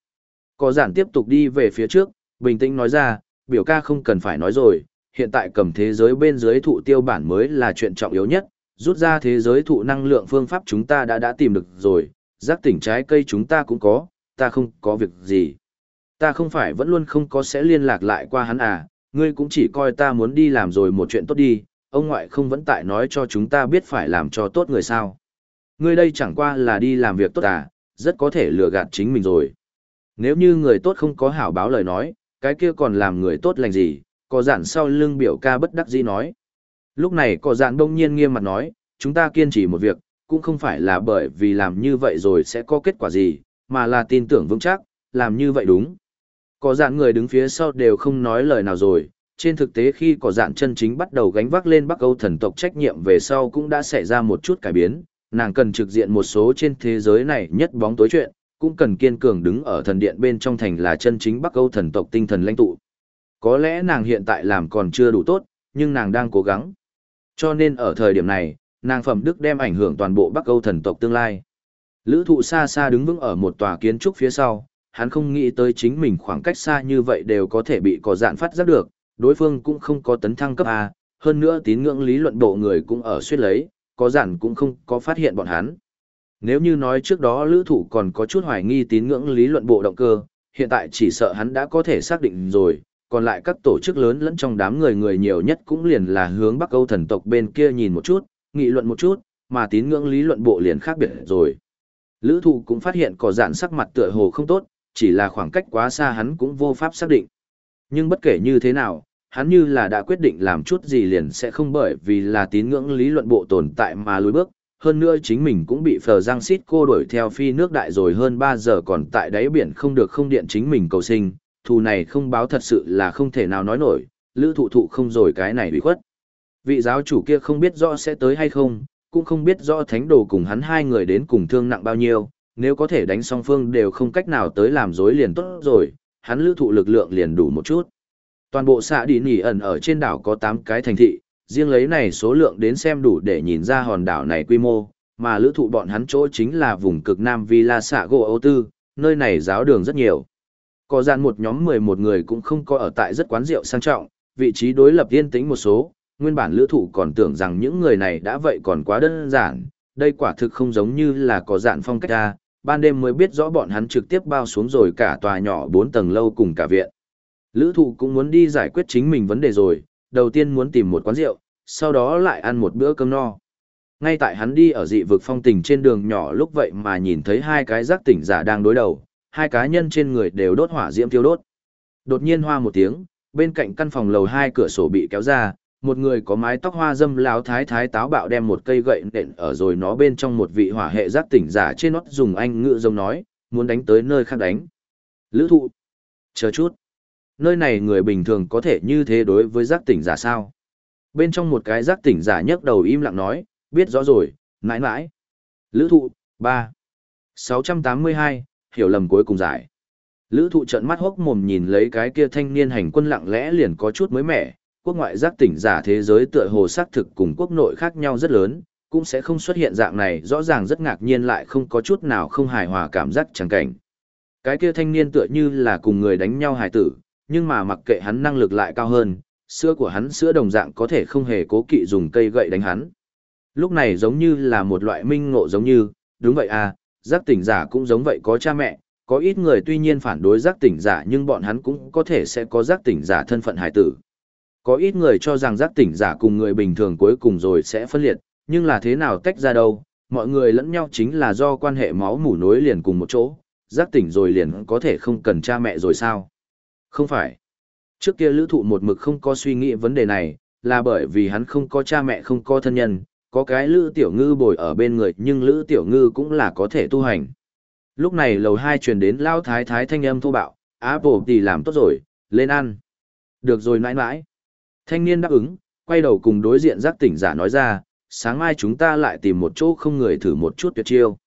S1: Có giản tiếp tục đi về phía trước, bình tĩnh nói ra, biểu ca không cần phải nói rồi, hiện tại cầm thế giới bên dưới thụ tiêu bản mới là chuyện trọng yếu nhất, rút ra thế giới thụ năng lượng phương pháp chúng ta đã đã tìm được rồi, giác tỉnh trái cây chúng ta cũng có, ta không có việc gì. Ta không phải vẫn luôn không có sẽ liên lạc lại qua hắn à, ngươi cũng chỉ coi ta muốn đi làm rồi một chuyện tốt đi, ông ngoại không vẫn tại nói cho chúng ta biết phải làm cho tốt người sao. Ngươi đây chẳng qua là đi làm việc tốt à, rất có thể lừa gạt chính mình rồi. Nếu như người tốt không có hảo báo lời nói, cái kia còn làm người tốt lành gì, có giản sau lưng biểu ca bất đắc dĩ nói. Lúc này có giản đông nhiên nghiêm mặt nói, chúng ta kiên trì một việc, cũng không phải là bởi vì làm như vậy rồi sẽ có kết quả gì, mà là tin tưởng vững chắc, làm như vậy đúng. Có giản người đứng phía sau đều không nói lời nào rồi, trên thực tế khi có giản chân chính bắt đầu gánh vác lên Bắc Âu thần tộc trách nhiệm về sau cũng đã xảy ra một chút cải biến, nàng cần trực diện một số trên thế giới này nhất bóng tối chuyện, cũng cần kiên cường đứng ở thần điện bên trong thành là chân chính Bắc Âu thần tộc tinh thần lãnh tụ. Có lẽ nàng hiện tại làm còn chưa đủ tốt, nhưng nàng đang cố gắng. Cho nên ở thời điểm này, nàng phẩm đức đem ảnh hưởng toàn bộ Bắc Âu thần tộc tương lai. Lữ thụ xa xa đứng vững ở một tòa kiến trúc phía sau, hắn không nghĩ tới chính mình khoảng cách xa như vậy đều có thể bị có dạn phát giác được, đối phương cũng không có tấn thăng cấp A, hơn nữa tín ngưỡng lý luận bộ người cũng ở suýt lấy, có dạn cũng không có phát hiện bọn hắn. Nếu như nói trước đó lữ Thụ còn có chút hoài nghi tín ngưỡng lý luận bộ động cơ, hiện tại chỉ sợ hắn đã có thể xác định rồi, còn lại các tổ chức lớn lẫn trong đám người người nhiều nhất cũng liền là hướng Bắc Âu thần tộc bên kia nhìn một chút, nghị luận một chút, mà tín ngưỡng lý luận bộ liền khác biệt rồi. Lữ thụ cũng phát hiện có dạn sắc mặt tựa hồ không tốt, chỉ là khoảng cách quá xa hắn cũng vô pháp xác định. Nhưng bất kể như thế nào, hắn như là đã quyết định làm chút gì liền sẽ không bởi vì là tín ngưỡng lý luận bộ tồn tại mà lùi bước. Hơn nữa chính mình cũng bị phờ giang xít cô đuổi theo phi nước đại rồi hơn 3 giờ còn tại đáy biển không được không điện chính mình cầu sinh, thù này không báo thật sự là không thể nào nói nổi, lữ thụ thụ không rồi cái này bị khuất. Vị giáo chủ kia không biết rõ sẽ tới hay không, cũng không biết rõ thánh đồ cùng hắn hai người đến cùng thương nặng bao nhiêu, nếu có thể đánh song phương đều không cách nào tới làm rối liền tốt rồi, hắn lữ thụ lực lượng liền đủ một chút. Toàn bộ xã đi nỉ ẩn ở trên đảo có 8 cái thành thị, riêng lấy này số lượng đến xem đủ để nhìn ra hòn đảo này quy mô, mà lữ thụ bọn hắn chỗ chính là vùng cực nam Villa Sạ Gỗ Âu Tư, nơi này giáo đường rất nhiều. Có gian một nhóm 11 người cũng không có ở tại rất quán rượu sang trọng, vị trí đối lập yên tĩnh một số, nguyên bản lữ thụ còn tưởng rằng những người này đã vậy còn quá đơn giản, đây quả thực không giống như là có dạn phong cách ra, ban đêm mới biết rõ bọn hắn trực tiếp bao xuống rồi cả tòa nhỏ 4 tầng lâu cùng cả viện. Lữ thụ cũng muốn đi giải quyết chính mình vấn đề rồi, đầu tiên muốn tìm một quán rượu, sau đó lại ăn một bữa cơm no. Ngay tại hắn đi ở dị vực phong tình trên đường nhỏ lúc vậy mà nhìn thấy hai cái giác tỉnh giả đang đối đầu, hai cá nhân trên người đều đốt hỏa diễm thiêu đốt. Đột nhiên hoa một tiếng, bên cạnh căn phòng lầu hai cửa sổ bị kéo ra, một người có mái tóc hoa dâm láo thái thái táo bạo đem một cây gậy nện ở rồi nó bên trong một vị hỏa hệ giác tỉnh giả trên nót dùng anh ngựa giống nói, muốn đánh tới nơi khác đánh. Lữ thụ. Chờ chút. Nơi này người bình thường có thể như thế đối với giác tỉnh giả sao? Bên trong một cái giác tỉnh giả nhấc đầu im lặng nói, biết rõ rồi, mãi mãi. Lữ thụ, 3. 682, hiểu lầm cuối cùng giải. Lữ thụ trận mắt hốc mồm nhìn lấy cái kia thanh niên hành quân lặng lẽ liền có chút mới mẻ, quốc ngoại giác tỉnh giả thế giới tựa hồ xác thực cùng quốc nội khác nhau rất lớn, cũng sẽ không xuất hiện dạng này rõ ràng rất ngạc nhiên lại không có chút nào không hài hòa cảm giác chẳng cảnh. Cái kia thanh niên tựa như là cùng người đánh nhau hài tử, nhưng mà mặc kệ hắn năng lực lại cao hơn, sữa của hắn sữa đồng dạng có thể không hề cố kỵ dùng cây gậy đánh hắn. Lúc này giống như là một loại minh ngộ giống như, đúng vậy à, giác tỉnh giả cũng giống vậy có cha mẹ, có ít người tuy nhiên phản đối giác tỉnh giả nhưng bọn hắn cũng có thể sẽ có giác tỉnh giả thân phận hải tử. Có ít người cho rằng giác tỉnh giả cùng người bình thường cuối cùng rồi sẽ phân liệt, nhưng là thế nào tách ra đâu, mọi người lẫn nhau chính là do quan hệ máu mủ nối liền cùng một chỗ, giác tỉnh rồi liền có thể không cần cha mẹ rồi sao? Không phải. Trước kia lữ thụ một mực không có suy nghĩ vấn đề này, là bởi vì hắn không có cha mẹ không có thân nhân, có cái lữ tiểu ngư bồi ở bên người nhưng lữ tiểu ngư cũng là có thể tu hành. Lúc này lầu 2 truyền đến lao thái thái thanh âm thô bạo, Apple thì làm tốt rồi, lên ăn. Được rồi nãi nãi. Thanh niên đáp ứng, quay đầu cùng đối diện giác tỉnh giả nói ra, sáng mai chúng ta lại tìm một chỗ không người thử một chút tuyệt chiêu.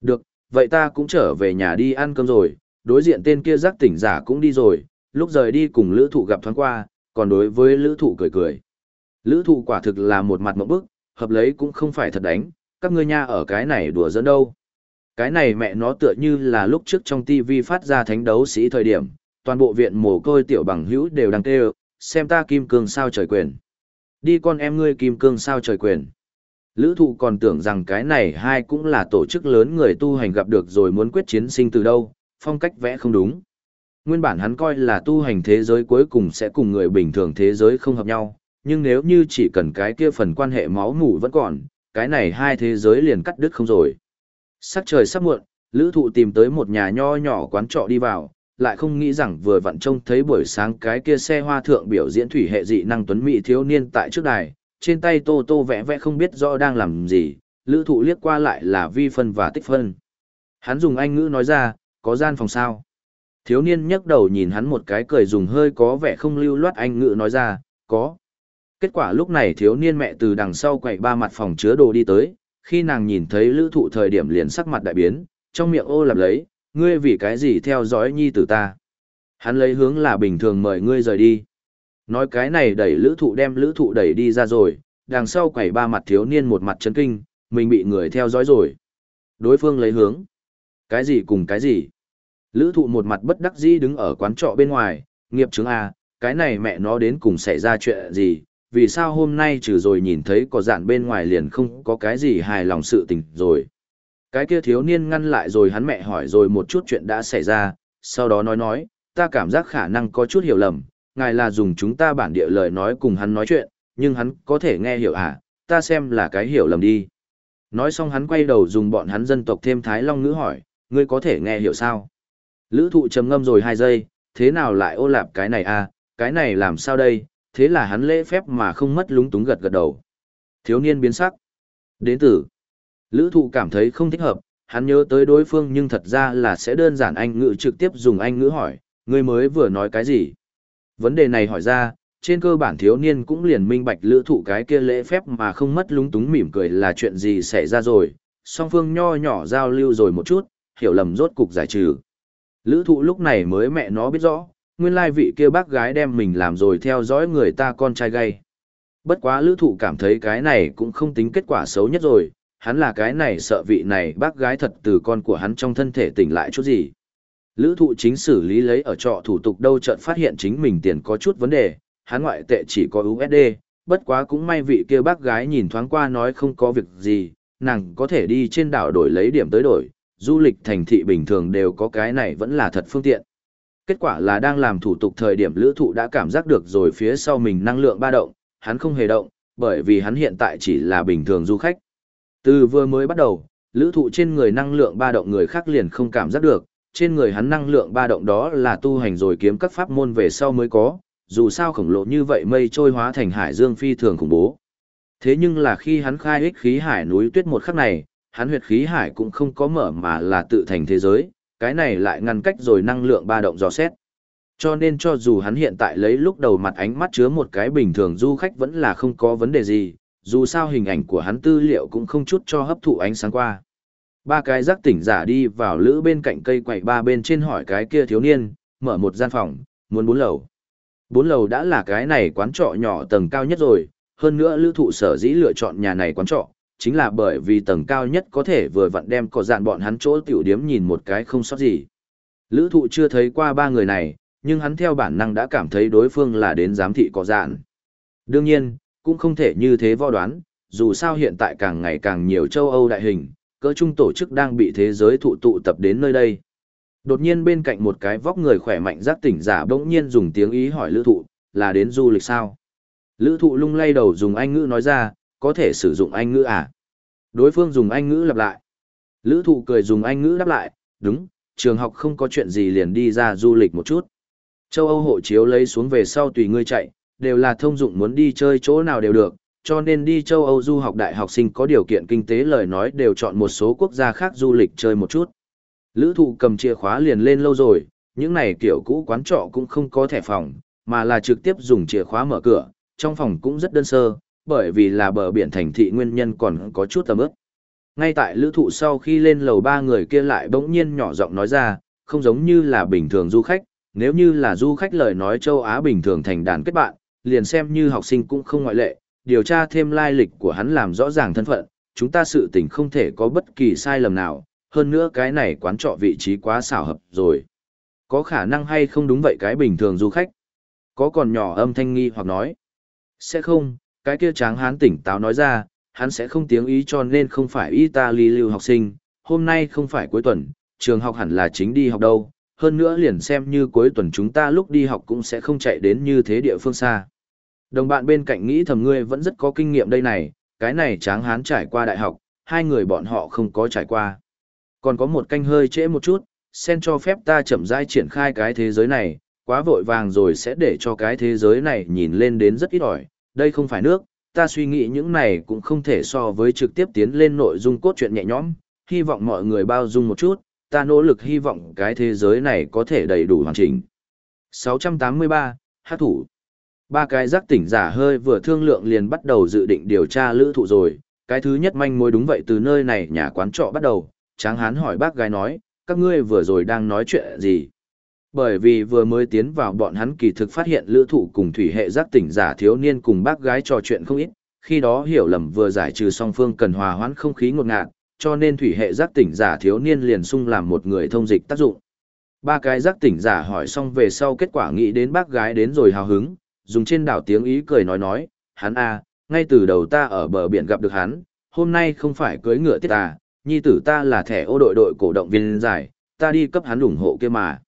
S1: Được, vậy ta cũng trở về nhà đi ăn cơm rồi, đối diện tên kia giác tỉnh giả cũng đi rồi, lúc rời đi cùng lữ thụ gặp thoáng qua, còn đối với lữ thụ cười cười. Lữ thụ quả thực là một mặt mẫu bức, hợp lấy cũng không phải thật đánh, các ngươi nha ở cái này đùa dẫn đâu. Cái này mẹ nó tựa như là lúc trước trong TV phát ra thánh đấu sĩ thời điểm, toàn bộ viện mồ côi tiểu bằng hữu đều đang kêu, xem ta kim cương sao trời quyền. Đi con em ngươi kim cương sao trời quyền. Lữ thụ còn tưởng rằng cái này hai cũng là tổ chức lớn người tu hành gặp được rồi muốn quyết chiến sinh từ đâu, phong cách vẽ không đúng. Nguyên bản hắn coi là tu hành thế giới cuối cùng sẽ cùng người bình thường thế giới không hợp nhau, nhưng nếu như chỉ cần cái kia phần quan hệ máu mủ vẫn còn, cái này hai thế giới liền cắt đứt không rồi. Sắc trời sắp muộn, lữ thụ tìm tới một nhà nho nhỏ quán trọ đi vào, lại không nghĩ rằng vừa vặn trông thấy buổi sáng cái kia xe hoa thượng biểu diễn thủy hệ dị năng tuấn mỹ thiếu niên tại trước đài, trên tay tô tô vẽ vẽ không biết rõ đang làm gì, lữ thụ liếc qua lại là vi phân và tích phân. Hắn dùng anh ngữ nói ra, có gian phòng sao. Thiếu niên nhấc đầu nhìn hắn một cái cười dùng hơi có vẻ không lưu loát anh ngự nói ra, có. Kết quả lúc này thiếu niên mẹ từ đằng sau quậy ba mặt phòng chứa đồ đi tới, khi nàng nhìn thấy lữ thụ thời điểm liền sắc mặt đại biến, trong miệng ô lạp lấy, ngươi vì cái gì theo dõi nhi tử ta. Hắn lấy hướng là bình thường mời ngươi rời đi. Nói cái này đẩy lữ thụ đem lữ thụ đẩy đi ra rồi, đằng sau quẩy ba mặt thiếu niên một mặt chấn kinh, mình bị người theo dõi rồi. Đối phương lấy hướng. Cái gì cùng cái gì? Lữ thụ một mặt bất đắc dĩ đứng ở quán trọ bên ngoài, nghiệp chứng A, à, cái này mẹ nó đến cùng xảy ra chuyện gì, vì sao hôm nay trừ rồi nhìn thấy có dạn bên ngoài liền không có cái gì hài lòng sự tình rồi. Cái kia thiếu niên ngăn lại rồi hắn mẹ hỏi rồi một chút chuyện đã xảy ra, sau đó nói nói, ta cảm giác khả năng có chút hiểu lầm, ngài là dùng chúng ta bản địa lời nói cùng hắn nói chuyện, nhưng hắn có thể nghe hiểu à, ta xem là cái hiểu lầm đi. Nói xong hắn quay đầu dùng bọn hắn dân tộc thêm Thái Long ngữ hỏi, ngươi có thể nghe hiểu sao? Lữ thụ trầm ngâm rồi hai giây, thế nào lại ô lạp cái này à, cái này làm sao đây, thế là hắn lễ phép mà không mất lúng túng gật gật đầu. Thiếu niên biến sắc. Đến tử. Lữ thụ cảm thấy không thích hợp, hắn nhớ tới đối phương nhưng thật ra là sẽ đơn giản anh ngữ trực tiếp dùng anh ngữ hỏi, ngươi mới vừa nói cái gì? Vấn đề này hỏi ra, trên cơ bản thiếu niên cũng liền minh bạch lữ thụ cái kia lễ phép mà không mất lúng túng mỉm cười là chuyện gì xảy ra rồi, song phương nho nhỏ giao lưu rồi một chút, hiểu lầm rốt cục giải trừ. Lữ thụ lúc này mới mẹ nó biết rõ, nguyên lai vị kia bác gái đem mình làm rồi theo dõi người ta con trai gay. Bất quá lữ thụ cảm thấy cái này cũng không tính kết quả xấu nhất rồi, hắn là cái này sợ vị này bác gái thật từ con của hắn trong thân thể tỉnh lại chút gì. Lữ thụ chính xử lý lấy ở trọ thủ tục đâu chợt phát hiện chính mình tiền có chút vấn đề, hắn ngoại tệ chỉ có USD, bất quá cũng may vị kia bác gái nhìn thoáng qua nói không có việc gì, nàng có thể đi trên đảo đổi lấy điểm tới đổi, du lịch thành thị bình thường đều có cái này vẫn là thật phương tiện. Kết quả là đang làm thủ tục thời điểm lữ thụ đã cảm giác được rồi phía sau mình năng lượng ba động, hắn không hề động, bởi vì hắn hiện tại chỉ là bình thường du khách. Từ vừa mới bắt đầu, lữ thụ trên người năng lượng ba động người khác liền không cảm giác được, trên người hắn năng lượng ba động đó là tu hành rồi kiếm các pháp môn về sau mới có, dù sao khổng lồ như vậy mây trôi hóa thành hải dương phi thường khủng bố. Thế nhưng là khi hắn khai ích khí hải núi tuyết một khắc này, hắn huyệt khí hải cũng không có mở mà là tự thành thế giới, cái này lại ngăn cách rồi năng lượng ba động dò xét. Cho nên cho dù hắn hiện tại lấy lúc đầu mặt ánh mắt chứa một cái bình thường du khách vẫn là không có vấn đề gì, dù sao hình ảnh của hắn tư liệu cũng không chút cho hấp thụ ánh sáng qua. Ba cái giác tỉnh giả đi vào lữ bên cạnh cây quậy ba bên trên hỏi cái kia thiếu niên, mở một gian phòng, muốn bốn lầu. Bốn lầu đã là cái này quán trọ nhỏ tầng cao nhất rồi, hơn nữa lữ thụ sở dĩ lựa chọn nhà này quán trọ, chính là bởi vì tầng cao nhất có thể vừa vặn đem cỏ dạn bọn hắn chỗ tiểu điếm nhìn một cái không sót gì. Lữ thụ chưa thấy qua ba người này, nhưng hắn theo bản năng đã cảm thấy đối phương là đến giám thị cỏ dạn. Đương nhiên, cũng không thể như thế vo đoán, dù sao hiện tại càng ngày càng nhiều châu Âu đại hình, cỡ trung tổ chức đang bị thế giới thụ tụ tập đến nơi đây. Đột nhiên bên cạnh một cái vóc người khỏe mạnh giác tỉnh giả bỗng nhiên dùng tiếng ý hỏi lữ thụ, là đến du lịch sao? Lữ thụ lung lay đầu dùng anh ngữ nói ra, có thể sử dụng anh ngữ à? Đối phương dùng anh ngữ lặp lại. Lữ thụ cười dùng anh ngữ đáp lại, đúng, trường học không có chuyện gì liền đi ra du lịch một chút. Châu Âu hộ chiếu lấy xuống về sau tùy ngươi chạy, đều là thông dụng muốn đi chơi chỗ nào đều được, cho nên đi châu Âu du học đại học sinh có điều kiện kinh tế lời nói đều chọn một số quốc gia khác du lịch chơi một chút. Lữ thụ cầm chìa khóa liền lên lâu rồi, những này kiểu cũ quán trọ cũng không có thẻ phòng, mà là trực tiếp dùng chìa khóa mở cửa, trong phòng cũng rất đơn sơ, bởi vì là bờ biển thành thị nguyên nhân còn có chút tầm ướp. Ngay tại lữ thụ sau khi lên lầu ba người kia lại bỗng nhiên nhỏ giọng nói ra, không giống như là bình thường du khách, nếu như là du khách lời nói châu Á bình thường thành đàn kết bạn, liền xem như học sinh cũng không ngoại lệ, điều tra thêm lai lịch của hắn làm rõ ràng thân phận, chúng ta sự tình không thể có bất kỳ sai lầm nào, hơn nữa cái này quán trọ vị trí quá xảo hợp rồi. Có khả năng hay không đúng vậy cái bình thường du khách? Có còn nhỏ âm thanh nghi hoặc nói. Sẽ không, cái kia tráng hán tỉnh táo nói ra, hắn sẽ không tiếng ý cho nên không phải Italy lưu học sinh, hôm nay không phải cuối tuần, trường học hẳn là chính đi học đâu, hơn nữa liền xem như cuối tuần chúng ta lúc đi học cũng sẽ không chạy đến như thế địa phương xa. Đồng bạn bên cạnh nghĩ thầm ngươi vẫn rất có kinh nghiệm đây này, cái này tráng hán trải qua đại học, hai người bọn họ không có trải qua. Còn có một canh hơi trễ một chút, sen cho phép ta chậm rãi triển khai cái thế giới này, quá vội vàng rồi sẽ để cho cái thế giới này nhìn lên đến rất ít ỏi, đây không phải nước, ta suy nghĩ những này cũng không thể so với trực tiếp tiến lên nội dung cốt truyện nhẹ nhõm, hy vọng mọi người bao dung một chút, ta nỗ lực hy vọng cái thế giới này có thể đầy đủ hoàn chỉnh. 683, Hát thủ Ba cái giác tỉnh giả hơi vừa thương lượng liền bắt đầu dự định điều tra lữ thụ rồi, cái thứ nhất manh mối đúng vậy từ nơi này nhà quán trọ bắt đầu, tráng hán hỏi bác gái nói, các ngươi vừa rồi đang nói chuyện gì? Bởi vì vừa mới tiến vào bọn hắn kỳ thực phát hiện lữ thụ cùng thủy hệ giác tỉnh giả thiếu niên cùng bác gái trò chuyện không ít, khi đó hiểu lầm vừa giải trừ song phương cần hòa hoãn không khí ngột ngạt, cho nên thủy hệ giác tỉnh giả thiếu niên liền sung làm một người thông dịch tác dụng. Ba cái giác tỉnh giả hỏi xong về sau kết quả nghĩ đến bác gái đến rồi hào hứng, dùng trên đảo tiếng ý cười nói nói, hắn a ngay từ đầu ta ở bờ biển gặp được hắn, hôm nay không phải cưới ngựa tiết ta, nhi tử ta là thẻ ô đội đội cổ động viên giải, ta đi cấp hắn ủng hộ kia mà.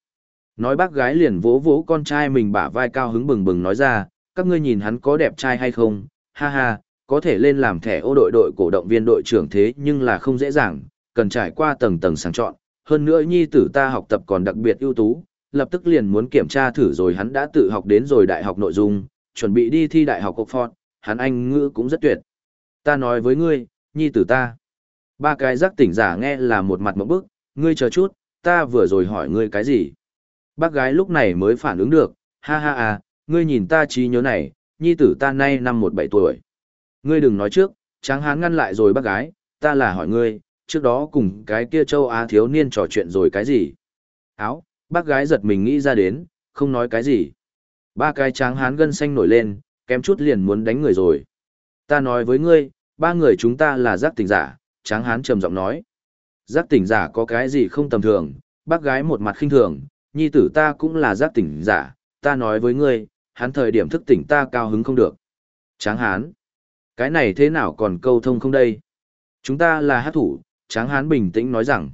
S1: Nói bác gái liền vỗ vỗ con trai mình bả vai cao hứng bừng bừng nói ra, các ngươi nhìn hắn có đẹp trai hay không, ha ha, có thể lên làm thẻ ô đội đội cổ động viên đội trưởng thế nhưng là không dễ dàng, cần trải qua tầng tầng sàng chọn. Hơn nữa nhi tử ta học tập còn đặc biệt ưu tú, lập tức liền muốn kiểm tra thử rồi hắn đã tự học đến rồi đại học nội dung, chuẩn bị đi thi đại học Oxford, hắn anh ngữ cũng rất tuyệt. Ta nói với ngươi, nhi tử ta. Ba cái giác tỉnh giả nghe là một mặt mẫu bức, ngươi chờ chút, ta vừa rồi hỏi ngươi cái gì. Bác gái lúc này mới phản ứng được, ha ha à, ngươi nhìn ta trí nhớ này, nhi tử ta nay năm một bảy tuổi. Ngươi đừng nói trước, tráng hán ngăn lại rồi bác gái, ta là hỏi ngươi, trước đó cùng cái kia châu Á thiếu niên trò chuyện rồi cái gì. Áo, bác gái giật mình nghĩ ra đến, không nói cái gì. Ba cái tráng hán gân xanh nổi lên, kém chút liền muốn đánh người rồi. Ta nói với ngươi, ba người chúng ta là giác tỉnh giả, tráng hán trầm giọng nói. Giác tỉnh giả có cái gì không tầm thường, bác gái một mặt khinh thường, nhi tử ta cũng là giác tỉnh giả, ta nói với ngươi, hắn thời điểm thức tỉnh ta cao hứng không được. Tráng hán, cái này thế nào còn câu thông không đây? Chúng ta là hát thủ, tráng hán bình tĩnh nói rằng,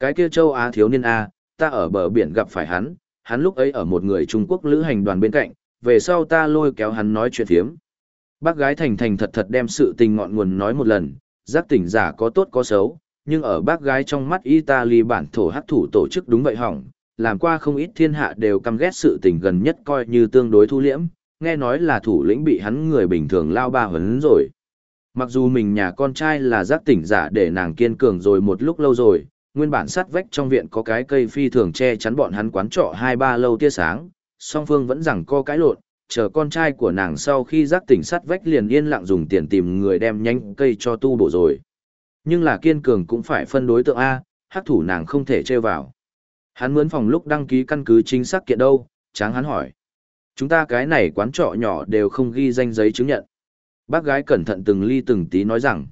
S1: cái kia châu Á thiếu niên A, ta ở bờ biển gặp phải hắn, hắn lúc ấy ở một người Trung Quốc lữ hành đoàn bên cạnh, về sau ta lôi kéo hắn nói chuyện phiếm. Bác gái thành thành thật thật đem sự tình ngọn nguồn nói một lần, giác tỉnh giả có tốt có xấu, nhưng ở bác gái trong mắt Italy bản thổ hắc thủ tổ chức đúng vậy hỏng, làm qua không ít thiên hạ đều căm ghét sự tình gần nhất coi như tương đối thu liễm, nghe nói là thủ lĩnh bị hắn người bình thường lao ba hấn rồi. Mặc dù mình nhà con trai là giác tỉnh giả để nàng kiên cường rồi một lúc lâu rồi, nguyên bản sắt vách trong viện có cái cây phi thường che chắn bọn hắn quán trọ hai ba lâu tia sáng, song phương vẫn rằng co cái lộn, chờ con trai của nàng sau khi giác tỉnh sắt vách liền yên lặng dùng tiền tìm người đem nhanh cây cho tu bổ rồi. Nhưng là kiên cường cũng phải phân đối tượng A, hắc thủ nàng không thể trêu vào. Hắn mướn phòng lúc đăng ký căn cứ chính xác kiện đâu, tráng hắn hỏi. Chúng ta cái này quán trọ nhỏ đều không ghi danh giấy chứng nhận. Bác gái cẩn thận từng ly từng tí nói rằng,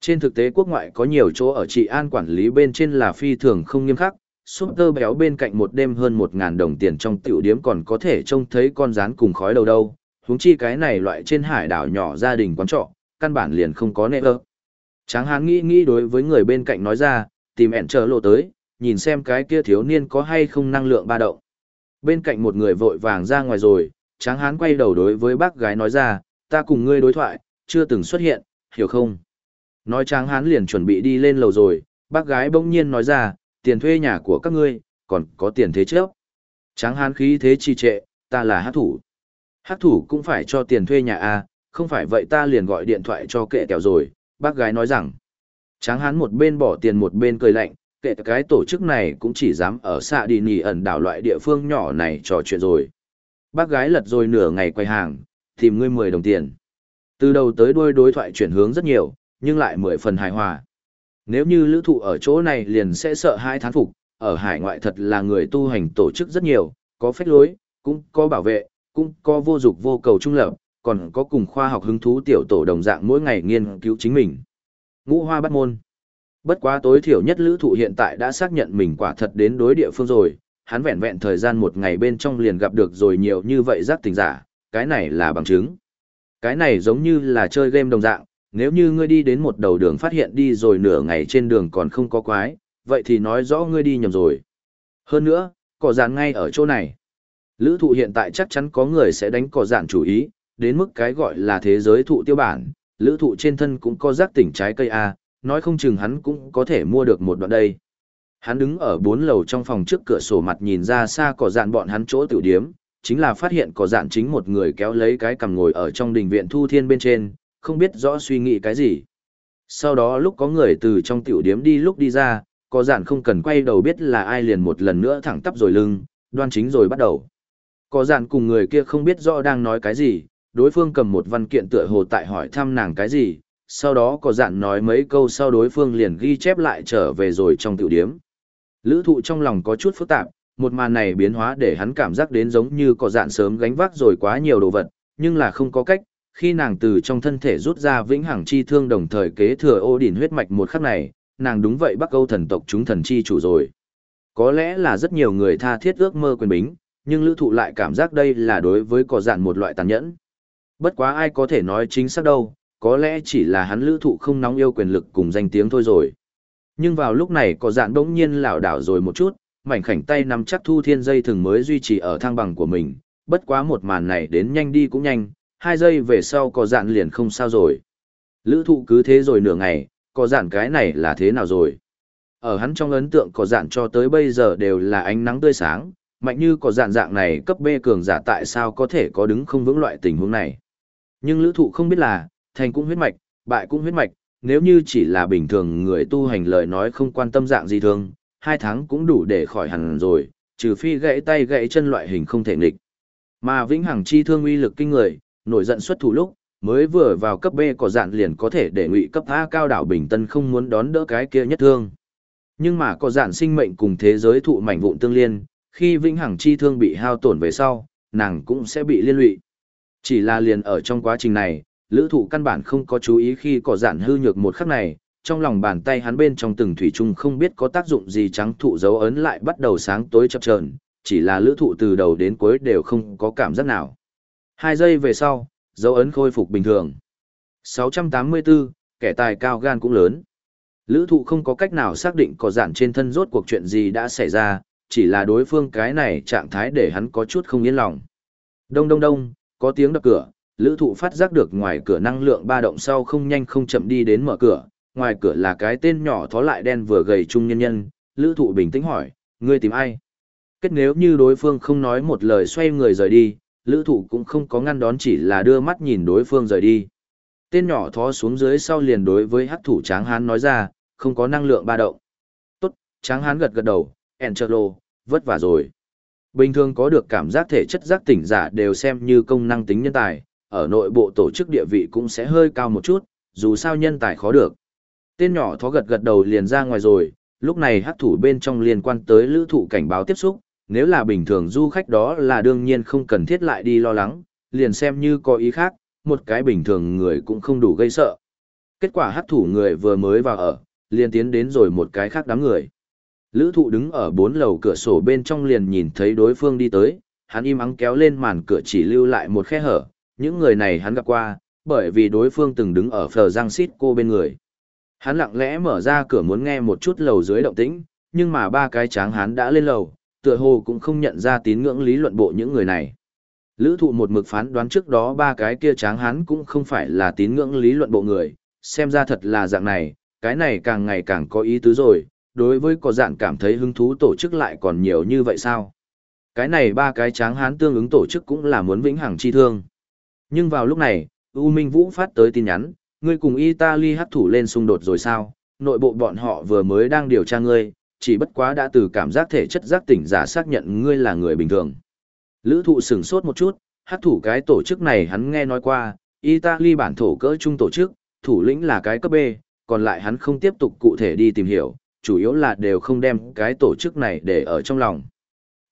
S1: trên thực tế quốc ngoại có nhiều chỗ ở trị an quản lý bên trên là phi thường không nghiêm khắc, súp tơ béo bên cạnh một đêm hơn một ngàn đồng tiền trong tiểu điếm còn có thể trông thấy con rán cùng khói đầu đâu, huống chi cái này loại trên hải đảo nhỏ gia đình quán trọ, căn bản liền không có nệ ơ. Tráng hán nghĩ nghĩ đối với người bên cạnh nói ra, tìm ẹn chờ lộ tới, nhìn xem cái kia thiếu niên có hay không năng lượng ba động. Bên cạnh một người vội vàng ra ngoài rồi, tráng hán quay đầu đối với bác gái nói ra, ta cùng ngươi đối thoại, chưa từng xuất hiện, hiểu không? Nói tráng hán liền chuẩn bị đi lên lầu rồi, bác gái bỗng nhiên nói ra, tiền thuê nhà của các ngươi, còn có tiền thế trước. Tráng hán khí thế trì trệ, ta là hát thủ. Hát thủ cũng phải cho tiền thuê nhà à, không phải vậy ta liền gọi điện thoại cho kệ kẹo rồi, bác gái nói rằng. Tráng hán một bên bỏ tiền một bên cười lạnh, kệ cái tổ chức này cũng chỉ dám ở xạ đi nỉ ẩn đảo loại địa phương nhỏ này trò chuyện rồi. Bác gái lật rồi nửa ngày quay hàng, tìm ngươi 10 đồng tiền. Từ đầu tới đuôi đối thoại chuyển hướng rất nhiều, nhưng lại mười phần hài hòa. Nếu như lữ thụ ở chỗ này liền sẽ sợ hai thán phục, ở hải ngoại thật là người tu hành tổ chức rất nhiều, có phách lối, cũng có bảo vệ, cũng có vô dục vô cầu trung lập, còn có cùng khoa học hứng thú tiểu tổ đồng dạng mỗi ngày nghiên cứu chính mình. Ngũ hoa bắt môn. Bất quá tối thiểu nhất lữ thụ hiện tại đã xác nhận mình quả thật đến đối địa phương rồi, hắn vẹn vẹn thời gian một ngày bên trong liền gặp được rồi nhiều như vậy giác tình giả, cái này là bằng chứng. Cái này giống như là chơi game đồng dạng, nếu như ngươi đi đến một đầu đường phát hiện đi rồi nửa ngày trên đường còn không có quái, vậy thì nói rõ ngươi đi nhầm rồi. Hơn nữa, cỏ giản ngay ở chỗ này. Lữ thụ hiện tại chắc chắn có người sẽ đánh cỏ giản chủ ý, đến mức cái gọi là thế giới thụ tiêu bản, lữ thụ trên thân cũng có giác tỉnh trái cây A, nói không chừng hắn cũng có thể mua được một đoạn đây. Hắn đứng ở bốn lầu trong phòng trước cửa sổ mặt nhìn ra xa cỏ dạn bọn hắn chỗ tiểu điếm, chính là phát hiện cỏ dạn chính một người kéo lấy cái cằm ngồi ở trong đình viện thu thiên bên trên, không biết rõ suy nghĩ cái gì. Sau đó lúc có người từ trong tiểu điếm đi lúc đi ra, cỏ dạn không cần quay đầu biết là ai liền một lần nữa thẳng tắp rồi lưng, đoan chính rồi bắt đầu. Cỏ dạn cùng người kia không biết rõ đang nói cái gì, đối phương cầm một văn kiện tựa hồ tại hỏi thăm nàng cái gì, sau đó có dạn nói mấy câu sau đối phương liền ghi chép lại trở về rồi trong tiểu điếm. Lữ thụ trong lòng có chút phức tạp, một màn này biến hóa để hắn cảm giác đến giống như có dạn sớm gánh vác rồi quá nhiều đồ vật, nhưng là không có cách, khi nàng từ trong thân thể rút ra vĩnh hằng chi thương đồng thời kế thừa ô đỉnh huyết mạch một khắc này, nàng đúng vậy bắc câu thần tộc chúng thần chi chủ rồi. Có lẽ là rất nhiều người tha thiết ước mơ quyền bính, nhưng lữ thụ lại cảm giác đây là đối với cỏ dạn một loại tàn nhẫn. Bất quá ai có thể nói chính xác đâu, có lẽ chỉ là hắn lữ thụ không nóng yêu quyền lực cùng danh tiếng thôi rồi. Nhưng vào lúc này có dạn đống nhiên lảo đảo rồi một chút, mảnh khảnh tay nắm chắc thu thiên dây thường mới duy trì ở thang bằng của mình, bất quá một màn này đến nhanh đi cũng nhanh, hai giây về sau có dạn liền không sao rồi. Lữ thụ cứ thế rồi nửa ngày, có dạn cái này là thế nào rồi? Ở hắn trong ấn tượng có dạn cho tới bây giờ đều là ánh nắng tươi sáng, mạnh như có dạn dạng này cấp B cường giả tại sao có thể có đứng không vững loại tình huống này. Nhưng lữ thụ không biết là, thành cũng huyết mạch, bại cũng huyết mạch, nếu như chỉ là bình thường người tu hành lời nói không quan tâm dạng gì thường, hai tháng cũng đủ để khỏi hẳn rồi, trừ phi gãy tay gãy chân loại hình không thể nghịch. Mà vĩnh hằng chi thương uy lực kinh người, nổi giận xuất thủ lúc, mới vừa vào cấp B có dạn liền có thể để ngụy cấp A cao đảo Bình Tân không muốn đón đỡ cái kia nhất thương. Nhưng mà có dạn sinh mệnh cùng thế giới thụ mảnh vụn tương liên, khi vĩnh hằng chi thương bị hao tổn về sau, nàng cũng sẽ bị liên lụy. Chỉ là liền ở trong quá trình này, lữ thụ căn bản không có chú ý khi có giản hư nhược một khắc này, trong lòng bàn tay hắn bên trong từng thủy chung không biết có tác dụng gì trắng thụ dấu ấn lại bắt đầu sáng tối chập chờn chỉ là lữ thụ từ đầu đến cuối đều không có cảm giác nào. Hai giây về sau, dấu ấn khôi phục bình thường. 684, kẻ tài cao gan cũng lớn. Lữ thụ không có cách nào xác định có giản trên thân rốt cuộc chuyện gì đã xảy ra, chỉ là đối phương cái này trạng thái để hắn có chút không yên lòng. Đông đông đông, có tiếng đập cửa, lữ thụ phát giác được ngoài cửa năng lượng ba động sau không nhanh không chậm đi đến mở cửa, ngoài cửa là cái tên nhỏ thó lại đen vừa gầy trung nhân nhân, lữ thụ bình tĩnh hỏi, ngươi tìm ai? Kết nếu như đối phương không nói một lời xoay người rời đi, lữ thụ cũng không có ngăn đón chỉ là đưa mắt nhìn đối phương rời đi. Tên nhỏ thó xuống dưới sau liền đối với hắc thủ tráng hán nói ra, không có năng lượng ba động. Tốt, tráng hán gật gật đầu, Angelo, vất vả rồi. Bình thường có được cảm giác thể chất giác tỉnh giả đều xem như công năng tính nhân tài, ở nội bộ tổ chức địa vị cũng sẽ hơi cao một chút, dù sao nhân tài khó được. Tên nhỏ thó gật gật đầu liền ra ngoài rồi, lúc này hắc thủ bên trong liên quan tới lữ thụ cảnh báo tiếp xúc, nếu là bình thường du khách đó là đương nhiên không cần thiết lại đi lo lắng, liền xem như có ý khác, một cái bình thường người cũng không đủ gây sợ. Kết quả hắc thủ người vừa mới vào ở, liền tiến đến rồi một cái khác đám người. Lữ thụ đứng ở bốn lầu cửa sổ bên trong liền nhìn thấy đối phương đi tới, hắn im ắng kéo lên màn cửa chỉ lưu lại một khe hở, những người này hắn gặp qua, bởi vì đối phương từng đứng ở phờ giang xít cô bên người. Hắn lặng lẽ mở ra cửa muốn nghe một chút lầu dưới động tĩnh, nhưng mà ba cái tráng hắn đã lên lầu, tựa hồ cũng không nhận ra tín ngưỡng lý luận bộ những người này. Lữ thụ một mực phán đoán trước đó ba cái kia tráng hắn cũng không phải là tín ngưỡng lý luận bộ người, xem ra thật là dạng này, cái này càng ngày càng có ý tứ rồi, đối với có dạng cảm thấy hứng thú tổ chức lại còn nhiều như vậy sao? Cái này ba cái tráng hán tương ứng tổ chức cũng là muốn vĩnh hằng chi thương. Nhưng vào lúc này, U Minh Vũ phát tới tin nhắn, ngươi cùng Italy hắc thủ lên xung đột rồi sao? Nội bộ bọn họ vừa mới đang điều tra ngươi, chỉ bất quá đã từ cảm giác thể chất giác tỉnh giả xác nhận ngươi là người bình thường. Lữ thụ sửng sốt một chút, hắc thủ cái tổ chức này hắn nghe nói qua, Italy bản thổ cỡ trung tổ chức, thủ lĩnh là cái cấp B, còn lại hắn không tiếp tục cụ thể đi tìm hiểu, chủ yếu là đều không đem cái tổ chức này để ở trong lòng.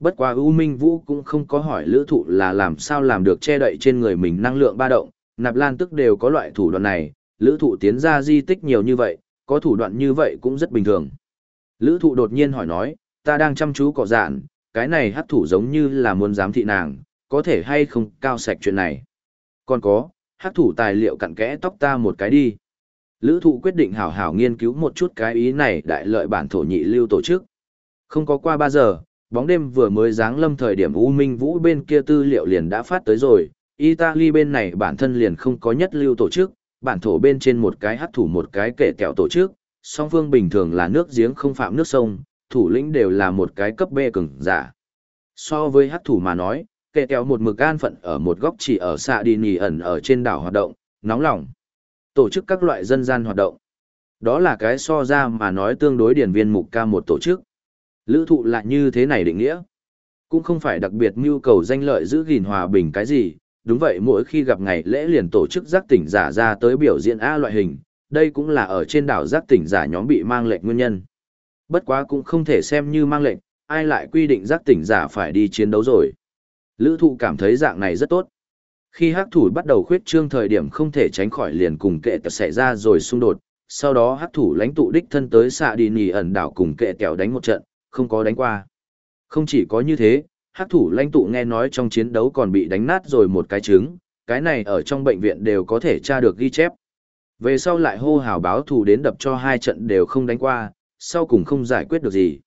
S1: Bất quá U Minh Vũ cũng không có hỏi lữ thụ là làm sao làm được che đậy trên người mình năng lượng ba động, nạp lan tức đều có loại thủ đoạn này, lữ thụ tiến ra di tích nhiều như vậy, có thủ đoạn như vậy cũng rất bình thường. Lữ thụ đột nhiên hỏi nói, ta đang chăm chú cỏ dạn, cái này hắc thủ giống như là muốn giám thị nàng, có thể hay không cao sạch chuyện này. Còn có, hắc thủ tài liệu cặn kẽ tóc ta một cái đi. Lữ thụ quyết định hảo hảo nghiên cứu một chút cái ý này đại lợi bản thổ nhị lưu tổ chức. Không có qua 3 giờ, bóng đêm vừa mới giáng lâm thời điểm U Minh Vũ bên kia tư liệu liền đã phát tới rồi, Italy bên này bản thân liền không có nhất lưu tổ chức, bản thổ bên trên một cái hắc thủ một cái kệ kẹo tổ chức, song phương bình thường là nước giếng không phạm nước sông, thủ lĩnh đều là một cái cấp B cường giả. So với hắc thủ mà nói, kệ kẹo một mực an phận ở một góc chỉ ở xạ đi nì ẩn ở trên đảo hoạt động, nóng lòng. Tổ chức các loại dân gian hoạt động. Đó là cái so ra mà nói tương đối điển viên mục ca một tổ chức. Lữ thụ lại như thế này định nghĩa. Cũng không phải đặc biệt mưu cầu danh lợi giữ gìn hòa bình cái gì, đúng vậy mỗi khi gặp ngày lễ liền tổ chức giác tỉnh giả ra tới biểu diễn A loại hình, đây cũng là ở trên đảo giác tỉnh giả nhóm bị mang lệnh nguyên nhân. Bất quá cũng không thể xem như mang lệnh, ai lại quy định giác tỉnh giả phải đi chiến đấu rồi. Lữ thụ cảm thấy dạng này rất tốt. Khi hắc thủ bắt đầu khuyết trương thời điểm không thể tránh khỏi liền cùng kệ tập xảy ra rồi xung đột, sau đó hắc thủ lãnh tụ đích thân tới xạ đi nì ẩn đảo cùng kệ kẹo đánh một trận, không có đánh qua. Không chỉ có như thế, hắc thủ lãnh tụ nghe nói trong chiến đấu còn bị đánh nát rồi một cái trứng, cái này ở trong bệnh viện đều có thể tra được ghi chép. Về sau lại hô hào báo thù đến đập cho hai trận đều không đánh qua, sau cùng không giải quyết được gì.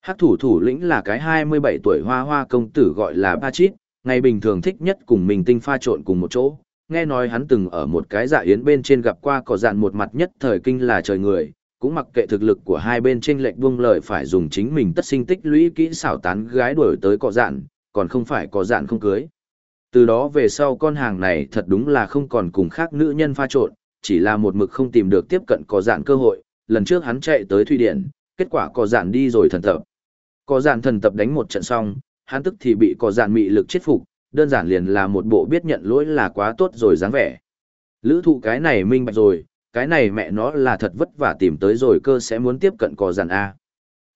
S1: Hắc thủ thủ lĩnh là cái 27 tuổi hoa hoa công tử gọi là Pachit, ngày bình thường thích nhất cùng mình tinh pha trộn cùng một chỗ. Nghe nói hắn từng ở một cái dạ yến bên trên gặp qua cỏ dạn một mặt nhất thời kinh là trời người, cũng mặc kệ thực lực của hai bên trên lệnh buông lời phải dùng chính mình tất sinh tích lũy kỹ xảo tán gái đuổi tới cọ dạn, còn không phải cọ dạn không cưới. Từ đó về sau con hàng này thật đúng là không còn cùng khác nữ nhân pha trộn, chỉ là một mực không tìm được tiếp cận cọ dạn cơ hội, lần trước hắn chạy tới Thụy Điển, kết quả cọ dạn đi rồi thần tập. cọ dạn thần tập đánh một trận xong, hắn tức thì bị cọ dạn mị lực chết phục, đơn giản liền là một bộ biết nhận lỗi là quá tốt rồi dáng vẻ. Lữ thụ cái này minh bạch rồi, cái này mẹ nó là thật vất vả tìm tới rồi cơ sẽ muốn tiếp cận cò giàn A.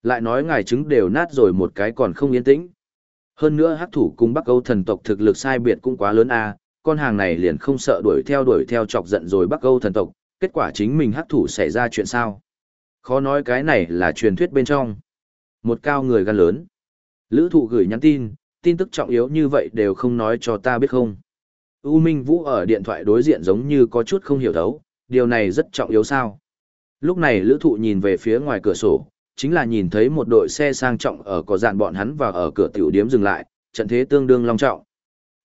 S1: Lại nói ngài trứng đều nát rồi một cái còn không yên tĩnh. Hơn nữa hắc thủ cung Bắc Âu thần tộc thực lực sai biệt cũng quá lớn A, con hàng này liền không sợ đuổi theo đuổi theo chọc giận rồi Bắc Âu thần tộc, kết quả chính mình hắc thủ xảy ra chuyện sao. Khó nói cái này là truyền thuyết bên trong. Một cao người gan lớn. Lữ thụ gửi nhắn tin, tin tức trọng yếu như vậy đều không nói cho ta biết không. U Minh Vũ ở điện thoại đối diện giống như có chút không hiểu thấu, điều này rất trọng yếu sao. Lúc này lữ thụ nhìn về phía ngoài cửa sổ, chính là nhìn thấy một đội xe sang trọng ở có dạn bọn hắn và ở cửa tiểu điếm dừng lại, trận thế tương đương long trọng.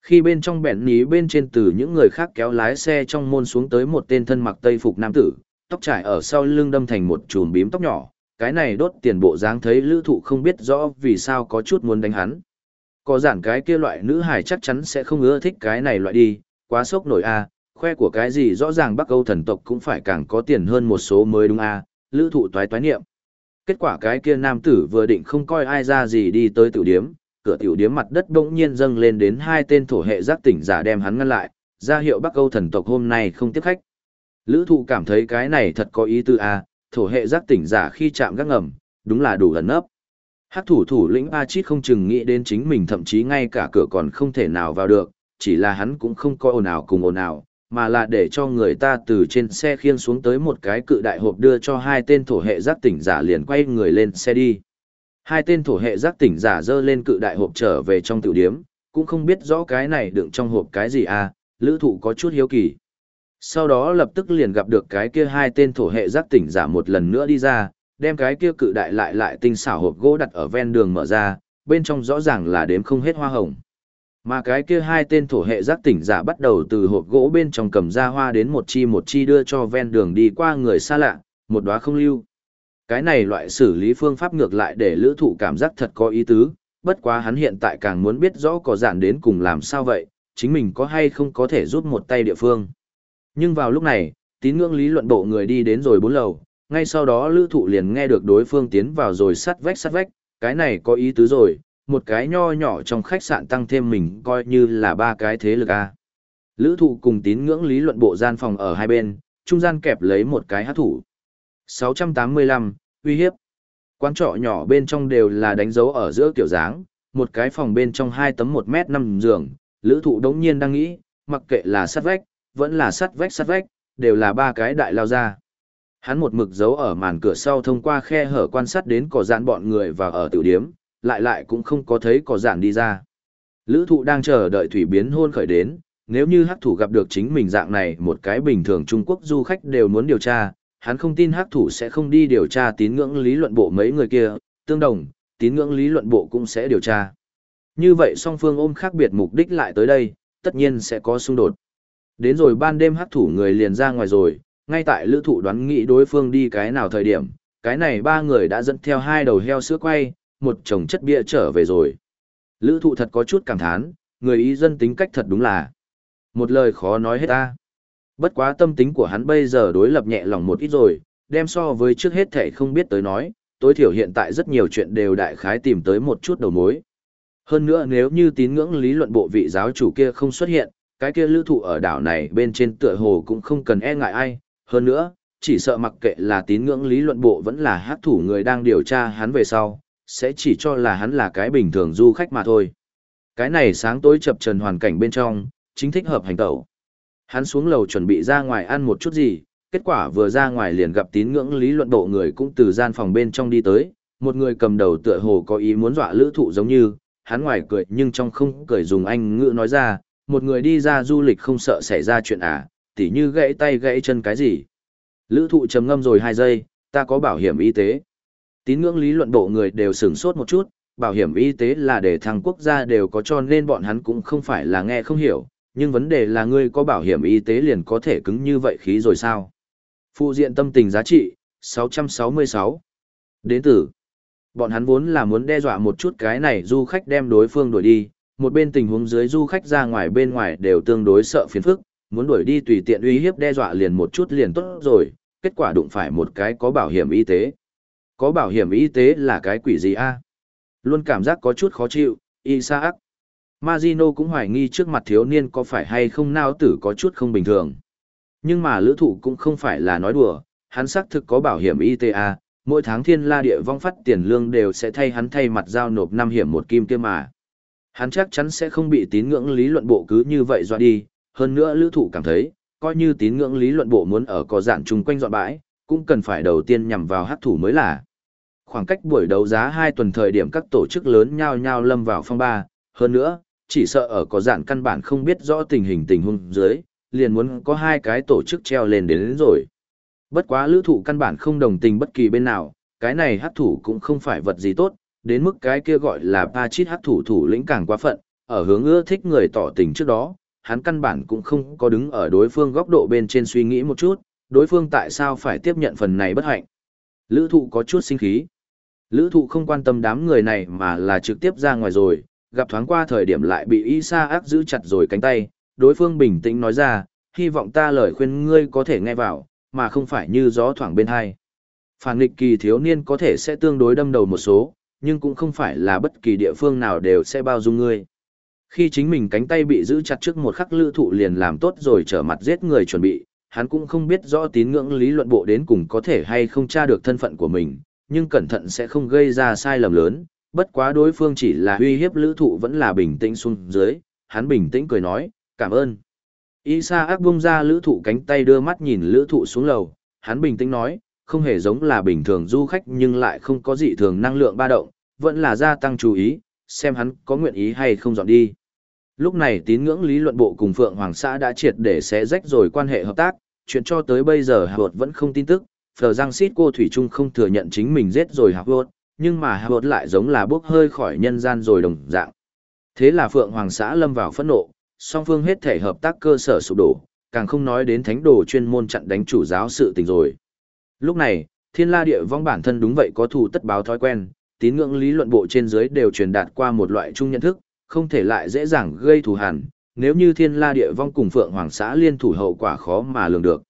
S1: Khi bên trong bẹn ní bên trên từ những người khác kéo lái xe trong môn xuống tới một tên thân mặc tây phục nam tử, tóc trải ở sau lưng đâm thành một chùm bím tóc nhỏ, cái này đốt tiền bộ dáng thấy lữ thụ không biết rõ vì sao có chút muốn đánh hắn. Có giản cái kia loại nữ hài chắc chắn sẽ không ưa thích cái này loại đi, quá sốc nổi a khoe của cái gì rõ ràng Bắc Âu thần tộc cũng phải càng có tiền hơn một số mới đúng a lữ thụ toái toái niệm. Kết quả cái kia nam tử vừa định không coi ai ra gì đi tới tiểu điếm, cửa tiểu điếm mặt đất bỗng nhiên dâng lên đến hai tên thổ hệ giác tỉnh giả đem hắn ngăn lại, ra hiệu Bắc Âu thần tộc hôm nay không tiếp khách. Lữ thụ cảm thấy cái này thật có ý tư a thổ hệ giác tỉnh giả khi chạm gác ngầm, đúng là đủ gần ấp. Hắc thủ thủ lĩnh A Chít không chừng nghĩ đến chính mình thậm chí ngay cả cửa còn không thể nào vào được, chỉ là hắn cũng không coi ồn ào cùng ồn ào, mà là để cho người ta từ trên xe khiêng xuống tới một cái cự đại hộp đưa cho hai tên thổ hệ giác tỉnh giả liền quay người lên xe đi. Hai tên thổ hệ giác tỉnh giả dơ lên cự đại hộp trở về trong tiểu điếm, cũng không biết rõ cái này đựng trong hộp cái gì à, lữ thụ có chút hiếu kỳ. Sau đó lập tức liền gặp được cái kia hai tên thổ hệ giác tỉnh giả một lần nữa đi ra, đem cái kia cự đại lại lại tinh xảo hộp gỗ đặt ở ven đường mở ra, bên trong rõ ràng là đếm không hết hoa hồng. Mà cái kia hai tên thổ hệ giác tỉnh giả bắt đầu từ hộp gỗ bên trong cầm ra hoa đến một chi một chi đưa cho ven đường đi qua người xa lạ, một đóa không lưu. Cái này loại xử lý phương pháp ngược lại để lữ thụ cảm giác thật có ý tứ, bất quá hắn hiện tại càng muốn biết rõ có giản đến cùng làm sao vậy, chính mình có hay không có thể giúp một tay địa phương. Nhưng vào lúc này, tín ngưỡng lý luận bộ người đi đến rồi bốn lầu, ngay sau đó lữ thụ liền nghe được đối phương tiến vào rồi sắt vách sắt vách, cái này có ý tứ rồi, một cái nho nhỏ trong khách sạn tăng thêm mình coi như là ba cái thế lực A. Lữ thụ cùng tín ngưỡng lý luận bộ gian phòng ở hai bên, trung gian kẹp lấy một cái hát thủ. 685, uy hiếp. Quán trọ nhỏ bên trong đều là đánh dấu ở giữa kiểu dáng, một cái phòng bên trong hai tấm 1 mét 5 giường, lữ thụ đống nhiên đang nghĩ, mặc kệ là sắt vách, vẫn là sắt vách sắt vách, đều là ba cái đại lao ra. Hắn một mực giấu ở màn cửa sau thông qua khe hở quan sát đến cỏ dạn bọn người và ở tiểu điếm, lại lại cũng không có thấy cỏ giản đi ra. Lữ thụ đang chờ đợi thủy biến hôn khởi đến, nếu như hắc thủ gặp được chính mình dạng này một cái bình thường Trung Quốc du khách đều muốn điều tra, hắn không tin hắc thủ sẽ không đi điều tra tín ngưỡng lý luận bộ mấy người kia, tương đồng, tín ngưỡng lý luận bộ cũng sẽ điều tra. Như vậy song phương ôm khác biệt mục đích lại tới đây, tất nhiên sẽ có xung đột. Đến rồi ban đêm hắc thủ người liền ra ngoài rồi, ngay tại lữ thụ đoán nghĩ đối phương đi cái nào thời điểm, cái này ba người đã dẫn theo hai đầu heo sữa quay, một chồng chất bia trở về rồi. Lữ thụ thật có chút cảm thán, người ý dân tính cách thật đúng là một lời khó nói hết ta. Bất quá tâm tính của hắn bây giờ đối lập nhẹ lòng một ít rồi, đem so với trước hết thể không biết tới nói, tối thiểu hiện tại rất nhiều chuyện đều đại khái tìm tới một chút đầu mối. Hơn nữa nếu như tín ngưỡng lý luận bộ vị giáo chủ kia không xuất hiện, cái kia lữ thụ ở đảo này bên trên tựa hồ cũng không cần e ngại ai. Hơn nữa, chỉ sợ mặc kệ là tín ngưỡng lý luận bộ vẫn là hát thủ người đang điều tra hắn về sau, sẽ chỉ cho là hắn là cái bình thường du khách mà thôi. Cái này sáng tối chập trần hoàn cảnh bên trong, chính thích hợp hành tẩu. Hắn xuống lầu chuẩn bị ra ngoài ăn một chút gì, kết quả vừa ra ngoài liền gặp tín ngưỡng lý luận bộ người cũng từ gian phòng bên trong đi tới, một người cầm đầu tựa hồ có ý muốn dọa lữ thụ giống như, hắn ngoài cười nhưng trong không cười dùng anh ngữ nói ra, một người đi ra du lịch không sợ xảy ra chuyện à, tỉ như gãy tay gãy chân cái gì. Lữ thụ trầm ngâm rồi 2 giây, ta có bảo hiểm y tế. Tín ngưỡng lý luận bộ người đều sửng sốt một chút, bảo hiểm y tế là để thằng quốc gia đều có cho nên bọn hắn cũng không phải là nghe không hiểu, nhưng vấn đề là ngươi có bảo hiểm y tế liền có thể cứng như vậy khí rồi sao? Phụ diện tâm tình giá trị, 666. Đến từ. Bọn hắn vốn là muốn đe dọa một chút cái này du khách đem đối phương đuổi đi, một bên tình huống dưới du khách ra ngoài bên ngoài đều tương đối sợ phiền phức, muốn đuổi đi tùy tiện uy hiếp đe dọa liền một chút liền tốt rồi, kết quả đụng phải một cái có bảo hiểm y tế. Có bảo hiểm y tế là cái quỷ gì a? Luôn cảm giác có chút khó chịu, Isaac. Mazino cũng hoài nghi trước mặt thiếu niên có phải hay không nao tử có chút không bình thường. Nhưng mà lữ thụ cũng không phải là nói đùa, hắn xác thực có bảo hiểm y tế a, mỗi tháng thiên la địa vong phát tiền lương đều sẽ thay hắn thay mặt giao nộp năm hiểm một kim kia mà. Hắn chắc chắn sẽ không bị tín ngưỡng lý luận bộ cứ như vậy dọa đi, hơn nữa lữ thụ cảm thấy, coi như tín ngưỡng lý luận bộ muốn ở có dạng chung quanh dọn bãi, cũng cần phải đầu tiên nhằm vào hát thủ mới là. Khoảng cách buổi đấu giá 2 tuần thời điểm các tổ chức lớn nhau nhau lâm vào phong ba, hơn nữa, chỉ sợ ở có dạng căn bản không biết rõ tình hình tình huống dưới, liền muốn có hai cái tổ chức treo lên đến, đến rồi. Bất quá lữ thụ căn bản không đồng tình bất kỳ bên nào, cái này hắc thủ cũng không phải vật gì tốt, đến mức cái kia gọi là ba chít hắc thủ thủ lĩnh càng quá phận, ở hướng ưa thích người tỏ tình trước đó, hắn căn bản cũng không có đứng ở đối phương góc độ bên trên suy nghĩ một chút, đối phương tại sao phải tiếp nhận phần này bất hạnh. Lữ thụ có chút sinh khí. Lữ thụ không quan tâm đám người này mà là trực tiếp ra ngoài rồi, gặp thoáng qua thời điểm lại bị Isa ác giữ chặt rồi cánh tay, đối phương bình tĩnh nói ra, hy vọng ta lời khuyên ngươi có thể nghe vào, mà không phải như gió thoảng bên hai. Phản nghịch kỳ thiếu niên có thể sẽ tương đối đâm đầu một số, nhưng cũng không phải là bất kỳ địa phương nào đều sẽ bao dung ngươi. Khi chính mình cánh tay bị giữ chặt trước một khắc lữ thụ liền làm tốt rồi trở mặt giết người chuẩn bị, hắn cũng không biết rõ tín ngưỡng lý luận bộ đến cùng có thể hay không tra được thân phận của mình, nhưng cẩn thận sẽ không gây ra sai lầm lớn, bất quá đối phương chỉ là uy hiếp lữ thụ vẫn là bình tĩnh xuống dưới, hắn bình tĩnh cười nói, cảm ơn. Isa ác bung ra lữ thụ cánh tay đưa mắt nhìn lữ thụ xuống lầu, hắn bình tĩnh nói, không hề giống là bình thường du khách nhưng lại không có dị thường năng lượng ba động, vẫn là gia tăng chú ý, xem hắn có nguyện ý hay không dọn đi. Lúc này tín ngưỡng lý luận bộ cùng Phượng Hoàng xã đã triệt để xé rách rồi quan hệ hợp tác, chuyện cho tới bây giờ Hạ vẫn không tin tức, Phờ Giang Sít cô Thủy Trung không thừa nhận chính mình giết rồi Hạ nhưng mà Hạ lại giống là bốc hơi khỏi nhân gian rồi đồng dạng. Thế là Phượng Hoàng xã lâm vào phẫn nộ, song phương hết thể hợp tác cơ sở sụp đổ, càng không nói đến thánh đồ chuyên môn chặn đánh chủ giáo sự tình rồi. Lúc này, thiên la địa vong bản thân đúng vậy có thù tất báo thói quen, tín ngưỡng lý luận bộ trên dưới đều truyền đạt qua một loại chung nhận thức, không thể lại dễ dàng gây thù hằn, nếu như thiên la địa vong cùng Phượng Hoàng xã liên thủ hậu quả khó mà lường được.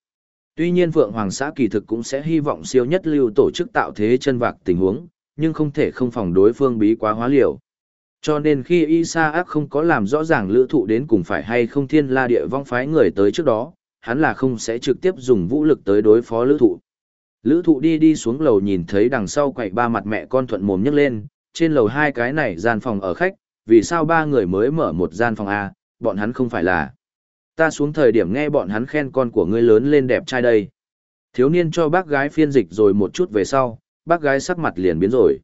S1: Tuy nhiên Phượng Hoàng xã kỳ thực cũng sẽ hy vọng siêu nhất lưu tổ chức tạo thế chân vạc tình huống, nhưng không thể không phòng đối phương bí quá hóa liều. Cho nên khi Isaac không có làm rõ ràng lữ thụ đến cùng phải hay không thiên la địa vong phái người tới trước đó, hắn là không sẽ trực tiếp dùng vũ lực tới đối phó lữ thụ. Lữ thụ đi đi xuống lầu nhìn thấy đằng sau quậy ba mặt mẹ con thuận mồm nhấc lên, trên lầu hai cái này gian phòng ở khách, vì sao ba người mới mở một gian phòng A, bọn hắn không phải là. Ta xuống thời điểm nghe bọn hắn khen con của ngươi lớn lên đẹp trai đây. Thiếu niên cho bác gái phiên dịch rồi một chút về sau, bác gái sắc mặt liền biến rồi.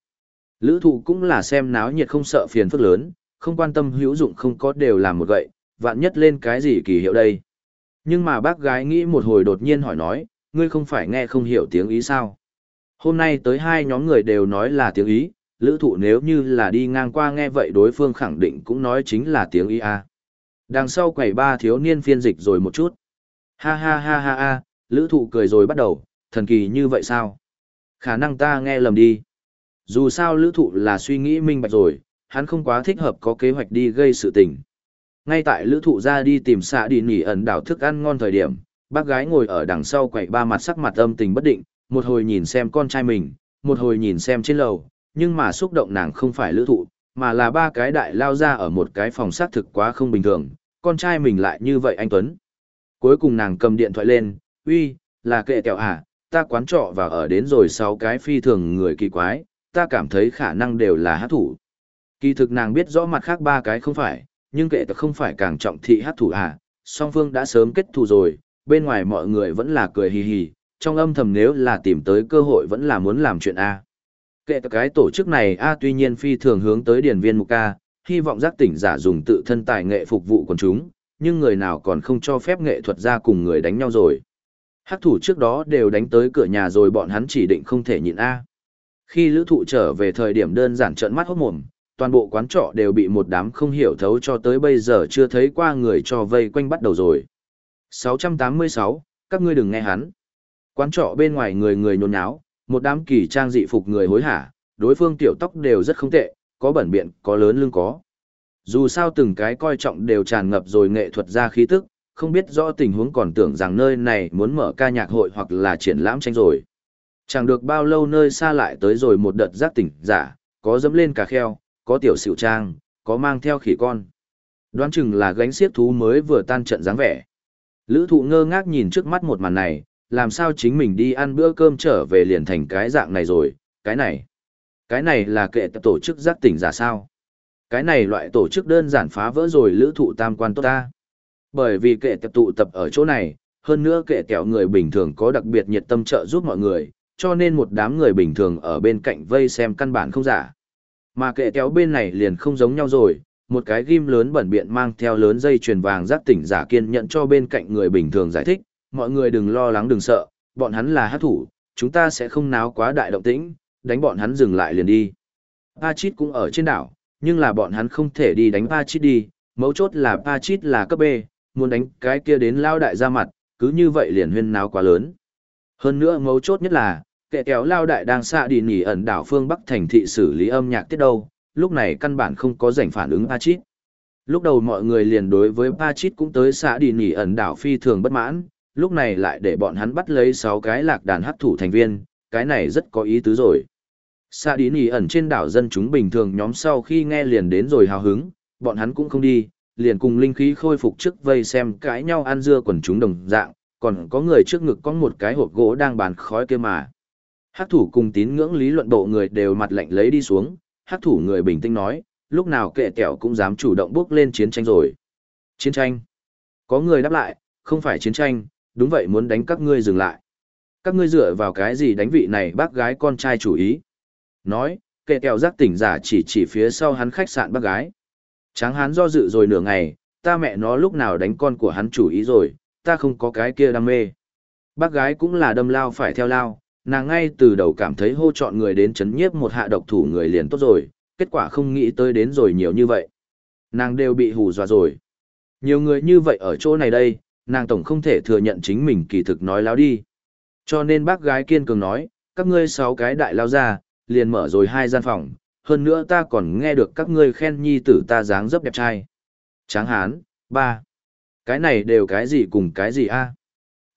S1: Lữ thụ cũng là xem náo nhiệt không sợ phiền phức lớn, không quan tâm hữu dụng không có đều làm một gậy, vạn nhất lên cái gì kỳ hiệu đây. Nhưng mà bác gái nghĩ một hồi đột nhiên hỏi nói, ngươi không phải nghe không hiểu tiếng ý sao. Hôm nay tới hai nhóm người đều nói là tiếng ý, lữ thụ nếu như là đi ngang qua nghe vậy đối phương khẳng định cũng nói chính là tiếng ý à? Đằng sau quầy ba thiếu niên phiên dịch rồi một chút. Ha ha ha ha ha, lữ thụ cười rồi bắt đầu, thần kỳ như vậy sao? Khả năng ta nghe lầm đi. Dù sao lữ thụ là suy nghĩ minh bạch rồi, hắn không quá thích hợp có kế hoạch đi gây sự tình. Ngay tại lữ thụ ra đi tìm xạ đi nỉ ẩn đảo thức ăn ngon thời điểm, bác gái ngồi ở đằng sau quầy ba mặt sắc mặt âm tình bất định, một hồi nhìn xem con trai mình, một hồi nhìn xem trên lầu, nhưng mà xúc động nàng không phải lữ thụ, mà là ba cái đại lao ra ở một cái phòng xác thực quá không bình thường, con trai mình lại như vậy anh Tuấn. Cuối cùng nàng cầm điện thoại lên, uy, là kệ kẹo à, ta quán trọ và ở đến rồi sáu cái phi thường người kỳ quái, ta cảm thấy khả năng đều là hát thủ. Kỳ thực nàng biết rõ mặt khác ba cái không phải, nhưng kệ ta không phải càng trọng thị hát thủ à, song phương đã sớm kết thù rồi, bên ngoài mọi người vẫn là cười hì hì, trong âm thầm nếu là tìm tới cơ hội vẫn là muốn làm chuyện A. Kệ cái tổ chức này A tuy nhiên phi thường hướng tới điển viên mục ca, hy vọng giác tỉnh giả dùng tự thân tài nghệ phục vụ quần chúng, nhưng người nào còn không cho phép nghệ thuật ra cùng người đánh nhau rồi. Hắc thủ trước đó đều đánh tới cửa nhà rồi bọn hắn chỉ định không thể nhịn A. Khi lữ thụ trở về thời điểm đơn giản trận mắt hốt mồm, toàn bộ quán trọ đều bị một đám không hiểu thấu cho tới bây giờ chưa thấy qua người cho vây quanh bắt đầu rồi. 686, các ngươi đừng nghe hắn. Quán trọ bên ngoài người người nhốn nháo, một đám kỳ trang dị phục người hối hả, đối phương tiểu tóc đều rất không tệ, có bẩn biện, có lớn lưng có. Dù sao từng cái coi trọng đều tràn ngập rồi nghệ thuật ra khí tức, không biết rõ tình huống còn tưởng rằng nơi này muốn mở ca nhạc hội hoặc là triển lãm tranh rồi. Chẳng được bao lâu nơi xa lại tới rồi một đợt giác tỉnh giả, có dẫm lên cà kheo, có tiểu xỉu trang, có mang theo khỉ con. Đoán chừng là gánh xiếc thú mới vừa tan trận dáng vẻ. Lữ thụ ngơ ngác nhìn trước mắt một màn này, làm sao chính mình đi ăn bữa cơm trở về liền thành cái dạng này rồi, cái này. Cái này là kệ tập tổ chức giác tỉnh giả sao. Cái này loại tổ chức đơn giản phá vỡ rồi lữ thụ tam quan tốt ta. Bởi vì kệ tập tụ tập ở chỗ này, hơn nữa kệ kẹo người bình thường có đặc biệt nhiệt tâm trợ giúp mọi người, cho nên một đám người bình thường ở bên cạnh vây xem căn bản không giả. Mà kệ kéo bên này liền không giống nhau rồi, một cái ghim lớn bẩn biện mang theo lớn dây chuyền vàng giác tỉnh giả kiên nhận cho bên cạnh người bình thường giải thích, mọi người đừng lo lắng đừng sợ, bọn hắn là hát thủ, chúng ta sẽ không náo quá đại động tĩnh, đánh bọn hắn dừng lại liền đi. Pachit cũng ở trên đảo, nhưng là bọn hắn không thể đi đánh Pachit đi, mấu chốt là Pachit là cấp B, muốn đánh cái kia đến lao đại ra mặt, cứ như vậy liền huyên náo quá lớn. Hơn nữa mấu chốt nhất là, kẻ kéo lao đại đang xạ đi nghỉ ẩn đảo phương Bắc thành thị xử lý âm nhạc tiết đâu, lúc này căn bản không có rảnh phản ứng Pachit. Lúc đầu mọi người liền đối với Pachit cũng tới xạ đi nghỉ ẩn đảo phi thường bất mãn, lúc này lại để bọn hắn bắt lấy 6 cái lạc đàn hấp thủ thành viên, cái này rất có ý tứ rồi. xa đi nỉ ẩn trên đảo dân chúng bình thường nhóm sau khi nghe liền đến rồi hào hứng, bọn hắn cũng không đi, liền cùng linh khí khôi phục trước vây xem cãi nhau ăn dưa quần chúng đồng dạng, còn có người trước ngực có một cái hộp gỗ đang bàn khói kia mà. Hắc thủ cùng tín ngưỡng lý luận bộ người đều mặt lạnh lấy đi xuống, hắc thủ người bình tĩnh nói, lúc nào kệ kẹo cũng dám chủ động bước lên chiến tranh rồi. Chiến tranh. Có người đáp lại, không phải chiến tranh, đúng vậy muốn đánh các ngươi dừng lại. Các ngươi dựa vào cái gì đánh vị này bác gái con trai chủ ý. Nói, kệ kẹo giác tỉnh giả chỉ chỉ phía sau hắn khách sạn bác gái. Tráng hắn do dự rồi nửa ngày, ta mẹ nó lúc nào đánh con của hắn chủ ý rồi, ta không có cái kia đam mê. Bác gái cũng là đâm lao phải theo lao, nàng ngay từ đầu cảm thấy hô chọn người đến chấn nhiếp một hạ độc thủ người liền tốt rồi, kết quả không nghĩ tới đến rồi nhiều như vậy. Nàng đều bị hù dọa rồi. Nhiều người như vậy ở chỗ này đây, nàng tổng không thể thừa nhận chính mình kỳ thực nói láo đi. Cho nên bác gái kiên cường nói, các ngươi sáu cái đại lao ra, liền mở rồi hai gian phòng, hơn nữa ta còn nghe được các ngươi khen nhi tử ta dáng dấp đẹp trai. Tráng hán, ba. Cái này đều cái gì cùng cái gì a?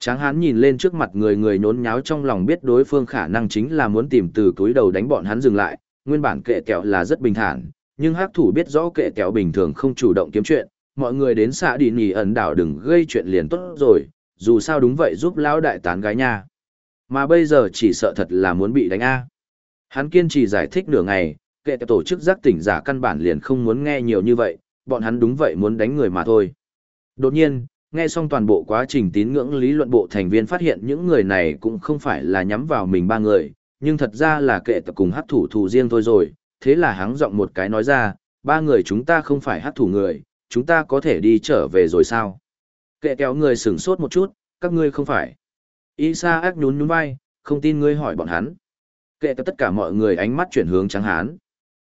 S1: Tráng hán nhìn lên trước mặt người người nhốn nháo trong lòng biết đối phương khả năng chính là muốn tìm từ túi đầu đánh bọn hắn dừng lại, nguyên bản kệ kẹo là rất bình thản, nhưng hắc thủ biết rõ kệ kẹo bình thường không chủ động kiếm chuyện, mọi người đến xã đi nhì ẩn đảo đừng gây chuyện liền tốt rồi, dù sao đúng vậy giúp lão đại tán gái nha. Mà bây giờ chỉ sợ thật là muốn bị đánh A. Hắn kiên trì giải thích nửa ngày, kệ tổ chức giác tỉnh giả căn bản liền không muốn nghe nhiều như vậy, bọn hắn đúng vậy muốn đánh người mà thôi. Đột nhiên, nghe xong toàn bộ quá trình tín ngưỡng lý luận bộ thành viên phát hiện những người này cũng không phải là nhắm vào mình ba người, nhưng thật ra là kệ tập cùng hát thủ thù riêng thôi rồi, thế là hắn giọng một cái nói ra, ba người chúng ta không phải hát thủ người, chúng ta có thể đi trở về rồi sao? Kệ kéo người sửng sốt một chút, các ngươi không phải. Isa ác nhún nhún vai, không tin ngươi hỏi bọn hắn. Kệ tất cả mọi người ánh mắt chuyển hướng trắng hán.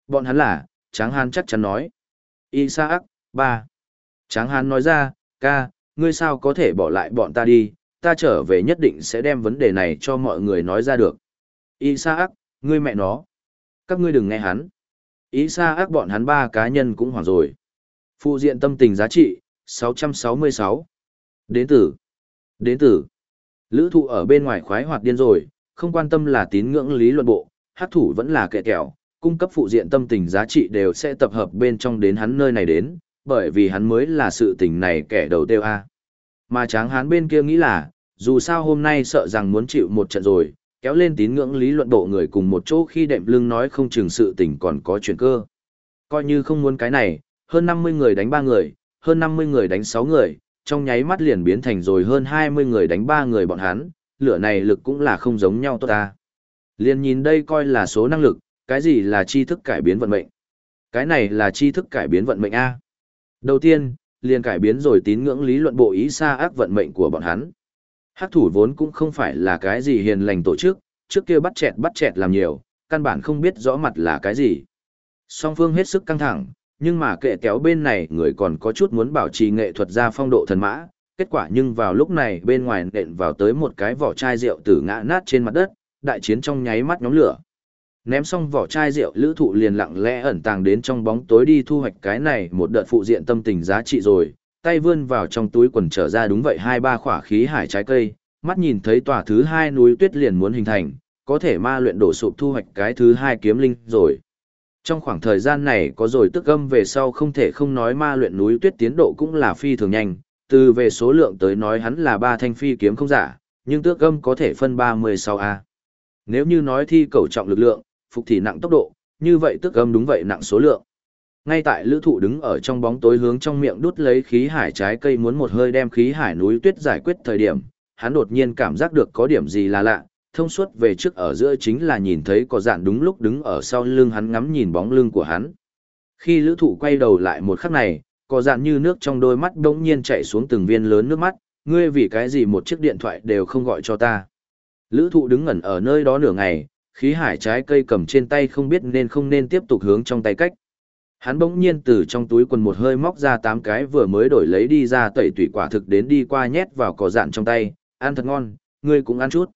S1: Bọn hắn là, Tráng Hán chắc chắn nói. Isaac, ba. Tráng Hán nói ra, ca, ngươi sao có thể bỏ lại bọn ta đi, ta trở về nhất định sẽ đem vấn đề này cho mọi người nói ra được. Isaac, ngươi mẹ nó. Các ngươi đừng nghe hắn. Isaac bọn hắn ba cá nhân cũng hoảng rồi. Phụ diện tâm tình giá trị, 666. Đến tử. Đến tử. Lữ thụ ở bên ngoài khoái hoạt điên rồi, không quan tâm là tín ngưỡng lý luận bộ, hát thủ vẫn là kẻ kẹo, cung cấp phụ diện tâm tình giá trị đều sẽ tập hợp bên trong đến hắn nơi này đến, bởi vì hắn mới là sự tình này kẻ đầu tiêu A. Mà tráng hắn bên kia nghĩ là, dù sao hôm nay sợ rằng muốn chịu một trận rồi, kéo lên tín ngưỡng lý luận bộ người cùng một chỗ khi đệm lưng nói không chừng sự tình còn có chuyện cơ. Coi như không muốn cái này, hơn 50 người đánh 3 người, hơn 50 người đánh 6 người, trong nháy mắt liền biến thành rồi hơn 20 người đánh 3 người bọn hắn, lửa này lực cũng là không giống nhau tốt ta. Liền nhìn đây coi là số năng lực, cái gì là tri thức cải biến vận mệnh? Cái này là tri thức cải biến vận mệnh A. Đầu tiên, liền cải biến rồi tín ngưỡng lý luận bộ ý xa ác vận mệnh của bọn hắn. Hắc thủ vốn cũng không phải là cái gì hiền lành tổ chức, trước kia bắt chẹt bắt chẹt làm nhiều, căn bản không biết rõ mặt là cái gì. Song phương hết sức căng thẳng, nhưng mà kệ kéo bên này người còn có chút muốn bảo trì nghệ thuật ra phong độ thần mã, kết quả nhưng vào lúc này bên ngoài nện vào tới một cái vỏ chai rượu tử ngã nát trên mặt đất, đại chiến trong nháy mắt nhóm lửa. Ném xong vỏ chai rượu lữ thụ liền lặng lẽ ẩn tàng đến trong bóng tối đi thu hoạch cái này một đợt phụ diện tâm tình giá trị rồi, tay vươn vào trong túi quần trở ra đúng vậy hai ba khỏa khí hải trái cây, mắt nhìn thấy tòa thứ hai núi tuyết liền muốn hình thành, có thể ma luyện đổ sụp thu hoạch cái thứ hai kiếm linh rồi. Trong khoảng thời gian này có rồi tức âm về sau không thể không nói ma luyện núi tuyết tiến độ cũng là phi thường nhanh, từ về số lượng tới nói hắn là ba thanh phi kiếm không giả, nhưng tước âm có thể phân 36A. Nếu như nói thi cầu trọng lực lượng, phục thì nặng tốc độ, như vậy tước âm đúng vậy nặng số lượng. Ngay tại lữ thụ đứng ở trong bóng tối hướng trong miệng đút lấy khí hải trái cây muốn một hơi đem khí hải núi tuyết giải quyết thời điểm, hắn đột nhiên cảm giác được có điểm gì là lạ, thông suốt về trước ở giữa chính là nhìn thấy có dạn đúng lúc đứng ở sau lưng hắn ngắm nhìn bóng lưng của hắn. Khi lữ thụ quay đầu lại một khắc này, có dạn như nước trong đôi mắt đống nhiên chạy xuống từng viên lớn nước mắt, ngươi vì cái gì một chiếc điện thoại đều không gọi cho ta. Lữ thụ đứng ngẩn ở nơi đó nửa ngày, khí hải trái cây cầm trên tay không biết nên không nên tiếp tục hướng trong tay cách. Hắn bỗng nhiên từ trong túi quần một hơi móc ra tám cái vừa mới đổi lấy đi ra tẩy tủy quả thực đến đi qua nhét vào cỏ dạn trong tay, ăn thật ngon, ngươi cũng ăn chút.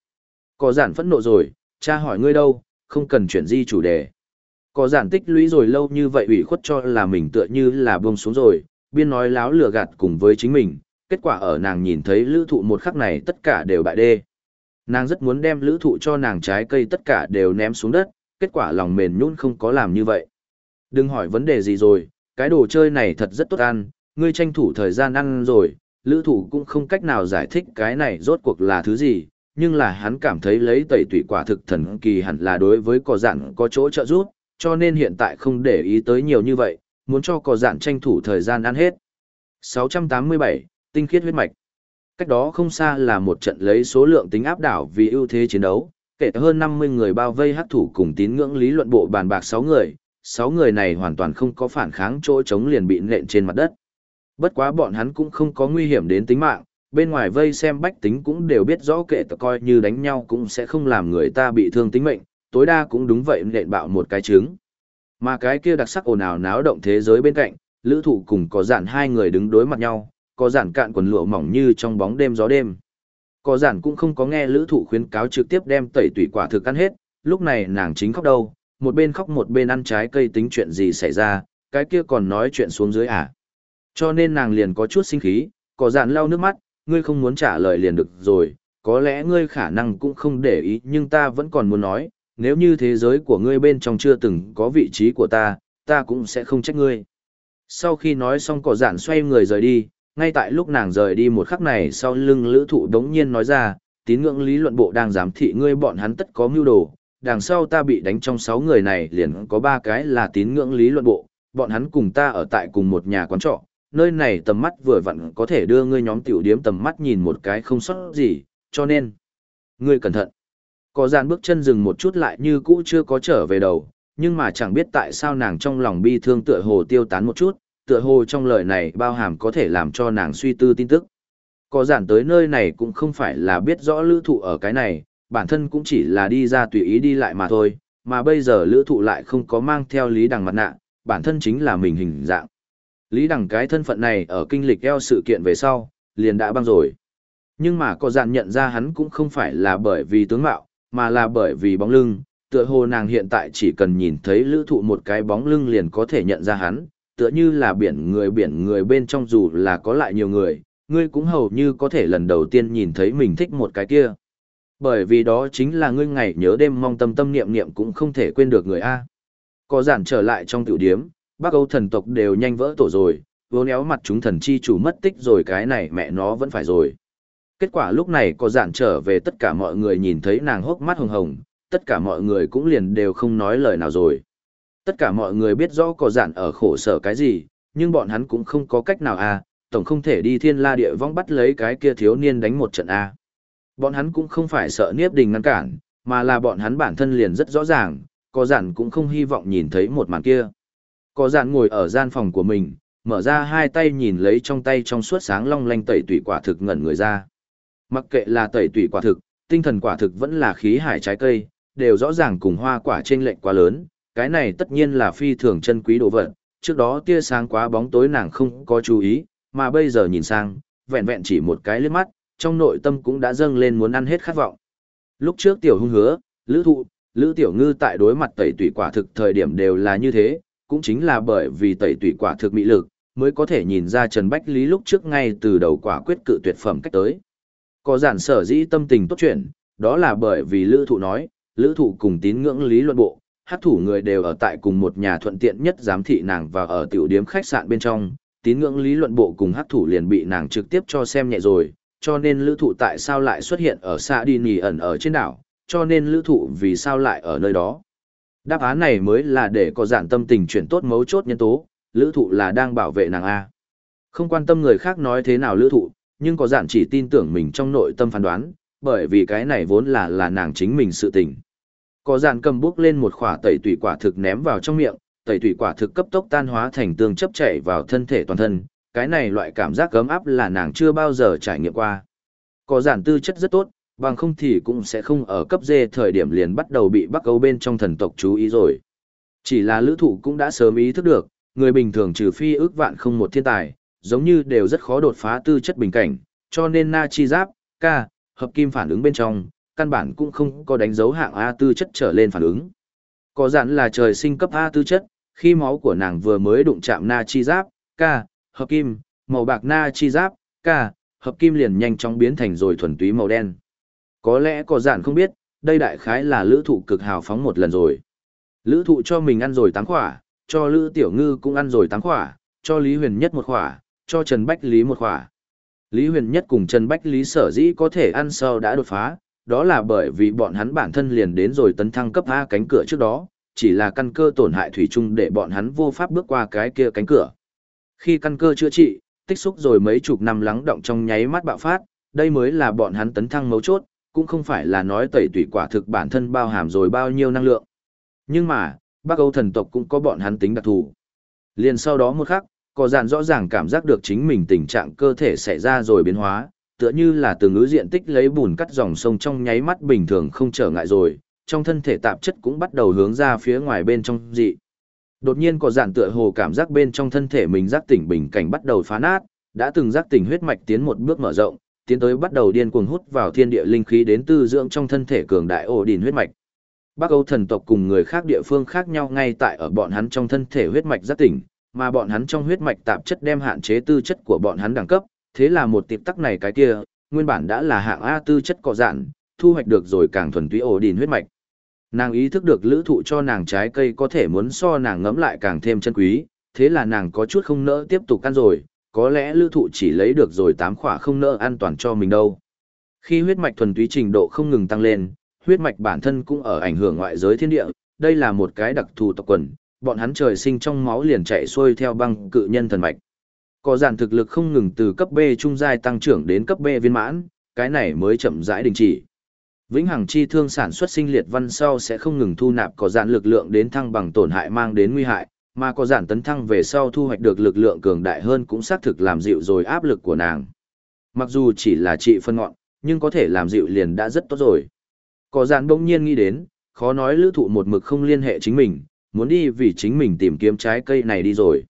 S1: Có giản phẫn nộ rồi, cha hỏi ngươi đâu, không cần chuyển di chủ đề. Có giản tích lũy rồi lâu như vậy ủy khuất cho là mình tựa như là buông xuống rồi, biên nói láo lừa gạt cùng với chính mình, kết quả ở nàng nhìn thấy lữ thụ một khắc này tất cả đều bại đê. Nàng rất muốn đem lữ thụ cho nàng trái cây tất cả đều ném xuống đất, kết quả lòng mềm nhún không có làm như vậy. Đừng hỏi vấn đề gì rồi, cái đồ chơi này thật rất tốt ăn, ngươi tranh thủ thời gian ăn rồi, lữ thụ cũng không cách nào giải thích cái này rốt cuộc là thứ gì, nhưng là hắn cảm thấy lấy tẩy tủy quả thực thần kỳ hẳn là đối với cỏ dặn có chỗ trợ giúp, cho nên hiện tại không để ý tới nhiều như vậy, muốn cho cỏ dặn tranh thủ thời gian ăn hết. 687, tinh khiết huyết mạch. Cách đó không xa là một trận lấy số lượng tính áp đảo vì ưu thế chiến đấu, kể hơn 50 người bao vây hắc thủ cùng tín ngưỡng lý luận bộ bàn bạc 6 người, sáu người này hoàn toàn không có phản kháng chỗ chống liền bị nện trên mặt đất. Bất quá bọn hắn cũng không có nguy hiểm đến tính mạng, bên ngoài vây xem bách tính cũng đều biết rõ kệ tờ coi như đánh nhau cũng sẽ không làm người ta bị thương tính mệnh, tối đa cũng đúng vậy nện bạo một cái trứng. Mà cái kia đặc sắc ồn ào náo động thế giới bên cạnh, lữ thụ cùng có giản hai người đứng đối mặt nhau, có giản cạn quần lụa mỏng như trong bóng đêm gió đêm. Có giản cũng không có nghe lữ thụ khuyến cáo trực tiếp đem tẩy tủy quả thực ăn hết, lúc này nàng chính khóc đâu, một bên khóc một bên ăn trái cây tính chuyện gì xảy ra, cái kia còn nói chuyện xuống dưới à. Cho nên nàng liền có chút sinh khí, có giản lau nước mắt, ngươi không muốn trả lời liền được rồi, có lẽ ngươi khả năng cũng không để ý nhưng ta vẫn còn muốn nói, nếu như thế giới của ngươi bên trong chưa từng có vị trí của ta, ta cũng sẽ không trách ngươi. Sau khi nói xong cỏ dạn xoay người rời đi, ngay tại lúc nàng rời đi một khắc này sau lưng lữ thụ đống nhiên nói ra, tín ngưỡng lý luận bộ đang giám thị ngươi bọn hắn tất có mưu đồ, đằng sau ta bị đánh trong sáu người này liền có ba cái là tín ngưỡng lý luận bộ, bọn hắn cùng ta ở tại cùng một nhà quán trọ, nơi này tầm mắt vừa vặn có thể đưa ngươi nhóm tiểu điếm tầm mắt nhìn một cái không sót gì, cho nên, ngươi cẩn thận. Có gian bước chân dừng một chút lại như cũ chưa có trở về đầu, nhưng mà chẳng biết tại sao nàng trong lòng bi thương tựa hồ tiêu tán một chút, tựa hồ trong lời này bao hàm có thể làm cho nàng suy tư tin tức. Có giản tới nơi này cũng không phải là biết rõ lữ thụ ở cái này, bản thân cũng chỉ là đi ra tùy ý đi lại mà thôi, mà bây giờ lữ thụ lại không có mang theo Lý Đằng mặt nạ, bản thân chính là mình hình dạng. Lý Đằng cái thân phận này ở kinh lịch eo sự kiện về sau, liền đã băng rồi. Nhưng mà có dạn nhận ra hắn cũng không phải là bởi vì tướng mạo, mà là bởi vì bóng lưng, tựa hồ nàng hiện tại chỉ cần nhìn thấy lữ thụ một cái bóng lưng liền có thể nhận ra hắn, tựa như là biển người biển người bên trong dù là có lại nhiều người, ngươi cũng hầu như có thể lần đầu tiên nhìn thấy mình thích một cái kia. Bởi vì đó chính là ngươi ngày nhớ đêm mong tâm tâm niệm niệm cũng không thể quên được người A. Có giản trở lại trong tiểu điếm, Bắc Âu thần tộc đều nhanh vỡ tổ rồi, vô néo mặt chúng thần chi chủ mất tích rồi cái này mẹ nó vẫn phải rồi. Kết quả lúc này có giản trở về tất cả mọi người nhìn thấy nàng hốc mắt hồng hồng, tất cả mọi người cũng liền đều không nói lời nào rồi. Tất cả mọi người biết rõ có giản ở khổ sở cái gì, nhưng bọn hắn cũng không có cách nào à, tổng không thể đi thiên la địa vong bắt lấy cái kia thiếu niên đánh một trận à. Bọn hắn cũng không phải sợ Niếp Đình ngăn cản, mà là bọn hắn bản thân liền rất rõ ràng, có giản cũng không hy vọng nhìn thấy một màn kia. Có dạn ngồi ở gian phòng của mình, mở ra hai tay nhìn lấy trong tay trong suốt sáng long lanh tẩy tủy quả thực ngẩn người ra. Mặc kệ là tẩy tủy quả thực, tinh thần quả thực vẫn là khí hải trái cây, đều rõ ràng cùng hoa quả trên lệnh quá lớn, cái này tất nhiên là phi thường chân quý đồ vật, trước đó tia sáng quá bóng tối nàng không có chú ý, mà bây giờ nhìn sang, vẹn vẹn chỉ một cái liếc mắt, trong nội tâm cũng đã dâng lên muốn ăn hết khát vọng. Lúc trước tiểu hung hứa, lữ thụ, lữ tiểu ngư tại đối mặt tẩy tủy quả thực thời điểm đều là như thế, cũng chính là bởi vì tẩy tủy quả thực mỹ lực, mới có thể nhìn ra Trần Bách Lý lúc trước ngay từ đầu quả quyết cự tuyệt phẩm cách tới. Có giản sở dĩ tâm tình tốt chuyện, đó là bởi vì lữ thụ nói, lữ thụ cùng tín ngưỡng lý luận bộ, hát thủ người đều ở tại cùng một nhà thuận tiện nhất giám thị nàng và ở tiểu điếm khách sạn bên trong, tín ngưỡng lý luận bộ cùng hát thủ liền bị nàng trực tiếp cho xem nhẹ rồi, cho nên lữ thụ tại sao lại xuất hiện ở xa đi nì ẩn ở trên đảo, cho nên lữ thụ vì sao lại ở nơi đó. Đáp án này mới là để có dạn tâm tình chuyển tốt mấu chốt nhân tố, lữ thụ là đang bảo vệ nàng A. Không quan tâm người khác nói thế nào lữ thụ, nhưng có dạn chỉ tin tưởng mình trong nội tâm phán đoán, bởi vì cái này vốn là là nàng chính mình sự tình. Có dạn cầm bước lên một khỏa tẩy tủy quả thực ném vào trong miệng, tẩy tủy quả thực cấp tốc tan hóa thành tương chấp chảy vào thân thể toàn thân, cái này loại cảm giác cấm áp là nàng chưa bao giờ trải nghiệm qua. Có dạn tư chất rất tốt, bằng không thì cũng sẽ không ở cấp dê thời điểm liền bắt đầu bị bắc âu bên trong thần tộc chú ý rồi. Chỉ là lữ thụ cũng đã sớm ý thức được, người bình thường trừ phi ước vạn không một thiên tài, giống như đều rất khó đột phá tư chất bình cảnh, cho nên na chi giáp, ca, hợp kim phản ứng bên trong, căn bản cũng không có đánh dấu hạng A tư chất trở lên phản ứng. Có dặn là trời sinh cấp A tư chất, khi máu của nàng vừa mới đụng chạm na chi giáp, ca, hợp kim, màu bạc na chi giáp, ca, hợp kim liền nhanh chóng biến thành rồi thuần túy màu đen. Có lẽ có giản không biết, đây đại khái là lữ thụ cực hào phóng một lần rồi. Lữ thụ cho mình ăn rồi tám khỏa, cho lữ tiểu ngư cũng ăn rồi tám khỏa, cho Lý Huyền Nhất một khỏa, cho Trần Bách Lý một khỏa. Lý Huyền Nhất cùng Trần Bách Lý sở dĩ có thể ăn sau đã đột phá, đó là bởi vì bọn hắn bản thân liền đến rồi tấn thăng cấp A cánh cửa trước đó, chỉ là căn cơ tổn hại thủy chung để bọn hắn vô pháp bước qua cái kia cánh cửa. Khi căn cơ chữa trị, tích xúc rồi mấy chục năm lắng động trong nháy mắt bạo phát, đây mới là bọn hắn tấn thăng mấu chốt, cũng không phải là nói tẩy tủy quả thực bản thân bao hàm rồi bao nhiêu năng lượng. Nhưng mà, Bắc Âu thần tộc cũng có bọn hắn tính đặc thù. Liền sau đó một khắc, có dàn rõ ràng cảm giác được chính mình tình trạng cơ thể xảy ra rồi biến hóa, tựa như là từ ngữ diện tích lấy bùn cắt dòng sông trong nháy mắt bình thường không trở ngại rồi, trong thân thể tạp chất cũng bắt đầu hướng ra phía ngoài bên trong dị. Đột nhiên có dàn tựa hồ cảm giác bên trong thân thể mình giác tỉnh bình cảnh bắt đầu phá nát, đã từng giác tỉnh huyết mạch tiến một bước mở rộng, tiến tới bắt đầu điên cuồng hút vào thiên địa linh khí đến tư dưỡng trong thân thể cường đại ổ đỉnh huyết mạch. Bắc Âu thần tộc cùng người khác địa phương khác nhau ngay tại ở bọn hắn trong thân thể huyết mạch giác tỉnh, mà bọn hắn trong huyết mạch tạp chất đem hạn chế tư chất của bọn hắn đẳng cấp, thế là một tiệp tắc này cái kia, nguyên bản đã là hạng A tư chất cọ dạn, thu hoạch được rồi càng thuần túy ổ đỉnh huyết mạch. Nàng ý thức được lữ thụ cho nàng trái cây có thể muốn so nàng ngấm lại càng thêm chân quý, thế là nàng có chút không nỡ tiếp tục ăn rồi, có lẽ lữ thụ chỉ lấy được rồi 8 khỏa không nỡ an toàn cho mình đâu. Khi huyết mạch thuần túy trình độ không ngừng tăng lên, huyết mạch bản thân cũng ở ảnh hưởng ngoại giới thiên địa, đây là một cái đặc thù tộc quần, bọn hắn trời sinh trong máu liền chạy xuôi theo băng cự nhân thần mạch. Có giản thực lực không ngừng từ cấp B trung giai tăng trưởng đến cấp B viên mãn, cái này mới chậm rãi đình chỉ. Vĩnh hằng chi thương sản xuất sinh liệt văn sau sẽ không ngừng thu nạp có dạn lực lượng đến thăng bằng tổn hại mang đến nguy hại, mà có giản tấn thăng về sau thu hoạch được lực lượng cường đại hơn cũng xác thực làm dịu rồi áp lực của nàng. Mặc dù chỉ là trị phân ngọn, nhưng có thể làm dịu liền đã rất tốt rồi. Có giản bỗng nhiên nghĩ đến, khó nói lữ thụ một mực không liên hệ chính mình, muốn đi vì chính mình tìm kiếm trái cây này đi rồi.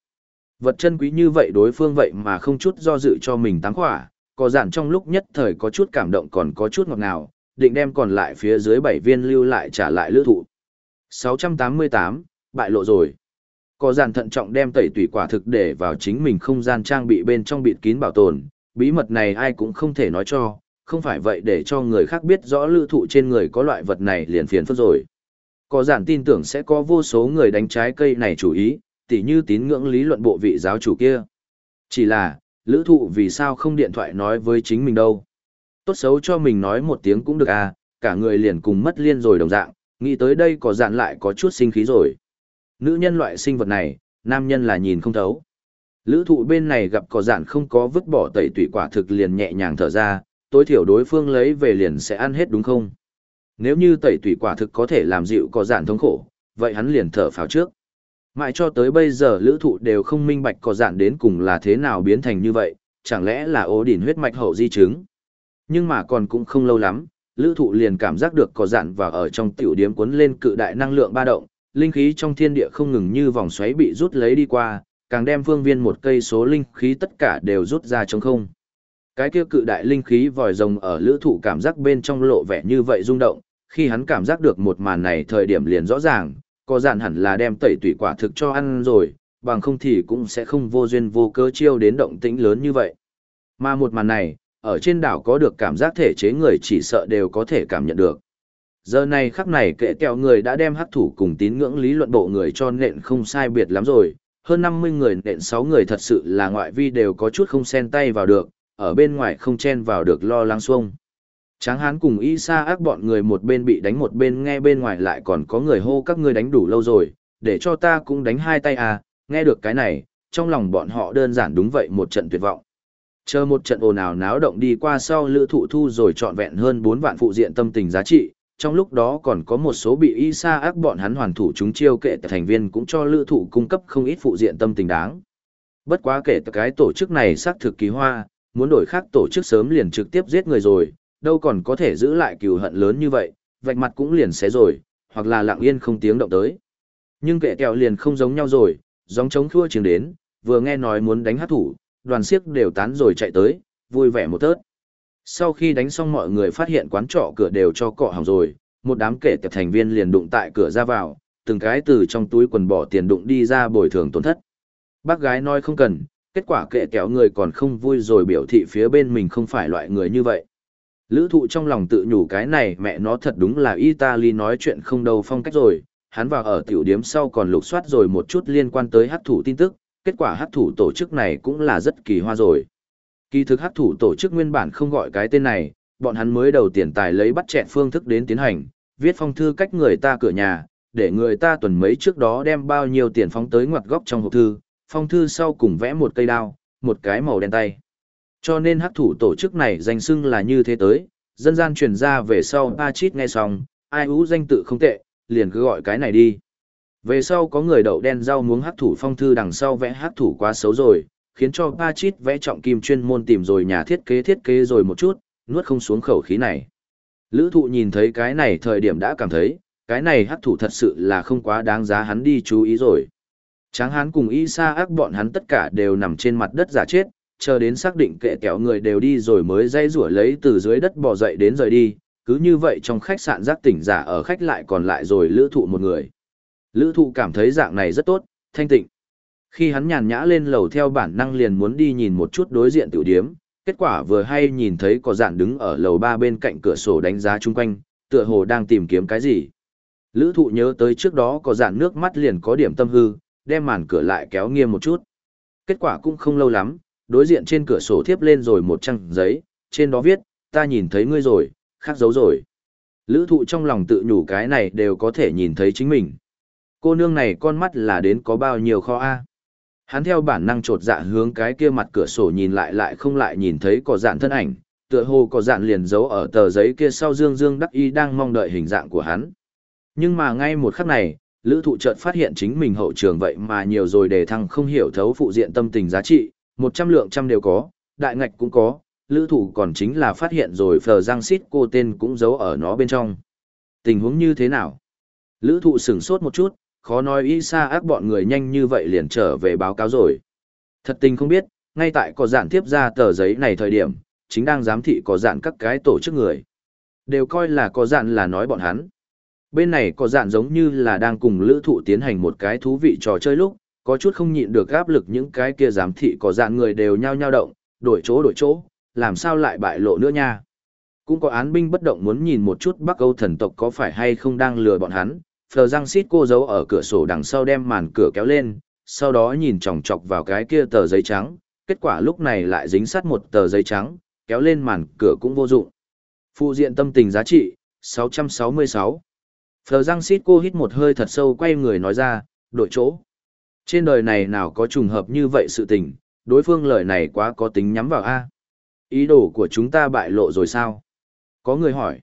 S1: Vật chân quý như vậy đối phương vậy mà không chút do dự cho mình tăng khỏa, có giản trong lúc nhất thời có chút cảm động còn có chút ngọt ngào, định đem còn lại phía dưới 7 viên lưu lại trả lại lữ thụ. 688, bại lộ rồi. Có giản thận trọng đem tẩy tủy quả thực để vào chính mình không gian trang bị bên trong bịt kín bảo tồn, bí mật này ai cũng không thể nói cho, không phải vậy để cho người khác biết rõ lữ thụ trên người có loại vật này liền phiền phức rồi. Có giản tin tưởng sẽ có vô số người đánh trái cây này chủ ý, tỉ như tín ngưỡng lý luận bộ vị giáo chủ kia. Chỉ là, lữ thụ vì sao không điện thoại nói với chính mình đâu. Tốt xấu cho mình nói một tiếng cũng được à, cả người liền cùng mất liên rồi đồng dạng, nghĩ tới đây có dạn lại có chút sinh khí rồi. Nữ nhân loại sinh vật này, nam nhân là nhìn không thấu. Lữ thụ bên này gặp có giản không có vứt bỏ tẩy tủy quả thực liền nhẹ nhàng thở ra, tối thiểu đối phương lấy về liền sẽ ăn hết đúng không? Nếu như tẩy tủy quả thực có thể làm dịu có giản thống khổ, vậy hắn liền thở pháo trước. Mãi cho tới bây giờ lữ thụ đều không minh bạch có giản đến cùng là thế nào biến thành như vậy, chẳng lẽ là ố đỉn huyết mạch hậu di chứng. Nhưng mà còn cũng không lâu lắm, lữ thụ liền cảm giác được có giản và ở trong tiểu điếm cuốn lên cự đại năng lượng ba động, linh khí trong thiên địa không ngừng như vòng xoáy bị rút lấy đi qua, càng đem phương viên một cây số linh khí tất cả đều rút ra trong không. Cái kia cự đại linh khí vòi rồng ở lữ thụ cảm giác bên trong lộ vẻ như vậy rung động, khi hắn cảm giác được một màn này thời điểm liền rõ ràng, có dạn hẳn là đem tẩy tủy quả thực cho ăn rồi, bằng không thì cũng sẽ không vô duyên vô cớ chiêu đến động tĩnh lớn như vậy. Mà một màn này, ở trên đảo có được cảm giác thể chế người chỉ sợ đều có thể cảm nhận được. Giờ này khắc này kệ kẹo người đã đem hắc thủ cùng tín ngưỡng lý luận bộ người cho nện không sai biệt lắm rồi, hơn 50 người nện 6 người thật sự là ngoại vi đều có chút không xen tay vào được, ở bên ngoài không chen vào được lo lắng xuông. Tráng hán cùng y sa ác bọn người một bên bị đánh một bên nghe bên ngoài lại còn có người hô các ngươi đánh đủ lâu rồi, để cho ta cũng đánh hai tay à, nghe được cái này, trong lòng bọn họ đơn giản đúng vậy một trận tuyệt vọng. Chờ một trận ồn ào náo động đi qua sau lữ thụ thu rồi trọn vẹn hơn 4 vạn phụ diện tâm tình giá trị, trong lúc đó còn có một số bị y sa ác bọn hắn hoàn thủ chúng chiêu kệ thành viên cũng cho lữ thụ cung cấp không ít phụ diện tâm tình đáng. Bất quá kể cái tổ chức này xác thực kỳ hoa, muốn đổi khác tổ chức sớm liền trực tiếp giết người rồi, đâu còn có thể giữ lại cừu hận lớn như vậy, vạch mặt cũng liền xé rồi, hoặc là lặng yên không tiếng động tới. Nhưng kệ kẹo liền không giống nhau rồi, giống chống thua chiến đến, vừa nghe nói muốn đánh hát thủ, đoàn siếc đều tán rồi chạy tới, vui vẻ một tớt. Sau khi đánh xong mọi người phát hiện quán trọ cửa đều cho cọ hỏng rồi, một đám kể tập thành viên liền đụng tại cửa ra vào, từng cái từ trong túi quần bỏ tiền đụng đi ra bồi thường tổn thất. Bác gái nói không cần, kết quả kệ kéo người còn không vui rồi biểu thị phía bên mình không phải loại người như vậy. Lữ thụ trong lòng tự nhủ cái này mẹ nó thật đúng là Italy nói chuyện không đâu phong cách rồi, hắn vào ở tiểu điếm sau còn lục soát rồi một chút liên quan tới hát thủ tin tức, kết quả hát thủ tổ chức này cũng là rất kỳ hoa rồi. Kỳ thực hắc thủ tổ chức nguyên bản không gọi cái tên này, bọn hắn mới đầu tiền tài lấy bắt chẹn phương thức đến tiến hành, viết phong thư cách người ta cửa nhà, để người ta tuần mấy trước đó đem bao nhiêu tiền phóng tới ngoặt góc trong hộp thư, phong thư sau cùng vẽ một cây đao, một cái màu đen tay. Cho nên hắc thủ tổ chức này danh xưng là như thế tới, dân gian truyền ra về sau ba chít nghe xong, ai ú danh tự không tệ, liền cứ gọi cái này đi. Về sau có người đậu đen rau muống hắc thủ phong thư đằng sau vẽ hắc thủ quá xấu rồi, khiến cho ba vẽ trọng kim chuyên môn tìm rồi nhà thiết kế thiết kế rồi một chút, nuốt không xuống khẩu khí này. Lữ thụ nhìn thấy cái này thời điểm đã cảm thấy, cái này hắc thủ thật sự là không quá đáng giá hắn đi chú ý rồi. Tráng hán cùng y sa ác bọn hắn tất cả đều nằm trên mặt đất giả chết, chờ đến xác định kệ kẹo người đều đi rồi mới dây rủa lấy từ dưới đất bò dậy đến rời đi, cứ như vậy trong khách sạn giác tỉnh giả ở khách lại còn lại rồi lữ thụ một người. Lữ thụ cảm thấy dạng này rất tốt, thanh tịnh. Khi hắn nhàn nhã lên lầu theo bản năng liền muốn đi nhìn một chút đối diện tiểu điếm, kết quả vừa hay nhìn thấy có dạn đứng ở lầu ba bên cạnh cửa sổ đánh giá chung quanh, tựa hồ đang tìm kiếm cái gì. Lữ thụ nhớ tới trước đó có dạn nước mắt liền có điểm tâm hư, đem màn cửa lại kéo nghiêm một chút. Kết quả cũng không lâu lắm, đối diện trên cửa sổ thiếp lên rồi một trang giấy, trên đó viết, ta nhìn thấy ngươi rồi, khác dấu rồi. Lữ thụ trong lòng tự nhủ cái này đều có thể nhìn thấy chính mình. Cô nương này con mắt là đến có bao nhiêu kho A. Hắn theo bản năng trột dạ hướng cái kia mặt cửa sổ nhìn lại lại không lại nhìn thấy có dạn thân ảnh, tựa hồ có dạn liền giấu ở tờ giấy kia sau dương dương đắc y đang mong đợi hình dạng của hắn. Nhưng mà ngay một khắc này, lữ thụ chợt phát hiện chính mình hậu trường vậy mà nhiều rồi đề thăng không hiểu thấu phụ diện tâm tình giá trị, một trăm lượng trăm đều có, đại ngạch cũng có, lữ thụ còn chính là phát hiện rồi phờ giang xít cô tên cũng giấu ở nó bên trong. Tình huống như thế nào? Lữ thụ sửng sốt một chút, khó nói y sa ác bọn người nhanh như vậy liền trở về báo cáo rồi. Thật tình không biết, ngay tại có giản tiếp ra tờ giấy này thời điểm, chính đang giám thị có giản các cái tổ chức người. Đều coi là có giản là nói bọn hắn. Bên này có giản giống như là đang cùng lữ thụ tiến hành một cái thú vị trò chơi lúc, có chút không nhịn được áp lực những cái kia giám thị có giản người đều nhao nhao động, đổi chỗ đổi chỗ, làm sao lại bại lộ nữa nha. Cũng có án binh bất động muốn nhìn một chút Bắc Âu thần tộc có phải hay không đang lừa bọn hắn, Phờ răng xít cô giấu ở cửa sổ đằng sau đem màn cửa kéo lên, sau đó nhìn chòng chọc vào cái kia tờ giấy trắng, kết quả lúc này lại dính sát một tờ giấy trắng, kéo lên màn cửa cũng vô dụng. Phụ diện tâm tình giá trị, 666. Phờ răng xít cô hít một hơi thật sâu quay người nói ra, đổi chỗ. Trên đời này nào có trùng hợp như vậy sự tình, đối phương lời này quá có tính nhắm vào A. Ý đồ của chúng ta bại lộ rồi sao? Có người hỏi.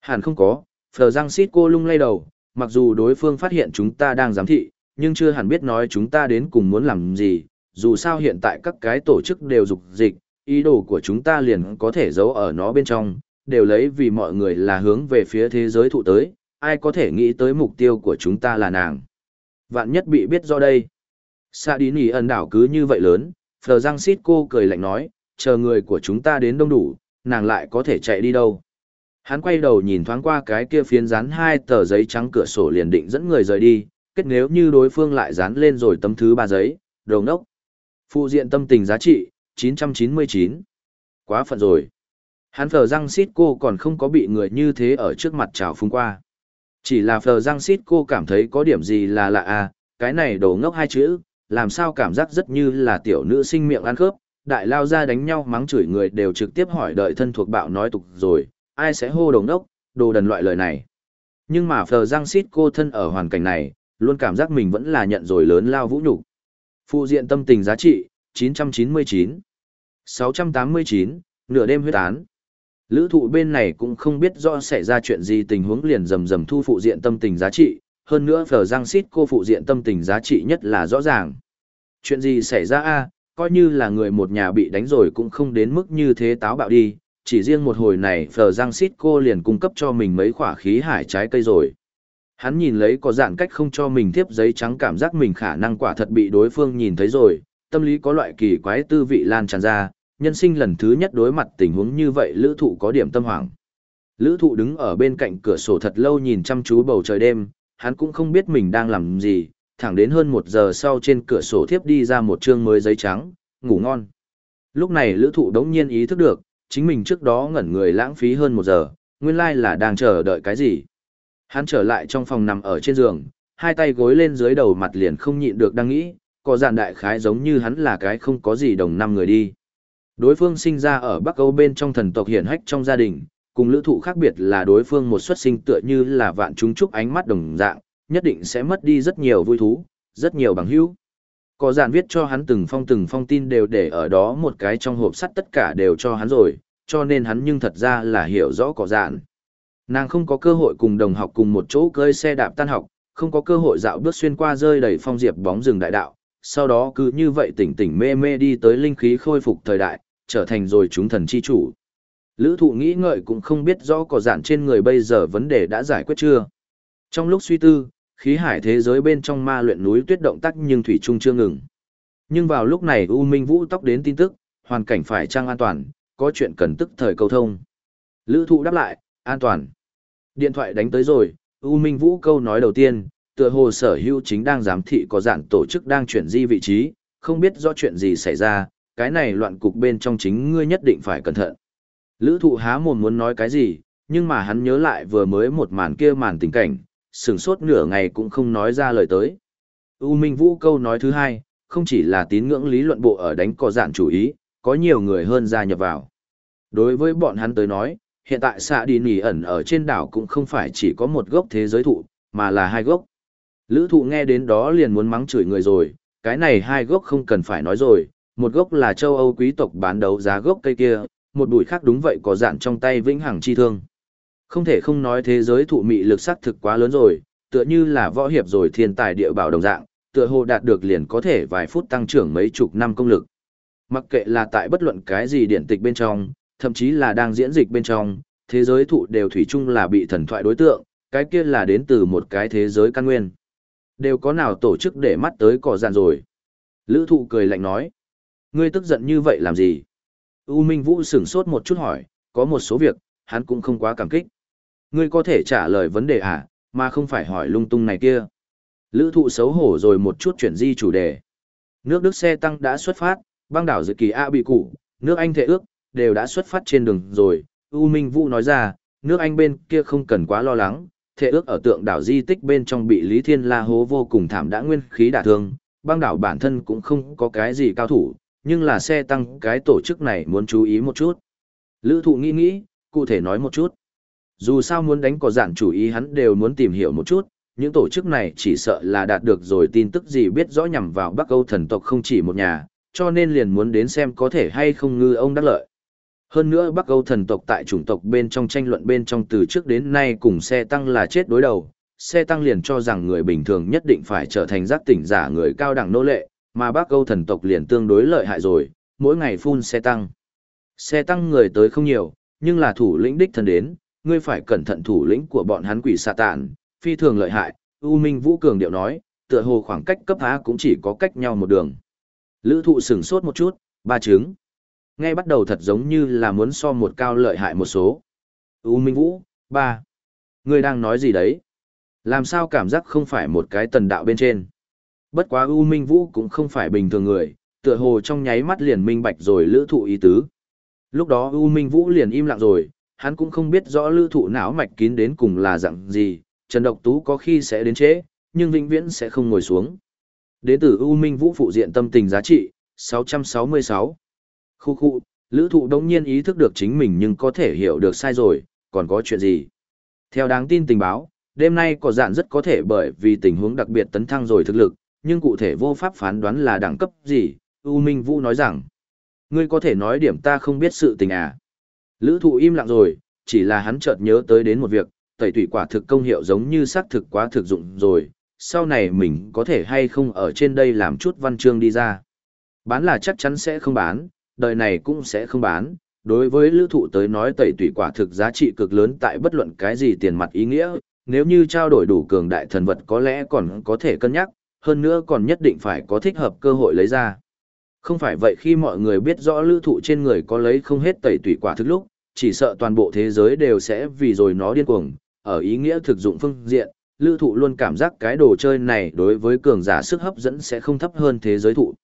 S1: Hẳn không có, Phờ răng xít cô lung lay đầu, mặc dù đối phương phát hiện chúng ta đang giám thị, nhưng chưa hẳn biết nói chúng ta đến cùng muốn làm gì, dù sao hiện tại các cái tổ chức đều dục dịch, ý đồ của chúng ta liền có thể giấu ở nó bên trong, đều lấy vì mọi người là hướng về phía thế giới thụ tới, ai có thể nghĩ tới mục tiêu của chúng ta là nàng. Vạn nhất bị biết do đây. Sa đi nỉ ẩn đảo cứ như vậy lớn, Phờ Giang Sít cô cười lạnh nói, chờ người của chúng ta đến đông đủ, nàng lại có thể chạy đi đâu. Hắn quay đầu nhìn thoáng qua cái kia phiến dán hai tờ giấy trắng cửa sổ liền định dẫn người rời đi, kết nếu như đối phương lại dán lên rồi tấm thứ ba giấy, đầu nốc. Phụ diện tâm tình giá trị, 999. Quá phận rồi. Hắn phờ răng xít cô còn không có bị người như thế ở trước mặt trào phung qua. Chỉ là phờ răng xít cô cảm thấy có điểm gì là lạ à, cái này đồ ngốc hai chữ, làm sao cảm giác rất như là tiểu nữ sinh miệng ăn khớp, đại lao ra đánh nhau mắng chửi người đều trực tiếp hỏi đợi thân thuộc bạo nói tục rồi, ai sẽ hô đồng ngốc, đồ đần loại lời này. Nhưng mà phờ Giang Sít cô thân ở hoàn cảnh này, luôn cảm giác mình vẫn là nhận rồi lớn lao vũ nhục Phụ diện tâm tình giá trị, 999. 689, nửa đêm huyết án. Lữ thụ bên này cũng không biết rõ xảy ra chuyện gì tình huống liền rầm rầm thu phụ diện tâm tình giá trị, hơn nữa phở giang Sít cô phụ diện tâm tình giá trị nhất là rõ ràng. Chuyện gì xảy ra a coi như là người một nhà bị đánh rồi cũng không đến mức như thế táo bạo đi, chỉ riêng một hồi này phở giang xít cô liền cung cấp cho mình mấy khỏa khí hải trái cây rồi. Hắn nhìn lấy có dạng cách không cho mình tiếp giấy trắng cảm giác mình khả năng quả thật bị đối phương nhìn thấy rồi, tâm lý có loại kỳ quái tư vị lan tràn ra, nhân sinh lần thứ nhất đối mặt tình huống như vậy lữ thụ có điểm tâm hoảng. Lữ thụ đứng ở bên cạnh cửa sổ thật lâu nhìn chăm chú bầu trời đêm, hắn cũng không biết mình đang làm gì, thẳng đến hơn một giờ sau trên cửa sổ thiếp đi ra một chương mới giấy trắng, ngủ ngon. Lúc này lữ thụ đống nhiên ý thức được, chính mình trước đó ngẩn người lãng phí hơn một giờ, nguyên lai là đang chờ đợi cái gì. Hắn trở lại trong phòng nằm ở trên giường, hai tay gối lên dưới đầu mặt liền không nhịn được đang nghĩ, có dạn đại khái giống như hắn là cái không có gì đồng năm người đi. Đối phương sinh ra ở Bắc Âu bên trong thần tộc hiển hách trong gia đình, cùng lữ thụ khác biệt là đối phương một xuất sinh tựa như là vạn chúng trúc ánh mắt đồng dạng, nhất định sẽ mất đi rất nhiều vui thú, rất nhiều bằng hữu. Có dàn viết cho hắn từng phong từng phong tin đều để ở đó một cái trong hộp sắt tất cả đều cho hắn rồi, cho nên hắn nhưng thật ra là hiểu rõ có dàn. Nàng không có cơ hội cùng đồng học cùng một chỗ cơi xe đạp tan học, không có cơ hội dạo bước xuyên qua rơi đầy phong diệp bóng rừng đại đạo, sau đó cứ như vậy tỉnh tỉnh mê mê đi tới linh khí khôi phục thời đại, trở thành rồi chúng thần chi chủ. Lữ thụ nghĩ ngợi cũng không biết rõ có dạn trên người bây giờ vấn đề đã giải quyết chưa. Trong lúc suy tư, khí hải thế giới bên trong ma luyện núi tuyết động tác nhưng thủy trung chưa ngừng. Nhưng vào lúc này U Minh Vũ tóc đến tin tức, hoàn cảnh phải trang an toàn, có chuyện cần tức thời cầu thông. Lữ thụ đáp lại, an toàn. Điện thoại đánh tới rồi, U Minh Vũ câu nói đầu tiên, tựa hồ sở hữu chính đang giám thị có dạng tổ chức đang chuyển di vị trí, không biết rõ chuyện gì xảy ra, cái này loạn cục bên trong chính ngươi nhất định phải cẩn thận. Lữ thụ há mồm muốn nói cái gì, nhưng mà hắn nhớ lại vừa mới một màn kia màn tình cảnh, sừng sốt nửa ngày cũng không nói ra lời tới. U Minh Vũ câu nói thứ hai, không chỉ là tín ngưỡng lý luận bộ ở đánh cỏ dạn chủ ý, có nhiều người hơn gia nhập vào. Đối với bọn hắn tới nói, hiện tại xạ đi nỉ ẩn ở trên đảo cũng không phải chỉ có một gốc thế giới thụ, mà là hai gốc. Lữ thụ nghe đến đó liền muốn mắng chửi người rồi, cái này hai gốc không cần phải nói rồi, một gốc là châu Âu quý tộc bán đấu giá gốc cây kia, một bụi khác đúng vậy có dạn trong tay vĩnh hằng chi thương. Không thể không nói thế giới thụ mị lực sắc thực quá lớn rồi, tựa như là võ hiệp rồi thiên tài địa bảo đồng dạng, tựa hồ đạt được liền có thể vài phút tăng trưởng mấy chục năm công lực. Mặc kệ là tại bất luận cái gì điển tịch bên trong, thậm chí là đang diễn dịch bên trong, thế giới thụ đều thủy chung là bị thần thoại đối tượng, Cái kia là đến từ một cái thế giới căn nguyên. Đều có nào tổ chức để mắt tới cỏ dạn rồi. Lữ thụ cười lạnh nói. Ngươi tức giận như vậy làm gì? U Minh Vũ sửng sốt một chút hỏi, có một số việc, hắn cũng không quá cảm kích. Ngươi có thể trả lời vấn đề à, mà không phải hỏi lung tung này kia. Lữ thụ xấu hổ rồi một chút chuyển di chủ đề. Nước Đức xe tăng đã xuất phát, băng đảo dự kỳ A bị cụ, nước Anh thể ước, đều đã xuất phát trên đường rồi. U Minh Vũ nói ra, nước Anh bên kia không cần quá lo lắng, thể ước ở tượng đảo di tích bên trong bị Lý Thiên La hố vô cùng thảm đã nguyên khí đả thương, băng đảo bản thân cũng không có cái gì cao thủ, nhưng là xe tăng cái tổ chức này muốn chú ý một chút. Lữ thụ nghĩ nghĩ, cụ thể nói một chút. Dù sao muốn đánh có giản chủ ý hắn đều muốn tìm hiểu một chút, những tổ chức này chỉ sợ là đạt được rồi tin tức gì biết rõ nhằm vào Bắc Âu thần tộc không chỉ một nhà, cho nên liền muốn đến xem có thể hay không ngư ông đắc lợi. Hơn nữa Bắc Âu thần tộc tại chủng tộc bên trong tranh luận bên trong từ trước đến nay cùng xe tăng là chết đối đầu, xe tăng liền cho rằng người bình thường nhất định phải trở thành giác tỉnh giả người cao đẳng nô lệ, mà Bắc Âu thần tộc liền tương đối lợi hại rồi, mỗi ngày phun xe tăng. Xe tăng người tới không nhiều, nhưng là thủ lĩnh đích thân đến, ngươi phải cẩn thận thủ lĩnh của bọn hắn quỷ xà tàn, phi thường lợi hại, U Minh Vũ Cường điệu nói, tựa hồ khoảng cách cấp A cũng chỉ có cách nhau một đường. Lữ thụ sửng sốt một chút, ba chứng. Ngay bắt đầu thật giống như là muốn so một cao lợi hại một số. U Minh Vũ, ba. Ngươi đang nói gì đấy? Làm sao cảm giác không phải một cái tần đạo bên trên? Bất quá U Minh Vũ cũng không phải bình thường người, tựa hồ trong nháy mắt liền minh bạch rồi lữ thụ ý tứ. Lúc đó U Minh Vũ liền im lặng rồi, hắn cũng không biết rõ lữ thụ não mạch kín đến cùng là dạng gì, Trần Độc Tú có khi sẽ đến trễ, nhưng vĩnh viễn sẽ không ngồi xuống. Đến từ U Minh Vũ phụ diện tâm tình giá trị, 666. Khu khu, lữ thụ đống nhiên ý thức được chính mình nhưng có thể hiểu được sai rồi, còn có chuyện gì. Theo đáng tin tình báo, đêm nay có dạn rất có thể bởi vì tình huống đặc biệt tấn thăng rồi thực lực, nhưng cụ thể vô pháp phán đoán là đẳng cấp gì, U Minh Vũ nói rằng. Ngươi có thể nói điểm ta không biết sự tình à. Lữ thụ im lặng rồi, chỉ là hắn chợt nhớ tới đến một việc, tẩy tủy quả thực công hiệu giống như xác thực quá thực dụng rồi, sau này mình có thể hay không ở trên đây làm chút văn chương đi ra. Bán là chắc chắn sẽ không bán, đời này cũng sẽ không bán. Đối với lữ thụ tới nói tẩy tủy quả thực giá trị cực lớn tại bất luận cái gì tiền mặt ý nghĩa, nếu như trao đổi đủ cường đại thần vật có lẽ còn có thể cân nhắc, hơn nữa còn nhất định phải có thích hợp cơ hội lấy ra. Không phải vậy khi mọi người biết rõ lữ thụ trên người có lấy không hết tẩy tủy quả thực lúc, chỉ sợ toàn bộ thế giới đều sẽ vì rồi nó điên cuồng, ở ý nghĩa thực dụng phương diện, lữ thụ luôn cảm giác cái đồ chơi này đối với cường giả sức hấp dẫn sẽ không thấp hơn thế giới thụ.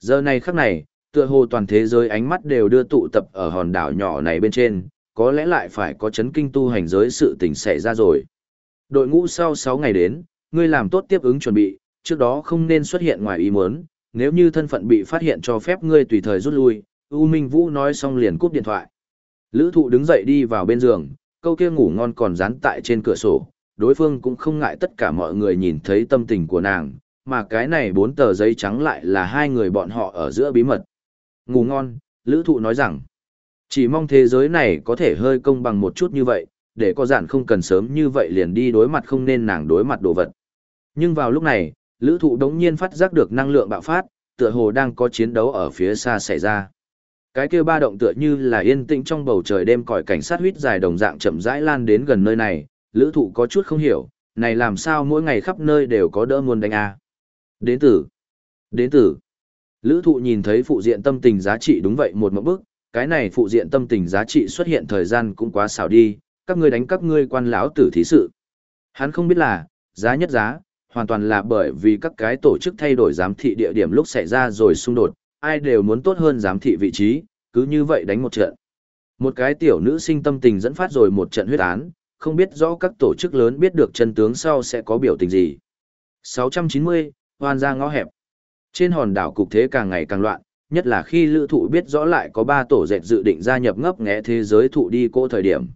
S1: Giờ này khắc này, tựa hồ toàn thế giới ánh mắt đều đưa tụ tập ở hòn đảo nhỏ này bên trên, có lẽ lại phải có chấn kinh tu hành giới sự tình xảy ra rồi. Đội ngũ sau 6 ngày đến, ngươi làm tốt tiếp ứng chuẩn bị, trước đó không nên xuất hiện ngoài ý muốn, nếu như thân phận bị phát hiện cho phép ngươi tùy thời rút lui, U Minh Vũ nói xong liền cúp điện thoại. Lữ thụ đứng dậy đi vào bên giường, câu kia ngủ ngon còn dán tại trên cửa sổ, đối phương cũng không ngại tất cả mọi người nhìn thấy tâm tình của nàng, mà cái này bốn tờ giấy trắng lại là hai người bọn họ ở giữa bí mật. Ngủ ngon, Lữ Thụ nói rằng, chỉ mong thế giới này có thể hơi công bằng một chút như vậy, để có giản không cần sớm như vậy liền đi đối mặt không nên nàng đối mặt đồ vật. Nhưng vào lúc này, Lữ Thụ đống nhiên phát giác được năng lượng bạo phát, tựa hồ đang có chiến đấu ở phía xa xảy ra. Cái kia ba động tựa như là yên tĩnh trong bầu trời đêm còi cảnh sát huyết dài đồng dạng chậm rãi lan đến gần nơi này, lữ thụ có chút không hiểu, này làm sao mỗi ngày khắp nơi đều có đỡ muôn đánh a Đến tử. Đến tử. Lữ thụ nhìn thấy phụ diện tâm tình giá trị đúng vậy một mẫu bức, cái này phụ diện tâm tình giá trị xuất hiện thời gian cũng quá xảo đi, các ngươi đánh các ngươi quan lão tử thí sự. Hắn không biết là, giá nhất giá, hoàn toàn là bởi vì các cái tổ chức thay đổi giám thị địa điểm lúc xảy ra rồi xung đột, ai đều muốn tốt hơn giám thị vị trí, cứ như vậy đánh một trận. Một cái tiểu nữ sinh tâm tình dẫn phát rồi một trận huyết án, không biết rõ các tổ chức lớn biết được chân tướng sau sẽ có biểu tình gì. 690, hoan ra ngõ hẹp. Trên hòn đảo cục thế càng ngày càng loạn, nhất là khi lữ thụ biết rõ lại có 3 tổ dệt dự định gia nhập ngấp nghẽ thế giới thụ đi cô thời điểm.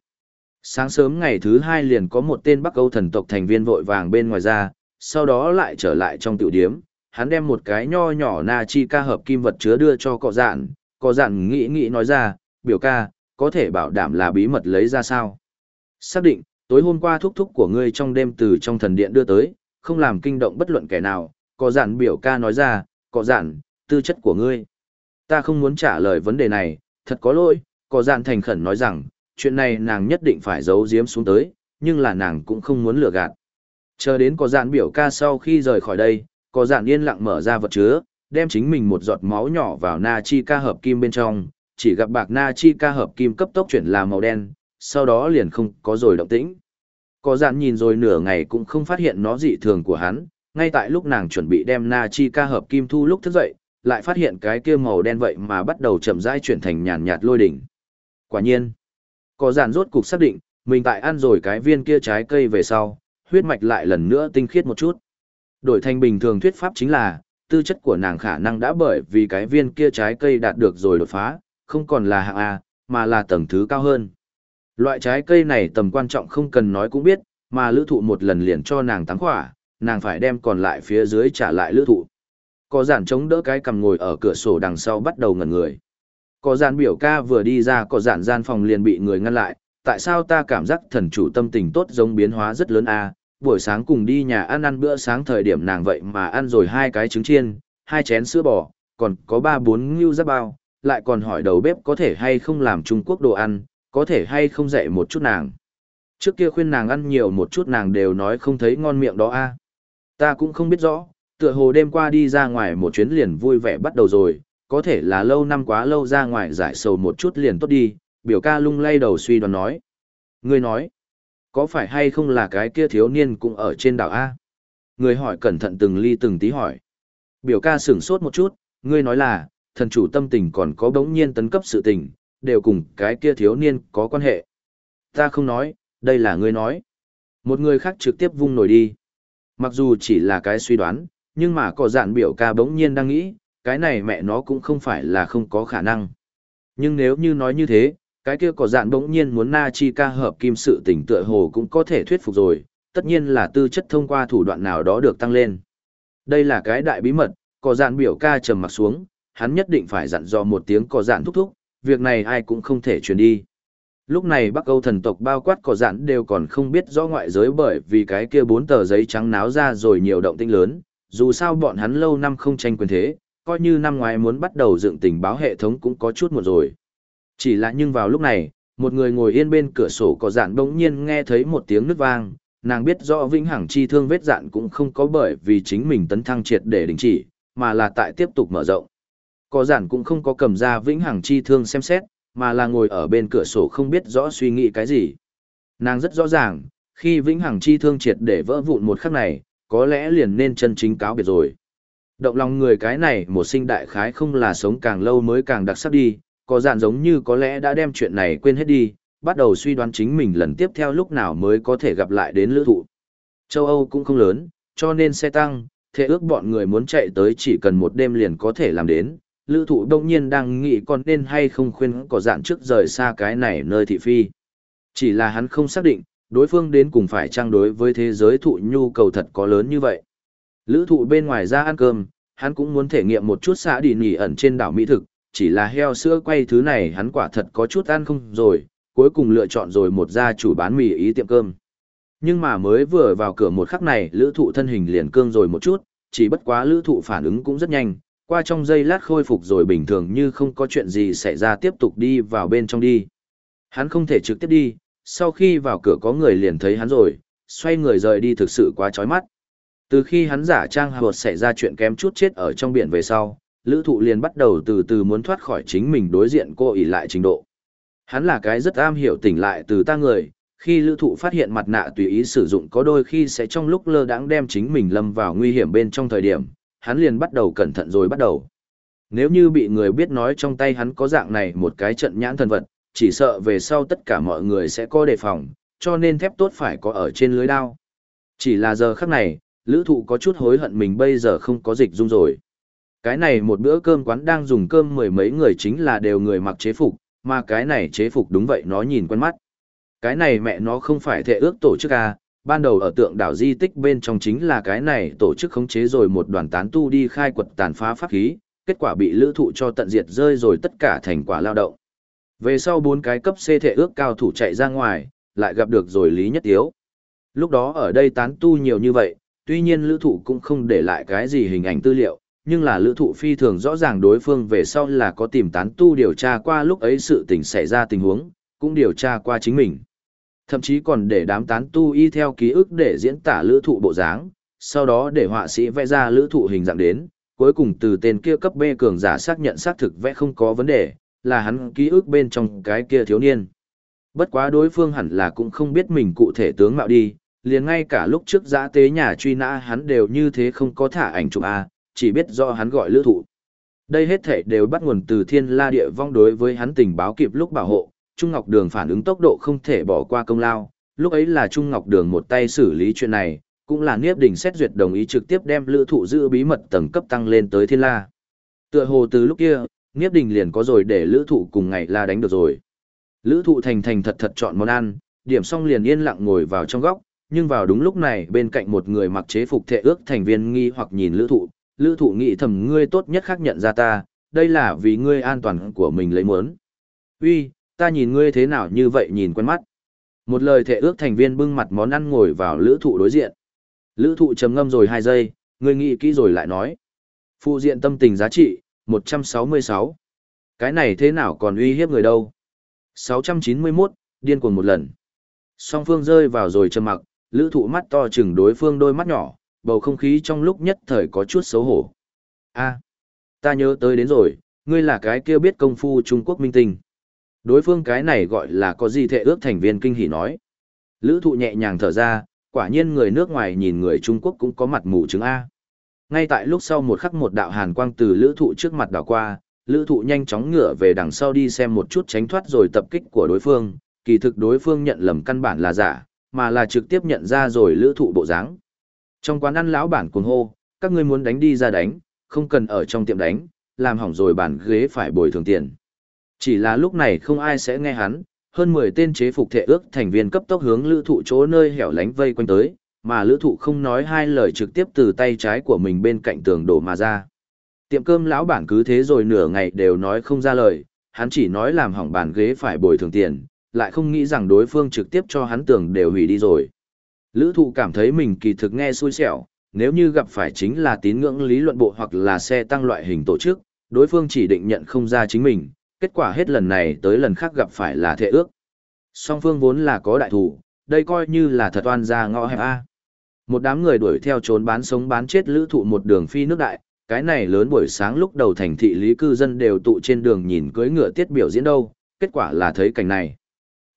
S1: Sáng sớm ngày thứ hai liền có một tên Bắc Âu thần tộc thành viên vội vàng bên ngoài ra, sau đó lại trở lại trong tiểu điếm, hắn đem một cái nho nhỏ na chi ca hợp kim vật chứa đưa cho cọ dạn, cọ dạn nghĩ nghĩ nói ra, biểu ca, có thể bảo đảm là bí mật lấy ra sao. Xác định, tối hôm qua thúc thúc của ngươi trong đêm từ trong thần điện đưa tới, không làm kinh động bất luận kẻ nào, cọ dạn biểu ca nói ra, cọ dạn, tư chất của ngươi. Ta không muốn trả lời vấn đề này, thật có lỗi, cọ dạn thành khẩn nói rằng, chuyện này nàng nhất định phải giấu giếm xuống tới, nhưng là nàng cũng không muốn lừa gạt. Chờ đến có dạn biểu ca sau khi rời khỏi đây, có dạn yên lặng mở ra vật chứa, đem chính mình một giọt máu nhỏ vào na chi ca hợp kim bên trong, chỉ gặp bạc na chi ca hợp kim cấp tốc chuyển là màu đen, sau đó liền không có rồi động tĩnh. Có dạn nhìn rồi nửa ngày cũng không phát hiện nó dị thường của hắn, ngay tại lúc nàng chuẩn bị đem na chi ca hợp kim thu lúc thức dậy, lại phát hiện cái kia màu đen vậy mà bắt đầu chậm rãi chuyển thành nhàn nhạt lôi đỉnh. Quả nhiên, có dạn rốt cục xác định, mình tại ăn rồi cái viên kia trái cây về sau, huyết mạch lại lần nữa tinh khiết một chút. Đổi thành bình thường thuyết pháp chính là, tư chất của nàng khả năng đã bởi vì cái viên kia trái cây đạt được rồi đột phá, không còn là hạng A, mà là tầng thứ cao hơn. Loại trái cây này tầm quan trọng không cần nói cũng biết, mà lữ thụ một lần liền cho nàng tăng khỏa, nàng phải đem còn lại phía dưới trả lại lữ thụ. Có giản chống đỡ cái cầm ngồi ở cửa sổ đằng sau bắt đầu ngẩn người. Có giản biểu ca vừa đi ra có giản gian phòng liền bị người ngăn lại, tại sao ta cảm giác thần chủ tâm tình tốt giống biến hóa rất lớn a buổi sáng cùng đi nhà ăn ăn bữa sáng thời điểm nàng vậy mà ăn rồi hai cái trứng chiên, hai chén sữa bò, còn có ba bốn ngưu giáp bao, lại còn hỏi đầu bếp có thể hay không làm Trung Quốc đồ ăn, có thể hay không dạy một chút nàng. Trước kia khuyên nàng ăn nhiều một chút nàng đều nói không thấy ngon miệng đó a Ta cũng không biết rõ, tựa hồ đêm qua đi ra ngoài một chuyến liền vui vẻ bắt đầu rồi, có thể là lâu năm quá lâu ra ngoài giải sầu một chút liền tốt đi, biểu ca lung lay đầu suy đoán nói. Người nói, có phải hay không là cái kia thiếu niên cũng ở trên đảo A? Người hỏi cẩn thận từng ly từng tí hỏi. Biểu ca sửng sốt một chút, ngươi nói là, thần chủ tâm tình còn có bỗng nhiên tấn cấp sự tình, đều cùng cái kia thiếu niên có quan hệ. Ta không nói, đây là ngươi nói. Một người khác trực tiếp vung nổi đi. Mặc dù chỉ là cái suy đoán, nhưng mà có dạn biểu ca bỗng nhiên đang nghĩ, cái này mẹ nó cũng không phải là không có khả năng. Nhưng nếu như nói như thế, cái kia có dạn bỗng nhiên muốn na chi ca hợp kim sự tỉnh tựa hồ cũng có thể thuyết phục rồi, tất nhiên là tư chất thông qua thủ đoạn nào đó được tăng lên. Đây là cái đại bí mật, có dạn biểu ca trầm mặt xuống, hắn nhất định phải dặn dò một tiếng có dạn thúc thúc, việc này ai cũng không thể truyền đi. Lúc này Bắc Âu thần tộc bao quát có dạn đều còn không biết rõ ngoại giới bởi vì cái kia bốn tờ giấy trắng náo ra rồi nhiều động tĩnh lớn, dù sao bọn hắn lâu năm không tranh quyền thế, coi như năm ngoái muốn bắt đầu dựng tình báo hệ thống cũng có chút một rồi. Chỉ là nhưng vào lúc này, một người ngồi yên bên cửa sổ có dạn bỗng nhiên nghe thấy một tiếng nứt vang, nàng biết rõ vĩnh hằng chi thương vết dạn cũng không có bởi vì chính mình tấn thăng triệt để đình chỉ, mà là tại tiếp tục mở rộng. Có dạn cũng không có cầm ra vĩnh hằng chi thương xem xét, mà là ngồi ở bên cửa sổ không biết rõ suy nghĩ cái gì. Nàng rất rõ ràng, khi vĩnh hằng chi thương triệt để vỡ vụn một khắc này, có lẽ liền nên chân chính cáo biệt rồi. Động lòng người cái này một sinh đại khái không là sống càng lâu mới càng đặc sắc đi, có dạn giống như có lẽ đã đem chuyện này quên hết đi, bắt đầu suy đoán chính mình lần tiếp theo lúc nào mới có thể gặp lại đến lữ thụ. Châu Âu cũng không lớn, cho nên xe tăng, thế ước bọn người muốn chạy tới chỉ cần một đêm liền có thể làm đến. Lữ thụ đông nhiên đang nghĩ còn nên hay không khuyên có dạn trước rời xa cái này nơi thị phi. Chỉ là hắn không xác định, đối phương đến cùng phải trang đối với thế giới thụ nhu cầu thật có lớn như vậy. Lữ thụ bên ngoài ra ăn cơm, hắn cũng muốn thể nghiệm một chút xã đi nghỉ ẩn trên đảo Mỹ thực, chỉ là heo sữa quay thứ này hắn quả thật có chút ăn không rồi, cuối cùng lựa chọn rồi một gia chủ bán mì ý tiệm cơm. Nhưng mà mới vừa vào cửa một khắc này lữ thụ thân hình liền cương rồi một chút, chỉ bất quá lữ thụ phản ứng cũng rất nhanh, qua trong giây lát khôi phục rồi bình thường như không có chuyện gì xảy ra tiếp tục đi vào bên trong đi. Hắn không thể trực tiếp đi, sau khi vào cửa có người liền thấy hắn rồi, xoay người rời đi thực sự quá chói mắt. Từ khi hắn giả trang hợp xảy ra chuyện kém chút chết ở trong biển về sau, lữ thụ liền bắt đầu từ từ muốn thoát khỏi chính mình đối diện cô ỉ lại trình độ. Hắn là cái rất am hiểu tỉnh lại từ ta người, khi lữ thụ phát hiện mặt nạ tùy ý sử dụng có đôi khi sẽ trong lúc lơ đãng đem chính mình lâm vào nguy hiểm bên trong thời điểm, hắn liền bắt đầu cẩn thận rồi bắt đầu. Nếu như bị người biết nói trong tay hắn có dạng này một cái trận nhãn thần vật, chỉ sợ về sau tất cả mọi người sẽ có đề phòng, cho nên thép tốt phải có ở trên lưới đao. Chỉ là giờ khắc này, lữ thụ có chút hối hận mình bây giờ không có dịch dung rồi. Cái này một bữa cơm quán đang dùng cơm mười mấy người chính là đều người mặc chế phục, mà cái này chế phục đúng vậy nó nhìn quen mắt. Cái này mẹ nó không phải thệ ước tổ chức à, ban đầu ở tượng đảo di tích bên trong chính là cái này tổ chức khống chế rồi một đoàn tán tu đi khai quật tàn phá pháp khí, kết quả bị lữ thụ cho tận diệt rơi rồi tất cả thành quả lao động. Về sau bốn cái cấp C thể ước cao thủ chạy ra ngoài, lại gặp được rồi Lý Nhất Tiếu. Lúc đó ở đây tán tu nhiều như vậy, tuy nhiên lữ thụ cũng không để lại cái gì hình ảnh tư liệu, nhưng là lữ thụ phi thường rõ ràng đối phương về sau là có tìm tán tu điều tra qua lúc ấy sự tình xảy ra tình huống, cũng điều tra qua chính mình. Thậm chí còn để đám tán tu y theo ký ức để diễn tả lữ thụ bộ dáng, sau đó để họa sĩ vẽ ra lữ thụ hình dạng đến, cuối cùng từ tên kia cấp B cường giả xác nhận xác thực vẽ không có vấn đề, là hắn ký ức bên trong cái kia thiếu niên. Bất quá đối phương hẳn là cũng không biết mình cụ thể tướng mạo đi, liền ngay cả lúc trước giã tế nhà truy nã hắn đều như thế không có thả ảnh chụp A, chỉ biết do hắn gọi lữ thụ. Đây hết thể đều bắt nguồn từ thiên la địa vong đối với hắn tình báo kịp lúc bảo hộ, Trung Ngọc Đường phản ứng tốc độ không thể bỏ qua công lao, lúc ấy là Trung Ngọc Đường một tay xử lý chuyện này, cũng là Niếp Đình xét duyệt đồng ý trực tiếp đem lữ thụ giữ bí mật tầng cấp tăng lên tới thiên la. Tựa hồ từ lúc kia, Niếp Đình liền có rồi để lữ thụ cùng ngày la đánh được rồi. Lữ thụ thành thành thật thật chọn món ăn, điểm xong liền yên lặng ngồi vào trong góc, nhưng vào đúng lúc này bên cạnh một người mặc chế phục thệ ước thành viên nghi hoặc nhìn lữ thụ, lữ thụ nghĩ thầm ngươi tốt nhất khác nhận ra ta, đây là vì ngươi an toàn của mình lấy muốn. Uy, ta nhìn ngươi thế nào như vậy nhìn quen mắt. Một lời thệ ước thành viên bưng mặt món ăn ngồi vào lữ thụ đối diện. Lữ thụ chấm ngâm rồi 2 giây, ngươi nghĩ kỹ rồi lại nói. Phụ diện tâm tình giá trị, 166. Cái này thế nào còn uy hiếp người đâu? 691, điên cuồng một lần. Song phương rơi vào rồi trầm mặc, lữ thụ mắt to chừng đối phương đôi mắt nhỏ, bầu không khí trong lúc nhất thời có chút xấu hổ. a ta nhớ tới đến rồi, ngươi là cái kia biết công phu Trung Quốc minh tinh. Đối phương cái này gọi là có gì thệ ước thành viên kinh hỉ nói. Lữ thụ nhẹ nhàng thở ra, quả nhiên người nước ngoài nhìn người Trung Quốc cũng có mặt mù chứng A. Ngay tại lúc sau một khắc một đạo hàn quang từ lữ thụ trước mặt đảo qua, lữ thụ nhanh chóng ngửa về đằng sau đi xem một chút tránh thoát rồi tập kích của đối phương, kỳ thực đối phương nhận lầm căn bản là giả, mà là trực tiếp nhận ra rồi lữ thụ bộ dáng. Trong quán ăn lão bản cuồng hô, các ngươi muốn đánh đi ra đánh, không cần ở trong tiệm đánh, làm hỏng rồi bàn ghế phải bồi thường tiền. Chỉ là lúc này không ai sẽ nghe hắn, hơn 10 tên chế phục thể ước thành viên cấp tốc hướng lữ thụ chỗ nơi hẻo lánh vây quanh tới, mà lữ thụ không nói hai lời trực tiếp từ tay trái của mình bên cạnh tường đổ mà ra. Tiệm cơm lão bản cứ thế rồi nửa ngày đều nói không ra lời, hắn chỉ nói làm hỏng bàn ghế phải bồi thường tiền, lại không nghĩ rằng đối phương trực tiếp cho hắn tưởng đều hủy đi rồi. Lữ thụ cảm thấy mình kỳ thực nghe xui xẻo, nếu như gặp phải chính là tín ngưỡng lý luận bộ hoặc là xe tăng loại hình tổ chức, đối phương chỉ định nhận không ra chính mình, kết quả hết lần này tới lần khác gặp phải là thệ ước. Song phương vốn là có đại thủ, đây coi như là thật oan ra ngõ hẹp A. Một đám người đuổi theo trốn bán sống bán chết lữ thụ một đường phi nước đại, cái này lớn buổi sáng lúc đầu thành thị lý cư dân đều tụ trên đường nhìn cưới ngựa tiết biểu diễn đâu, kết quả là thấy cảnh này.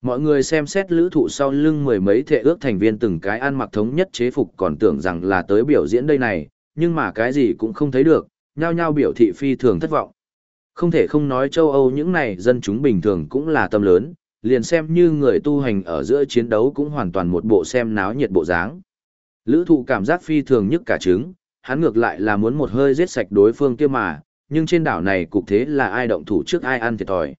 S1: Mọi người xem xét lữ thụ sau lưng mười mấy thể ước thành viên từng cái ăn mặc thống nhất chế phục còn tưởng rằng là tới biểu diễn đây này, nhưng mà cái gì cũng không thấy được, nhao nhao biểu thị phi thường thất vọng. Không thể không nói châu Âu những này dân chúng bình thường cũng là tâm lớn, liền xem như người tu hành ở giữa chiến đấu cũng hoàn toàn một bộ xem náo nhiệt bộ dáng. Lữ thụ cảm giác phi thường nhất cả trứng, hắn ngược lại là muốn một hơi giết sạch đối phương kia mà, nhưng trên đảo này cục thế là ai động thủ trước ai ăn thiệt thòi.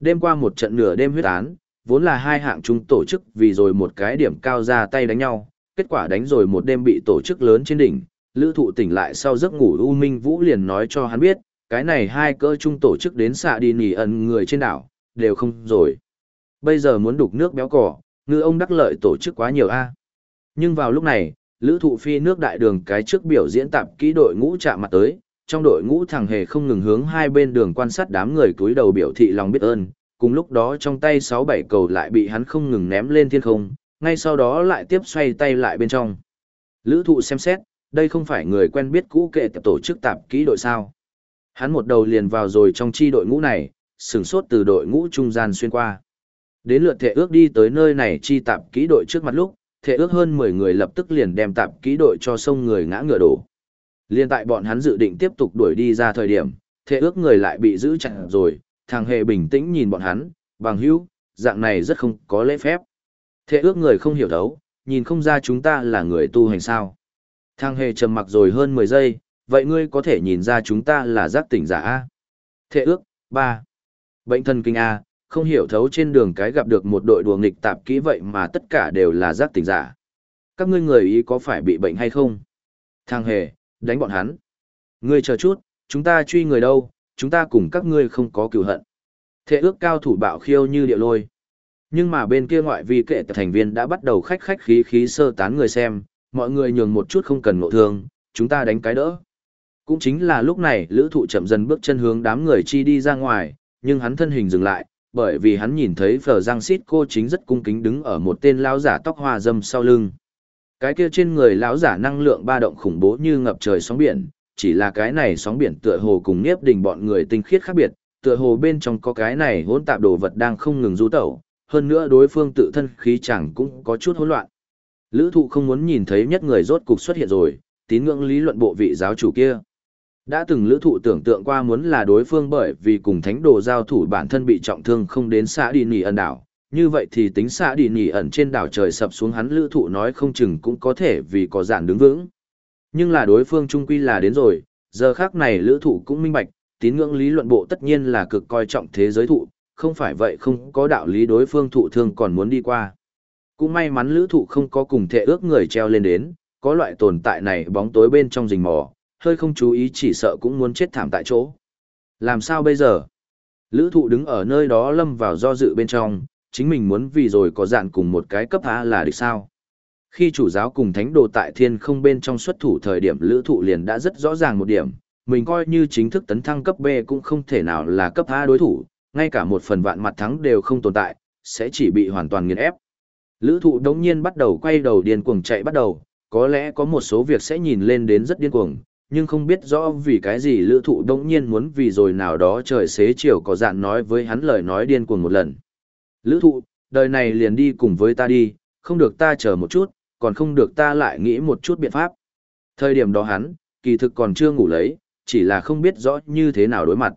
S1: Đêm qua một trận nửa đêm huyết án, vốn là hai hạng chúng tổ chức vì rồi một cái điểm cao ra tay đánh nhau, kết quả đánh rồi một đêm bị tổ chức lớn trên đỉnh, lữ thụ tỉnh lại sau giấc ngủ U Minh Vũ liền nói cho hắn biết, cái này hai cỡ chung tổ chức đến xạ đi nỉ ẩn người trên đảo, đều không rồi. Bây giờ muốn đục nước béo cỏ, ngư ông đắc lợi tổ chức quá nhiều a Nhưng vào lúc này, lữ thụ phi nước đại đường cái trước biểu diễn tạp kỹ đội ngũ chạm mặt tới, trong đội ngũ thằng hề không ngừng hướng hai bên đường quan sát đám người túi đầu biểu thị lòng biết ơn, cùng lúc đó trong tay sáu bảy cầu lại bị hắn không ngừng ném lên thiên không, ngay sau đó lại tiếp xoay tay lại bên trong. Lữ thụ xem xét, đây không phải người quen biết cũ kệ tập tổ chức tạp kỹ đội sao. Hắn một đầu liền vào rồi trong chi đội ngũ này, sửng sốt từ đội ngũ trung gian xuyên qua. Đến lượt thệ ước đi tới nơi này chi tạp kỹ đội trước mặt lúc, thệ ước hơn 10 người lập tức liền đem tạp kỹ đội cho sông người ngã ngựa đổ. Liên tại bọn hắn dự định tiếp tục đuổi đi ra thời điểm, thệ ước người lại bị giữ chặt rồi, thằng hề bình tĩnh nhìn bọn hắn, bằng hữu, dạng này rất không có lễ phép. Thế ước người không hiểu thấu, nhìn không ra chúng ta là người tu hành sao. Thằng hề trầm mặc rồi hơn 10 giây, vậy ngươi có thể nhìn ra chúng ta là giác tỉnh giả A. Thế ước, 3. Bệnh thần kinh A, không hiểu thấu trên đường cái gặp được một đội đùa nghịch tạp kỹ vậy mà tất cả đều là giác tỉnh giả. Các ngươi người ý có phải bị bệnh hay không? Thằng hề, đánh bọn hắn. Ngươi chờ chút, chúng ta truy người đâu, chúng ta cùng các ngươi không có cựu hận. Thệ ước cao thủ bạo khiêu như địa lôi. Nhưng mà bên kia ngoại vi kệ thành viên đã bắt đầu khách khách khí khí sơ tán người xem, mọi người nhường một chút không cần ngộ thương, chúng ta đánh cái đỡ. Cũng chính là lúc này lữ thụ chậm dần bước chân hướng đám người chi đi ra ngoài, nhưng hắn thân hình dừng lại, bởi vì hắn nhìn thấy phở giang xít cô chính rất cung kính đứng ở một tên lão giả tóc hoa dâm sau lưng. Cái kia trên người lão giả năng lượng ba động khủng bố như ngập trời sóng biển, chỉ là cái này sóng biển tựa hồ cùng nhiếp đình bọn người tinh khiết khác biệt, tựa hồ bên trong có cái này hỗn tạp đồ vật đang không ngừng du tẩu, hơn nữa đối phương tự thân khí chẳng cũng có chút hỗn loạn. Lữ thụ không muốn nhìn thấy nhất người rốt cục xuất hiện rồi, tín ngưỡng lý luận bộ vị giáo chủ kia. Đã từng lữ thụ tưởng tượng qua muốn là đối phương bởi vì cùng thánh đồ giao thủ bản thân bị trọng thương không đến xã đi nỉ ẩn đảo. Như vậy thì tính xã đi nỉ ẩn trên đảo trời sập xuống hắn lữ thụ nói không chừng cũng có thể vì có giản đứng vững. Nhưng là đối phương trung quy là đến rồi, giờ khác này lữ thụ cũng minh bạch, tín ngưỡng lý luận bộ tất nhiên là cực coi trọng thế giới thụ, không phải vậy không có đạo lý đối phương thụ thương còn muốn đi qua. Cũng may mắn lữ thụ không có cùng thể ước người treo lên đến, có loại tồn tại này bóng tối bên trong rình mò, hơi không chú ý chỉ sợ cũng muốn chết thảm tại chỗ. Làm sao bây giờ? Lữ thụ đứng ở nơi đó lâm vào do dự bên trong, chính mình muốn vì rồi có dạn cùng một cái cấp A là được sao? Khi chủ giáo cùng thánh đồ tại thiên không bên trong xuất thủ thời điểm lữ thụ liền đã rất rõ ràng một điểm, mình coi như chính thức tấn thăng cấp B cũng không thể nào là cấp A đối thủ, ngay cả một phần vạn mặt thắng đều không tồn tại, sẽ chỉ bị hoàn toàn nghiền ép. Lữ thụ đống nhiên bắt đầu quay đầu điên cuồng chạy bắt đầu, có lẽ có một số việc sẽ nhìn lên đến rất điên cuồng, nhưng không biết rõ vì cái gì lữ thụ đống nhiên muốn vì rồi nào đó trời xế chiều có dạn nói với hắn lời nói điên cuồng một lần. Lữ thụ, đời này liền đi cùng với ta đi, không được ta chờ một chút, còn không được ta lại nghĩ một chút biện pháp. Thời điểm đó hắn, kỳ thực còn chưa ngủ lấy, chỉ là không biết rõ như thế nào đối mặt.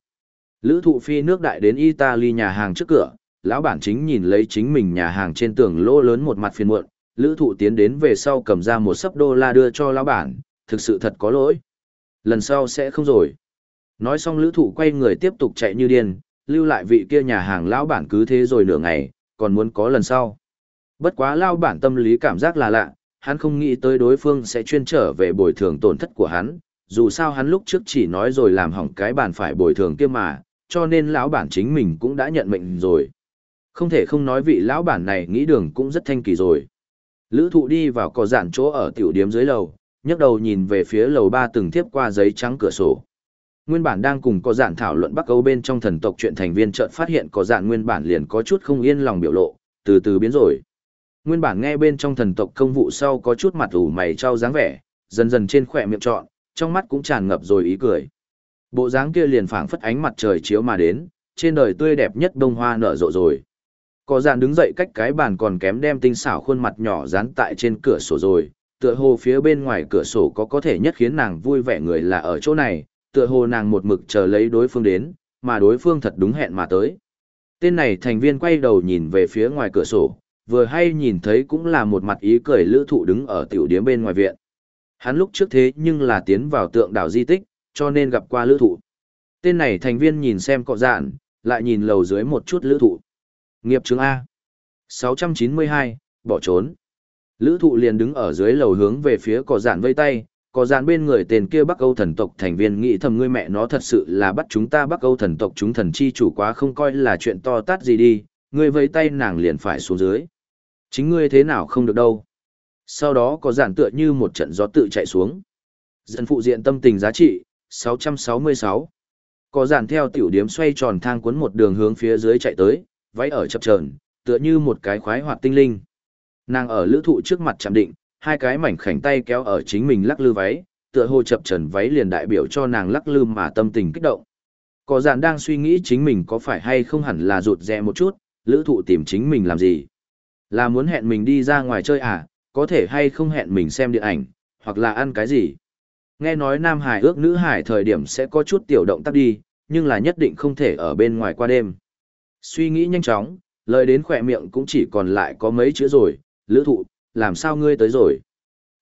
S1: Lữ thụ phi nước đại đến Italy nhà hàng trước cửa, lão bản chính nhìn lấy chính mình nhà hàng trên tường lỗ lớn một mặt phiền muộn, lữ thụ tiến đến về sau cầm ra một sấp đô la đưa cho lão bản, thực sự thật có lỗi. Lần sau sẽ không rồi. Nói xong lữ thụ quay người tiếp tục chạy như điên, lưu lại vị kia nhà hàng lão bản cứ thế rồi nửa ngày, còn muốn có lần sau. Bất quá lão bản tâm lý cảm giác là lạ, hắn không nghĩ tới đối phương sẽ chuyên trở về bồi thường tổn thất của hắn, dù sao hắn lúc trước chỉ nói rồi làm hỏng cái bàn phải bồi thường kia mà, cho nên lão bản chính mình cũng đã nhận mệnh rồi. Không thể không nói vị lão bản này nghĩ đường cũng rất thanh kỳ rồi. Lữ thụ đi vào cỏ giản chỗ ở tiểu điếm dưới lầu, nhấc đầu nhìn về phía lầu ba từng tiếp qua giấy trắng cửa sổ. Nguyên bản đang cùng có giản thảo luận Bắc Âu bên trong thần tộc chuyện thành viên chợt phát hiện có giản nguyên bản liền có chút không yên lòng biểu lộ, từ từ biến rồi. Nguyên bản nghe bên trong thần tộc công vụ sau có chút mặt ủ mày trao dáng vẻ, dần dần trên khỏe miệng trọn, trong mắt cũng tràn ngập rồi ý cười. Bộ dáng kia liền phảng phất ánh mặt trời chiếu mà đến, trên đời tươi đẹp nhất bông hoa nở rộ rồi. Có dàn đứng dậy cách cái bàn còn kém đem tinh xảo khuôn mặt nhỏ dán tại trên cửa sổ rồi, tựa hồ phía bên ngoài cửa sổ có có thể nhất khiến nàng vui vẻ người là ở chỗ này, tựa hồ nàng một mực chờ lấy đối phương đến, mà đối phương thật đúng hẹn mà tới. Tên này thành viên quay đầu nhìn về phía ngoài cửa sổ, vừa hay nhìn thấy cũng là một mặt ý cười lữ thụ đứng ở tiểu điếm bên ngoài viện. Hắn lúc trước thế nhưng là tiến vào tượng đảo di tích, cho nên gặp qua lữ thụ. Tên này thành viên nhìn xem cọ dạn, lại nhìn lầu dưới một chút lữ thụ. Nghiệp chứng A. 692, bỏ trốn. Lữ thụ liền đứng ở dưới lầu hướng về phía cỏ dạn vây tay, cỏ dạn bên người tên kia Bắc Âu thần tộc thành viên nghĩ thầm ngươi mẹ nó thật sự là bắt chúng ta Bắc Âu thần tộc chúng thần chi chủ quá không coi là chuyện to tát gì đi, ngươi vây tay nàng liền phải xuống dưới. Chính ngươi thế nào không được đâu. Sau đó có giản tựa như một trận gió tự chạy xuống. Dân phụ diện tâm tình giá trị, 666. Có giản theo tiểu điếm xoay tròn thang cuốn một đường hướng phía dưới chạy tới, váy ở chập trờn, tựa như một cái khoái hoạt tinh linh. Nàng ở lữ thụ trước mặt chạm định, hai cái mảnh khảnh tay kéo ở chính mình lắc lư váy, tựa hồ chập trần váy liền đại biểu cho nàng lắc lư mà tâm tình kích động. Có giản đang suy nghĩ chính mình có phải hay không hẳn là rụt rè một chút, lữ thụ tìm chính mình làm gì. Là muốn hẹn mình đi ra ngoài chơi à, có thể hay không hẹn mình xem điện ảnh, hoặc là ăn cái gì. Nghe nói Nam Hải ước nữ Hải thời điểm sẽ có chút tiểu động tác đi, nhưng là nhất định không thể ở bên ngoài qua đêm. Suy nghĩ nhanh chóng, lời đến khỏe miệng cũng chỉ còn lại có mấy chữ rồi, lữ thụ, làm sao ngươi tới rồi?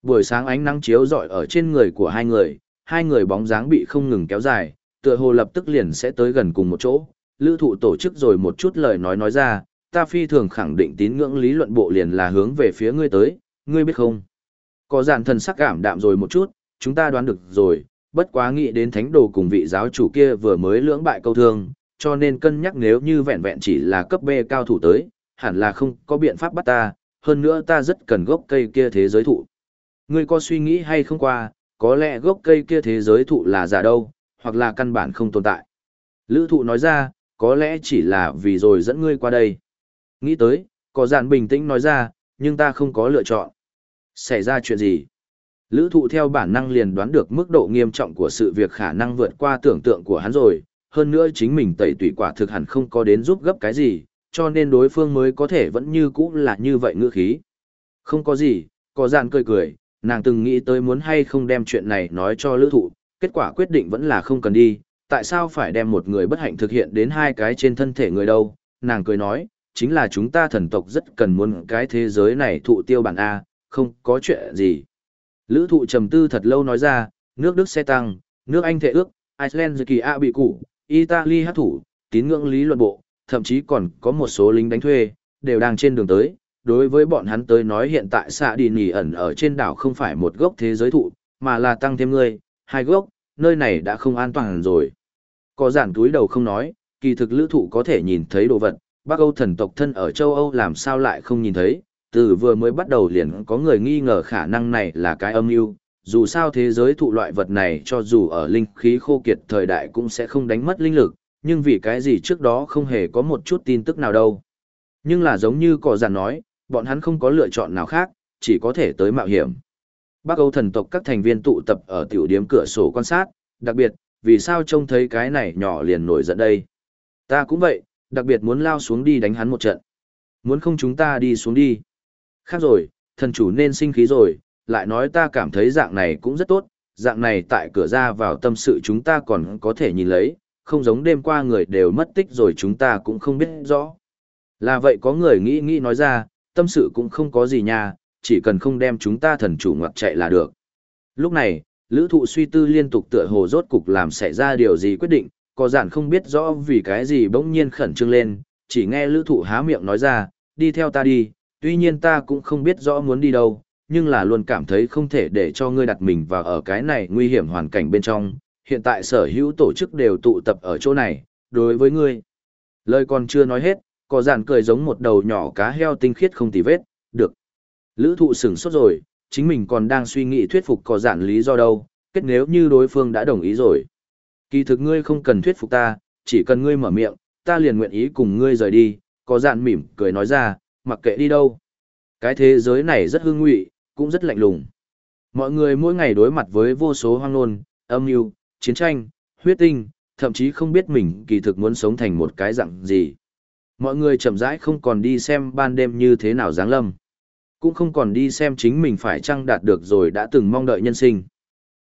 S1: Buổi sáng ánh nắng chiếu rọi ở trên người của hai người, hai người bóng dáng bị không ngừng kéo dài, tựa hồ lập tức liền sẽ tới gần cùng một chỗ. Lữ thụ tổ chức rồi một chút lời nói nói ra, ta phi thường khẳng định tín ngưỡng lý luận bộ liền là hướng về phía ngươi tới, ngươi biết không? Có giản thần sắc cảm đạm rồi một chút, chúng ta đoán được rồi, bất quá nghĩ đến thánh đồ cùng vị giáo chủ kia vừa mới lưỡng bại câu thương, cho nên cân nhắc nếu như vẹn vẹn chỉ là cấp B cao thủ tới, hẳn là không có biện pháp bắt ta, hơn nữa ta rất cần gốc cây kia thế giới thụ. Ngươi có suy nghĩ hay không qua, có lẽ gốc cây kia thế giới thụ là giả đâu, hoặc là căn bản không tồn tại. Lữ thụ nói ra, có lẽ chỉ là vì rồi dẫn ngươi qua đây. Nghĩ tới, có giản bình tĩnh nói ra, nhưng ta không có lựa chọn. Xảy ra chuyện gì? Lữ thụ theo bản năng liền đoán được mức độ nghiêm trọng của sự việc khả năng vượt qua tưởng tượng của hắn rồi, hơn nữa chính mình tẩy tủy quả thực hẳn không có đến giúp gấp cái gì, cho nên đối phương mới có thể vẫn như cũ là như vậy ngữ khí. Không có gì, có dạn cười cười, nàng từng nghĩ tới muốn hay không đem chuyện này nói cho lữ thụ, kết quả quyết định vẫn là không cần đi, tại sao phải đem một người bất hạnh thực hiện đến hai cái trên thân thể người đâu, nàng cười nói, chính là chúng ta thần tộc rất cần muốn cái thế giới này thụ tiêu bản A, không có chuyện gì. Lữ thụ trầm tư thật lâu nói ra, nước Đức xe tăng, nước Anh thể ước, Iceland kỳ A bị cụ, Italy hát thủ, tín ngưỡng lý luận bộ, thậm chí còn có một số lính đánh thuê, đều đang trên đường tới. Đối với bọn hắn tới nói hiện tại xạ đi nỉ ẩn ở trên đảo không phải một gốc thế giới thụ, mà là tăng thêm người, hai gốc, nơi này đã không an toàn rồi. Có giản túi đầu không nói, kỳ thực lữ thụ có thể nhìn thấy đồ vật, Bắc Âu thần tộc thân ở châu Âu làm sao lại không nhìn thấy, từ vừa mới bắt đầu liền có người nghi ngờ khả năng này là cái âm mưu dù sao thế giới thụ loại vật này cho dù ở linh khí khô kiệt thời đại cũng sẽ không đánh mất linh lực, nhưng vì cái gì trước đó không hề có một chút tin tức nào đâu. Nhưng là giống như cỏ giản nói, bọn hắn không có lựa chọn nào khác, chỉ có thể tới mạo hiểm. Bắc Âu thần tộc các thành viên tụ tập ở tiểu điếm cửa sổ quan sát, đặc biệt, vì sao trông thấy cái này nhỏ liền nổi giận đây. Ta cũng vậy, đặc biệt muốn lao xuống đi đánh hắn một trận. Muốn không chúng ta đi xuống đi. Khác rồi, thần chủ nên sinh khí rồi, lại nói ta cảm thấy dạng này cũng rất tốt, dạng này tại cửa ra vào tâm sự chúng ta còn có thể nhìn lấy, không giống đêm qua người đều mất tích rồi chúng ta cũng không biết rõ. Là vậy có người nghĩ nghĩ nói ra, tâm sự cũng không có gì nha, chỉ cần không đem chúng ta thần chủ ngoặt chạy là được. Lúc này, lữ thụ suy tư liên tục tựa hồ rốt cục làm xảy ra điều gì quyết định, có giản không biết rõ vì cái gì bỗng nhiên khẩn trương lên, chỉ nghe lữ thụ há miệng nói ra, đi theo ta đi, tuy nhiên ta cũng không biết rõ muốn đi đâu, nhưng là luôn cảm thấy không thể để cho ngươi đặt mình vào ở cái này nguy hiểm hoàn cảnh bên trong, hiện tại sở hữu tổ chức đều tụ tập ở chỗ này, đối với ngươi. Lời còn chưa nói hết, có giản cười giống một đầu nhỏ cá heo tinh khiết không tì vết, được. Lữ thụ sửng sốt rồi, chính mình còn đang suy nghĩ thuyết phục có giản lý do đâu, kết nếu như đối phương đã đồng ý rồi. Kỳ thực ngươi không cần thuyết phục ta, chỉ cần ngươi mở miệng, ta liền nguyện ý cùng ngươi rời đi, có dạn mỉm cười nói ra, mặc kệ đi đâu. Cái thế giới này rất hương ngụy, cũng rất lạnh lùng. Mọi người mỗi ngày đối mặt với vô số hoang nôn, âm mưu, chiến tranh, huyết tinh, thậm chí không biết mình kỳ thực muốn sống thành một cái dạng gì. Mọi người chậm rãi không còn đi xem ban đêm như thế nào giáng lâm. Cũng không còn đi xem chính mình phải chăng đạt được rồi đã từng mong đợi nhân sinh.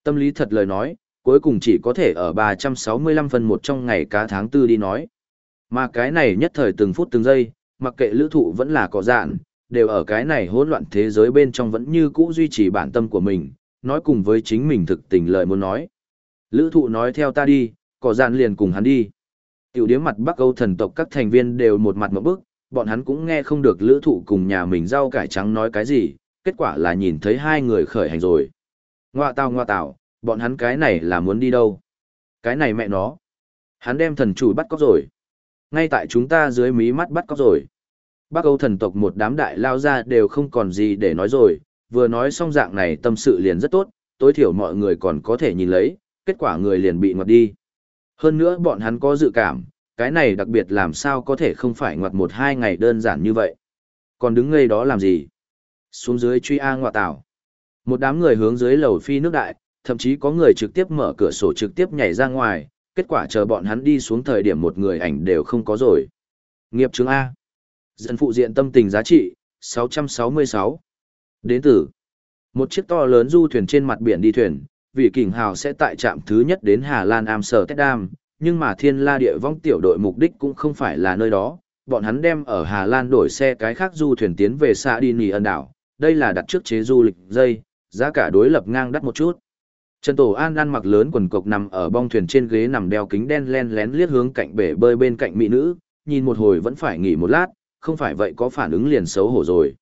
S1: Tâm lý thật lời nói, cuối cùng chỉ có thể ở 365 phần một trong ngày cá tháng tư đi nói. Mà cái này nhất thời từng phút từng giây, mặc kệ lữ thụ vẫn là có dạn, đều ở cái này hỗn loạn thế giới bên trong vẫn như cũ duy trì bản tâm của mình, nói cùng với chính mình thực tình lời muốn nói. Lữ thụ nói theo ta đi, có dạn liền cùng hắn đi. Tiểu điếm mặt Bắc Âu thần tộc các thành viên đều một mặt một bức, bọn hắn cũng nghe không được lữ thụ cùng nhà mình rau cải trắng nói cái gì, kết quả là nhìn thấy hai người khởi hành rồi. Ngoạ tào ngoạ tào, bọn hắn cái này là muốn đi đâu? Cái này mẹ nó. Hắn đem thần chủ bắt cóc rồi. Ngay tại chúng ta dưới mí mắt bắt cóc rồi. Bắc Âu thần tộc một đám đại lao ra đều không còn gì để nói rồi, vừa nói xong dạng này tâm sự liền rất tốt, tối thiểu mọi người còn có thể nhìn lấy, kết quả người liền bị ngoặt đi. Hơn nữa bọn hắn có dự cảm, cái này đặc biệt làm sao có thể không phải ngoặt một hai ngày đơn giản như vậy. Còn đứng ngây đó làm gì? Xuống dưới truy A ngoại tảo. Một đám người hướng dưới lầu phi nước đại, thậm chí có người trực tiếp mở cửa sổ trực tiếp nhảy ra ngoài, kết quả chờ bọn hắn đi xuống thời điểm một người ảnh đều không có rồi. Nghiệp chứng A. Dân phụ diện tâm tình giá trị, 666. Đến từ. Một chiếc to lớn du thuyền trên mặt biển đi thuyền, vì kình hào sẽ tại trạm thứ nhất đến Hà Lan Amsterdam, nhưng mà thiên la địa vong tiểu đội mục đích cũng không phải là nơi đó, bọn hắn đem ở Hà Lan đổi xe cái khác du thuyền tiến về xa đi nì ân đảo, đây là đặt trước chế du lịch dây, giá cả đối lập ngang đắt một chút. Trần Tổ An ăn mặc lớn quần cộc nằm ở bong thuyền trên ghế nằm đeo kính đen len lén liếc hướng cạnh bể bơi bên cạnh mỹ nữ, nhìn một hồi vẫn phải nghỉ một lát, không phải vậy có phản ứng liền xấu hổ rồi.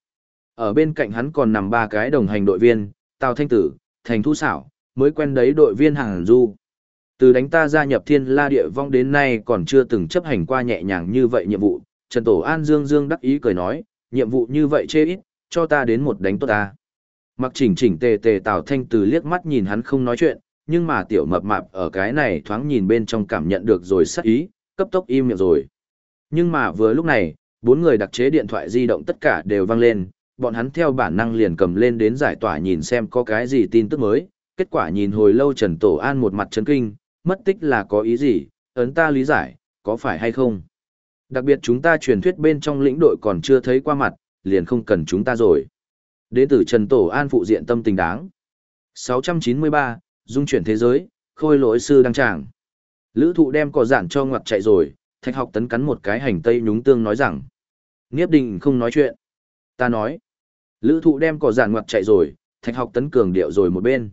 S1: Ở bên cạnh hắn còn nằm ba cái đồng hành đội viên, Tào Thanh Tử, Thành Thu Xảo, mới quen đấy đội viên hàng du. Từ đánh ta gia nhập thiên la địa vong đến nay còn chưa từng chấp hành qua nhẹ nhàng như vậy nhiệm vụ, Trần Tổ An Dương Dương đắc ý cười nói, nhiệm vụ như vậy chê ít, cho ta đến một đánh tốt ta. Mặc chỉnh chỉnh tề tề Tào Thanh Từ liếc mắt nhìn hắn không nói chuyện, nhưng mà tiểu mập mạp ở cái này thoáng nhìn bên trong cảm nhận được rồi sắc ý, cấp tốc im miệng rồi. Nhưng mà vừa lúc này, bốn người đặc chế điện thoại di động tất cả đều vang lên, bọn hắn theo bản năng liền cầm lên đến giải tỏa nhìn xem có cái gì tin tức mới, kết quả nhìn hồi lâu Trần Tổ An một mặt chấn kinh, mất tích là có ý gì, ấn ta lý giải, có phải hay không? Đặc biệt chúng ta truyền thuyết bên trong lĩnh đội còn chưa thấy qua mặt, liền không cần chúng ta rồi. Đến từ Trần Tổ An phụ diện tâm tình đáng. 693, dung chuyển thế giới, khôi lỗi sư đăng tràng. Lữ thụ đem cỏ giản cho ngoặt chạy rồi, thạch học tấn cắn một cái hành tây nhúng tương nói rằng. Nghiếp định không nói chuyện. Ta nói. Lữ thụ đem cỏ giản ngoặt chạy rồi, thạch học tấn cường điệu rồi một bên.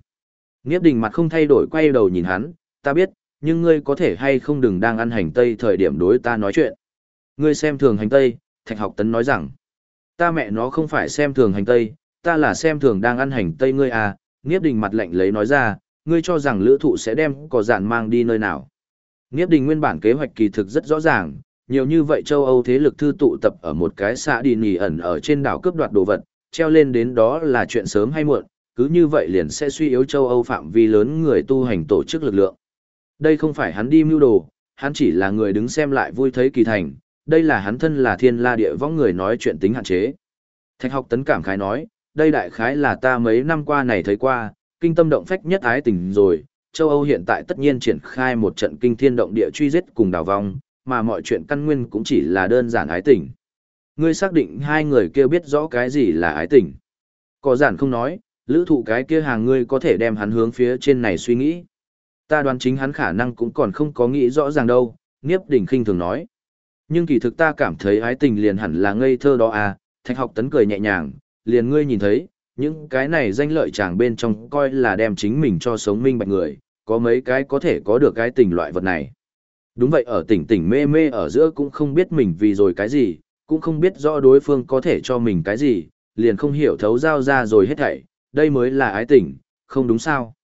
S1: Nghiếp đình mặt không thay đổi quay đầu nhìn hắn, ta biết, nhưng ngươi có thể hay không đừng đang ăn hành tây thời điểm đối ta nói chuyện. Ngươi xem thường hành tây, thạch học tấn nói rằng. Ta mẹ nó không phải xem thường hành tây, ta là xem thường đang ăn hành tây ngươi à, Nghiếp đình mặt lạnh lấy nói ra, ngươi cho rằng lữ thụ sẽ đem cỏ giản mang đi nơi nào. Nghiếp đình nguyên bản kế hoạch kỳ thực rất rõ ràng, nhiều như vậy châu Âu thế lực thư tụ tập ở một cái xã đi nì ẩn ở trên đảo cướp đoạt đồ vật, treo lên đến đó là chuyện sớm hay muộn, cứ như vậy liền sẽ suy yếu châu Âu phạm vi lớn người tu hành tổ chức lực lượng. Đây không phải hắn đi mưu đồ, hắn chỉ là người đứng xem lại vui thấy kỳ thành, đây là hắn thân là thiên la địa võng người nói chuyện tính hạn chế. Thạch học tấn cảm khái nói, đây đại khái là ta mấy năm qua này thấy qua, kinh tâm động phách nhất ái tình rồi, châu Âu hiện tại tất nhiên triển khai một trận kinh thiên động địa truy giết cùng đào vong, mà mọi chuyện căn nguyên cũng chỉ là đơn giản ái tình. Ngươi xác định hai người kia biết rõ cái gì là ái tình. Có giản không nói, lữ thụ cái kia hàng ngươi có thể đem hắn hướng phía trên này suy nghĩ. Ta đoán chính hắn khả năng cũng còn không có nghĩ rõ ràng đâu, Niếp Đỉnh khinh thường nói. Nhưng kỳ thực ta cảm thấy ái tình liền hẳn là ngây thơ đó à, thạch học tấn cười nhẹ nhàng, liền ngươi nhìn thấy, những cái này danh lợi chàng bên trong coi là đem chính mình cho sống minh bạch người, có mấy cái có thể có được cái tình loại vật này. Đúng vậy ở tỉnh tỉnh mê mê ở giữa cũng không biết mình vì rồi cái gì, cũng không biết rõ đối phương có thể cho mình cái gì, liền không hiểu thấu giao ra rồi hết thảy, đây mới là ái tình, không đúng sao.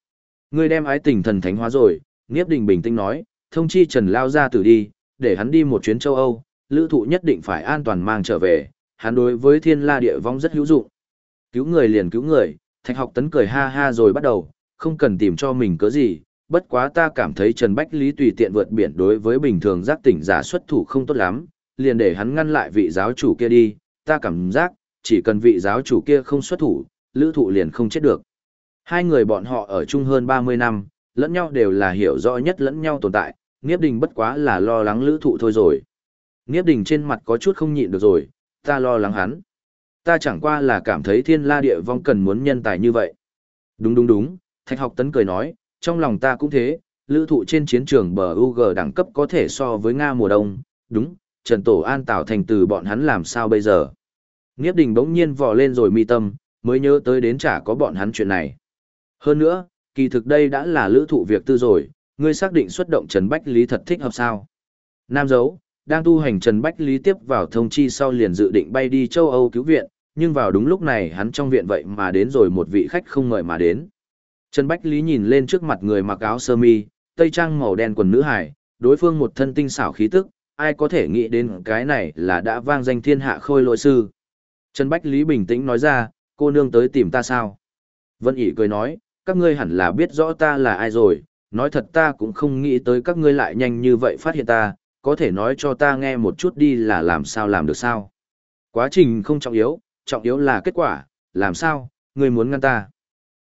S1: Ngươi đem ái tình thần thánh hóa rồi, Niếp Đình bình tĩnh nói, thông chi Trần Lao ra tử đi, để hắn đi một chuyến châu Âu, lữ thụ nhất định phải an toàn mang trở về, hắn đối với thiên la địa vong rất hữu dụng. Cứu người liền cứu người, thạch học tấn cười ha ha rồi bắt đầu, không cần tìm cho mình cớ gì, bất quá ta cảm thấy Trần Bách Lý tùy tiện vượt biển đối với bình thường giác tỉnh giả xuất thủ không tốt lắm, liền để hắn ngăn lại vị giáo chủ kia đi, ta cảm giác, chỉ cần vị giáo chủ kia không xuất thủ, lữ thụ liền không chết được. Hai người bọn họ ở chung hơn 30 năm, lẫn nhau đều là hiểu rõ nhất lẫn nhau tồn tại, Niếp Đình bất quá là lo lắng lữ thụ thôi rồi. Niếp Đình trên mặt có chút không nhịn được rồi, ta lo lắng hắn. Ta chẳng qua là cảm thấy thiên la địa vong cần muốn nhân tài như vậy. Đúng đúng đúng, Thạch học tấn cười nói, trong lòng ta cũng thế, lữ thụ trên chiến trường bờ UG đẳng cấp có thể so với Nga mùa đông, đúng, Trần Tổ An tạo thành từ bọn hắn làm sao bây giờ. Nghiếp đình bỗng nhiên vò lên rồi mi tâm, mới nhớ tới đến chả có bọn hắn chuyện này. Hơn nữa, kỳ thực đây đã là lữ thụ việc tư rồi, ngươi xác định xuất động Trần Bách Lý thật thích hợp sao. Nam dấu, đang tu hành Trần Bách Lý tiếp vào thông chi sau liền dự định bay đi châu Âu cứu viện, nhưng vào đúng lúc này hắn trong viện vậy mà đến rồi một vị khách không ngợi mà đến. Trần Bách Lý nhìn lên trước mặt người mặc áo sơ mi, tây trang màu đen quần nữ hải, đối phương một thân tinh xảo khí tức, ai có thể nghĩ đến cái này là đã vang danh thiên hạ khôi lỗi sư. Trần Bách Lý bình tĩnh nói ra, cô nương tới tìm ta sao? Vân ỉ cười nói, các ngươi hẳn là biết rõ ta là ai rồi, nói thật ta cũng không nghĩ tới các ngươi lại nhanh như vậy phát hiện ta, có thể nói cho ta nghe một chút đi là làm sao làm được sao. Quá trình không trọng yếu, trọng yếu là kết quả, làm sao, ngươi muốn ngăn ta.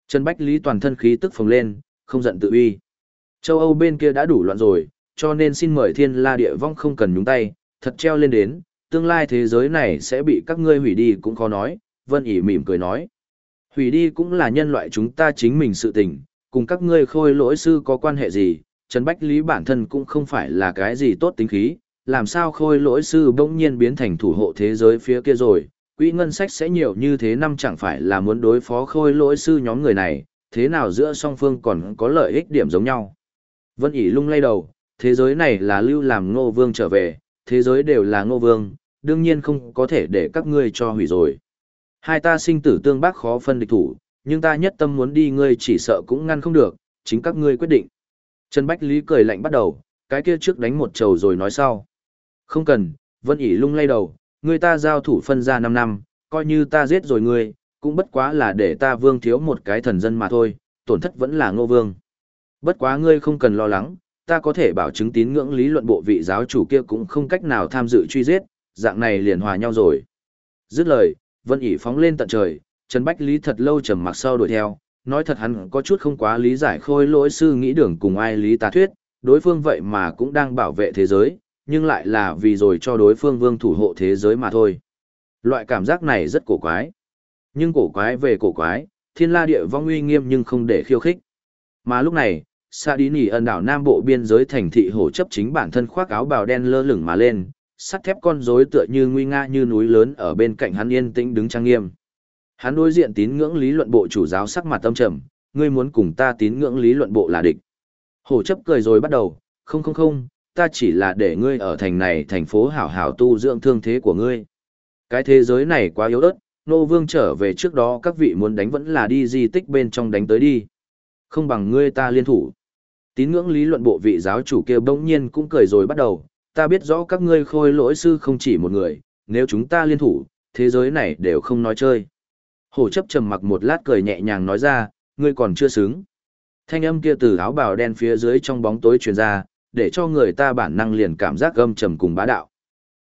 S1: Trần Bách Lý toàn thân khí tức phồng lên, không giận tự uy. Châu Âu bên kia đã đủ loạn rồi, cho nên xin mời thiên la địa vong không cần nhúng tay, thật treo lên đến, tương lai thế giới này sẽ bị các ngươi hủy đi cũng khó nói, Vân ỉ mỉm cười nói. Hủy đi cũng là nhân loại chúng ta chính mình sự tình, cùng các ngươi khôi lỗi sư có quan hệ gì, Trần Bách Lý bản thân cũng không phải là cái gì tốt tính khí, làm sao khôi lỗi sư bỗng nhiên biến thành thủ hộ thế giới phía kia rồi, quỹ ngân sách sẽ nhiều như thế năm chẳng phải là muốn đối phó khôi lỗi sư nhóm người này, thế nào giữa song phương còn có lợi ích điểm giống nhau. Vân ỉ lung lay đầu, thế giới này là lưu làm ngô vương trở về, thế giới đều là ngô vương, đương nhiên không có thể để các ngươi cho hủy rồi. Hai ta sinh tử tương bác khó phân địch thủ, nhưng ta nhất tâm muốn đi ngươi chỉ sợ cũng ngăn không được, chính các ngươi quyết định. Trần Bách Lý cười lạnh bắt đầu, cái kia trước đánh một trầu rồi nói sau. Không cần, Vân ỉ lung lay đầu, người ta giao thủ phân ra 5 năm, coi như ta giết rồi ngươi, cũng bất quá là để ta vương thiếu một cái thần dân mà thôi, tổn thất vẫn là ngô vương. Bất quá ngươi không cần lo lắng, ta có thể bảo chứng tín ngưỡng lý luận bộ vị giáo chủ kia cũng không cách nào tham dự truy giết, dạng này liền hòa nhau rồi. Dứt lời, Vân ỉ phóng lên tận trời, Trần Bách Lý thật lâu trầm mặc sau đuổi theo, nói thật hắn có chút không quá lý giải khôi lỗi sư nghĩ đường cùng ai lý tá thuyết, đối phương vậy mà cũng đang bảo vệ thế giới, nhưng lại là vì rồi cho đối phương vương thủ hộ thế giới mà thôi. Loại cảm giác này rất cổ quái. Nhưng cổ quái về cổ quái, thiên la địa vong uy nghiêm nhưng không để khiêu khích. Mà lúc này, xa đi nỉ ẩn đảo Nam Bộ biên giới thành thị hổ chấp chính bản thân khoác áo bào đen lơ lửng mà lên, sắt thép con rối tựa như nguy nga như núi lớn ở bên cạnh hắn yên tĩnh đứng trang nghiêm. Hắn đối diện tín ngưỡng lý luận bộ chủ giáo sắc mặt tâm trầm, ngươi muốn cùng ta tín ngưỡng lý luận bộ là địch. Hổ chấp cười rồi bắt đầu, không không không, ta chỉ là để ngươi ở thành này thành phố hảo hảo tu dưỡng thương thế của ngươi. Cái thế giới này quá yếu ớt, nô vương trở về trước đó các vị muốn đánh vẫn là đi di tích bên trong đánh tới đi. Không bằng ngươi ta liên thủ. Tín ngưỡng lý luận bộ vị giáo chủ kia bỗng nhiên cũng cười rồi bắt đầu, ta biết rõ các ngươi khôi lỗi sư không chỉ một người, nếu chúng ta liên thủ, thế giới này đều không nói chơi. Hổ chấp trầm mặc một lát cười nhẹ nhàng nói ra, ngươi còn chưa xứng. Thanh âm kia từ áo bào đen phía dưới trong bóng tối truyền ra, để cho người ta bản năng liền cảm giác gâm trầm cùng bá đạo.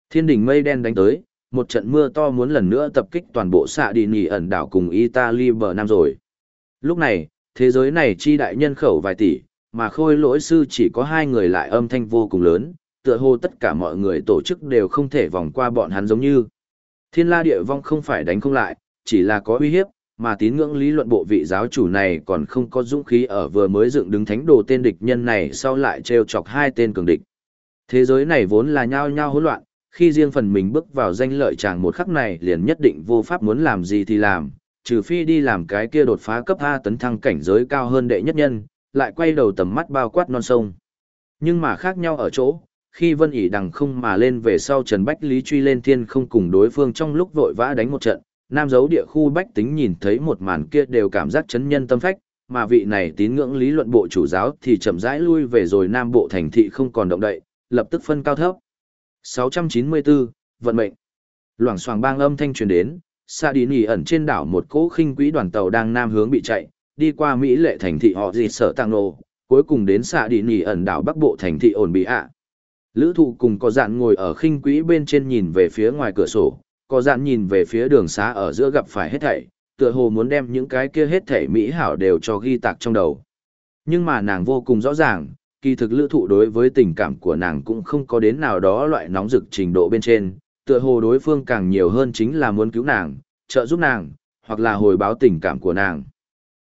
S1: Thiên đỉnh mây đen đánh tới, một trận mưa to muốn lần nữa tập kích toàn bộ xạ đi nỉ ẩn đảo cùng Italy bờ Nam rồi. Lúc này, thế giới này chi đại nhân khẩu vài tỷ, mà khôi lỗi sư chỉ có hai người lại âm thanh vô cùng lớn, tựa hồ tất cả mọi người tổ chức đều không thể vòng qua bọn hắn giống như. Thiên la địa vong không phải đánh không lại, chỉ là có uy hiếp, mà tín ngưỡng lý luận bộ vị giáo chủ này còn không có dũng khí ở vừa mới dựng đứng thánh đồ tên địch nhân này sau lại treo chọc hai tên cường địch. Thế giới này vốn là nhao nhao hỗn loạn, khi riêng phần mình bước vào danh lợi chàng một khắc này liền nhất định vô pháp muốn làm gì thì làm, trừ phi đi làm cái kia đột phá cấp A tấn thăng cảnh giới cao hơn đệ nhất nhân, lại quay đầu tầm mắt bao quát non sông. Nhưng mà khác nhau ở chỗ, khi Vân ỉ đằng không mà lên về sau Trần Bách Lý truy lên thiên không cùng đối phương trong lúc vội vã đánh một trận, nam dấu địa khu bách tính nhìn thấy một màn kia đều cảm giác chấn nhân tâm phách, mà vị này tín ngưỡng lý luận bộ chủ giáo thì chậm rãi lui về rồi nam bộ thành thị không còn động đậy, lập tức phân cao thấp. 694, vận mệnh. Loảng xoảng bang âm thanh truyền đến, xa đi nỉ ẩn trên đảo một cỗ khinh quỹ đoàn tàu đang nam hướng bị chạy, đi qua Mỹ lệ thành thị họ gì sở tăng nô, cuối cùng đến xa đi nỉ ẩn đảo bắc bộ thành thị ổn bị ạ. Lữ thụ cùng có dạn ngồi ở khinh quỹ bên trên nhìn về phía ngoài cửa sổ, có dạn nhìn về phía đường xá ở giữa gặp phải hết thảy, tựa hồ muốn đem những cái kia hết thảy mỹ hảo đều cho ghi tạc trong đầu. Nhưng mà nàng vô cùng rõ ràng, kỳ thực lữ thụ đối với tình cảm của nàng cũng không có đến nào đó loại nóng rực trình độ bên trên, tựa hồ đối phương càng nhiều hơn chính là muốn cứu nàng, trợ giúp nàng, hoặc là hồi báo tình cảm của nàng.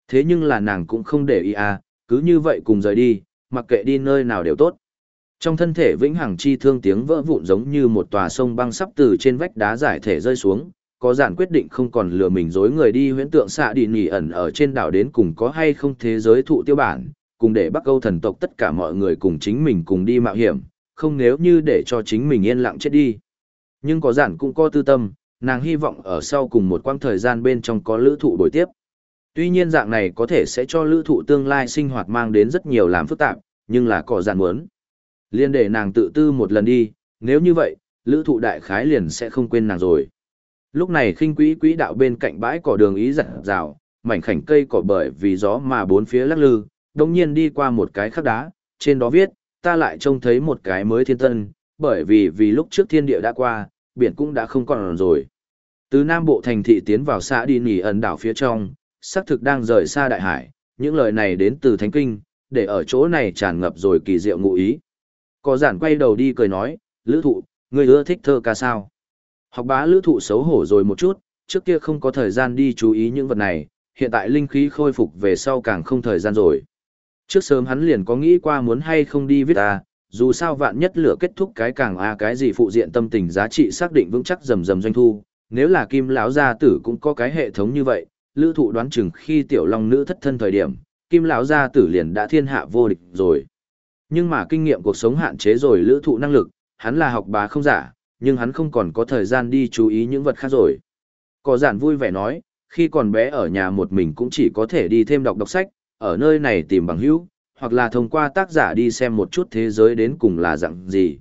S1: Thế nhưng là nàng cũng không để ý à, cứ như vậy cùng rời đi, mặc kệ đi nơi nào đều tốt. Trong thân thể vĩnh hằng chi thương tiếng vỡ vụn giống như một tòa sông băng sắp từ trên vách đá giải thể rơi xuống, có giản quyết định không còn lừa mình dối người đi huyễn tượng xạ đi nghỉ ẩn ở trên đảo đến cùng có hay không thế giới thụ tiêu bản, cùng để Bắc Âu thần tộc tất cả mọi người cùng chính mình cùng đi mạo hiểm, không nếu như để cho chính mình yên lặng chết đi. Nhưng có giản cũng có tư tâm, nàng hy vọng ở sau cùng một quãng thời gian bên trong có lữ thụ bồi tiếp. Tuy nhiên dạng này có thể sẽ cho lữ thụ tương lai sinh hoạt mang đến rất nhiều làm phức tạp, nhưng là có giản muốn. Liên để nàng tự tư một lần đi, nếu như vậy, lữ thụ đại khái liền sẽ không quên nàng rồi. Lúc này khinh quỹ quỹ đạo bên cạnh bãi cỏ đường ý giặt rào, mảnh khảnh cây cỏ bởi vì gió mà bốn phía lắc lư, đồng nhiên đi qua một cái khắc đá, trên đó viết, ta lại trông thấy một cái mới thiên tân, bởi vì vì lúc trước thiên địa đã qua, biển cũng đã không còn rồi. Từ Nam Bộ thành thị tiến vào xã đi nỉ ẩn đảo phía trong, xác thực đang rời xa đại hải, những lời này đến từ Thánh Kinh, để ở chỗ này tràn ngập rồi kỳ diệu ngụ ý. Có giản quay đầu đi cười nói, lữ thụ, người ưa thích thơ ca sao? Học bá lữ thụ xấu hổ rồi một chút, trước kia không có thời gian đi chú ý những vật này, hiện tại linh khí khôi phục về sau càng không thời gian rồi. Trước sớm hắn liền có nghĩ qua muốn hay không đi viết à, dù sao vạn nhất lửa kết thúc cái càng a cái gì phụ diện tâm tình giá trị xác định vững chắc rầm rầm doanh thu, nếu là kim lão gia tử cũng có cái hệ thống như vậy, lữ thụ đoán chừng khi tiểu long nữ thất thân thời điểm, kim lão gia tử liền đã thiên hạ vô địch rồi. Nhưng mà kinh nghiệm cuộc sống hạn chế rồi lữ thụ năng lực, hắn là học bá không giả, nhưng hắn không còn có thời gian đi chú ý những vật khác rồi. Có giản vui vẻ nói, khi còn bé ở nhà một mình cũng chỉ có thể đi thêm đọc đọc sách, ở nơi này tìm bằng hữu, hoặc là thông qua tác giả đi xem một chút thế giới đến cùng là dạng gì.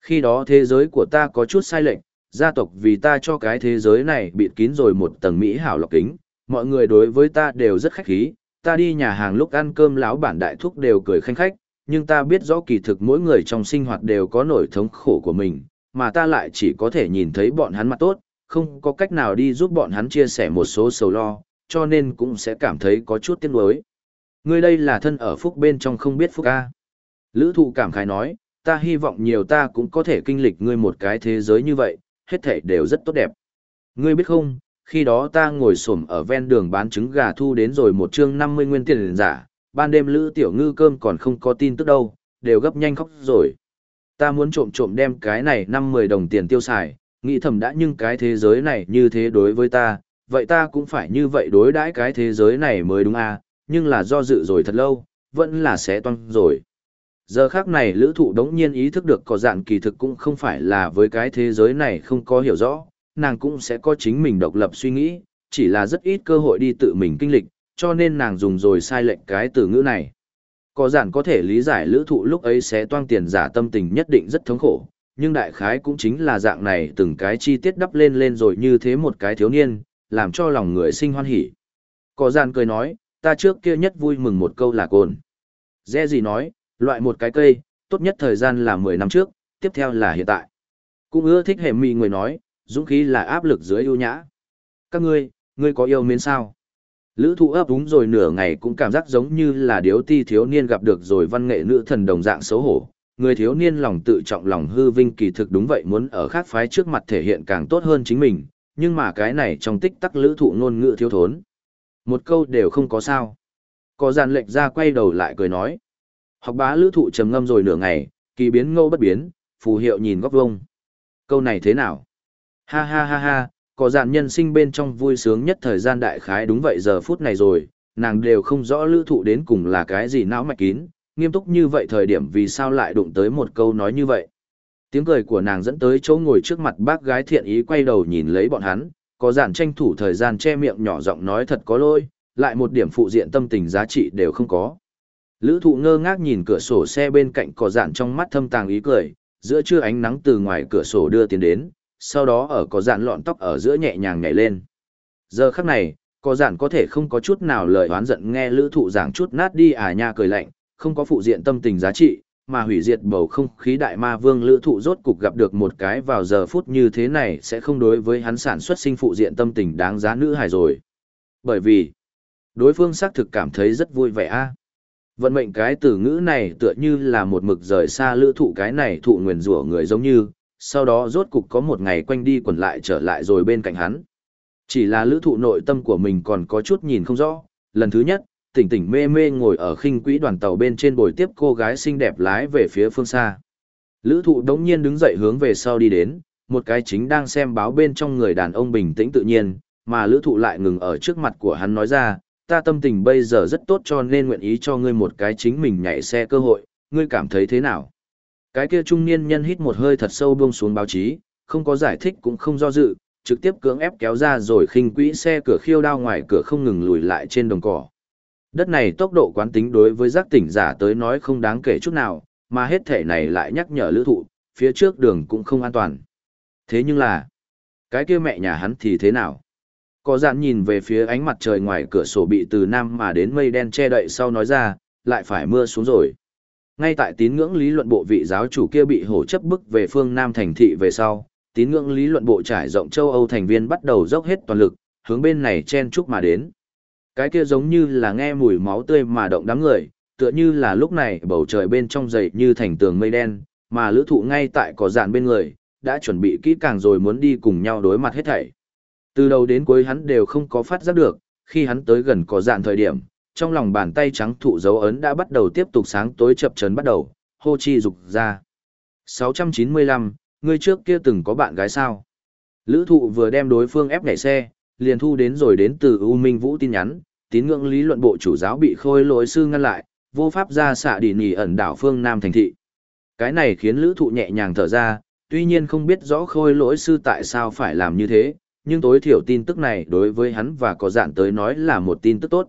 S1: Khi đó thế giới của ta có chút sai lệch, gia tộc vì ta cho cái thế giới này bịt kín rồi một tầng mỹ hảo lọc kính, mọi người đối với ta đều rất khách khí, ta đi nhà hàng lúc ăn cơm lão bản đại thúc đều cười khanh khách, nhưng ta biết rõ kỳ thực mỗi người trong sinh hoạt đều có nỗi thống khổ của mình, mà ta lại chỉ có thể nhìn thấy bọn hắn mặt tốt, không có cách nào đi giúp bọn hắn chia sẻ một số sầu lo, cho nên cũng sẽ cảm thấy có chút tiếc nuối. Ngươi đây là thân ở phúc bên trong không biết phúc a Lữ thụ cảm khái nói, ta hy vọng nhiều ta cũng có thể kinh lịch ngươi một cái thế giới như vậy, hết thể đều rất tốt đẹp. Ngươi biết không, khi đó ta ngồi xổm ở ven đường bán trứng gà thu đến rồi một chương 50 nguyên tiền giả, ban đêm Lữ Tiểu Ngư cơm còn không có tin tức đâu, đều gấp nhanh khóc rồi. Ta muốn trộm trộm đem cái này 5-10 đồng tiền tiêu xài, nghĩ thầm đã nhưng cái thế giới này như thế đối với ta, vậy ta cũng phải như vậy đối đãi cái thế giới này mới đúng à, nhưng là do dự rồi thật lâu, vẫn là sẽ toan rồi. Giờ khác này lữ thụ đống nhiên ý thức được có dạng kỳ thực cũng không phải là với cái thế giới này không có hiểu rõ, nàng cũng sẽ có chính mình độc lập suy nghĩ, chỉ là rất ít cơ hội đi tự mình kinh lịch, cho nên nàng dùng rồi sai lệnh cái từ ngữ này. Có giản có thể lý giải lữ thụ lúc ấy sẽ toan tiền giả tâm tình nhất định rất thống khổ, nhưng đại khái cũng chính là dạng này từng cái chi tiết đắp lên lên rồi như thế một cái thiếu niên, làm cho lòng người sinh hoan hỉ. Có giản cười nói, ta trước kia nhất vui mừng một câu là cồn. Dễ gì nói, loại một cái cây, tốt nhất thời gian là 10 năm trước, tiếp theo là hiện tại. Cũng ưa thích hệ mì người nói, dũng khí là áp lực dưới ưu nhã. Các ngươi, ngươi có yêu mến sao? Lữ thụ ấp đúng rồi nửa ngày cũng cảm giác giống như là điếu ti thiếu niên gặp được rồi văn nghệ nữ thần đồng dạng xấu hổ. Người thiếu niên lòng tự trọng lòng hư vinh kỳ thực đúng vậy muốn ở khác phái trước mặt thể hiện càng tốt hơn chính mình, nhưng mà cái này trong tích tắc lữ thụ ngôn ngữ thiếu thốn. Một câu đều không có sao. Có giàn lệch ra quay đầu lại cười nói. Học bá lữ thụ trầm ngâm rồi nửa ngày, kỳ biến ngô bất biến, phù hiệu nhìn góc vông. Câu này thế nào? Ha ha ha ha, có dàn nhân sinh bên trong vui sướng nhất thời gian đại khái đúng vậy giờ phút này rồi, nàng đều không rõ lữ thụ đến cùng là cái gì não mạch kín, nghiêm túc như vậy thời điểm vì sao lại đụng tới một câu nói như vậy. Tiếng cười của nàng dẫn tới chỗ ngồi trước mặt bác gái thiện ý quay đầu nhìn lấy bọn hắn, có dàn tranh thủ thời gian che miệng nhỏ giọng nói thật có lỗi, lại một điểm phụ diện tâm tình giá trị đều không có. Lữ thụ ngơ ngác nhìn cửa sổ xe bên cạnh có dạn trong mắt thâm tàng ý cười, giữa trưa ánh nắng từ ngoài cửa sổ đưa tiến đến, sau đó ở có dạn lọn tóc ở giữa nhẹ nhàng nhảy lên. Giờ khắc này, có dạn có thể không có chút nào lời oán giận nghe lữ thụ giảng chút nát đi à nha cười lạnh, không có phụ diện tâm tình giá trị, mà hủy diệt bầu không khí đại ma vương lữ thụ rốt cục gặp được một cái vào giờ phút như thế này sẽ không đối với hắn sản xuất sinh phụ diện tâm tình đáng giá nữ hài rồi. Bởi vì, đối phương xác thực cảm thấy rất vui vẻ a Vận mệnh cái từ ngữ này tựa như là một mực rời xa lữ thụ cái này thụ nguyền rủa người giống như, sau đó rốt cục có một ngày quanh đi quẩn lại trở lại rồi bên cạnh hắn. Chỉ là lữ thụ nội tâm của mình còn có chút nhìn không rõ, lần thứ nhất, tỉnh tỉnh mê mê ngồi ở khinh quỹ đoàn tàu bên trên bồi tiếp cô gái xinh đẹp lái về phía phương xa. Lữ thụ đống nhiên đứng dậy hướng về sau đi đến, một cái chính đang xem báo bên trong người đàn ông bình tĩnh tự nhiên, mà lữ thụ lại ngừng ở trước mặt của hắn nói ra, ta tâm tình bây giờ rất tốt cho nên nguyện ý cho ngươi một cái chính mình nhảy xe cơ hội, ngươi cảm thấy thế nào? Cái kia trung niên nhân hít một hơi thật sâu buông xuống báo chí, không có giải thích cũng không do dự, trực tiếp cưỡng ép kéo ra rồi khinh quỹ xe cửa khiêu đao ngoài cửa không ngừng lùi lại trên đồng cỏ. Đất này tốc độ quán tính đối với giác tỉnh giả tới nói không đáng kể chút nào, mà hết thể này lại nhắc nhở lữ thụ, phía trước đường cũng không an toàn. Thế nhưng là, cái kia mẹ nhà hắn thì thế nào? Có dạn nhìn về phía ánh mặt trời ngoài cửa sổ bị từ nam mà đến mây đen che đậy sau nói ra, lại phải mưa xuống rồi. Ngay tại tín ngưỡng lý luận bộ vị giáo chủ kia bị hổ chấp bức về phương Nam thành thị về sau, tín ngưỡng lý luận bộ trải rộng châu Âu thành viên bắt đầu dốc hết toàn lực, hướng bên này chen chúc mà đến. Cái kia giống như là nghe mùi máu tươi mà động đám người, tựa như là lúc này bầu trời bên trong dậy như thành tường mây đen, mà lữ thụ ngay tại cỏ dạn bên người, đã chuẩn bị kỹ càng rồi muốn đi cùng nhau đối mặt hết thảy. Từ đầu đến cuối hắn đều không có phát giác được, khi hắn tới gần cỏ dạn thời điểm, trong lòng bàn tay trắng thụ dấu ấn đã bắt đầu tiếp tục sáng tối chập chấn bắt đầu, hô chi dục ra. 695, ngươi trước kia từng có bạn gái sao? Lữ thụ vừa đem đối phương ép nhảy xe, liền thu đến rồi đến từ U Minh Vũ tin nhắn, tín ngưỡng lý luận bộ chủ giáo bị khôi lỗi sư ngăn lại, vô pháp ra xạ đi nỉ ẩn đảo phương Nam thành thị. Cái này khiến lữ thụ nhẹ nhàng thở ra, tuy nhiên không biết rõ khôi lỗi sư tại sao phải làm như thế, nhưng tối thiểu tin tức này đối với hắn và có dạn tới nói là một tin tức tốt.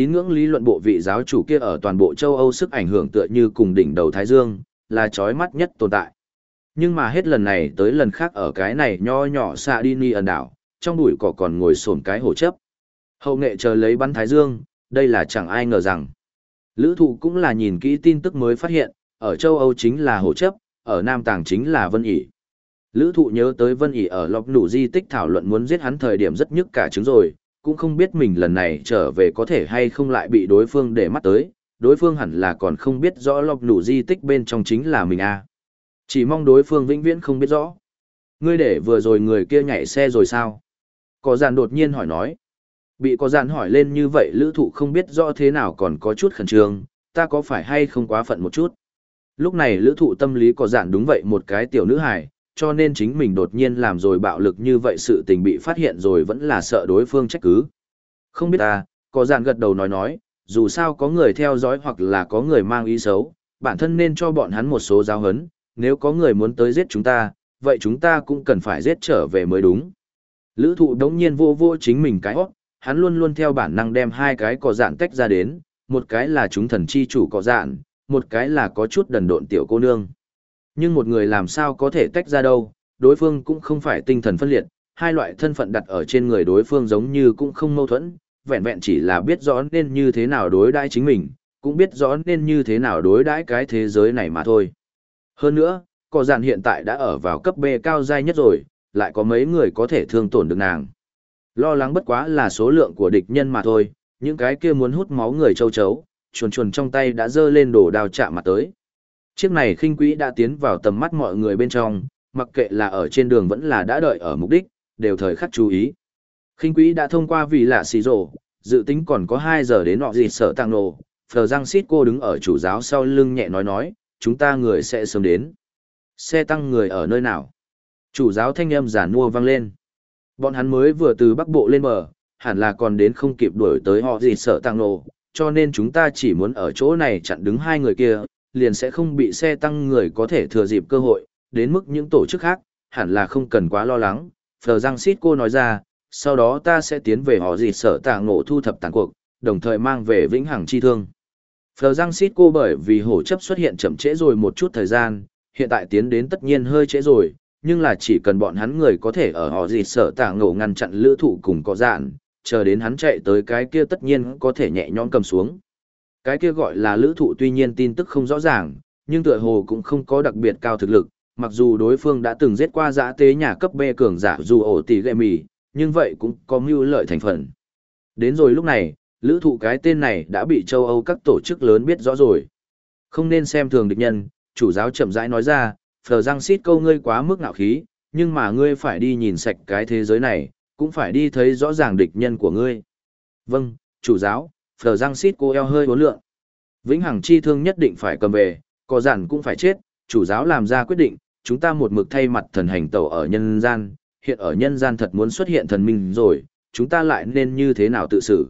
S1: Tín ngưỡng lý luận bộ vị giáo chủ kia ở toàn bộ châu Âu sức ảnh hưởng tựa như cùng đỉnh đầu Thái Dương, là chói mắt nhất tồn tại. Nhưng mà hết lần này tới lần khác ở cái này nho nhỏ xạ đi ni ẩn đảo, trong bụi cỏ còn ngồi sồn cái hổ chấp. Hậu nghệ chờ lấy bắn Thái Dương, đây là chẳng ai ngờ rằng. Lữ thụ cũng là nhìn kỹ tin tức mới phát hiện, ở châu Âu chính là Hồ Chấp, ở Nam Tàng chính là Vân ỉ. Lữ thụ nhớ tới Vân ỉ ở lọc nụ di tích thảo luận muốn giết hắn thời điểm rất nhức cả trứng rồi, cũng không biết mình lần này trở về có thể hay không lại bị đối phương để mắt tới, đối phương hẳn là còn không biết rõ lọc nụ di tích bên trong chính là mình à. Chỉ mong đối phương vĩnh viễn không biết rõ. Ngươi để vừa rồi người kia nhảy xe rồi sao? Có giàn đột nhiên hỏi nói. Bị có giàn hỏi lên như vậy lữ thụ không biết rõ thế nào còn có chút khẩn trương, ta có phải hay không quá phận một chút. Lúc này lữ thụ tâm lý có giản đúng vậy một cái tiểu nữ hài, cho nên chính mình đột nhiên làm rồi bạo lực như vậy sự tình bị phát hiện rồi vẫn là sợ đối phương trách cứ. Không biết ta, có giản gật đầu nói nói, dù sao có người theo dõi hoặc là có người mang ý xấu, bản thân nên cho bọn hắn một số giáo hấn, nếu có người muốn tới giết chúng ta, vậy chúng ta cũng cần phải giết trở về mới đúng. Lữ thụ đống nhiên vô vô chính mình cái hót, hắn luôn luôn theo bản năng đem hai cái cỏ dạn tách ra đến, một cái là chúng thần chi chủ cỏ dạn, một cái là có chút đần độn tiểu cô nương. Nhưng một người làm sao có thể tách ra đâu, đối phương cũng không phải tinh thần phân liệt, hai loại thân phận đặt ở trên người đối phương giống như cũng không mâu thuẫn, vẹn vẹn chỉ là biết rõ nên như thế nào đối đãi chính mình, cũng biết rõ nên như thế nào đối đãi cái thế giới này mà thôi. Hơn nữa, cỏ dạn hiện tại đã ở vào cấp B cao dai nhất rồi, lại có mấy người có thể thương tổn được nàng. Lo lắng bất quá là số lượng của địch nhân mà thôi, những cái kia muốn hút máu người châu chấu, chuồn chuồn trong tay đã dơ lên đổ đào chạm mặt tới. Chiếc này khinh quỹ đã tiến vào tầm mắt mọi người bên trong, mặc kệ là ở trên đường vẫn là đã đợi ở mục đích, đều thời khắc chú ý. Khinh quỹ đã thông qua vì lạ xì rổ, dự tính còn có 2 giờ đến nọ gì sợ tăng nổ, Phờ Giang Sít cô đứng ở chủ giáo sau lưng nhẹ nói nói, chúng ta người sẽ sớm đến. Xe tăng người ở nơi nào? Chủ giáo thanh âm giả nua vang lên. Bọn hắn mới vừa từ Bắc Bộ lên bờ, hẳn là còn đến không kịp đuổi tới họ gì sợ tăng nổ, cho nên chúng ta chỉ muốn ở chỗ này chặn đứng hai người kia, liền sẽ không bị xe tăng người có thể thừa dịp cơ hội, đến mức những tổ chức khác, hẳn là không cần quá lo lắng. Phờ Giang Sít cô nói ra, sau đó ta sẽ tiến về họ gì sở tàng ngộ thu thập tàn cuộc, đồng thời mang về vĩnh hằng chi thương. Phờ Giang Sít cô bởi vì hổ chấp xuất hiện chậm trễ rồi một chút thời gian, hiện tại tiến đến tất nhiên hơi trễ rồi, nhưng là chỉ cần bọn hắn người có thể ở họ gì sở tàng ngộ ngăn chặn lữ thụ cùng có dạn, chờ đến hắn chạy tới cái kia tất nhiên có thể nhẹ nhõm cầm xuống. Cái kia gọi là lữ thụ tuy nhiên tin tức không rõ ràng, nhưng tựa hồ cũng không có đặc biệt cao thực lực, mặc dù đối phương đã từng giết qua giã tế nhà cấp B cường giả dù ổ tỷ gệ mì, nhưng vậy cũng có mưu lợi thành phần. Đến rồi lúc này, lữ thụ cái tên này đã bị châu Âu các tổ chức lớn biết rõ rồi. Không nên xem thường địch nhân, chủ giáo chậm rãi nói ra, phờ răng xít câu ngươi quá mức ngạo khí, nhưng mà ngươi phải đi nhìn sạch cái thế giới này, cũng phải đi thấy rõ ràng địch nhân của ngươi. Vâng, chủ giáo, phờ răng xít cô eo hơi hối lượng. Vĩnh hằng chi thương nhất định phải cầm về, có giản cũng phải chết, chủ giáo làm ra quyết định, chúng ta một mực thay mặt thần hành tẩu ở nhân gian, hiện ở nhân gian thật muốn xuất hiện thần minh rồi, chúng ta lại nên như thế nào tự xử.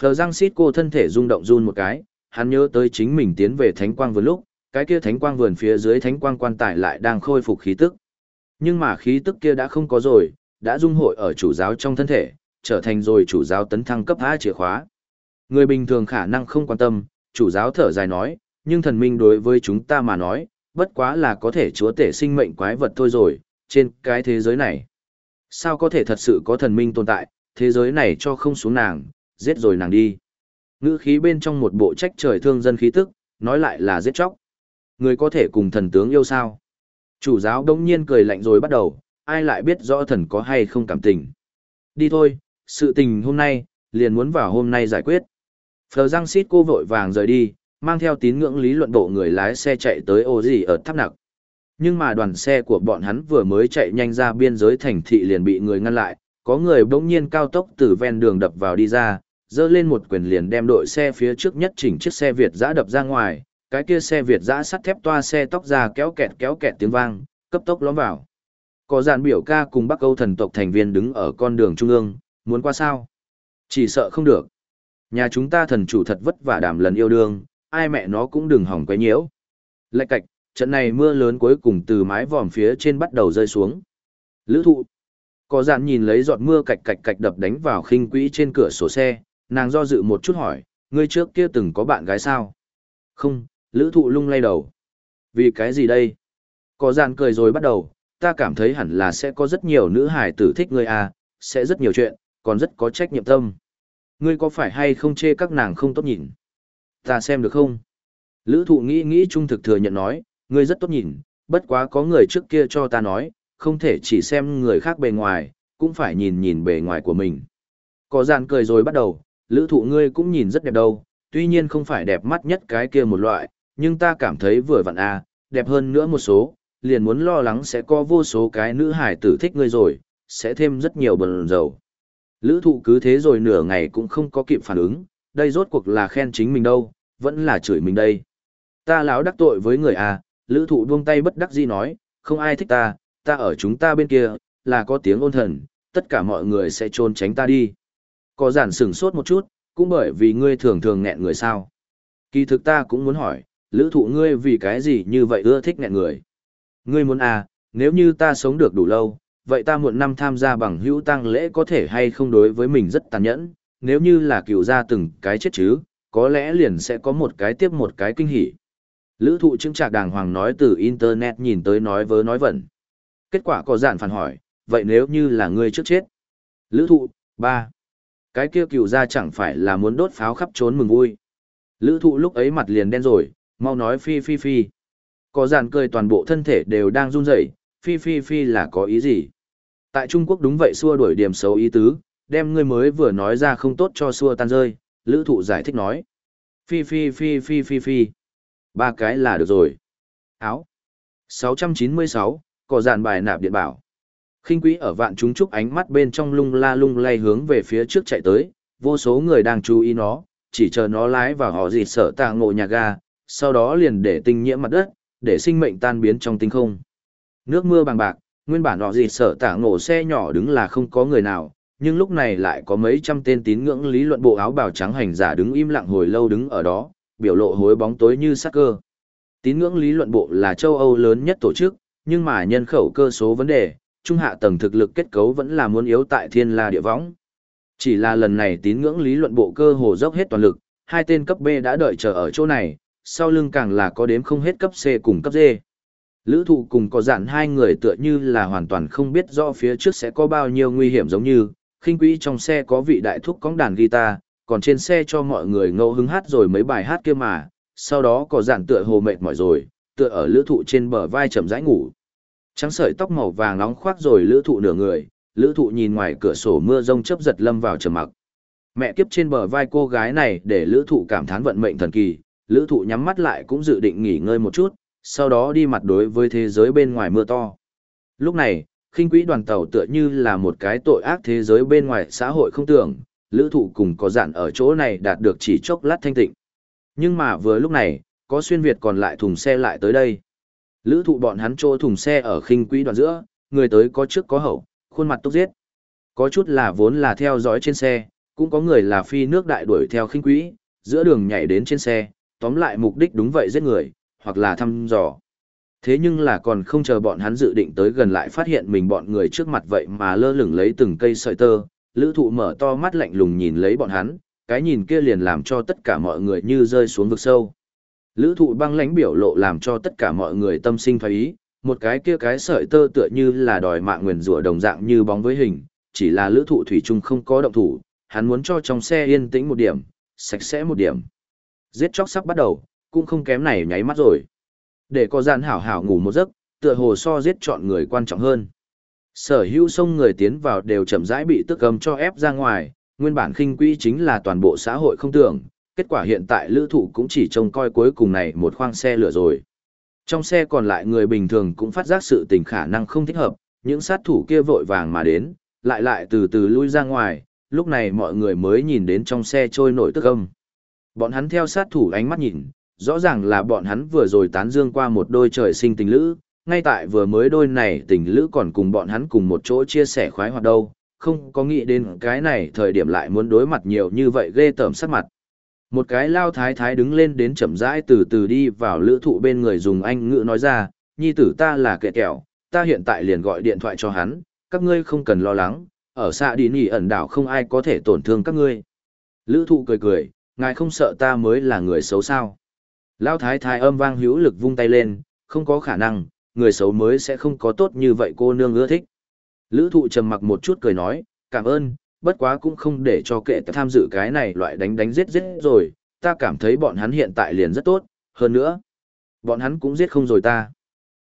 S1: Phờ răng xít cô thân thể rung động run một cái, hắn nhớ tới chính mình tiến về thánh quang vườn lúc, cái kia thánh quang vườn phía dưới thánh quang quan tài lại đang khôi phục khí tức. Nhưng mà khí tức kia đã không có rồi, đã dung hội ở chủ giáo trong thân thể, trở thành rồi chủ giáo tấn thăng cấp A chìa khóa. Người bình thường khả năng không quan tâm, chủ giáo thở dài nói, nhưng thần minh đối với chúng ta mà nói, bất quá là có thể chúa tể sinh mệnh quái vật thôi rồi, trên cái thế giới này. Sao có thể thật sự có thần minh tồn tại, thế giới này cho không xuống nàng, giết rồi nàng đi. Ngữ khí bên trong một bộ trách trời thương dân khí tức, nói lại là giết chóc. Người có thể cùng thần tướng yêu sao? Chủ giáo đông nhiên cười lạnh rồi bắt đầu, ai lại biết rõ thần có hay không cảm tình. Đi thôi, sự tình hôm nay, liền muốn vào hôm nay giải quyết. Phờ Giang Sít cô vội vàng rời đi, mang theo tín ngưỡng lý luận bộ người lái xe chạy tới ô gì ở tháp nặc. Nhưng mà đoàn xe của bọn hắn vừa mới chạy nhanh ra biên giới thành thị liền bị người ngăn lại, có người bỗng nhiên cao tốc từ ven đường đập vào đi ra, dơ lên một quyền liền đem đội xe phía trước nhất chỉnh chiếc xe Việt giã đập ra ngoài, cái kia xe Việt giã sắt thép toa xe tóc ra kéo kẹt kéo kẹt tiếng vang, cấp tốc lõm vào. Có dàn biểu ca cùng Bắc Âu thần tộc thành viên đứng ở con đường trung ương, muốn qua sao? Chỉ sợ không được. Nhà chúng ta thần chủ thật vất vả đảm lần yêu đương, ai mẹ nó cũng đừng hỏng quấy nhiễu. Lạch cạch, trận này mưa lớn cuối cùng từ mái vòm phía trên bắt đầu rơi xuống. Lữ thụ. Có dạn nhìn lấy giọt mưa cạch cạch cạch đập đánh vào khinh quỹ trên cửa sổ xe, nàng do dự một chút hỏi, ngươi trước kia từng có bạn gái sao? Không, lữ thụ lung lay đầu. Vì cái gì đây? Có dạn cười rồi bắt đầu, ta cảm thấy hẳn là sẽ có rất nhiều nữ hải tử thích ngươi à, sẽ rất nhiều chuyện, còn rất có trách nhiệm tâm. Ngươi có phải hay không chê các nàng không tốt nhìn? Ta xem được không? Lữ thụ nghĩ nghĩ trung thực thừa nhận nói, ngươi rất tốt nhìn, bất quá có người trước kia cho ta nói, không thể chỉ xem người khác bề ngoài, cũng phải nhìn nhìn bề ngoài của mình. Có giàn cười rồi bắt đầu, lữ thụ ngươi cũng nhìn rất đẹp đâu, tuy nhiên không phải đẹp mắt nhất cái kia một loại, nhưng ta cảm thấy vừa vặn a đẹp hơn nữa một số, liền muốn lo lắng sẽ có vô số cái nữ hải tử thích ngươi rồi, sẽ thêm rất nhiều bần dầu. Lữ thụ cứ thế rồi nửa ngày cũng không có kịp phản ứng, đây rốt cuộc là khen chính mình đâu, vẫn là chửi mình đây. Ta lão đắc tội với người à, lữ thụ buông tay bất đắc dĩ nói, không ai thích ta, ta ở chúng ta bên kia, là có tiếng ôn thần, tất cả mọi người sẽ trôn tránh ta đi. Có giản sửng sốt một chút, cũng bởi vì ngươi thường thường nghẹn người sao. Kỳ thực ta cũng muốn hỏi, lữ thụ ngươi vì cái gì như vậy ưa thích nghẹn người. Ngươi muốn à, nếu như ta sống được đủ lâu, vậy ta muộn năm tham gia bằng hữu tăng lễ có thể hay không đối với mình rất tàn nhẫn, nếu như là cựu ra từng cái chết chứ, có lẽ liền sẽ có một cái tiếp một cái kinh hỉ. Lữ thụ chứng trạc đàng hoàng nói từ Internet nhìn tới nói vớ nói vẩn. Kết quả có giản phản hỏi, vậy nếu như là ngươi trước chết? Lữ thụ, ba Cái kia cựu ra chẳng phải là muốn đốt pháo khắp trốn mừng vui. Lữ thụ lúc ấy mặt liền đen rồi, mau nói phi phi phi. Có giản cười toàn bộ thân thể đều đang run rẩy phi phi phi là có ý gì? Tại Trung Quốc đúng vậy xua đuổi điểm xấu ý tứ, đem ngươi mới vừa nói ra không tốt cho xua tan rơi, lữ thụ giải thích nói. Phi phi phi phi phi phi. Ba cái là được rồi. Áo. 696, có dàn bài nạp điện bảo. khinh quý ở vạn chúng trúc ánh mắt bên trong lung la lung lay hướng về phía trước chạy tới, vô số người đang chú ý nó, chỉ chờ nó lái vào họ dịt sợ tạ ngộ nhà ga, sau đó liền để tinh nhiễm mặt đất, để sinh mệnh tan biến trong tinh không. Nước mưa bằng bạc, nguyên bản họ gì sợ tả ngộ xe nhỏ đứng là không có người nào, nhưng lúc này lại có mấy trăm tên tín ngưỡng lý luận bộ áo bào trắng hành giả đứng im lặng hồi lâu đứng ở đó, biểu lộ hối bóng tối như sắc cơ. Tín ngưỡng lý luận bộ là châu Âu lớn nhất tổ chức, nhưng mà nhân khẩu cơ số vấn đề, trung hạ tầng thực lực kết cấu vẫn là muốn yếu tại thiên la địa võng. Chỉ là lần này tín ngưỡng lý luận bộ cơ hồ dốc hết toàn lực, hai tên cấp B đã đợi chờ ở chỗ này, sau lưng càng là có đếm không hết cấp C cùng cấp D. Lữ thụ cùng có dặn hai người tựa như là hoàn toàn không biết rõ phía trước sẽ có bao nhiêu nguy hiểm giống như, khinh quỹ trong xe có vị đại thúc cóng đàn guitar, còn trên xe cho mọi người ngẫu hứng hát rồi mấy bài hát kia mà, sau đó có dặn tựa hồ mệt mỏi rồi, tựa ở lữ thụ trên bờ vai chậm rãi ngủ. Trắng sợi tóc màu vàng nóng khoác rồi lữ thụ nửa người, lữ thụ nhìn ngoài cửa sổ mưa rông chớp giật lâm vào trầm mặc. Mẹ kiếp trên bờ vai cô gái này để lữ thụ cảm thán vận mệnh thần kỳ, lữ thụ nhắm mắt lại cũng dự định nghỉ ngơi một chút, sau đó đi mặt đối với thế giới bên ngoài mưa to. Lúc này, khinh quỹ đoàn tàu tựa như là một cái tội ác thế giới bên ngoài xã hội không tưởng, lữ thụ cùng có dạn ở chỗ này đạt được chỉ chốc lát thanh tịnh. Nhưng mà vừa lúc này, có xuyên Việt còn lại thùng xe lại tới đây. Lữ thụ bọn hắn trô thùng xe ở khinh quỹ đoàn giữa, người tới có trước có hậu, khuôn mặt túc giết. Có chút là vốn là theo dõi trên xe, cũng có người là phi nước đại đuổi theo khinh quỹ, giữa đường nhảy đến trên xe, tóm lại mục đích đúng vậy giết người, hoặc là thăm dò. Thế nhưng là còn không chờ bọn hắn dự định tới gần lại phát hiện mình bọn người trước mặt vậy mà lơ lửng lấy từng cây sợi tơ, lữ thụ mở to mắt lạnh lùng nhìn lấy bọn hắn, cái nhìn kia liền làm cho tất cả mọi người như rơi xuống vực sâu. Lữ thụ băng lãnh biểu lộ làm cho tất cả mọi người tâm sinh thoái ý, một cái kia cái sợi tơ tựa như là đòi mạng nguyền rủa đồng dạng như bóng với hình, chỉ là lữ thụ thủy chung không có động thủ, hắn muốn cho trong xe yên tĩnh một điểm, sạch sẽ một điểm. Giết chóc sắp bắt đầu, cũng không kém này nháy mắt rồi. Để có gian hảo hảo ngủ một giấc, tựa hồ so giết chọn người quan trọng hơn. Sở hữu sông người tiến vào đều chậm rãi bị tức cầm cho ép ra ngoài, nguyên bản khinh quỹ chính là toàn bộ xã hội không tưởng, kết quả hiện tại lữ thủ cũng chỉ trông coi cuối cùng này một khoang xe lửa rồi. Trong xe còn lại người bình thường cũng phát giác sự tình khả năng không thích hợp, những sát thủ kia vội vàng mà đến, lại lại từ từ lui ra ngoài, lúc này mọi người mới nhìn đến trong xe trôi nổi tức âm. Bọn hắn theo sát thủ ánh mắt nhìn, rõ ràng là bọn hắn vừa rồi tán dương qua một đôi trời sinh tình lữ, ngay tại vừa mới đôi này tình lữ còn cùng bọn hắn cùng một chỗ chia sẻ khoái hoạt đâu, không có nghĩ đến cái này thời điểm lại muốn đối mặt nhiều như vậy ghê tởm sắc mặt. Một cái lao thái thái đứng lên đến chậm rãi từ từ đi vào lữ thụ bên người dùng anh ngữ nói ra, nhi tử ta là kẻ kẹo, ta hiện tại liền gọi điện thoại cho hắn, các ngươi không cần lo lắng, ở xa đi nỉ ẩn đảo không ai có thể tổn thương các ngươi. Lữ thụ cười cười, ngài không sợ ta mới là người xấu sao. Lao thái thái âm vang hữu lực vung tay lên, không có khả năng, người xấu mới sẽ không có tốt như vậy cô nương ưa thích. Lữ thụ trầm mặc một chút cười nói, cảm ơn, bất quá cũng không để cho kệ tham dự cái này loại đánh đánh giết giết rồi, ta cảm thấy bọn hắn hiện tại liền rất tốt, hơn nữa. Bọn hắn cũng giết không rồi ta.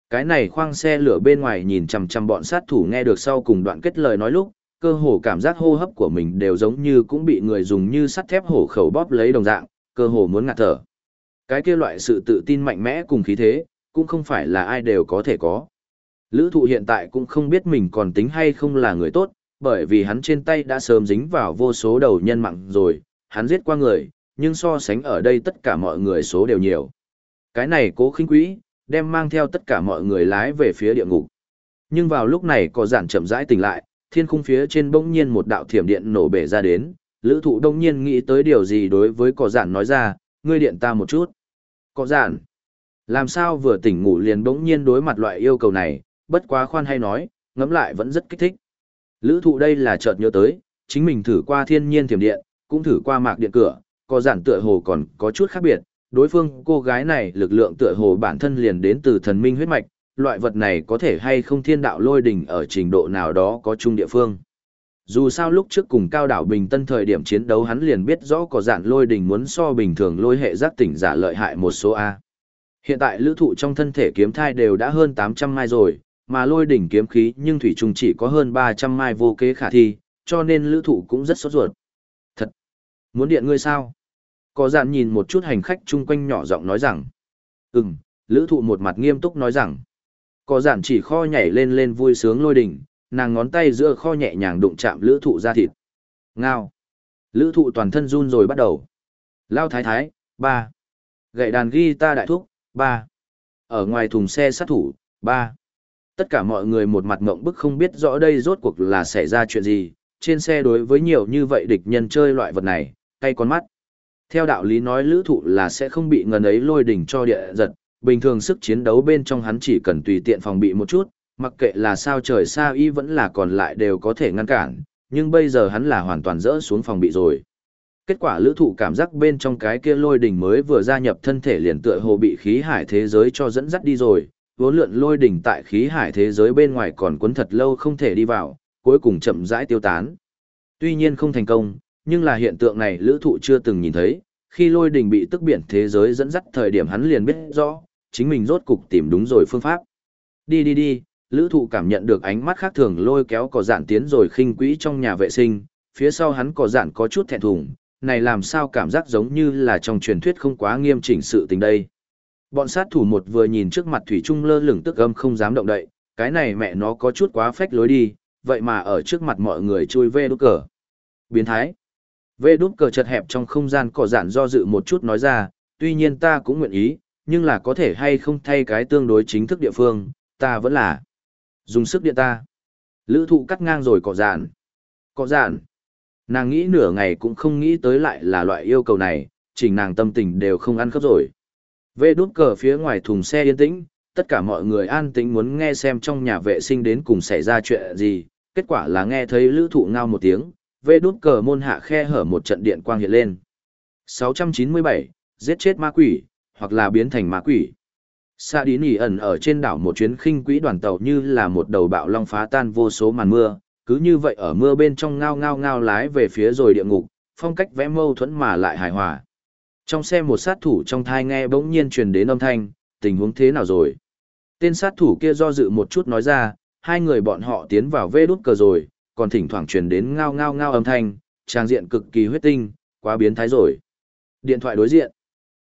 S1: Cái này khoang xe lửa bên ngoài nhìn chằm chằm bọn sát thủ nghe được sau cùng đoạn kết lời nói lúc, cơ hồ cảm giác hô hấp của mình đều giống như cũng bị người dùng như sắt thép hổ khẩu bóp lấy đồng dạng, cơ hồ muốn ngạt thở. Cái kia loại sự tự tin mạnh mẽ cùng khí thế, cũng không phải là ai đều có thể có. Lữ thụ hiện tại cũng không biết mình còn tính hay không là người tốt, bởi vì hắn trên tay đã sớm dính vào vô số đầu nhân mạng rồi, hắn giết qua người, nhưng so sánh ở đây tất cả mọi người số đều nhiều. Cái này cố khinh quỹ, đem mang theo tất cả mọi người lái về phía địa ngục. Nhưng vào lúc này có giản chậm rãi tỉnh lại, thiên khung phía trên bỗng nhiên một đạo thiểm điện nổ bể ra đến, lữ thụ đông nhiên nghĩ tới điều gì đối với cỏ giản nói ra, ngươi điện ta một chút. Có giản, làm sao vừa tỉnh ngủ liền bỗng nhiên đối mặt loại yêu cầu này, bất quá khoan hay nói, ngẫm lại vẫn rất kích thích. Lữ thụ đây là chợt nhớ tới, chính mình thử qua thiên nhiên thiểm điện, cũng thử qua mạc điện cửa, có giản tựa hồ còn có chút khác biệt, đối phương cô gái này lực lượng tựa hồ bản thân liền đến từ thần minh huyết mạch, loại vật này có thể hay không thiên đạo lôi đỉnh ở trình độ nào đó có chung địa phương. Dù sao lúc trước cùng cao đảo Bình Tân thời điểm chiến đấu hắn liền biết rõ có dạn lôi đỉnh muốn so bình thường lôi hệ giác tỉnh giả lợi hại một số A. Hiện tại lữ thụ trong thân thể kiếm thai đều đã hơn 800 mai rồi, mà lôi đỉnh kiếm khí nhưng thủy trùng chỉ có hơn 300 mai vô kế khả thi, cho nên lữ thụ cũng rất sốt ruột. Thật! Muốn điện ngươi sao? Có dạn nhìn một chút hành khách chung quanh nhỏ giọng nói rằng. Ừm, lữ thụ một mặt nghiêm túc nói rằng. Có dạn chỉ kho nhảy lên lên vui sướng lôi đỉnh, nàng ngón tay giữa kho nhẹ nhàng đụng chạm lữ thụ ra thịt. Ngao! Lữ thụ toàn thân run rồi bắt đầu. Lao thái thái, ba. Gậy đàn ghi ta đại thúc, ba. Ở ngoài thùng xe sát thủ, ba. Tất cả mọi người một mặt ngộng bức không biết rõ đây rốt cuộc là xảy ra chuyện gì, trên xe đối với nhiều như vậy địch nhân chơi loại vật này, cay con mắt. Theo đạo lý nói lữ thụ là sẽ không bị ngần ấy lôi đỉnh cho địa giật, bình thường sức chiến đấu bên trong hắn chỉ cần tùy tiện phòng bị một chút, mặc kệ là sao trời xa y vẫn là còn lại đều có thể ngăn cản, nhưng bây giờ hắn là hoàn toàn rỡ xuống phòng bị rồi. Kết quả lữ thụ cảm giác bên trong cái kia lôi đỉnh mới vừa gia nhập thân thể liền tựa hồ bị khí hải thế giới cho dẫn dắt đi rồi, vốn lượn lôi đỉnh tại khí hải thế giới bên ngoài còn quấn thật lâu không thể đi vào, cuối cùng chậm rãi tiêu tán. Tuy nhiên không thành công, nhưng là hiện tượng này lữ thụ chưa từng nhìn thấy, khi lôi đỉnh bị tức biển thế giới dẫn dắt thời điểm hắn liền biết rõ, chính mình rốt cục tìm đúng rồi phương pháp. Đi đi đi, lữ thụ cảm nhận được ánh mắt khác thường lôi kéo cỏ dạn tiến rồi khinh quỹ trong nhà vệ sinh, phía sau hắn cỏ dạn có chút thẹn thùng, này làm sao cảm giác giống như là trong truyền thuyết không quá nghiêm chỉnh sự tình đây. Bọn sát thủ một vừa nhìn trước mặt Thủy Trung lơ lửng tức âm không dám động đậy, cái này mẹ nó có chút quá phách lối đi, vậy mà ở trước mặt mọi người chui về đút cờ. Biến thái. Vê đút cờ chật hẹp trong không gian cỏ dạn do dự một chút nói ra, tuy nhiên ta cũng nguyện ý, nhưng là có thể hay không thay cái tương đối chính thức địa phương, ta vẫn là dùng sức điện ta. Lữ thụ cắt ngang rồi cọ giản. cọ giản. Nàng nghĩ nửa ngày cũng không nghĩ tới lại là loại yêu cầu này, chỉnh nàng tâm tình đều không ăn khớp rồi. Vê đút cờ phía ngoài thùng xe yên tĩnh, tất cả mọi người an tĩnh muốn nghe xem trong nhà vệ sinh đến cùng xảy ra chuyện gì, kết quả là nghe thấy lữ thụ ngao một tiếng, vê đút cờ môn hạ khe hở một trận điện quang hiện lên. 697, giết chết ma quỷ, hoặc là biến thành ma quỷ. Sa đi nỉ ẩn ở trên đảo một chuyến khinh quỹ đoàn tàu như là một đầu bạo long phá tan vô số màn mưa, cứ như vậy ở mưa bên trong ngao ngao ngao lái về phía rồi địa ngục, phong cách vẽ mâu thuẫn mà lại hài hòa. Trong xe một sát thủ trong thai nghe bỗng nhiên truyền đến âm thanh, tình huống thế nào rồi? Tên sát thủ kia do dự một chút nói ra, hai người bọn họ tiến vào vê đút cờ rồi, còn thỉnh thoảng truyền đến ngao ngao ngao âm thanh, trang diện cực kỳ huyết tinh, quá biến thái rồi. Điện thoại đối diện.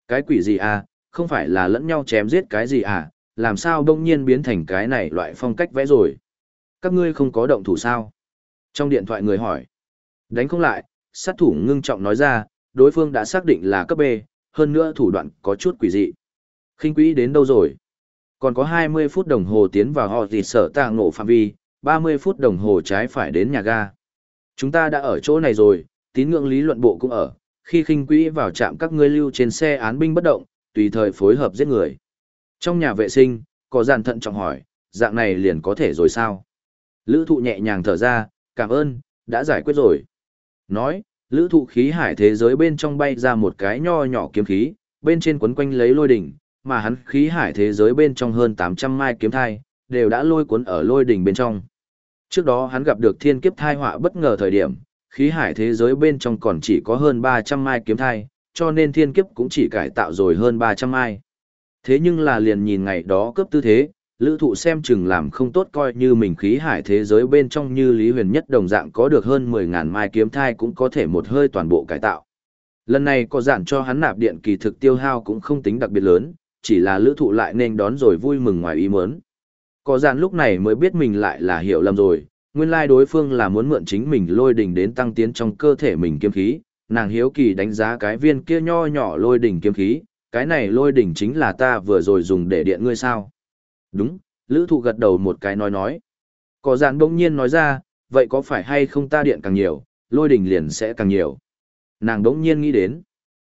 S1: Cái quỷ gì à, không phải là lẫn nhau chém giết cái gì à, làm sao đông nhiên biến thành cái này loại phong cách vẽ rồi. Các ngươi không có động thủ sao? Trong điện thoại người hỏi. Đánh không lại, sát thủ ngưng trọng nói ra, đối phương đã xác định là cấp B, hơn nữa thủ đoạn có chút quỷ dị. khinh quỹ đến đâu rồi? Còn có 20 phút đồng hồ tiến vào họ gì sở tàng ngộ phạm vi, 30 phút đồng hồ trái phải đến nhà ga. Chúng ta đã ở chỗ này rồi, tín ngưỡng lý luận bộ cũng ở, khi khinh quỹ vào trạm các ngươi lưu trên xe án binh bất động, tùy thời phối hợp giết người. Trong nhà vệ sinh, có giàn thận trọng hỏi, dạng này liền có thể rồi sao? Lữ thụ nhẹ nhàng thở ra, cảm ơn, đã giải quyết rồi. Nói, lữ thụ khí hải thế giới bên trong bay ra một cái nho nhỏ kiếm khí, bên trên quấn quanh lấy lôi đỉnh, mà hắn khí hải thế giới bên trong hơn 800 mai kiếm thai, đều đã lôi cuốn ở lôi đỉnh bên trong. Trước đó hắn gặp được thiên kiếp thai họa bất ngờ thời điểm, khí hải thế giới bên trong còn chỉ có hơn 300 mai kiếm thai, cho nên thiên kiếp cũng chỉ cải tạo rồi hơn 300 mai. Thế nhưng là liền nhìn ngày đó cướp tư thế, lữ thụ xem chừng làm không tốt coi như mình khí hải thế giới bên trong như Lý Huyền Nhất đồng dạng có được hơn 10.000 mai kiếm thai cũng có thể một hơi toàn bộ cải tạo. Lần này có giản cho hắn nạp điện kỳ thực tiêu hao cũng không tính đặc biệt lớn, chỉ là lữ thụ lại nên đón rồi vui mừng ngoài ý muốn. Có giản lúc này mới biết mình lại là hiểu lầm rồi, nguyên lai đối phương là muốn mượn chính mình lôi đình đến tăng tiến trong cơ thể mình kiếm khí, nàng hiếu kỳ đánh giá cái viên kia nho nhỏ lôi đỉnh kiếm khí, cái này lôi đỉnh chính là ta vừa rồi dùng để điện ngươi sao. Đúng, lữ thụ gật đầu một cái nói nói. Có dạn bỗng nhiên nói ra, vậy có phải hay không ta điện càng nhiều, lôi đỉnh liền sẽ càng nhiều. Nàng đống nhiên nghĩ đến,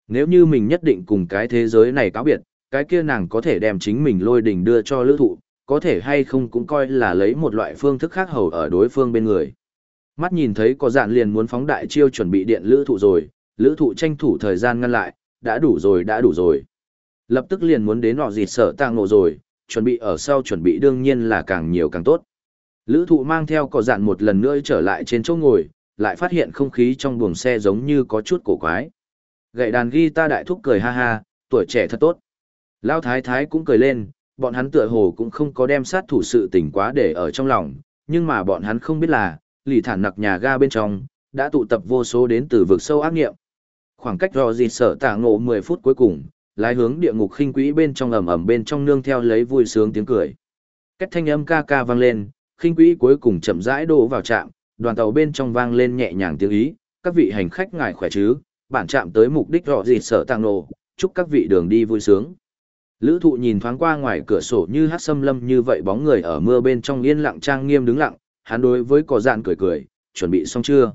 S1: nếu như mình nhất định cùng cái thế giới này cáo biệt, cái kia nàng có thể đem chính mình lôi đỉnh đưa cho lữ thụ, có thể hay không cũng coi là lấy một loại phương thức khác hầu ở đối phương bên người. Mắt nhìn thấy có dạn liền muốn phóng đại chiêu chuẩn bị điện lữ thụ rồi, lữ thụ tranh thủ thời gian ngăn lại, đã đủ rồi đã đủ rồi. Lập tức liền muốn đến nọ dịt sở tang nộ rồi, chuẩn bị ở sau chuẩn bị đương nhiên là càng nhiều càng tốt. Lữ thụ mang theo có dạn một lần nữa trở lại trên chỗ ngồi, lại phát hiện không khí trong buồng xe giống như có chút cổ quái. Gậy đàn guitar đại thúc cười ha ha, tuổi trẻ thật tốt. Lao thái thái cũng cười lên, bọn hắn tựa hồ cũng không có đem sát thủ sự tình quá để ở trong lòng, nhưng mà bọn hắn không biết là, lì thản nặc nhà ga bên trong, đã tụ tập vô số đến từ vực sâu ác nghiệm. Khoảng cách rò dịt sở tả ngộ 10 phút cuối cùng, lái hướng địa ngục khinh quỹ bên trong ầm ầm bên trong nương theo lấy vui sướng tiếng cười. Cách thanh âm ca ca vang lên, khinh quỹ cuối cùng chậm rãi đổ vào trạm, đoàn tàu bên trong vang lên nhẹ nhàng tiếng ý, các vị hành khách ngài khỏe chứ, bản chạm tới mục đích rõ gì sở tàng nổ, chúc các vị đường đi vui sướng. Lữ thụ nhìn thoáng qua ngoài cửa sổ như hát xâm lâm như vậy bóng người ở mưa bên trong yên lặng trang nghiêm đứng lặng, hắn đối với cỏ dạn cười cười, chuẩn bị xong chưa?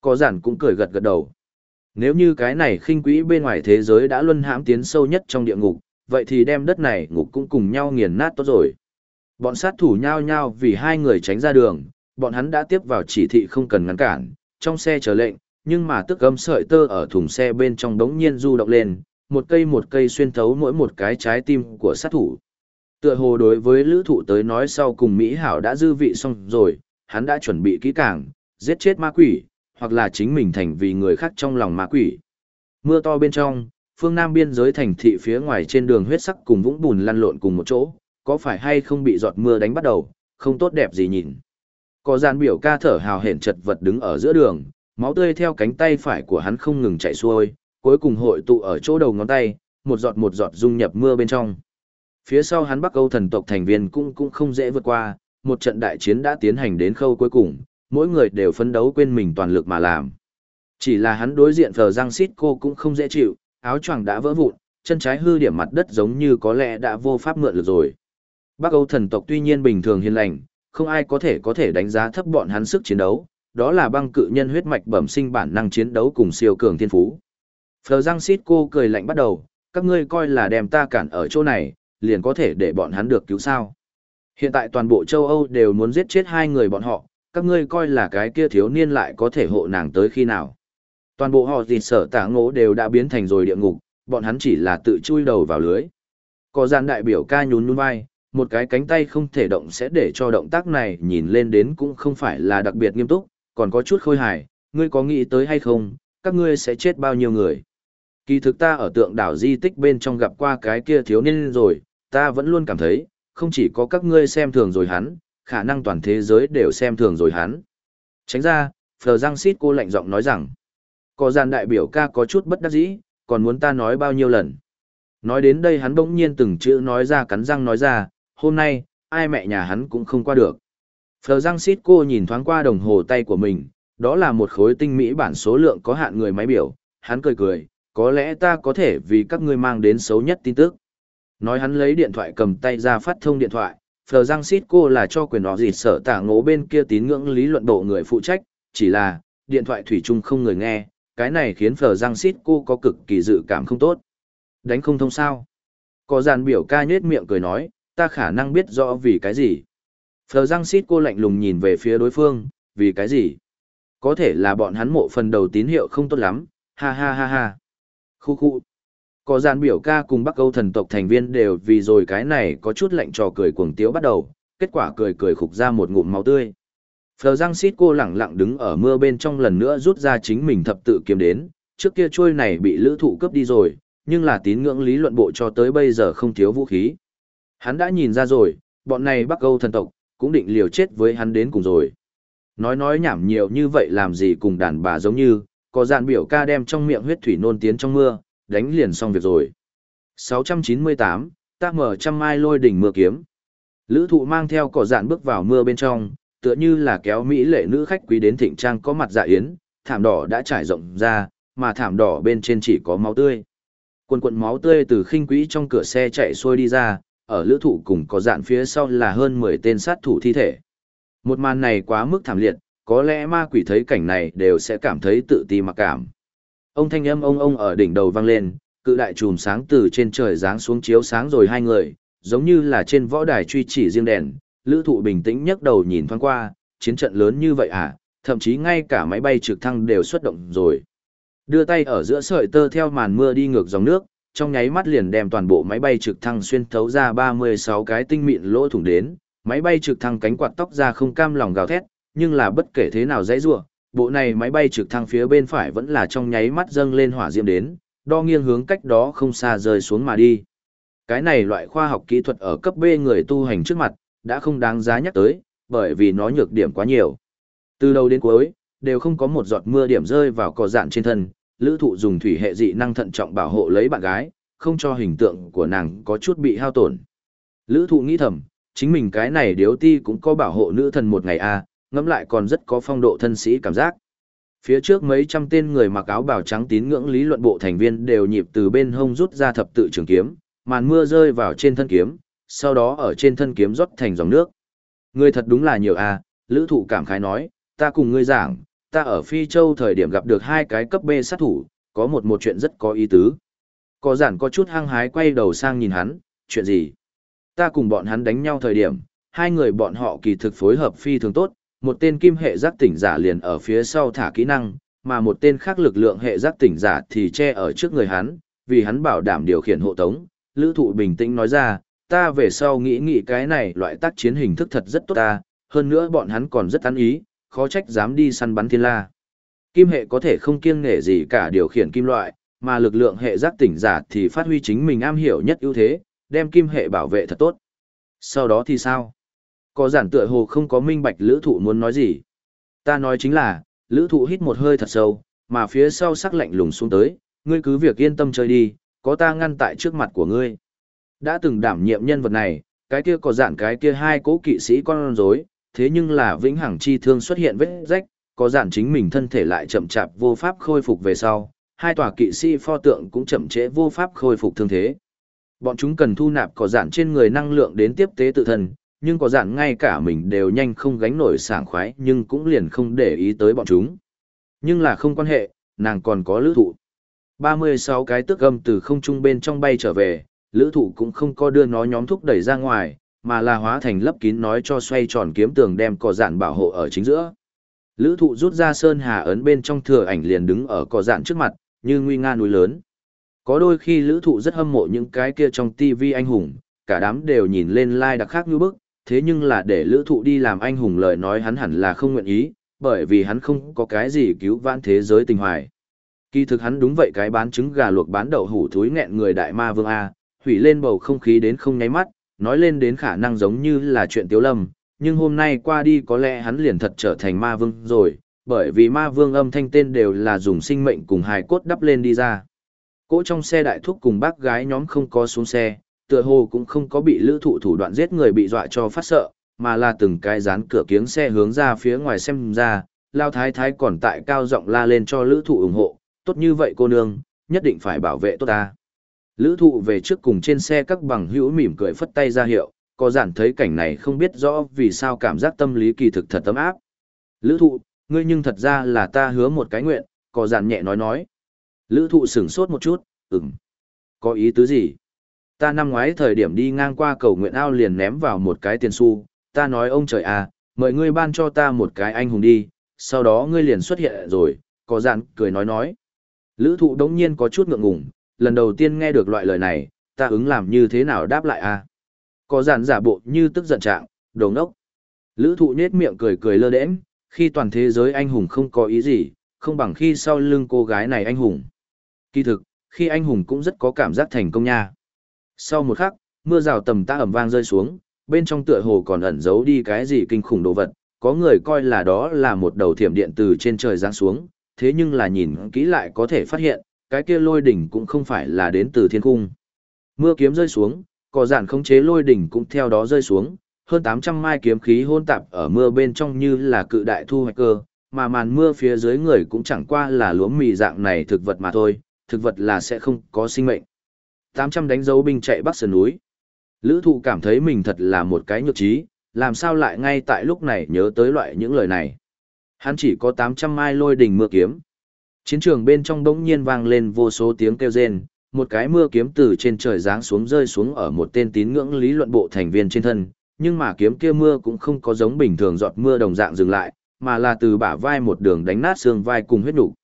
S1: Cỏ dạn cũng cười gật gật đầu. Nếu như cái này khinh quỹ bên ngoài thế giới đã luân hãm tiến sâu nhất trong địa ngục, vậy thì đem đất này ngục cũng cùng nhau nghiền nát tốt rồi. Bọn sát thủ nhao nhao vì hai người tránh ra đường, bọn hắn đã tiếp vào chỉ thị không cần ngăn cản, trong xe chờ lệnh, nhưng mà tức gấm sợi tơ ở thùng xe bên trong đống nhiên du động lên, một cây một cây xuyên thấu mỗi một cái trái tim của sát thủ. Tựa hồ đối với lữ thụ tới nói sau cùng Mỹ Hảo đã dư vị xong rồi, hắn đã chuẩn bị kỹ càng, giết chết ma quỷ, hoặc là chính mình thành vì người khác trong lòng ma quỷ. Mưa to bên trong, phương Nam biên giới thành thị phía ngoài trên đường huyết sắc cùng vũng bùn lăn lộn cùng một chỗ, có phải hay không bị giọt mưa đánh bắt đầu, không tốt đẹp gì nhìn. Có gian biểu ca thở hào hển chật vật đứng ở giữa đường, máu tươi theo cánh tay phải của hắn không ngừng chảy xuôi, cuối cùng hội tụ ở chỗ đầu ngón tay, một giọt một giọt dung nhập mưa bên trong. Phía sau hắn Bắc Âu thần tộc thành viên cũng cũng không dễ vượt qua, một trận đại chiến đã tiến hành đến khâu cuối cùng, mỗi người đều phấn đấu quên mình toàn lực mà làm. Chỉ là hắn đối diện phờ Giang xít cô cũng không dễ chịu, áo choàng đã vỡ vụn, chân trái hư điểm mặt đất giống như có lẽ đã vô pháp mượn được rồi. Bắc Âu thần tộc tuy nhiên bình thường hiền lành, không ai có thể có thể đánh giá thấp bọn hắn sức chiến đấu, đó là băng cự nhân huyết mạch bẩm sinh bản năng chiến đấu cùng siêu cường thiên phú. Phờ Giang Xít cô cười lạnh bắt đầu, các ngươi coi là đem ta cản ở chỗ này, liền có thể để bọn hắn được cứu sao. Hiện tại toàn bộ châu Âu đều muốn giết chết hai người bọn họ, các ngươi coi là cái kia thiếu niên lại có thể hộ nàng tới khi nào. Toàn bộ họ gì sở tả ngỗ đều đã biến thành rồi địa ngục, bọn hắn chỉ là tự chui đầu vào lưới. Có gian đại biểu ca nhún nhún vai, một cái cánh tay không thể động sẽ để cho động tác này nhìn lên đến cũng không phải là đặc biệt nghiêm túc, còn có chút khôi hài, ngươi có nghĩ tới hay không, các ngươi sẽ chết bao nhiêu người. Kỳ thực ta ở tượng đảo di tích bên trong gặp qua cái kia thiếu niên rồi, ta vẫn luôn cảm thấy, không chỉ có các ngươi xem thường rồi hắn, khả năng toàn thế giới đều xem thường rồi hắn. Tránh ra, Phờ Giang Sít cô lạnh giọng nói rằng, có gian đại biểu ca có chút bất đắc dĩ, còn muốn ta nói bao nhiêu lần. Nói đến đây hắn bỗng nhiên từng chữ nói ra cắn răng nói ra, hôm nay, ai mẹ nhà hắn cũng không qua được. Phờ Giang Sít cô nhìn thoáng qua đồng hồ tay của mình, đó là một khối tinh mỹ bản số lượng có hạn người máy biểu, hắn cười cười, có lẽ ta có thể vì các ngươi mang đến xấu nhất tin tức. Nói hắn lấy điện thoại cầm tay ra phát thông điện thoại, Phờ Giang xít cô là cho quyền đó gì sở tả ngố bên kia tín ngưỡng lý luận bộ người phụ trách, chỉ là, điện thoại thủy chung không người nghe, cái này khiến Phờ Giang xít cô có cực kỳ dự cảm không tốt. Đánh không thông sao. Có dàn biểu ca nhết miệng cười nói, ta khả năng biết rõ vì cái gì. Phờ Giang xít cô lạnh lùng nhìn về phía đối phương, vì cái gì? Có thể là bọn hắn mộ phần đầu tín hiệu không tốt lắm, ha ha ha ha. Khu khu. Có gian biểu ca cùng Bắc Âu thần tộc thành viên đều vì rồi cái này có chút lạnh trò cười cuồng tiếu bắt đầu, kết quả cười cười khục ra một ngụm máu tươi. Phờ Giang xít cô lẳng lặng đứng ở mưa bên trong lần nữa rút ra chính mình thập tự kiếm đến, trước kia trôi này bị lữ thụ cướp đi rồi, nhưng là tín ngưỡng lý luận bộ cho tới bây giờ không thiếu vũ khí. Hắn đã nhìn ra rồi, bọn này Bắc Âu thần tộc, cũng định liều chết với hắn đến cùng rồi. Nói nói nhảm nhiều như vậy làm gì cùng đàn bà giống như, có dàn biểu ca đem trong miệng huyết thủy nôn tiến trong mưa, đánh liền xong việc rồi. 698, ta mở trăm mai lôi đỉnh mưa kiếm. Lữ thụ mang theo cỏ dạn bước vào mưa bên trong, tựa như là kéo Mỹ lệ nữ khách quý đến thịnh trang có mặt dạ yến, thảm đỏ đã trải rộng ra, mà thảm đỏ bên trên chỉ có máu tươi. Quần quần máu tươi từ khinh quý trong cửa xe chạy xuôi đi ra, ở lữ thụ cùng có dạn phía sau là hơn 10 tên sát thủ thi thể. Một màn này quá mức thảm liệt, có lẽ ma quỷ thấy cảnh này đều sẽ cảm thấy tự ti mặc cảm. Ông thanh âm ông ông ở đỉnh đầu vang lên, cự đại chùm sáng từ trên trời giáng xuống chiếu sáng rồi hai người, giống như là trên võ đài truy chỉ riêng đèn, lữ thụ bình tĩnh nhấc đầu nhìn thoáng qua, chiến trận lớn như vậy à, thậm chí ngay cả máy bay trực thăng đều xuất động rồi. Đưa tay ở giữa sợi tơ theo màn mưa đi ngược dòng nước, trong nháy mắt liền đem toàn bộ máy bay trực thăng xuyên thấu ra 36 cái tinh mịn lỗ thủng đến, máy bay trực thăng cánh quạt tóc ra không cam lòng gào thét, nhưng là bất kể thế nào dãy rủa, bộ này máy bay trực thăng phía bên phải vẫn là trong nháy mắt dâng lên hỏa diễm đến, đo nghiêng hướng cách đó không xa rơi xuống mà đi. Cái này loại khoa học kỹ thuật ở cấp B người tu hành trước mặt, đã không đáng giá nhắc tới, bởi vì nó nhược điểm quá nhiều. Từ đầu đến cuối, đều không có một giọt mưa điểm rơi vào cỏ dạn trên thân, lữ thụ dùng thủy hệ dị năng thận trọng bảo hộ lấy bạn gái, không cho hình tượng của nàng có chút bị hao tổn. Lữ thụ nghĩ thầm, chính mình cái này điếu ti cũng có bảo hộ nữ thần một ngày a à, ngẫm lại còn rất có phong độ thân sĩ cảm giác. Phía trước mấy trăm tên người mặc áo bào trắng tín ngưỡng lý luận bộ thành viên đều nhịp từ bên hông rút ra thập tự trường kiếm, màn mưa rơi vào trên thân kiếm, sau đó ở trên thân kiếm rót thành dòng nước. Người thật đúng là nhiều a, lữ thụ cảm khái nói, ta cùng ngươi giảng, ta ở Phi Châu thời điểm gặp được hai cái cấp B sát thủ, có một một chuyện rất có ý tứ. Có giản có chút hăng hái quay đầu sang nhìn hắn, chuyện gì? Ta cùng bọn hắn đánh nhau thời điểm, hai người bọn họ kỳ thực phối hợp phi thường tốt, một tên kim hệ giác tỉnh giả liền ở phía sau thả kỹ năng, mà một tên khác lực lượng hệ giác tỉnh giả thì che ở trước người hắn, vì hắn bảo đảm điều khiển hộ tống. Lữ thụ bình tĩnh nói ra, ta về sau nghĩ nghĩ cái này loại tác chiến hình thức thật rất tốt ta, hơn nữa bọn hắn còn rất ăn ý, khó trách dám đi săn bắn thiên la. Kim hệ có thể không kiêng nghề gì cả điều khiển kim loại, mà lực lượng hệ giác tỉnh giả thì phát huy chính mình am hiểu nhất ưu thế, đem kim hệ bảo vệ thật tốt. Sau đó thì sao? Có giản tựa hồ không có minh bạch lữ thụ muốn nói gì. Ta nói chính là, lữ thụ hít một hơi thật sâu, mà phía sau sắc lạnh lùng xuống tới, ngươi cứ việc yên tâm chơi đi, có ta ngăn tại trước mặt của ngươi. Đã từng đảm nhiệm nhân vật này, cái kia có giản cái kia hai cố kỵ sĩ con rối, thế nhưng là vĩnh hằng chi thương xuất hiện vết rách, có giản chính mình thân thể lại chậm chạp vô pháp khôi phục về sau, hai tòa kỵ sĩ pho tượng cũng chậm trễ vô pháp khôi phục thương thế. Bọn chúng cần thu nạp có giản trên người năng lượng đến tiếp tế tự thân, nhưng có dạn ngay cả mình đều nhanh không gánh nổi sảng khoái nhưng cũng liền không để ý tới bọn chúng. Nhưng là không quan hệ, nàng còn có lữ thụ. 36 cái tước gầm từ không trung bên trong bay trở về, lữ thụ cũng không có đưa nó nhóm thúc đẩy ra ngoài, mà là hóa thành lấp kín nói cho xoay tròn kiếm tường đem cỏ dạn bảo hộ ở chính giữa. Lữ thụ rút ra sơn hà ấn bên trong thừa ảnh liền đứng ở cỏ dạn trước mặt, như nguy nga núi lớn. Có đôi khi lữ thụ rất hâm mộ những cái kia trong tivi anh hùng, cả đám đều nhìn lên lai like đặc khác như bức, thế nhưng là để lữ thụ đi làm anh hùng lời nói hắn hẳn là không nguyện ý, bởi vì hắn không có cái gì cứu vãn thế giới tình hoài. Kỳ thực hắn đúng vậy cái bán trứng gà luộc bán đậu hủ thúi nghẹn người đại ma vương A, hủy lên bầu không khí đến không nháy mắt, nói lên đến khả năng giống như là chuyện tiếu lâm, nhưng hôm nay qua đi có lẽ hắn liền thật trở thành ma vương rồi, bởi vì ma vương âm thanh tên đều là dùng sinh mệnh cùng hài cốt đắp lên đi ra. Cỗ trong xe đại thúc cùng bác gái nhóm không có xuống xe, tựa hồ cũng không có bị lữ thụ thủ đoạn giết người bị dọa cho phát sợ, mà là từng cái dán cửa kiếng xe hướng ra phía ngoài xem ra, lao thái thái còn tại cao giọng la lên cho lữ thụ ủng hộ, tốt như vậy cô nương, nhất định phải bảo vệ tốt ta. Lữ thụ về trước cùng trên xe các bằng hữu mỉm cười phất tay ra hiệu, có giản thấy cảnh này không biết rõ vì sao cảm giác tâm lý kỳ thực thật tấm áp. Lữ thụ, ngươi nhưng thật ra là ta hứa một cái nguyện, có giản nhẹ nói nói. Lữ thụ sửng sốt một chút, ừm. Có ý tứ gì? Ta năm ngoái thời điểm đi ngang qua cầu nguyện ao liền ném vào một cái tiền xu, ta nói ông trời à, mời ngươi ban cho ta một cái anh hùng đi, sau đó ngươi liền xuất hiện rồi, có giản cười nói nói. Lữ thụ đống nhiên có chút ngượng ngùng, lần đầu tiên nghe được loại lời này, ta ứng làm như thế nào đáp lại a à? Có giản giả bộ như tức giận trạng, đồ ngốc. Lữ thụ nết miệng cười cười lơ đễnh, khi toàn thế giới anh hùng không có ý gì, không bằng khi sau lưng cô gái này anh hùng. Kỳ thực, khi anh hùng cũng rất có cảm giác thành công nha. Sau một khắc, mưa rào tầm tã ẩm vang rơi xuống, bên trong tựa hồ còn ẩn giấu đi cái gì kinh khủng đồ vật, có người coi là đó là một đầu thiểm điện từ trên trời giáng xuống, thế nhưng là nhìn kỹ lại có thể phát hiện, cái kia lôi đỉnh cũng không phải là đến từ thiên cung. Mưa kiếm rơi xuống, cỏ giản khống chế lôi đỉnh cũng theo đó rơi xuống, hơn 800 mai kiếm khí hôn tạp ở mưa bên trong như là cự đại thu hoạch cơ, mà màn mưa phía dưới người cũng chẳng qua là lúa mì dạng này thực vật mà thôi, thực vật là sẽ không có sinh mệnh. 800 đánh dấu binh chạy bắc sườn núi. Lữ thụ cảm thấy mình thật là một cái nhược trí, làm sao lại ngay tại lúc này nhớ tới loại những lời này. Hắn chỉ có 800 mai lôi đỉnh mưa kiếm. Chiến trường bên trong đống nhiên vang lên vô số tiếng kêu rên, một cái mưa kiếm từ trên trời giáng xuống rơi xuống ở một tên tín ngưỡng lý luận bộ thành viên trên thân, nhưng mà kiếm kia mưa cũng không có giống bình thường giọt mưa đồng dạng dừng lại, mà là từ bả vai một đường đánh nát xương vai cùng huyết nục.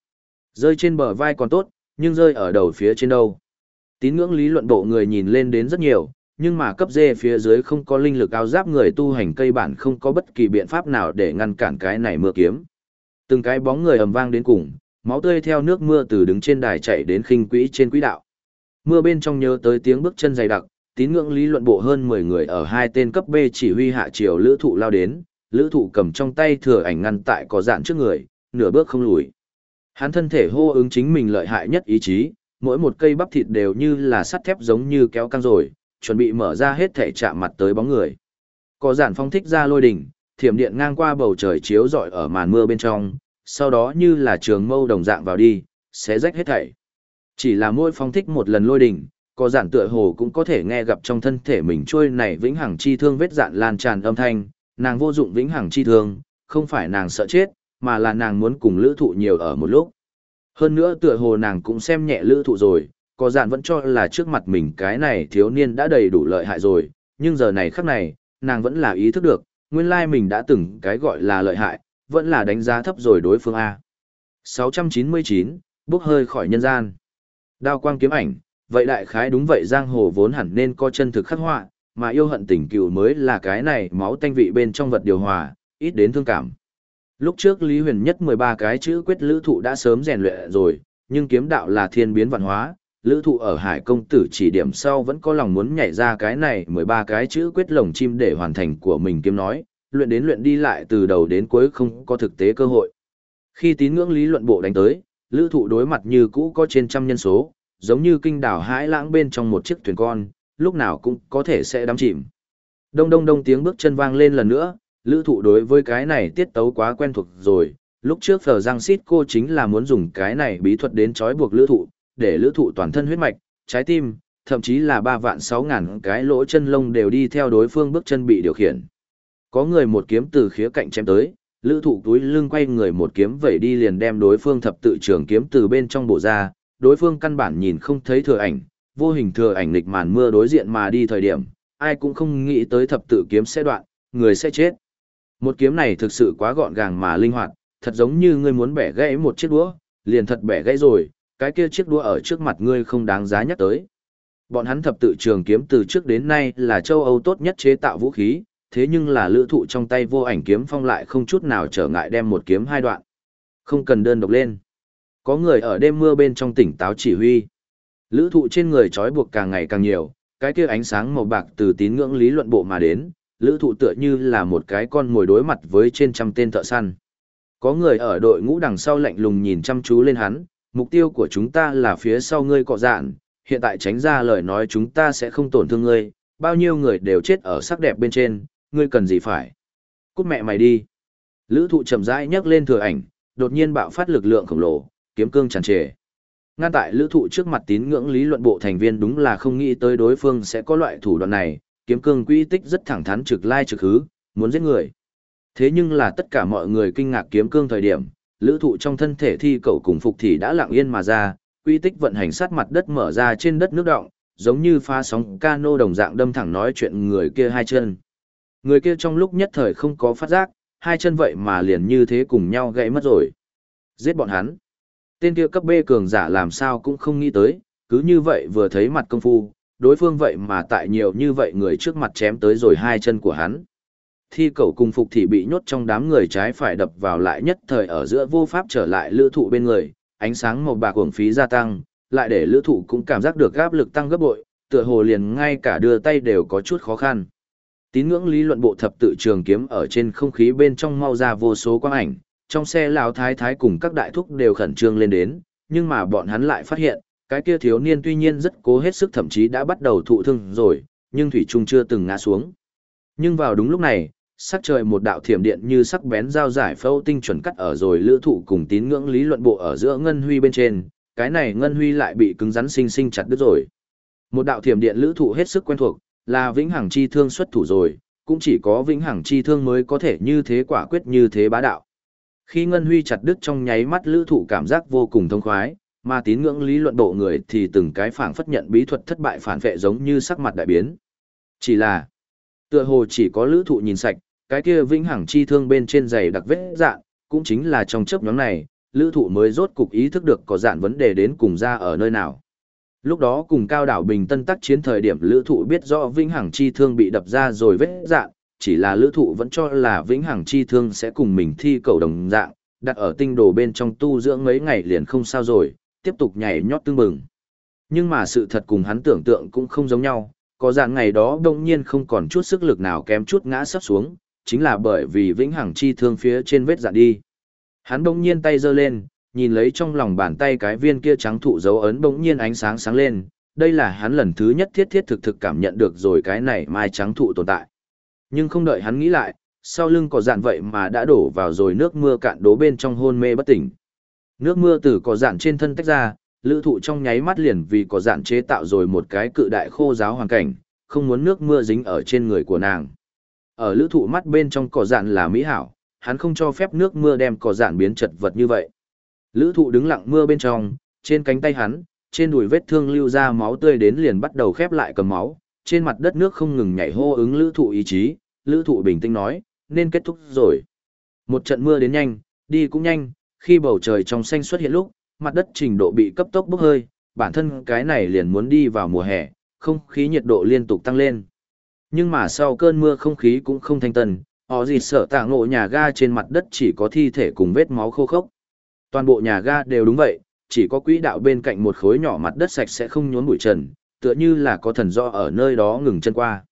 S1: Rơi trên bờ vai còn tốt, nhưng rơi ở đầu phía trên đâu. Tín ngưỡng lý luận bộ người nhìn lên đến rất nhiều, nhưng mà cấp dê phía dưới không có linh lực áo giáp người tu hành cây bản không có bất kỳ biện pháp nào để ngăn cản cái này mưa kiếm. Từng cái bóng người ầm vang đến cùng, máu tươi theo nước mưa từ đứng trên đài chạy đến khinh quỹ trên quỹ đạo. Mưa bên trong nhớ tới tiếng bước chân dày đặc, tín ngưỡng lý luận bộ hơn 10 người ở hai tên cấp B chỉ huy hạ triều lữ thụ lao đến, lữ thụ cầm trong tay thừa ảnh ngăn tại có dạn trước người, nửa bước không lùi. Hắn thân thể hô ứng chính mình lợi hại nhất ý chí, mỗi một cây bắp thịt đều như là sắt thép giống như kéo căng rồi, chuẩn bị mở ra hết thể chạm mặt tới bóng người. Có giản phong thích ra lôi đỉnh, thiểm điện ngang qua bầu trời chiếu rọi ở màn mưa bên trong, sau đó như là trường mâu đồng dạng vào đi, sẽ rách hết thảy. Chỉ là mỗi phong thích một lần lôi đỉnh, có giản tựa hồ cũng có thể nghe gặp trong thân thể mình trôi này vĩnh hằng chi thương vết dạn lan tràn âm thanh, nàng vô dụng vĩnh hằng chi thương, không phải nàng sợ chết, mà là nàng muốn cùng lữ thụ nhiều ở một lúc. Hơn nữa tựa hồ nàng cũng xem nhẹ lữ thụ rồi, có dạn vẫn cho là trước mặt mình cái này thiếu niên đã đầy đủ lợi hại rồi, nhưng giờ này khắc này, nàng vẫn là ý thức được, nguyên lai mình đã từng cái gọi là lợi hại, vẫn là đánh giá thấp rồi đối phương A. 699, bước hơi khỏi nhân gian. Đao quang kiếm ảnh, vậy đại khái đúng vậy giang hồ vốn hẳn nên có chân thực khắc họa, mà yêu hận tình cựu mới là cái này máu tanh vị bên trong vật điều hòa, ít đến thương cảm. Lúc trước Lý Huyền nhất 13 cái chữ quyết lữ thụ đã sớm rèn luyện rồi, nhưng kiếm đạo là thiên biến văn hóa, lữ thụ ở hải công tử chỉ điểm sau vẫn có lòng muốn nhảy ra cái này 13 cái chữ quyết lồng chim để hoàn thành của mình kiếm nói, luyện đến luyện đi lại từ đầu đến cuối không có thực tế cơ hội. Khi tín ngưỡng lý luận bộ đánh tới, lữ thụ đối mặt như cũ có trên trăm nhân số, giống như kinh đảo hãi lãng bên trong một chiếc thuyền con, lúc nào cũng có thể sẽ đắm chìm. Đông đông đông tiếng bước chân vang lên lần nữa, lữ thụ đối với cái này tiết tấu quá quen thuộc rồi, lúc trước Phở Giang xít cô chính là muốn dùng cái này bí thuật đến trói buộc lữ thụ, để lữ thụ toàn thân huyết mạch, trái tim, thậm chí là 3 vạn 6 ngàn cái lỗ chân lông đều đi theo đối phương bước chân bị điều khiển. Có người một kiếm từ khía cạnh chém tới, lữ thụ túi lưng quay người một kiếm vẩy đi liền đem đối phương thập tự trường kiếm từ bên trong bộ ra, đối phương căn bản nhìn không thấy thừa ảnh, vô hình thừa ảnh lịch màn mưa đối diện mà đi thời điểm, ai cũng không nghĩ tới thập tự kiếm sẽ đoạn, người sẽ chết. Một kiếm này thực sự quá gọn gàng mà linh hoạt, thật giống như ngươi muốn bẻ gãy một chiếc đũa, liền thật bẻ gãy rồi, cái kia chiếc đũa ở trước mặt ngươi không đáng giá nhắc tới. Bọn hắn thập tự trường kiếm từ trước đến nay là châu Âu tốt nhất chế tạo vũ khí, thế nhưng là lữ thụ trong tay vô ảnh kiếm phong lại không chút nào trở ngại đem một kiếm hai đoạn. Không cần đơn độc lên. Có người ở đêm mưa bên trong tỉnh táo chỉ huy. Lữ thụ trên người trói buộc càng ngày càng nhiều, cái kia ánh sáng màu bạc từ tín ngưỡng lý luận bộ mà đến, lữ thụ tựa như là một cái con ngồi đối mặt với trên trăm tên thợ săn. Có người ở đội ngũ đằng sau lạnh lùng nhìn chăm chú lên hắn, mục tiêu của chúng ta là phía sau ngươi cọ dạn, hiện tại tránh ra lời nói chúng ta sẽ không tổn thương ngươi, bao nhiêu người đều chết ở sắc đẹp bên trên, ngươi cần gì phải. Cút mẹ mày đi. Lữ thụ chậm rãi nhấc lên thừa ảnh, đột nhiên bạo phát lực lượng khổng lồ, kiếm cương tràn trề. Ngăn tại lữ thụ trước mặt tín ngưỡng lý luận bộ thành viên đúng là không nghĩ tới đối phương sẽ có loại thủ đoạn này, kiếm cương quy tích rất thẳng thắn trực lai trực hứ, muốn giết người. Thế nhưng là tất cả mọi người kinh ngạc kiếm cương thời điểm, lữ thụ trong thân thể thi cầu cùng phục thì đã lặng yên mà ra, quy tích vận hành sát mặt đất mở ra trên đất nước động, giống như pha sóng cano đồng dạng đâm thẳng nói chuyện người kia hai chân. Người kia trong lúc nhất thời không có phát giác, hai chân vậy mà liền như thế cùng nhau gãy mất rồi. Giết bọn hắn. Tên kia cấp B cường giả làm sao cũng không nghĩ tới, cứ như vậy vừa thấy mặt công phu, đối phương vậy mà tại nhiều như vậy người trước mặt chém tới rồi hai chân của hắn. thi cầu cùng phục thì bị nhốt trong đám người trái phải đập vào lại nhất thời ở giữa vô pháp trở lại lữ thụ bên người, ánh sáng màu bạc hưởng phí gia tăng, lại để lữ thụ cũng cảm giác được áp lực tăng gấp bội, tựa hồ liền ngay cả đưa tay đều có chút khó khăn. Tín ngưỡng lý luận bộ thập tự trường kiếm ở trên không khí bên trong mau ra vô số quang ảnh, trong xe lão thái thái cùng các đại thúc đều khẩn trương lên đến, nhưng mà bọn hắn lại phát hiện, cái kia thiếu niên tuy nhiên rất cố hết sức thậm chí đã bắt đầu thụ thương rồi, nhưng thủy trung chưa từng ngã xuống. Nhưng vào đúng lúc này, sắc trời một đạo thiểm điện như sắc bén dao giải phâu tinh chuẩn cắt ở rồi lữ thụ cùng tín ngưỡng lý luận bộ ở giữa ngân huy bên trên, cái này ngân huy lại bị cứng rắn sinh sinh chặt đứt rồi. Một đạo thiểm điện lữ thụ hết sức quen thuộc, là vĩnh hằng chi thương xuất thủ rồi, cũng chỉ có vĩnh hằng chi thương mới có thể như thế quả quyết như thế bá đạo. Khi ngân huy chặt đứt trong nháy mắt lữ thụ cảm giác vô cùng thông khoái, mà tín ngưỡng lý luận độ người thì từng cái phản phất nhận bí thuật thất bại phản vệ giống như sắc mặt đại biến. Chỉ là, tựa hồ chỉ có lữ thụ nhìn sạch, cái kia vĩnh hằng chi thương bên trên giày đặc vết dạng, cũng chính là trong chấp nhóm này, lữ thụ mới rốt cục ý thức được có dạn vấn đề đến cùng ra ở nơi nào. Lúc đó cùng cao đảo Bình Tân tác chiến thời điểm lữ thụ biết rõ vĩnh hằng chi thương bị đập ra rồi vết dạng, chỉ là lữ thụ vẫn cho là vĩnh hằng chi thương sẽ cùng mình thi cầu đồng dạng, đặt ở tinh đồ bên trong tu dưỡng mấy ngày liền không sao rồi, tiếp tục nhảy nhót tương bừng. Nhưng mà sự thật cùng hắn tưởng tượng cũng không giống nhau, có dạng ngày đó đông nhiên không còn chút sức lực nào kém chút ngã sắp xuống, chính là bởi vì vĩnh hằng chi thương phía trên vết dạn đi. Hắn đông nhiên tay giơ lên, nhìn lấy trong lòng bàn tay cái viên kia trắng thụ dấu ấn bỗng nhiên ánh sáng sáng lên, đây là hắn lần thứ nhất thiết thiết thực thực cảm nhận được rồi cái này mai trắng thụ tồn tại. Nhưng không đợi hắn nghĩ lại, sau lưng có dạn vậy mà đã đổ vào rồi nước mưa cạn đố bên trong hôn mê bất tỉnh. Nước mưa từ có dạn trên thân tách ra, lữ thụ trong nháy mắt liền vì có dạn chế tạo rồi một cái cự đại khô giáo hoàn cảnh, không muốn nước mưa dính ở trên người của nàng. Ở lữ thụ mắt bên trong cỏ dạn là mỹ hảo, hắn không cho phép nước mưa đem cỏ dạn biến chật vật như vậy. Lữ thụ đứng lặng mưa bên trong, trên cánh tay hắn, trên đùi vết thương lưu ra máu tươi đến liền bắt đầu khép lại cầm máu, trên mặt đất nước không ngừng nhảy hô ứng lữ thụ ý chí, lữ thụ bình tĩnh nói, nên kết thúc rồi. Một trận mưa đến nhanh, đi cũng nhanh, khi bầu trời trong xanh xuất hiện lúc, mặt đất trình độ bị cấp tốc bốc hơi, bản thân cái này liền muốn đi vào mùa hè, không khí nhiệt độ liên tục tăng lên. Nhưng mà sau cơn mưa không khí cũng không thanh tần, họ gì sợ tạ ngộ nhà ga trên mặt đất chỉ có thi thể cùng vết máu khô khốc. Toàn bộ nhà ga đều đúng vậy, chỉ có quỹ đạo bên cạnh một khối nhỏ mặt đất sạch sẽ không nhốn bụi trần, tựa như là có thần do ở nơi đó ngừng chân qua.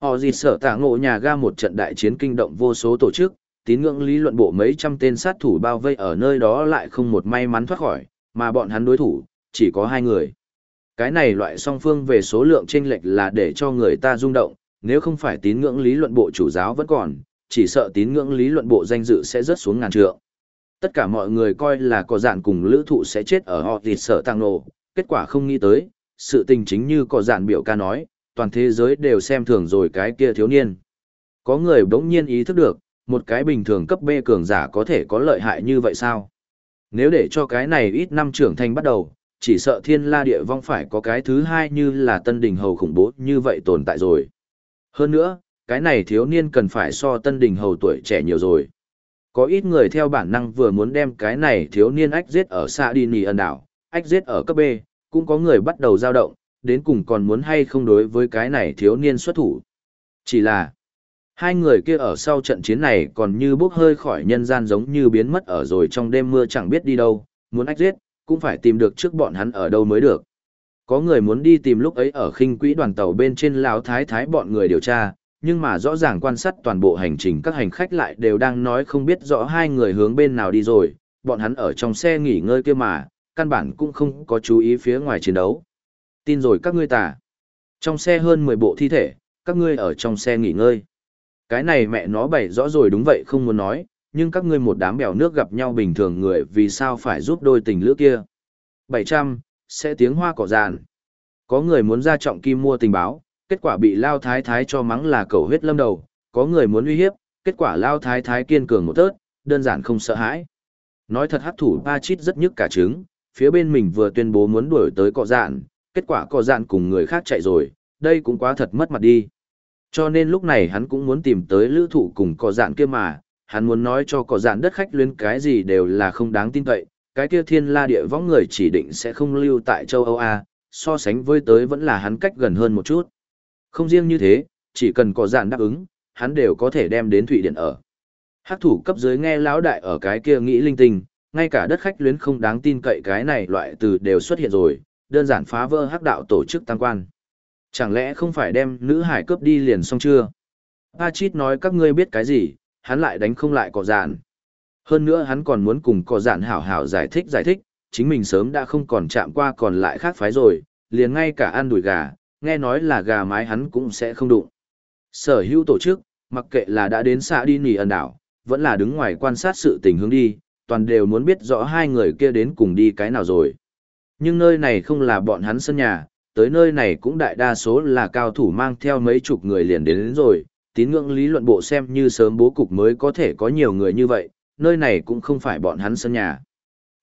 S1: Họ gì sợ tạ ngộ nhà ga một trận đại chiến kinh động vô số tổ chức, tín ngưỡng lý luận bộ mấy trăm tên sát thủ bao vây ở nơi đó lại không một may mắn thoát khỏi, mà bọn hắn đối thủ, chỉ có hai người. Cái này loại song phương về số lượng chênh lệch là để cho người ta rung động, nếu không phải tín ngưỡng lý luận bộ chủ giáo vẫn còn, chỉ sợ tín ngưỡng lý luận bộ danh dự sẽ rớt xuống ngàn trượng. Tất cả mọi người coi là có dạn cùng lữ thụ sẽ chết ở họ thịt sợ tăng nổ, kết quả không nghĩ tới, sự tình chính như có dạn biểu ca nói, toàn thế giới đều xem thường rồi cái kia thiếu niên. Có người bỗng nhiên ý thức được, một cái bình thường cấp B cường giả có thể có lợi hại như vậy sao? Nếu để cho cái này ít năm trưởng thành bắt đầu, chỉ sợ thiên la địa vong phải có cái thứ hai như là tân đình hầu khủng bố như vậy tồn tại rồi. Hơn nữa, cái này thiếu niên cần phải so tân đình hầu tuổi trẻ nhiều rồi. Có ít người theo bản năng vừa muốn đem cái này thiếu niên ách giết ở xa đi nì ẩn đảo, ách giết ở cấp B, cũng có người bắt đầu dao động, đến cùng còn muốn hay không đối với cái này thiếu niên xuất thủ. Chỉ là, hai người kia ở sau trận chiến này còn như bốc hơi khỏi nhân gian giống như biến mất ở rồi trong đêm mưa chẳng biết đi đâu, muốn ách giết, cũng phải tìm được trước bọn hắn ở đâu mới được. Có người muốn đi tìm lúc ấy ở khinh quỹ đoàn tàu bên trên lão thái thái bọn người điều tra, nhưng mà rõ ràng quan sát toàn bộ hành trình các hành khách lại đều đang nói không biết rõ hai người hướng bên nào đi rồi, bọn hắn ở trong xe nghỉ ngơi kia mà, căn bản cũng không có chú ý phía ngoài chiến đấu. Tin rồi các ngươi tà. Trong xe hơn 10 bộ thi thể, các ngươi ở trong xe nghỉ ngơi. Cái này mẹ nó bày rõ rồi đúng vậy không muốn nói, nhưng các ngươi một đám bèo nước gặp nhau bình thường người vì sao phải giúp đôi tình lữ kia. 700, sẽ tiếng hoa cỏ dàn. Có người muốn ra trọng kim mua tình báo, kết quả bị Lao Thái Thái cho mắng là cầu huyết lâm đầu, có người muốn uy hiếp, kết quả Lao Thái Thái kiên cường một tớt, đơn giản không sợ hãi. Nói thật hấp thủ ba chít rất nhức cả trứng, phía bên mình vừa tuyên bố muốn đuổi tới cọ dạn, kết quả cọ dạn cùng người khác chạy rồi, đây cũng quá thật mất mặt đi. Cho nên lúc này hắn cũng muốn tìm tới lữ thụ cùng cỏ dạn kia mà, hắn muốn nói cho cỏ dạn đất khách luyến cái gì đều là không đáng tin cậy, cái kia thiên la địa võng người chỉ định sẽ không lưu tại châu Âu A, so sánh với tới vẫn là hắn cách gần hơn một chút. Không riêng như thế, chỉ cần cỏ dạn đáp ứng, hắn đều có thể đem đến Thụy Điển ở. Hắc thủ cấp dưới nghe lão đại ở cái kia nghĩ linh tinh, ngay cả đất khách luyến không đáng tin cậy cái này loại từ đều xuất hiện rồi, đơn giản phá vỡ hắc đạo tổ chức tăng quan. Chẳng lẽ không phải đem nữ hải cướp đi liền xong chưa? Pachit nói các ngươi biết cái gì, hắn lại đánh không lại cỏ dạn. Hơn nữa hắn còn muốn cùng cỏ dạn hảo hảo giải thích giải thích, chính mình sớm đã không còn chạm qua còn lại khác phái rồi, liền ngay cả ăn đùi gà, nghe nói là gà mái hắn cũng sẽ không đụng. Sở hữu tổ chức, mặc kệ là đã đến xã đi nỉ ẩn đảo, vẫn là đứng ngoài quan sát sự tình hướng đi, toàn đều muốn biết rõ hai người kia đến cùng đi cái nào rồi. Nhưng nơi này không là bọn hắn sân nhà, tới nơi này cũng đại đa số là cao thủ mang theo mấy chục người liền đến, đến rồi, tín ngưỡng lý luận bộ xem như sớm bố cục mới có thể có nhiều người như vậy, nơi này cũng không phải bọn hắn sân nhà.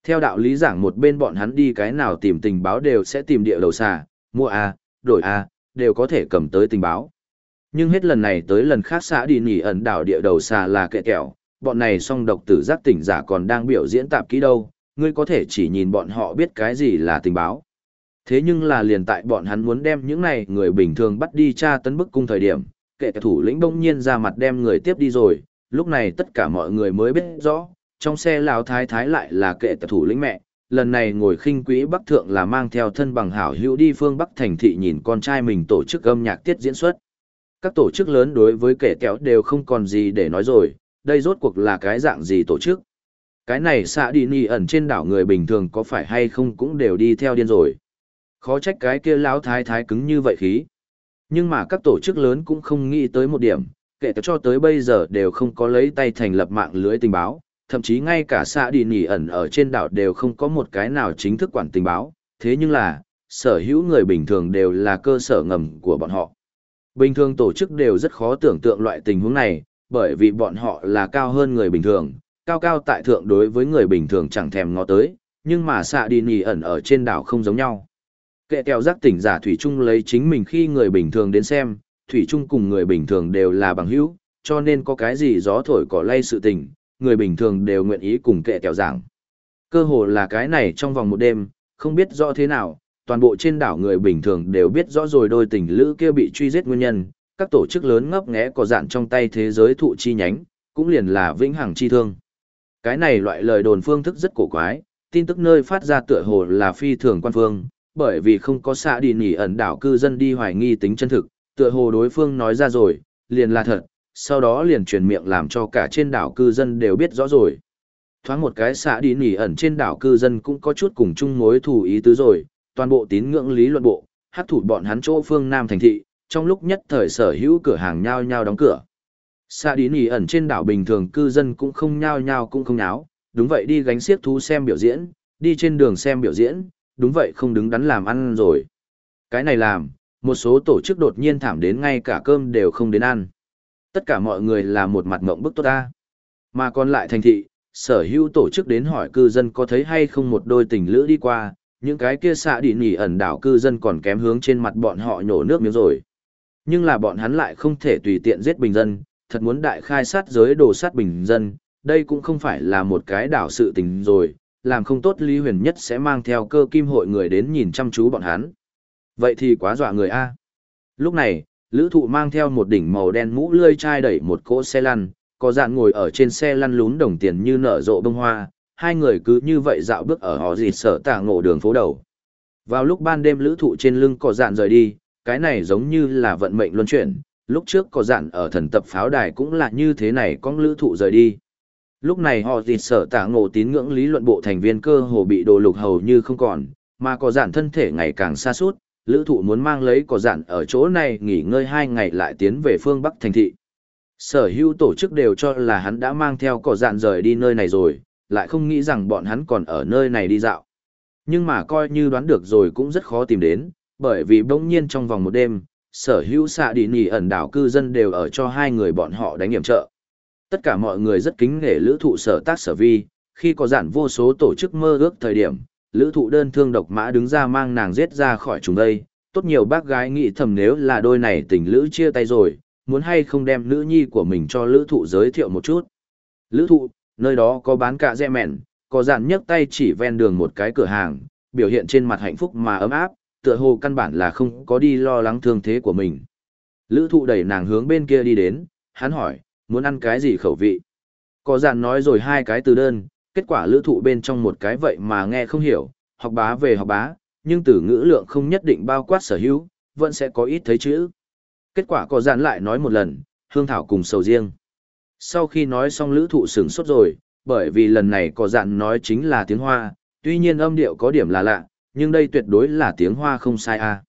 S1: Theo đạo lý giảng một bên bọn hắn đi cái nào tìm tình báo đều sẽ tìm địa đầu xà, mua A, đổi A, đều có thể cầm tới tình báo. Nhưng hết lần này tới lần khác xã đi nghỉ ẩn đảo địa đầu xà là kệ kẹo, bọn này song độc tử giác tỉnh giả còn đang biểu diễn tạp kỹ đâu, ngươi có thể chỉ nhìn bọn họ biết cái gì là tình báo. Thế nhưng là liền tại bọn hắn muốn đem những này người bình thường bắt đi tra tấn bức cung thời điểm, kệ thủ lĩnh bỗng nhiên ra mặt đem người tiếp đi rồi, lúc này tất cả mọi người mới biết rõ, trong xe lão thái thái lại là kệ thủ lĩnh mẹ, lần này ngồi khinh quỹ Bắc Thượng là mang theo thân bằng hảo hữu đi phương Bắc thành thị nhìn con trai mình tổ chức âm nhạc tiết diễn xuất. Các tổ chức lớn đối với kẻ kéo đều không còn gì để nói rồi, đây rốt cuộc là cái dạng gì tổ chức. Cái này xạ đi nì ẩn trên đảo người bình thường có phải hay không cũng đều đi theo điên rồi. Khó trách cái kia lão thái thái cứng như vậy khí. Nhưng mà các tổ chức lớn cũng không nghĩ tới một điểm, kể cả cho tới bây giờ đều không có lấy tay thành lập mạng lưới tình báo, thậm chí ngay cả xã đi nỉ ẩn ở trên đảo đều không có một cái nào chính thức quản tình báo, thế nhưng là, sở hữu người bình thường đều là cơ sở ngầm của bọn họ. Bình thường tổ chức đều rất khó tưởng tượng loại tình huống này, bởi vì bọn họ là cao hơn người bình thường, cao cao tại thượng đối với người bình thường chẳng thèm ngó tới, nhưng mà xạ đi nỉ ẩn ở trên đảo không giống nhau. Kệ kèo giác tỉnh giả Thủy Trung lấy chính mình khi người bình thường đến xem, Thủy Trung cùng người bình thường đều là bằng hữu, cho nên có cái gì gió thổi cỏ lay sự tình, người bình thường đều nguyện ý cùng kệ kèo giảng. Cơ hồ là cái này trong vòng một đêm, không biết rõ thế nào, toàn bộ trên đảo người bình thường đều biết rõ rồi đôi tình lữ kia bị truy giết nguyên nhân, các tổ chức lớn ngấp nghé có dạn trong tay thế giới thụ chi nhánh, cũng liền là vĩnh hằng chi thương. Cái này loại lời đồn phương thức rất cổ quái, tin tức nơi phát ra tựa hồ là phi thường quan phương, bởi vì không có xã đi nỉ ẩn đảo cư dân đi hoài nghi tính chân thực, tựa hồ đối phương nói ra rồi, liền là thật, sau đó liền truyền miệng làm cho cả trên đảo cư dân đều biết rõ rồi. Thoáng một cái xã đi nỉ ẩn trên đảo cư dân cũng có chút cùng chung mối thù ý tứ rồi, toàn bộ tín ngưỡng lý luận bộ, hát thủ bọn hắn chỗ phương Nam thành thị, trong lúc nhất thời sở hữu cửa hàng nhao nhao đóng cửa. Xã đi nỉ ẩn trên đảo bình thường cư dân cũng không nhao nhao cũng không nháo, đúng vậy đi gánh xiếc thú xem biểu diễn, đi trên đường xem biểu diễn, đúng vậy không đứng đắn làm ăn rồi. Cái này làm, một số tổ chức đột nhiên thảm đến ngay cả cơm đều không đến ăn. Tất cả mọi người là một mặt mộng bức tốt ta. Mà còn lại thành thị, sở hữu tổ chức đến hỏi cư dân có thấy hay không một đôi tình lữ đi qua, những cái kia xạ đi nghỉ ẩn đảo cư dân còn kém hướng trên mặt bọn họ nhổ nước miếng rồi. Nhưng là bọn hắn lại không thể tùy tiện giết bình dân, thật muốn đại khai sát giới đồ sát bình dân, đây cũng không phải là một cái đảo sự tình rồi, làm không tốt Lý Huyền Nhất sẽ mang theo cơ kim hội người đến nhìn chăm chú bọn hắn. Vậy thì quá dọa người A. Lúc này, lữ thụ mang theo một đỉnh màu đen mũ lươi chai đẩy một cỗ xe lăn, có dạn ngồi ở trên xe lăn lún đồng tiền như nở rộ bông hoa, hai người cứ như vậy dạo bước ở họ dịt sở tả ngộ đường phố đầu. Vào lúc ban đêm lữ thụ trên lưng có dạn rời đi, cái này giống như là vận mệnh luân chuyển, lúc trước có dạn ở thần tập pháo đài cũng là như thế này con lữ thụ rời đi. Lúc này họ dịt sở tả ngộ tín ngưỡng lý luận bộ thành viên cơ hồ bị đồ lục hầu như không còn, mà có dạn thân thể ngày càng xa suốt, lữ thụ muốn mang lấy có dạn ở chỗ này nghỉ ngơi hai ngày lại tiến về phương Bắc thành thị. Sở hữu tổ chức đều cho là hắn đã mang theo cỏ dạn rời đi nơi này rồi, lại không nghĩ rằng bọn hắn còn ở nơi này đi dạo. Nhưng mà coi như đoán được rồi cũng rất khó tìm đến, bởi vì bỗng nhiên trong vòng một đêm, sở hữu xạ đi nỉ ẩn đảo cư dân đều ở cho hai người bọn họ đánh nghiệm trợ. Tất cả mọi người rất kính nể lữ thụ sở tác sở vi, khi có giản vô số tổ chức mơ ước thời điểm, lữ thụ đơn thương độc mã đứng ra mang nàng giết ra khỏi chúng đây. Tốt nhiều bác gái nghĩ thầm nếu là đôi này tình lữ chia tay rồi, muốn hay không đem nữ nhi của mình cho lữ thụ giới thiệu một chút. Lữ thụ, nơi đó có bán cả dẹ mẹn, có giản nhấc tay chỉ ven đường một cái cửa hàng, biểu hiện trên mặt hạnh phúc mà ấm áp, tựa hồ căn bản là không có đi lo lắng thương thế của mình. Lữ thụ đẩy nàng hướng bên kia đi đến, hắn hỏi, muốn ăn cái gì khẩu vị? Có dạn nói rồi hai cái từ đơn, kết quả lữ thụ bên trong một cái vậy mà nghe không hiểu, học bá về học bá, nhưng từ ngữ lượng không nhất định bao quát sở hữu, vẫn sẽ có ít thấy chữ. Kết quả có dạn lại nói một lần, hương thảo cùng sầu riêng. Sau khi nói xong lữ thụ sửng sốt rồi, bởi vì lần này có dạn nói chính là tiếng Hoa, tuy nhiên âm điệu có điểm là lạ, nhưng đây tuyệt đối là tiếng Hoa không sai a à.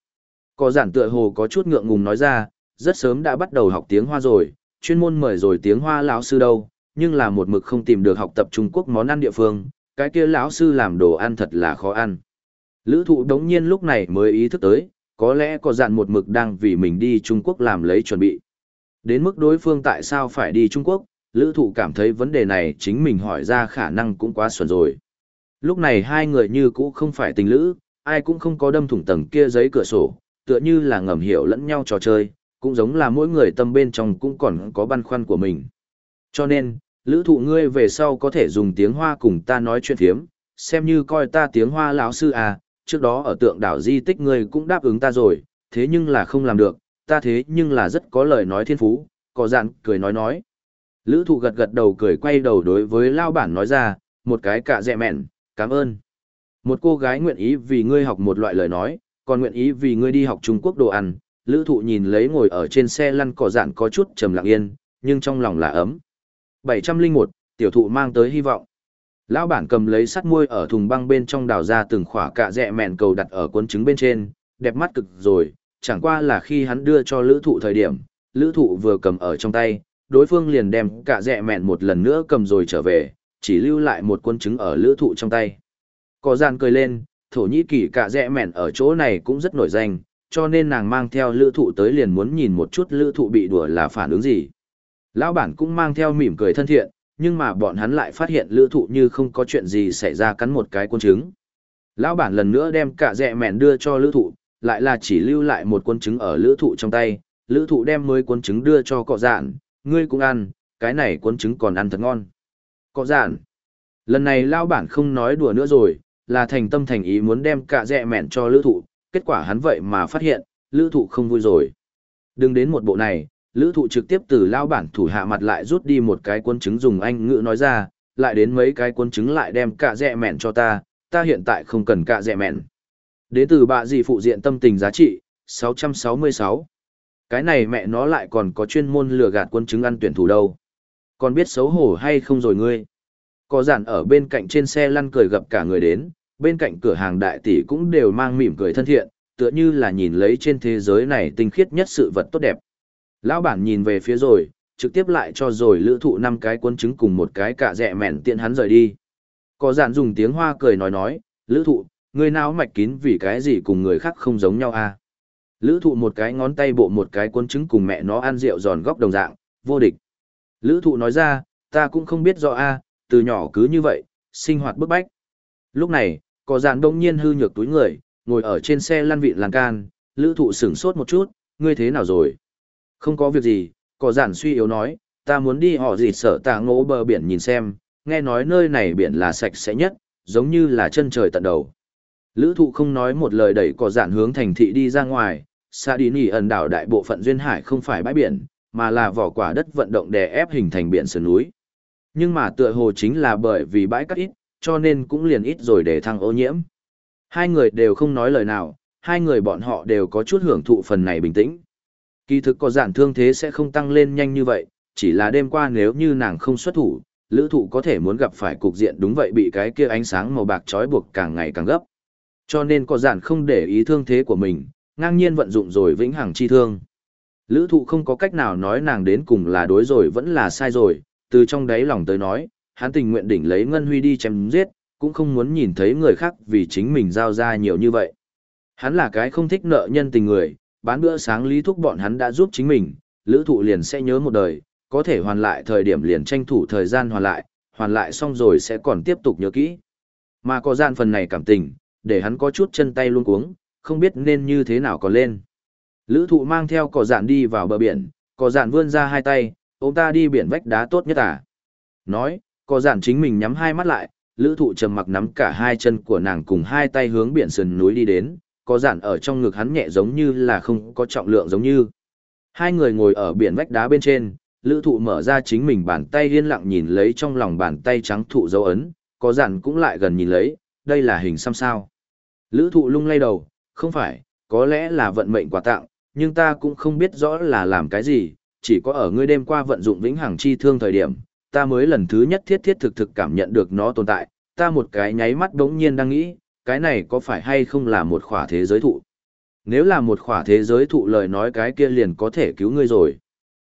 S1: Có dạn tựa hồ có chút ngượng ngùng nói ra, rất sớm đã bắt đầu học tiếng Hoa rồi, chuyên môn mời rồi tiếng Hoa lão sư đâu, nhưng là một mực không tìm được học tập Trung Quốc món ăn địa phương, cái kia lão sư làm đồ ăn thật là khó ăn. Lữ thụ đống nhiên lúc này mới ý thức tới, có lẽ có dạn một mực đang vì mình đi Trung Quốc làm lấy chuẩn bị. Đến mức đối phương tại sao phải đi Trung Quốc, lữ thụ cảm thấy vấn đề này chính mình hỏi ra khả năng cũng quá xuẩn rồi. Lúc này hai người như cũ không phải tình lữ, ai cũng không có đâm thủng tầng kia giấy cửa sổ, tựa như là ngầm hiểu lẫn nhau trò chơi, cũng giống là mỗi người tâm bên trong cũng còn có băn khoăn của mình. Cho nên, lữ thụ ngươi về sau có thể dùng tiếng Hoa cùng ta nói chuyện thiếm, xem như coi ta tiếng Hoa lão sư à, trước đó ở tượng đảo di tích ngươi cũng đáp ứng ta rồi, thế nhưng là không làm được, ta thế nhưng là rất có lời nói thiên phú, có dạn, cười nói nói. Lữ thụ gật gật đầu cười quay đầu đối với lao bản nói ra, một cái cả dẹ mẹn, cảm ơn. Một cô gái nguyện ý vì ngươi học một loại lời nói, còn nguyện ý vì ngươi đi học Trung Quốc đồ ăn. Lữ thụ nhìn lấy ngồi ở trên xe lăn cỏ dạn có chút trầm lặng yên, nhưng trong lòng là ấm. 701, tiểu thụ mang tới hy vọng. Lão bản cầm lấy sắt muôi ở thùng băng bên trong đào ra từng khỏa cạ dẹ mẹn cầu đặt ở cuốn trứng bên trên, đẹp mắt cực rồi, chẳng qua là khi hắn đưa cho lữ thụ thời điểm, lữ thụ vừa cầm ở trong tay, đối phương liền đem cạ dẹ mẹn một lần nữa cầm rồi trở về, chỉ lưu lại một cuốn trứng ở lữ thụ trong tay. Có gian cười lên, thổ nhĩ kỳ cạ dẹ mẹn ở chỗ này cũng rất nổi danh, cho nên nàng mang theo lữ thụ tới liền muốn nhìn một chút lữ thụ bị đùa là phản ứng gì. Lão bản cũng mang theo mỉm cười thân thiện, nhưng mà bọn hắn lại phát hiện lữ thụ như không có chuyện gì xảy ra cắn một cái quân trứng. Lão bản lần nữa đem cả dẹ mẹn đưa cho lữ thụ, lại là chỉ lưu lại một quân trứng ở lữ thụ trong tay, lữ thụ đem mới quân trứng đưa cho cọ dạn, ngươi cũng ăn, cái này quân trứng còn ăn thật ngon. Cọ dạn, lần này lão bản không nói đùa nữa rồi, là thành tâm thành ý muốn đem cả dẹ mẹn cho lữ thụ, kết quả hắn vậy mà phát hiện, lữ thụ không vui rồi. Đừng đến một bộ này, lữ thụ trực tiếp từ lao bản thủ hạ mặt lại rút đi một cái quân chứng dùng anh ngữ nói ra, lại đến mấy cái quân chứng lại đem cả dẹ mẹn cho ta, ta hiện tại không cần cả dẹ mẹn. Đến từ bạ gì phụ diện tâm tình giá trị, 666. Cái này mẹ nó lại còn có chuyên môn lừa gạt quân chứng ăn tuyển thủ đâu. Còn biết xấu hổ hay không rồi ngươi. Có giản ở bên cạnh trên xe lăn cười gặp cả người đến, bên cạnh cửa hàng đại tỷ cũng đều mang mỉm cười thân thiện, tựa như là nhìn lấy trên thế giới này tinh khiết nhất sự vật tốt đẹp. Lão bản nhìn về phía rồi, trực tiếp lại cho rồi lữ thụ năm cái quân chứng cùng một cái cả rẻ mẹn tiện hắn rời đi. Có giản dùng tiếng hoa cười nói nói, lữ thụ, người nào mạch kín vì cái gì cùng người khác không giống nhau à? Lữ thụ một cái ngón tay bộ một cái quân chứng cùng mẹ nó ăn rượu giòn góc đồng dạng, vô địch. Lữ thụ nói ra, ta cũng không biết rõ a từ nhỏ cứ như vậy, sinh hoạt bức bách. Lúc này, có giản đông nhiên hư nhược túi người, ngồi ở trên xe lăn vịn lan can, lữ thụ sửng sốt một chút, ngươi thế nào rồi? Không có việc gì, có giản suy yếu nói, ta muốn đi họ gì sở tạ ngỗ bờ biển nhìn xem, nghe nói nơi này biển là sạch sẽ nhất, giống như là chân trời tận đầu. Lữ thụ không nói một lời đẩy có giản hướng thành thị đi ra ngoài, xa đi nỉ ẩn đảo đại bộ phận duyên hải không phải bãi biển, mà là vỏ quả đất vận động đè ép hình thành biển sườn núi. Nhưng mà tựa hồ chính là bởi vì bãi cát ít, cho nên cũng liền ít rồi để thăng ô nhiễm. Hai người đều không nói lời nào, hai người bọn họ đều có chút hưởng thụ phần này bình tĩnh. Kỳ thực có giản thương thế sẽ không tăng lên nhanh như vậy, chỉ là đêm qua nếu như nàng không xuất thủ, lữ thụ có thể muốn gặp phải cục diện đúng vậy bị cái kia ánh sáng màu bạc trói buộc càng ngày càng gấp. Cho nên có giản không để ý thương thế của mình, ngang nhiên vận dụng rồi vĩnh hằng chi thương. Lữ thụ không có cách nào nói nàng đến cùng là đối rồi vẫn là sai rồi, từ trong đáy lòng tới nói, hắn tình nguyện đỉnh lấy Ngân Huy đi chém giết, cũng không muốn nhìn thấy người khác vì chính mình giao ra nhiều như vậy. Hắn là cái không thích nợ nhân tình người, bán bữa sáng lý thúc bọn hắn đã giúp chính mình, lữ thụ liền sẽ nhớ một đời, có thể hoàn lại thời điểm liền tranh thủ thời gian hoàn lại, hoàn lại xong rồi sẽ còn tiếp tục nhớ kỹ. Mà có gian phần này cảm tình, để hắn có chút chân tay luôn cuống, không biết nên như thế nào còn lên. Lữ thụ mang theo cỏ dạn đi vào bờ biển, cỏ dạn vươn ra hai tay, ông ta đi biển vách đá tốt nhất à. Nói, có dạn chính mình nhắm hai mắt lại, lữ thụ trầm mặc nắm cả hai chân của nàng cùng hai tay hướng biển sườn núi đi đến, có dạn ở trong ngực hắn nhẹ giống như là không có trọng lượng giống như. Hai người ngồi ở biển vách đá bên trên, lữ thụ mở ra chính mình bàn tay yên lặng nhìn lấy trong lòng bàn tay trắng thụ dấu ấn, có giản cũng lại gần nhìn lấy, đây là hình xăm sao. Lữ thụ lung lay đầu, không phải, có lẽ là vận mệnh quà tặng, nhưng ta cũng không biết rõ là làm cái gì, chỉ có ở ngươi đêm qua vận dụng vĩnh hằng chi thương thời điểm, ta mới lần thứ nhất thiết thiết thực thực cảm nhận được nó tồn tại, ta một cái nháy mắt đống nhiên đang nghĩ, cái này có phải hay không là một khỏa thế giới thụ. Nếu là một khỏa thế giới thụ lời nói cái kia liền có thể cứu ngươi rồi.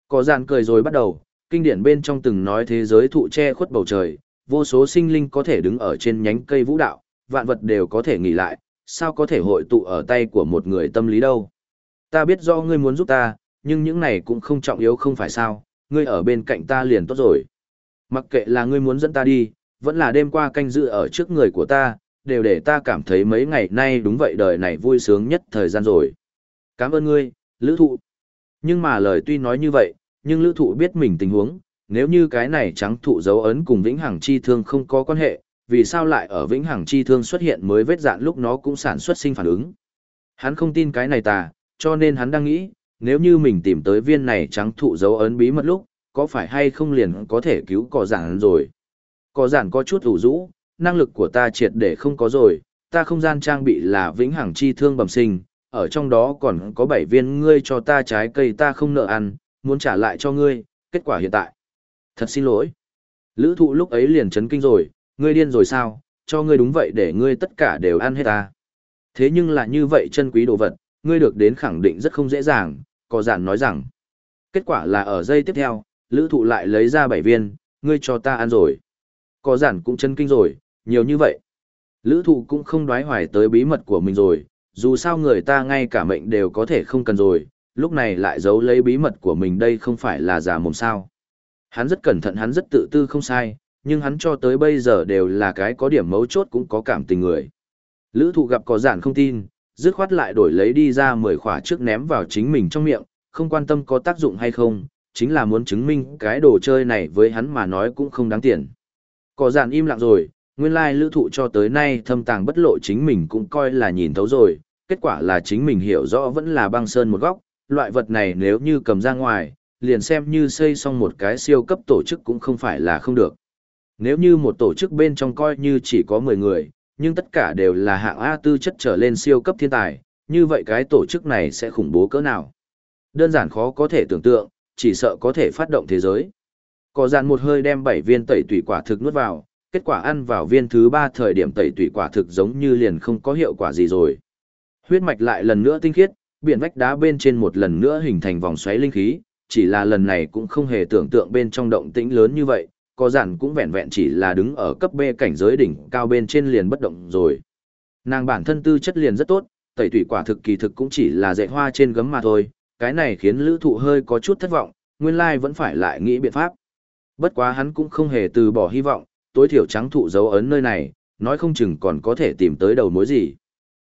S1: Có dàn cười rồi bắt đầu, kinh điển bên trong từng nói thế giới thụ che khuất bầu trời, vô số sinh linh có thể đứng ở trên nhánh cây vũ đạo, vạn vật đều có thể nghỉ lại, sao có thể hội tụ ở tay của một người tâm lý đâu. Ta biết do ngươi muốn giúp ta, nhưng những này cũng không trọng yếu không phải sao, ngươi ở bên cạnh ta liền tốt rồi. Mặc kệ là ngươi muốn dẫn ta đi, vẫn là đêm qua canh dự ở trước người của ta, đều để ta cảm thấy mấy ngày nay đúng vậy đời này vui sướng nhất thời gian rồi. Cảm ơn ngươi, lữ thụ. Nhưng mà lời tuy nói như vậy, nhưng lữ thụ biết mình tình huống, nếu như cái này trắng thụ dấu ấn cùng vĩnh hằng chi thương không có quan hệ, vì sao lại ở vĩnh hằng chi thương xuất hiện mới vết dạn lúc nó cũng sản xuất sinh phản ứng. Hắn không tin cái này tà, cho nên hắn đang nghĩ, nếu như mình tìm tới viên này trắng thụ dấu ấn bí mật lúc, có phải hay không liền có thể cứu cỏ giản rồi. Cỏ giản có chút ủ rũ, năng lực của ta triệt để không có rồi, ta không gian trang bị là vĩnh hằng chi thương bẩm sinh, ở trong đó còn có bảy viên ngươi cho ta trái cây ta không nợ ăn, muốn trả lại cho ngươi, kết quả hiện tại. Thật xin lỗi. Lữ thụ lúc ấy liền chấn kinh rồi, ngươi điên rồi sao, cho ngươi đúng vậy để ngươi tất cả đều ăn hết ta. Thế nhưng là như vậy chân quý đồ vật, ngươi được đến khẳng định rất không dễ dàng, có giản nói rằng. Kết quả là ở giây tiếp theo, lữ thụ lại lấy ra 7 viên, ngươi cho ta ăn rồi. Có giản cũng chân kinh rồi, nhiều như vậy. Lữ thụ cũng không đoái hoài tới bí mật của mình rồi, dù sao người ta ngay cả mệnh đều có thể không cần rồi, lúc này lại giấu lấy bí mật của mình đây không phải là giả mồm sao. Hắn rất cẩn thận hắn rất tự tư không sai, nhưng hắn cho tới bây giờ đều là cái có điểm mấu chốt cũng có cảm tình người. Lữ thụ gặp có giản không tin, dứt khoát lại đổi lấy đi ra 10 khỏa trước ném vào chính mình trong miệng, không quan tâm có tác dụng hay không, chính là muốn chứng minh cái đồ chơi này với hắn mà nói cũng không đáng tiền. Có giản im lặng rồi, nguyên lai lữ thụ cho tới nay thâm tàng bất lộ chính mình cũng coi là nhìn thấu rồi, kết quả là chính mình hiểu rõ vẫn là băng sơn một góc, loại vật này nếu như cầm ra ngoài, liền xem như xây xong một cái siêu cấp tổ chức cũng không phải là không được. Nếu như một tổ chức bên trong coi như chỉ có 10 người, nhưng tất cả đều là hạng A tư chất trở lên siêu cấp thiên tài, như vậy cái tổ chức này sẽ khủng bố cỡ nào? Đơn giản khó có thể tưởng tượng, chỉ sợ có thể phát động thế giới. Có dàn một hơi đem 7 viên tẩy tủy quả thực nuốt vào, kết quả ăn vào viên thứ 3 thời điểm tẩy tủy quả thực giống như liền không có hiệu quả gì rồi. Huyết mạch lại lần nữa tinh khiết, biển vách đá bên trên một lần nữa hình thành vòng xoáy linh khí, chỉ là lần này cũng không hề tưởng tượng bên trong động tĩnh lớn như vậy, có dàn cũng vẹn vẹn chỉ là đứng ở cấp B cảnh giới đỉnh cao bên trên liền bất động rồi. Nàng bản thân tư chất liền rất tốt, tẩy thủy quả thực kỳ thực cũng chỉ là dạy hoa trên gấm mà thôi, cái này khiến lữ thụ hơi có chút thất vọng, nguyên lai vẫn phải lại nghĩ biện pháp. Bất quá hắn cũng không hề từ bỏ hy vọng, tối thiểu trắng thụ dấu ấn nơi này, nói không chừng còn có thể tìm tới đầu mối gì.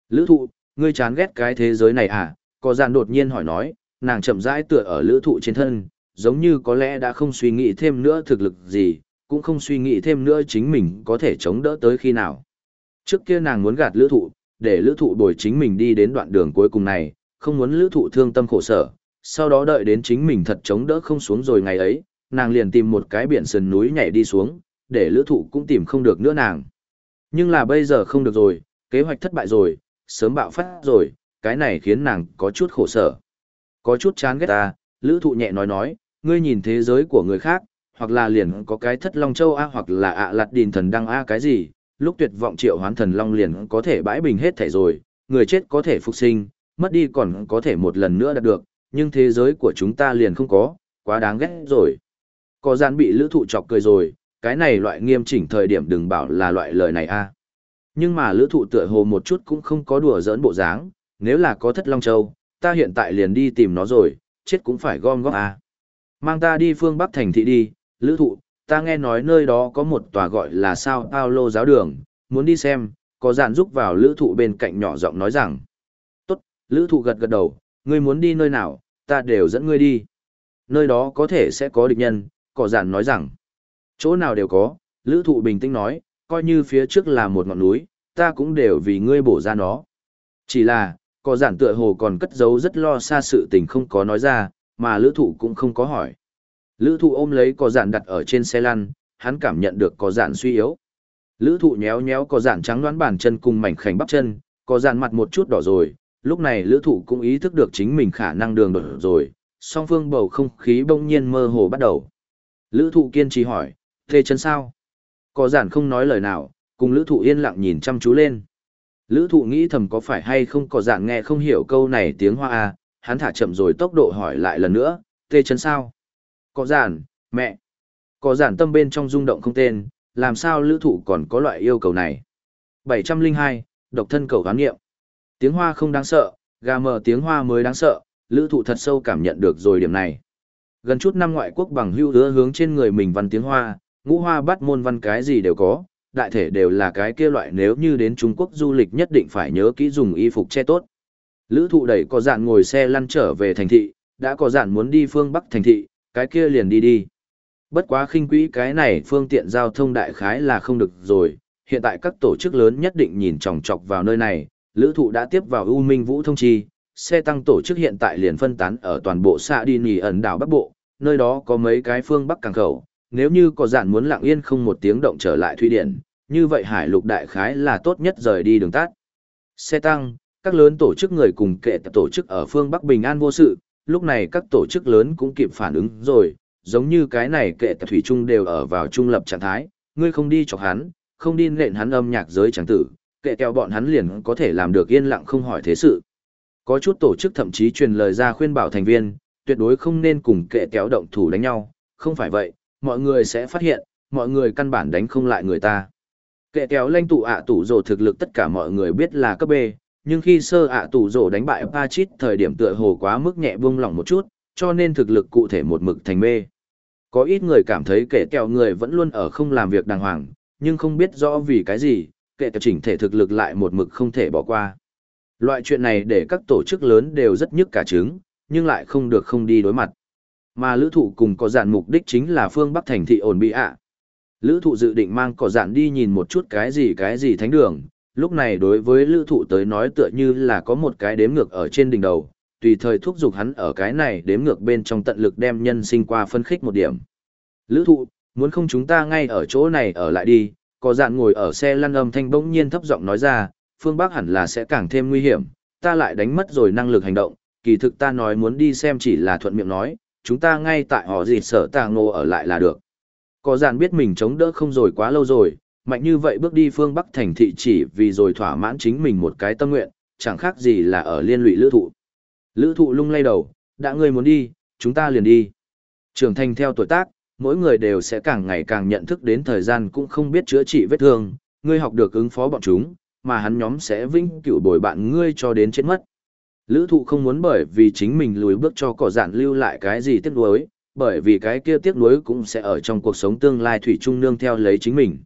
S1: Lữ thụ, ngươi chán ghét cái thế giới này à? Có giàn đột nhiên hỏi nói, nàng chậm rãi tựa ở lữ thụ trên thân, giống như có lẽ đã không suy nghĩ thêm nữa thực lực gì, cũng không suy nghĩ thêm nữa chính mình có thể chống đỡ tới khi nào. Trước kia nàng muốn gạt lữ thụ, để lữ thụ bồi chính mình đi đến đoạn đường cuối cùng này, không muốn lữ thụ thương tâm khổ sở, sau đó đợi đến chính mình thật chống đỡ không xuống rồi ngày ấy, nàng liền tìm một cái biển sườn núi nhảy đi xuống, để lữ thụ cũng tìm không được nữa nàng. Nhưng là bây giờ không được rồi, kế hoạch thất bại rồi, sớm bạo phát rồi, cái này khiến nàng có chút khổ sở. Có chút chán ghét ta, lữ thụ nhẹ nói nói, ngươi nhìn thế giới của người khác, hoặc là liền có cái thất long châu A hoặc là ạ lạt đìn thần đăng A cái gì, lúc tuyệt vọng triệu hoán thần long liền có thể bãi bình hết thể rồi, người chết có thể phục sinh, mất đi còn có thể một lần nữa đạt được, nhưng thế giới của chúng ta liền không có, quá đáng ghét rồi. Có gian bị lữ thụ chọc cười rồi, cái này loại nghiêm chỉnh thời điểm đừng bảo là loại lời này a à. Nhưng mà lữ thụ tựa hồ một chút cũng không có đùa giỡn bộ dáng, nếu là có thất long châu, ta hiện tại liền đi tìm nó rồi, chết cũng phải gom góp a à. Mang ta đi phương Bắc thành thị đi, lữ thụ, ta nghe nói nơi đó có một tòa gọi là sao Paulo giáo đường, muốn đi xem, có dạn giúp vào lữ thụ bên cạnh nhỏ giọng nói rằng. Lữ thụ gật gật đầu, ngươi muốn đi nơi nào, ta đều dẫn ngươi đi. Nơi đó có thể sẽ có địch nhân, cỏ giản nói rằng. Chỗ nào đều có, lữ thụ bình tĩnh nói, coi như phía trước là một ngọn núi, ta cũng đều vì ngươi bổ ra nó. Chỉ là, Cỏ giản tựa hồ còn cất giấu rất lo xa sự tình không có nói ra, mà lữ thụ cũng không có hỏi. Lữ thụ ôm lấy cỏ giản đặt ở trên xe lăn, hắn cảm nhận được cỏ giản suy yếu. Lữ thụ nhéo nhéo cỏ giản trắng đoán bàn chân cùng mảnh khảnh bắp chân, cỏ giản mặt một chút đỏ rồi, lúc này lữ thụ cũng ý thức được chính mình khả năng đường đổi rồi, song phương bầu không khí bỗng nhiên mơ hồ bắt đầu. Lữ thụ kiên trì hỏi, thê chân sao? Có giản không nói lời nào, cùng lữ thụ yên lặng nhìn chăm chú lên. Lữ thụ nghĩ thầm có phải hay không có giản nghe không hiểu câu này tiếng hoa à, hắn thả chậm rồi tốc độ hỏi lại lần nữa, tê chân sao? Có giản, mẹ. Có giản tâm bên trong rung động không tên, làm sao lữ thụ còn có loại yêu cầu này? 702, độc thân cầu gán nghiệm. Tiếng hoa không đáng sợ, gà mờ tiếng hoa mới đáng sợ, lữ thụ thật sâu cảm nhận được rồi điểm này. Gần chút năm ngoại quốc bằng hưu hứa hướng trên người mình văn tiếng hoa, ngũ hoa bắt môn văn cái gì đều có, đại thể đều là cái kia loại nếu như đến Trung Quốc du lịch nhất định phải nhớ kỹ dùng y phục che tốt. Lữ thụ đẩy có dạn ngồi xe lăn trở về thành thị, đã có dạn muốn đi phương Bắc thành thị, cái kia liền đi đi. Bất quá khinh quỹ cái này phương tiện giao thông đại khái là không được rồi, hiện tại các tổ chức lớn nhất định nhìn chòng chọc vào nơi này, lữ thụ đã tiếp vào U Minh Vũ thông chi, xe tăng tổ chức hiện tại liền phân tán ở toàn bộ xã đi nỉ ẩn đảo Bắc Bộ, nơi đó có mấy cái phương Bắc càng khẩu, nếu như có giản muốn lặng yên không một tiếng động trở lại Thụy Điển, như vậy hải lục đại khái là tốt nhất rời đi đường tắt. Xe tăng, các lớn tổ chức người cùng kệ tổ chức ở phương Bắc Bình An vô sự, lúc này các tổ chức lớn cũng kịp phản ứng rồi, giống như cái này kệ thủy trung đều ở vào trung lập trạng thái, ngươi không đi chọc hắn, không đi nện hắn âm nhạc giới chẳng tử, kệ keo bọn hắn liền có thể làm được yên lặng không hỏi thế sự. Có chút tổ chức thậm chí truyền lời ra khuyên bảo thành viên, tuyệt đối không nên cùng kệ kéo động thủ đánh nhau, không phải vậy, mọi người sẽ phát hiện, mọi người căn bản đánh không lại người ta. Kệ kéo lanh tụ ạ tủ rổ thực lực tất cả mọi người biết là cấp B, nhưng khi sơ ạ tủ rổ đánh bại Pachit thời điểm tựa hồ quá mức nhẹ buông lỏng một chút, cho nên thực lực cụ thể một mực thành mê. Có ít người cảm thấy kệ kéo người vẫn luôn ở không làm việc đàng hoàng, nhưng không biết rõ vì cái gì, kệ kéo chỉnh thể thực lực lại một mực không thể bỏ qua. Loại chuyện này để các tổ chức lớn đều rất nhức cả trứng, nhưng lại không được không đi đối mặt. Mà lữ thụ cùng có dạn mục đích chính là phương Bắc thành thị ổn bị ạ. Lữ thụ dự định mang cỏ dạn đi nhìn một chút cái gì cái gì thánh đường, lúc này đối với lữ thụ tới nói tựa như là có một cái đếm ngược ở trên đỉnh đầu, tùy thời thúc giục hắn ở cái này đếm ngược bên trong tận lực đem nhân sinh qua phân khích một điểm. Lữ thụ, muốn không chúng ta ngay ở chỗ này ở lại đi, có dạn ngồi ở xe lăn âm thanh bỗng nhiên thấp giọng nói ra, phương Bắc hẳn là sẽ càng thêm nguy hiểm, ta lại đánh mất rồi năng lực hành động, kỳ thực ta nói muốn đi xem chỉ là thuận miệng nói, chúng ta ngay tại họ gì sở tàng ngô ở lại là được. Có dạn biết mình chống đỡ không rồi quá lâu rồi, mạnh như vậy bước đi phương Bắc thành thị chỉ vì rồi thỏa mãn chính mình một cái tâm nguyện, chẳng khác gì là ở liên lụy lữ thụ. Lữ thụ lung lay đầu, đã ngươi muốn đi, chúng ta liền đi. Trưởng thành theo tuổi tác, mỗi người đều sẽ càng ngày càng nhận thức đến thời gian cũng không biết chữa trị vết thương, ngươi học được ứng phó bọn chúng, mà hắn nhóm sẽ vĩnh cửu bồi bạn ngươi cho đến chết mất. Lữ thụ không muốn bởi vì chính mình lùi bước cho cỏ giản lưu lại cái gì tiếc nuối, bởi vì cái kia tiếc nuối cũng sẽ ở trong cuộc sống tương lai thủy trung nương theo lấy chính mình.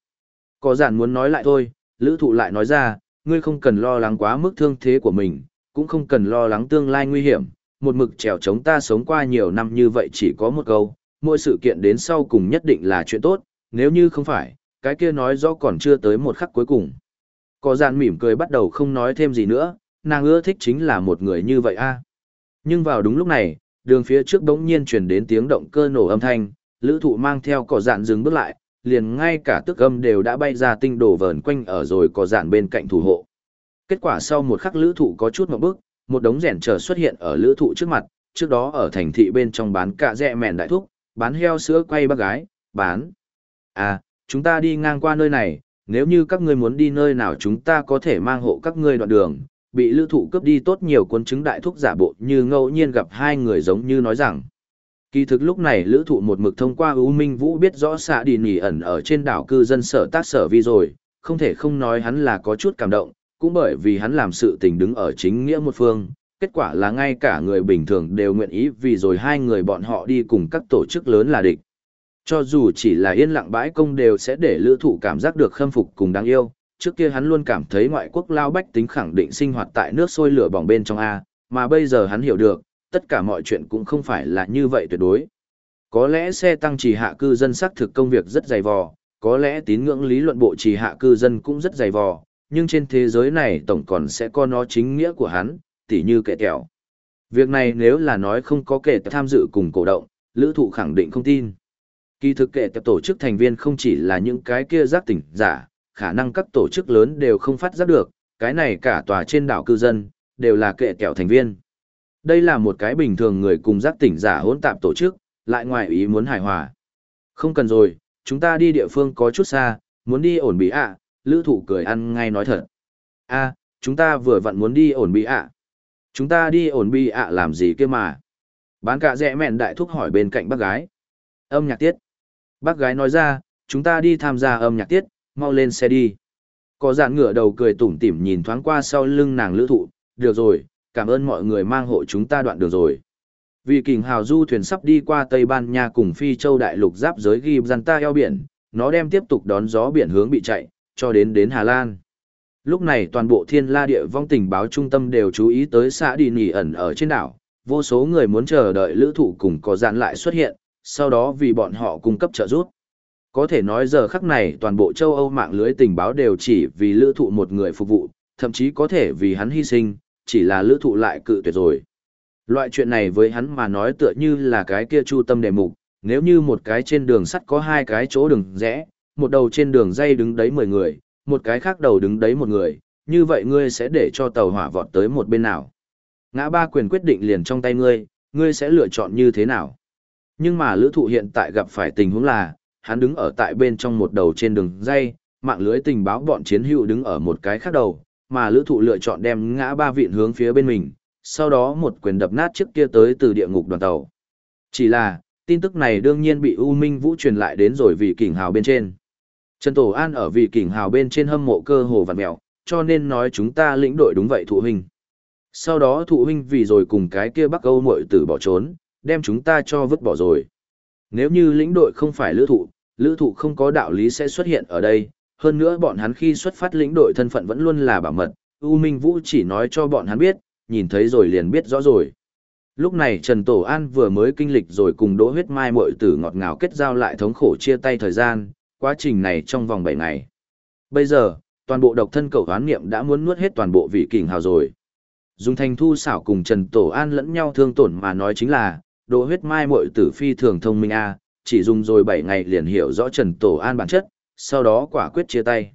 S1: Cỏ giản muốn nói lại thôi, lữ thụ lại nói ra, ngươi không cần lo lắng quá mức thương thế của mình, cũng không cần lo lắng tương lai nguy hiểm, một mực trèo chống ta sống qua nhiều năm như vậy chỉ có một câu, mỗi sự kiện đến sau cùng nhất định là chuyện tốt, nếu như không phải, cái kia nói rõ còn chưa tới một khắc cuối cùng. Có giản mỉm cười bắt đầu không nói thêm gì nữa, nàng ưa thích chính là một người như vậy a. Nhưng vào đúng lúc này, đường phía trước bỗng nhiên truyền đến tiếng động cơ nổ âm thanh, lữ thụ mang theo cỏ dạn dừng bước lại, liền ngay cả tức âm đều đã bay ra tinh đổ vờn quanh ở rồi cỏ dạn bên cạnh thủ hộ. Kết quả sau một khắc lữ thụ có chút một bước, một đống rèn trở xuất hiện ở lữ thụ trước mặt, trước đó ở thành thị bên trong bán cả rẹ mèn đại thúc, bán heo sữa quay bác gái, bán. À, chúng ta đi ngang qua nơi này, nếu như các ngươi muốn đi nơi nào chúng ta có thể mang hộ các ngươi đoạn đường, bị lữ thụ cướp đi tốt nhiều quân chứng đại thúc giả bộ như ngẫu nhiên gặp hai người giống như nói rằng. Kỳ thực lúc này lữ thụ một mực thông qua ưu minh vũ biết rõ xạ đi nỉ ẩn ở trên đảo cư dân sở tác sở vi rồi, không thể không nói hắn là có chút cảm động, cũng bởi vì hắn làm sự tình đứng ở chính nghĩa một phương, kết quả là ngay cả người bình thường đều nguyện ý vì rồi hai người bọn họ đi cùng các tổ chức lớn là địch. Cho dù chỉ là yên lặng bãi công đều sẽ để lữ thụ cảm giác được khâm phục cùng đáng yêu, trước kia hắn luôn cảm thấy ngoại quốc lao bách tính khẳng định sinh hoạt tại nước sôi lửa bỏng bên trong A, mà bây giờ hắn hiểu được, tất cả mọi chuyện cũng không phải là như vậy tuyệt đối. Có lẽ xe tăng trì hạ cư dân xác thực công việc rất dày vò, có lẽ tín ngưỡng lý luận bộ trì hạ cư dân cũng rất dày vò, nhưng trên thế giới này tổng còn sẽ có nó chính nghĩa của hắn, tỉ như kẻ kẹo. Việc này nếu là nói không có kẻ tham dự cùng cổ động, lữ thụ khẳng định không tin. Kỳ thực kệ tập tổ chức thành viên không chỉ là những cái kia giác tỉnh giả, khả năng các tổ chức lớn đều không phát giác được, cái này cả tòa trên đảo cư dân, đều là kệ kẹo thành viên. Đây là một cái bình thường người cùng giác tỉnh giả hỗn tạp tổ chức, lại ngoài ý muốn hài hòa. Không cần rồi, chúng ta đi địa phương có chút xa, muốn đi ổn bị ạ, lữ thụ cười ăn ngay nói thật. a chúng ta vừa vặn muốn đi ổn bị ạ. Chúng ta đi ổn bi ạ làm gì kia mà. Bán cả rẽ mẹn đại thúc hỏi bên cạnh bác gái. Âm nhạc tiết. Bác gái nói ra, chúng ta đi tham gia âm nhạc tiết, mau lên xe đi. Có dạn ngửa đầu cười tủm tỉm nhìn thoáng qua sau lưng nàng lữ thụ, được rồi, cảm ơn mọi người mang hộ chúng ta đoạn đường rồi. Vì kình hào du thuyền sắp đi qua Tây Ban Nha cùng Phi Châu Đại lục giáp giới ghi răn ta eo biển, nó đem tiếp tục đón gió biển hướng bị chạy, cho đến đến Hà Lan. Lúc này toàn bộ thiên la địa vong tình báo trung tâm đều chú ý tới xã đi nỉ ẩn ở trên đảo, vô số người muốn chờ đợi lữ thụ cùng có dạn lại xuất hiện, sau đó vì bọn họ cung cấp trợ giúp. Có thể nói giờ khắc này toàn bộ châu Âu mạng lưới tình báo đều chỉ vì lữ thụ một người phục vụ, thậm chí có thể vì hắn hy sinh, chỉ là lữ thụ lại cự tuyệt rồi. Loại chuyện này với hắn mà nói tựa như là cái kia chu tâm đề mục, nếu như một cái trên đường sắt có hai cái chỗ đường rẽ, một đầu trên đường dây đứng đấy 10 người, một cái khác đầu đứng đấy một người, như vậy ngươi sẽ để cho tàu hỏa vọt tới một bên nào. Ngã ba quyền quyết định liền trong tay ngươi, ngươi sẽ lựa chọn như thế nào. Nhưng mà lữ thụ hiện tại gặp phải tình huống là, hắn đứng ở tại bên trong một đầu trên đường dây, mạng lưới tình báo bọn chiến hữu đứng ở một cái khác đầu, mà lữ thụ lựa chọn đem ngã ba vịn hướng phía bên mình, sau đó một quyền đập nát trước kia tới từ địa ngục đoàn tàu. Chỉ là, tin tức này đương nhiên bị U Minh Vũ truyền lại đến rồi vì kỉnh hào bên trên. Trần Tổ An ở vị kỉnh hào bên trên hâm mộ cơ hồ vặn mẹo, cho nên nói chúng ta lĩnh đội đúng vậy thụ huynh. Sau đó thụ huynh vì rồi cùng cái kia Bắc Âu muội tử bỏ trốn, đem chúng ta cho vứt bỏ rồi. Nếu như lĩnh đội không phải lữ thụ, lữ thụ không có đạo lý sẽ xuất hiện ở đây, hơn nữa bọn hắn khi xuất phát lĩnh đội thân phận vẫn luôn là bảo mật, U Minh Vũ chỉ nói cho bọn hắn biết, nhìn thấy rồi liền biết rõ rồi. Lúc này Trần Tổ An vừa mới kinh lịch rồi cùng Đỗ Huyết Mai muội tử ngọt ngào kết giao lại thống khổ chia tay thời gian, quá trình này trong vòng 7 ngày. Bây giờ, toàn bộ độc thân cầu hoán niệm đã muốn nuốt hết toàn bộ vị kình hào rồi. Dung thành thu xảo cùng Trần Tổ An lẫn nhau thương tổn mà nói chính là, độ Huyết Mai muội tử phi thường thông minh a, chỉ dùng rồi 7 ngày liền hiểu rõ Trần Tổ An bản chất, sau đó quả quyết chia tay.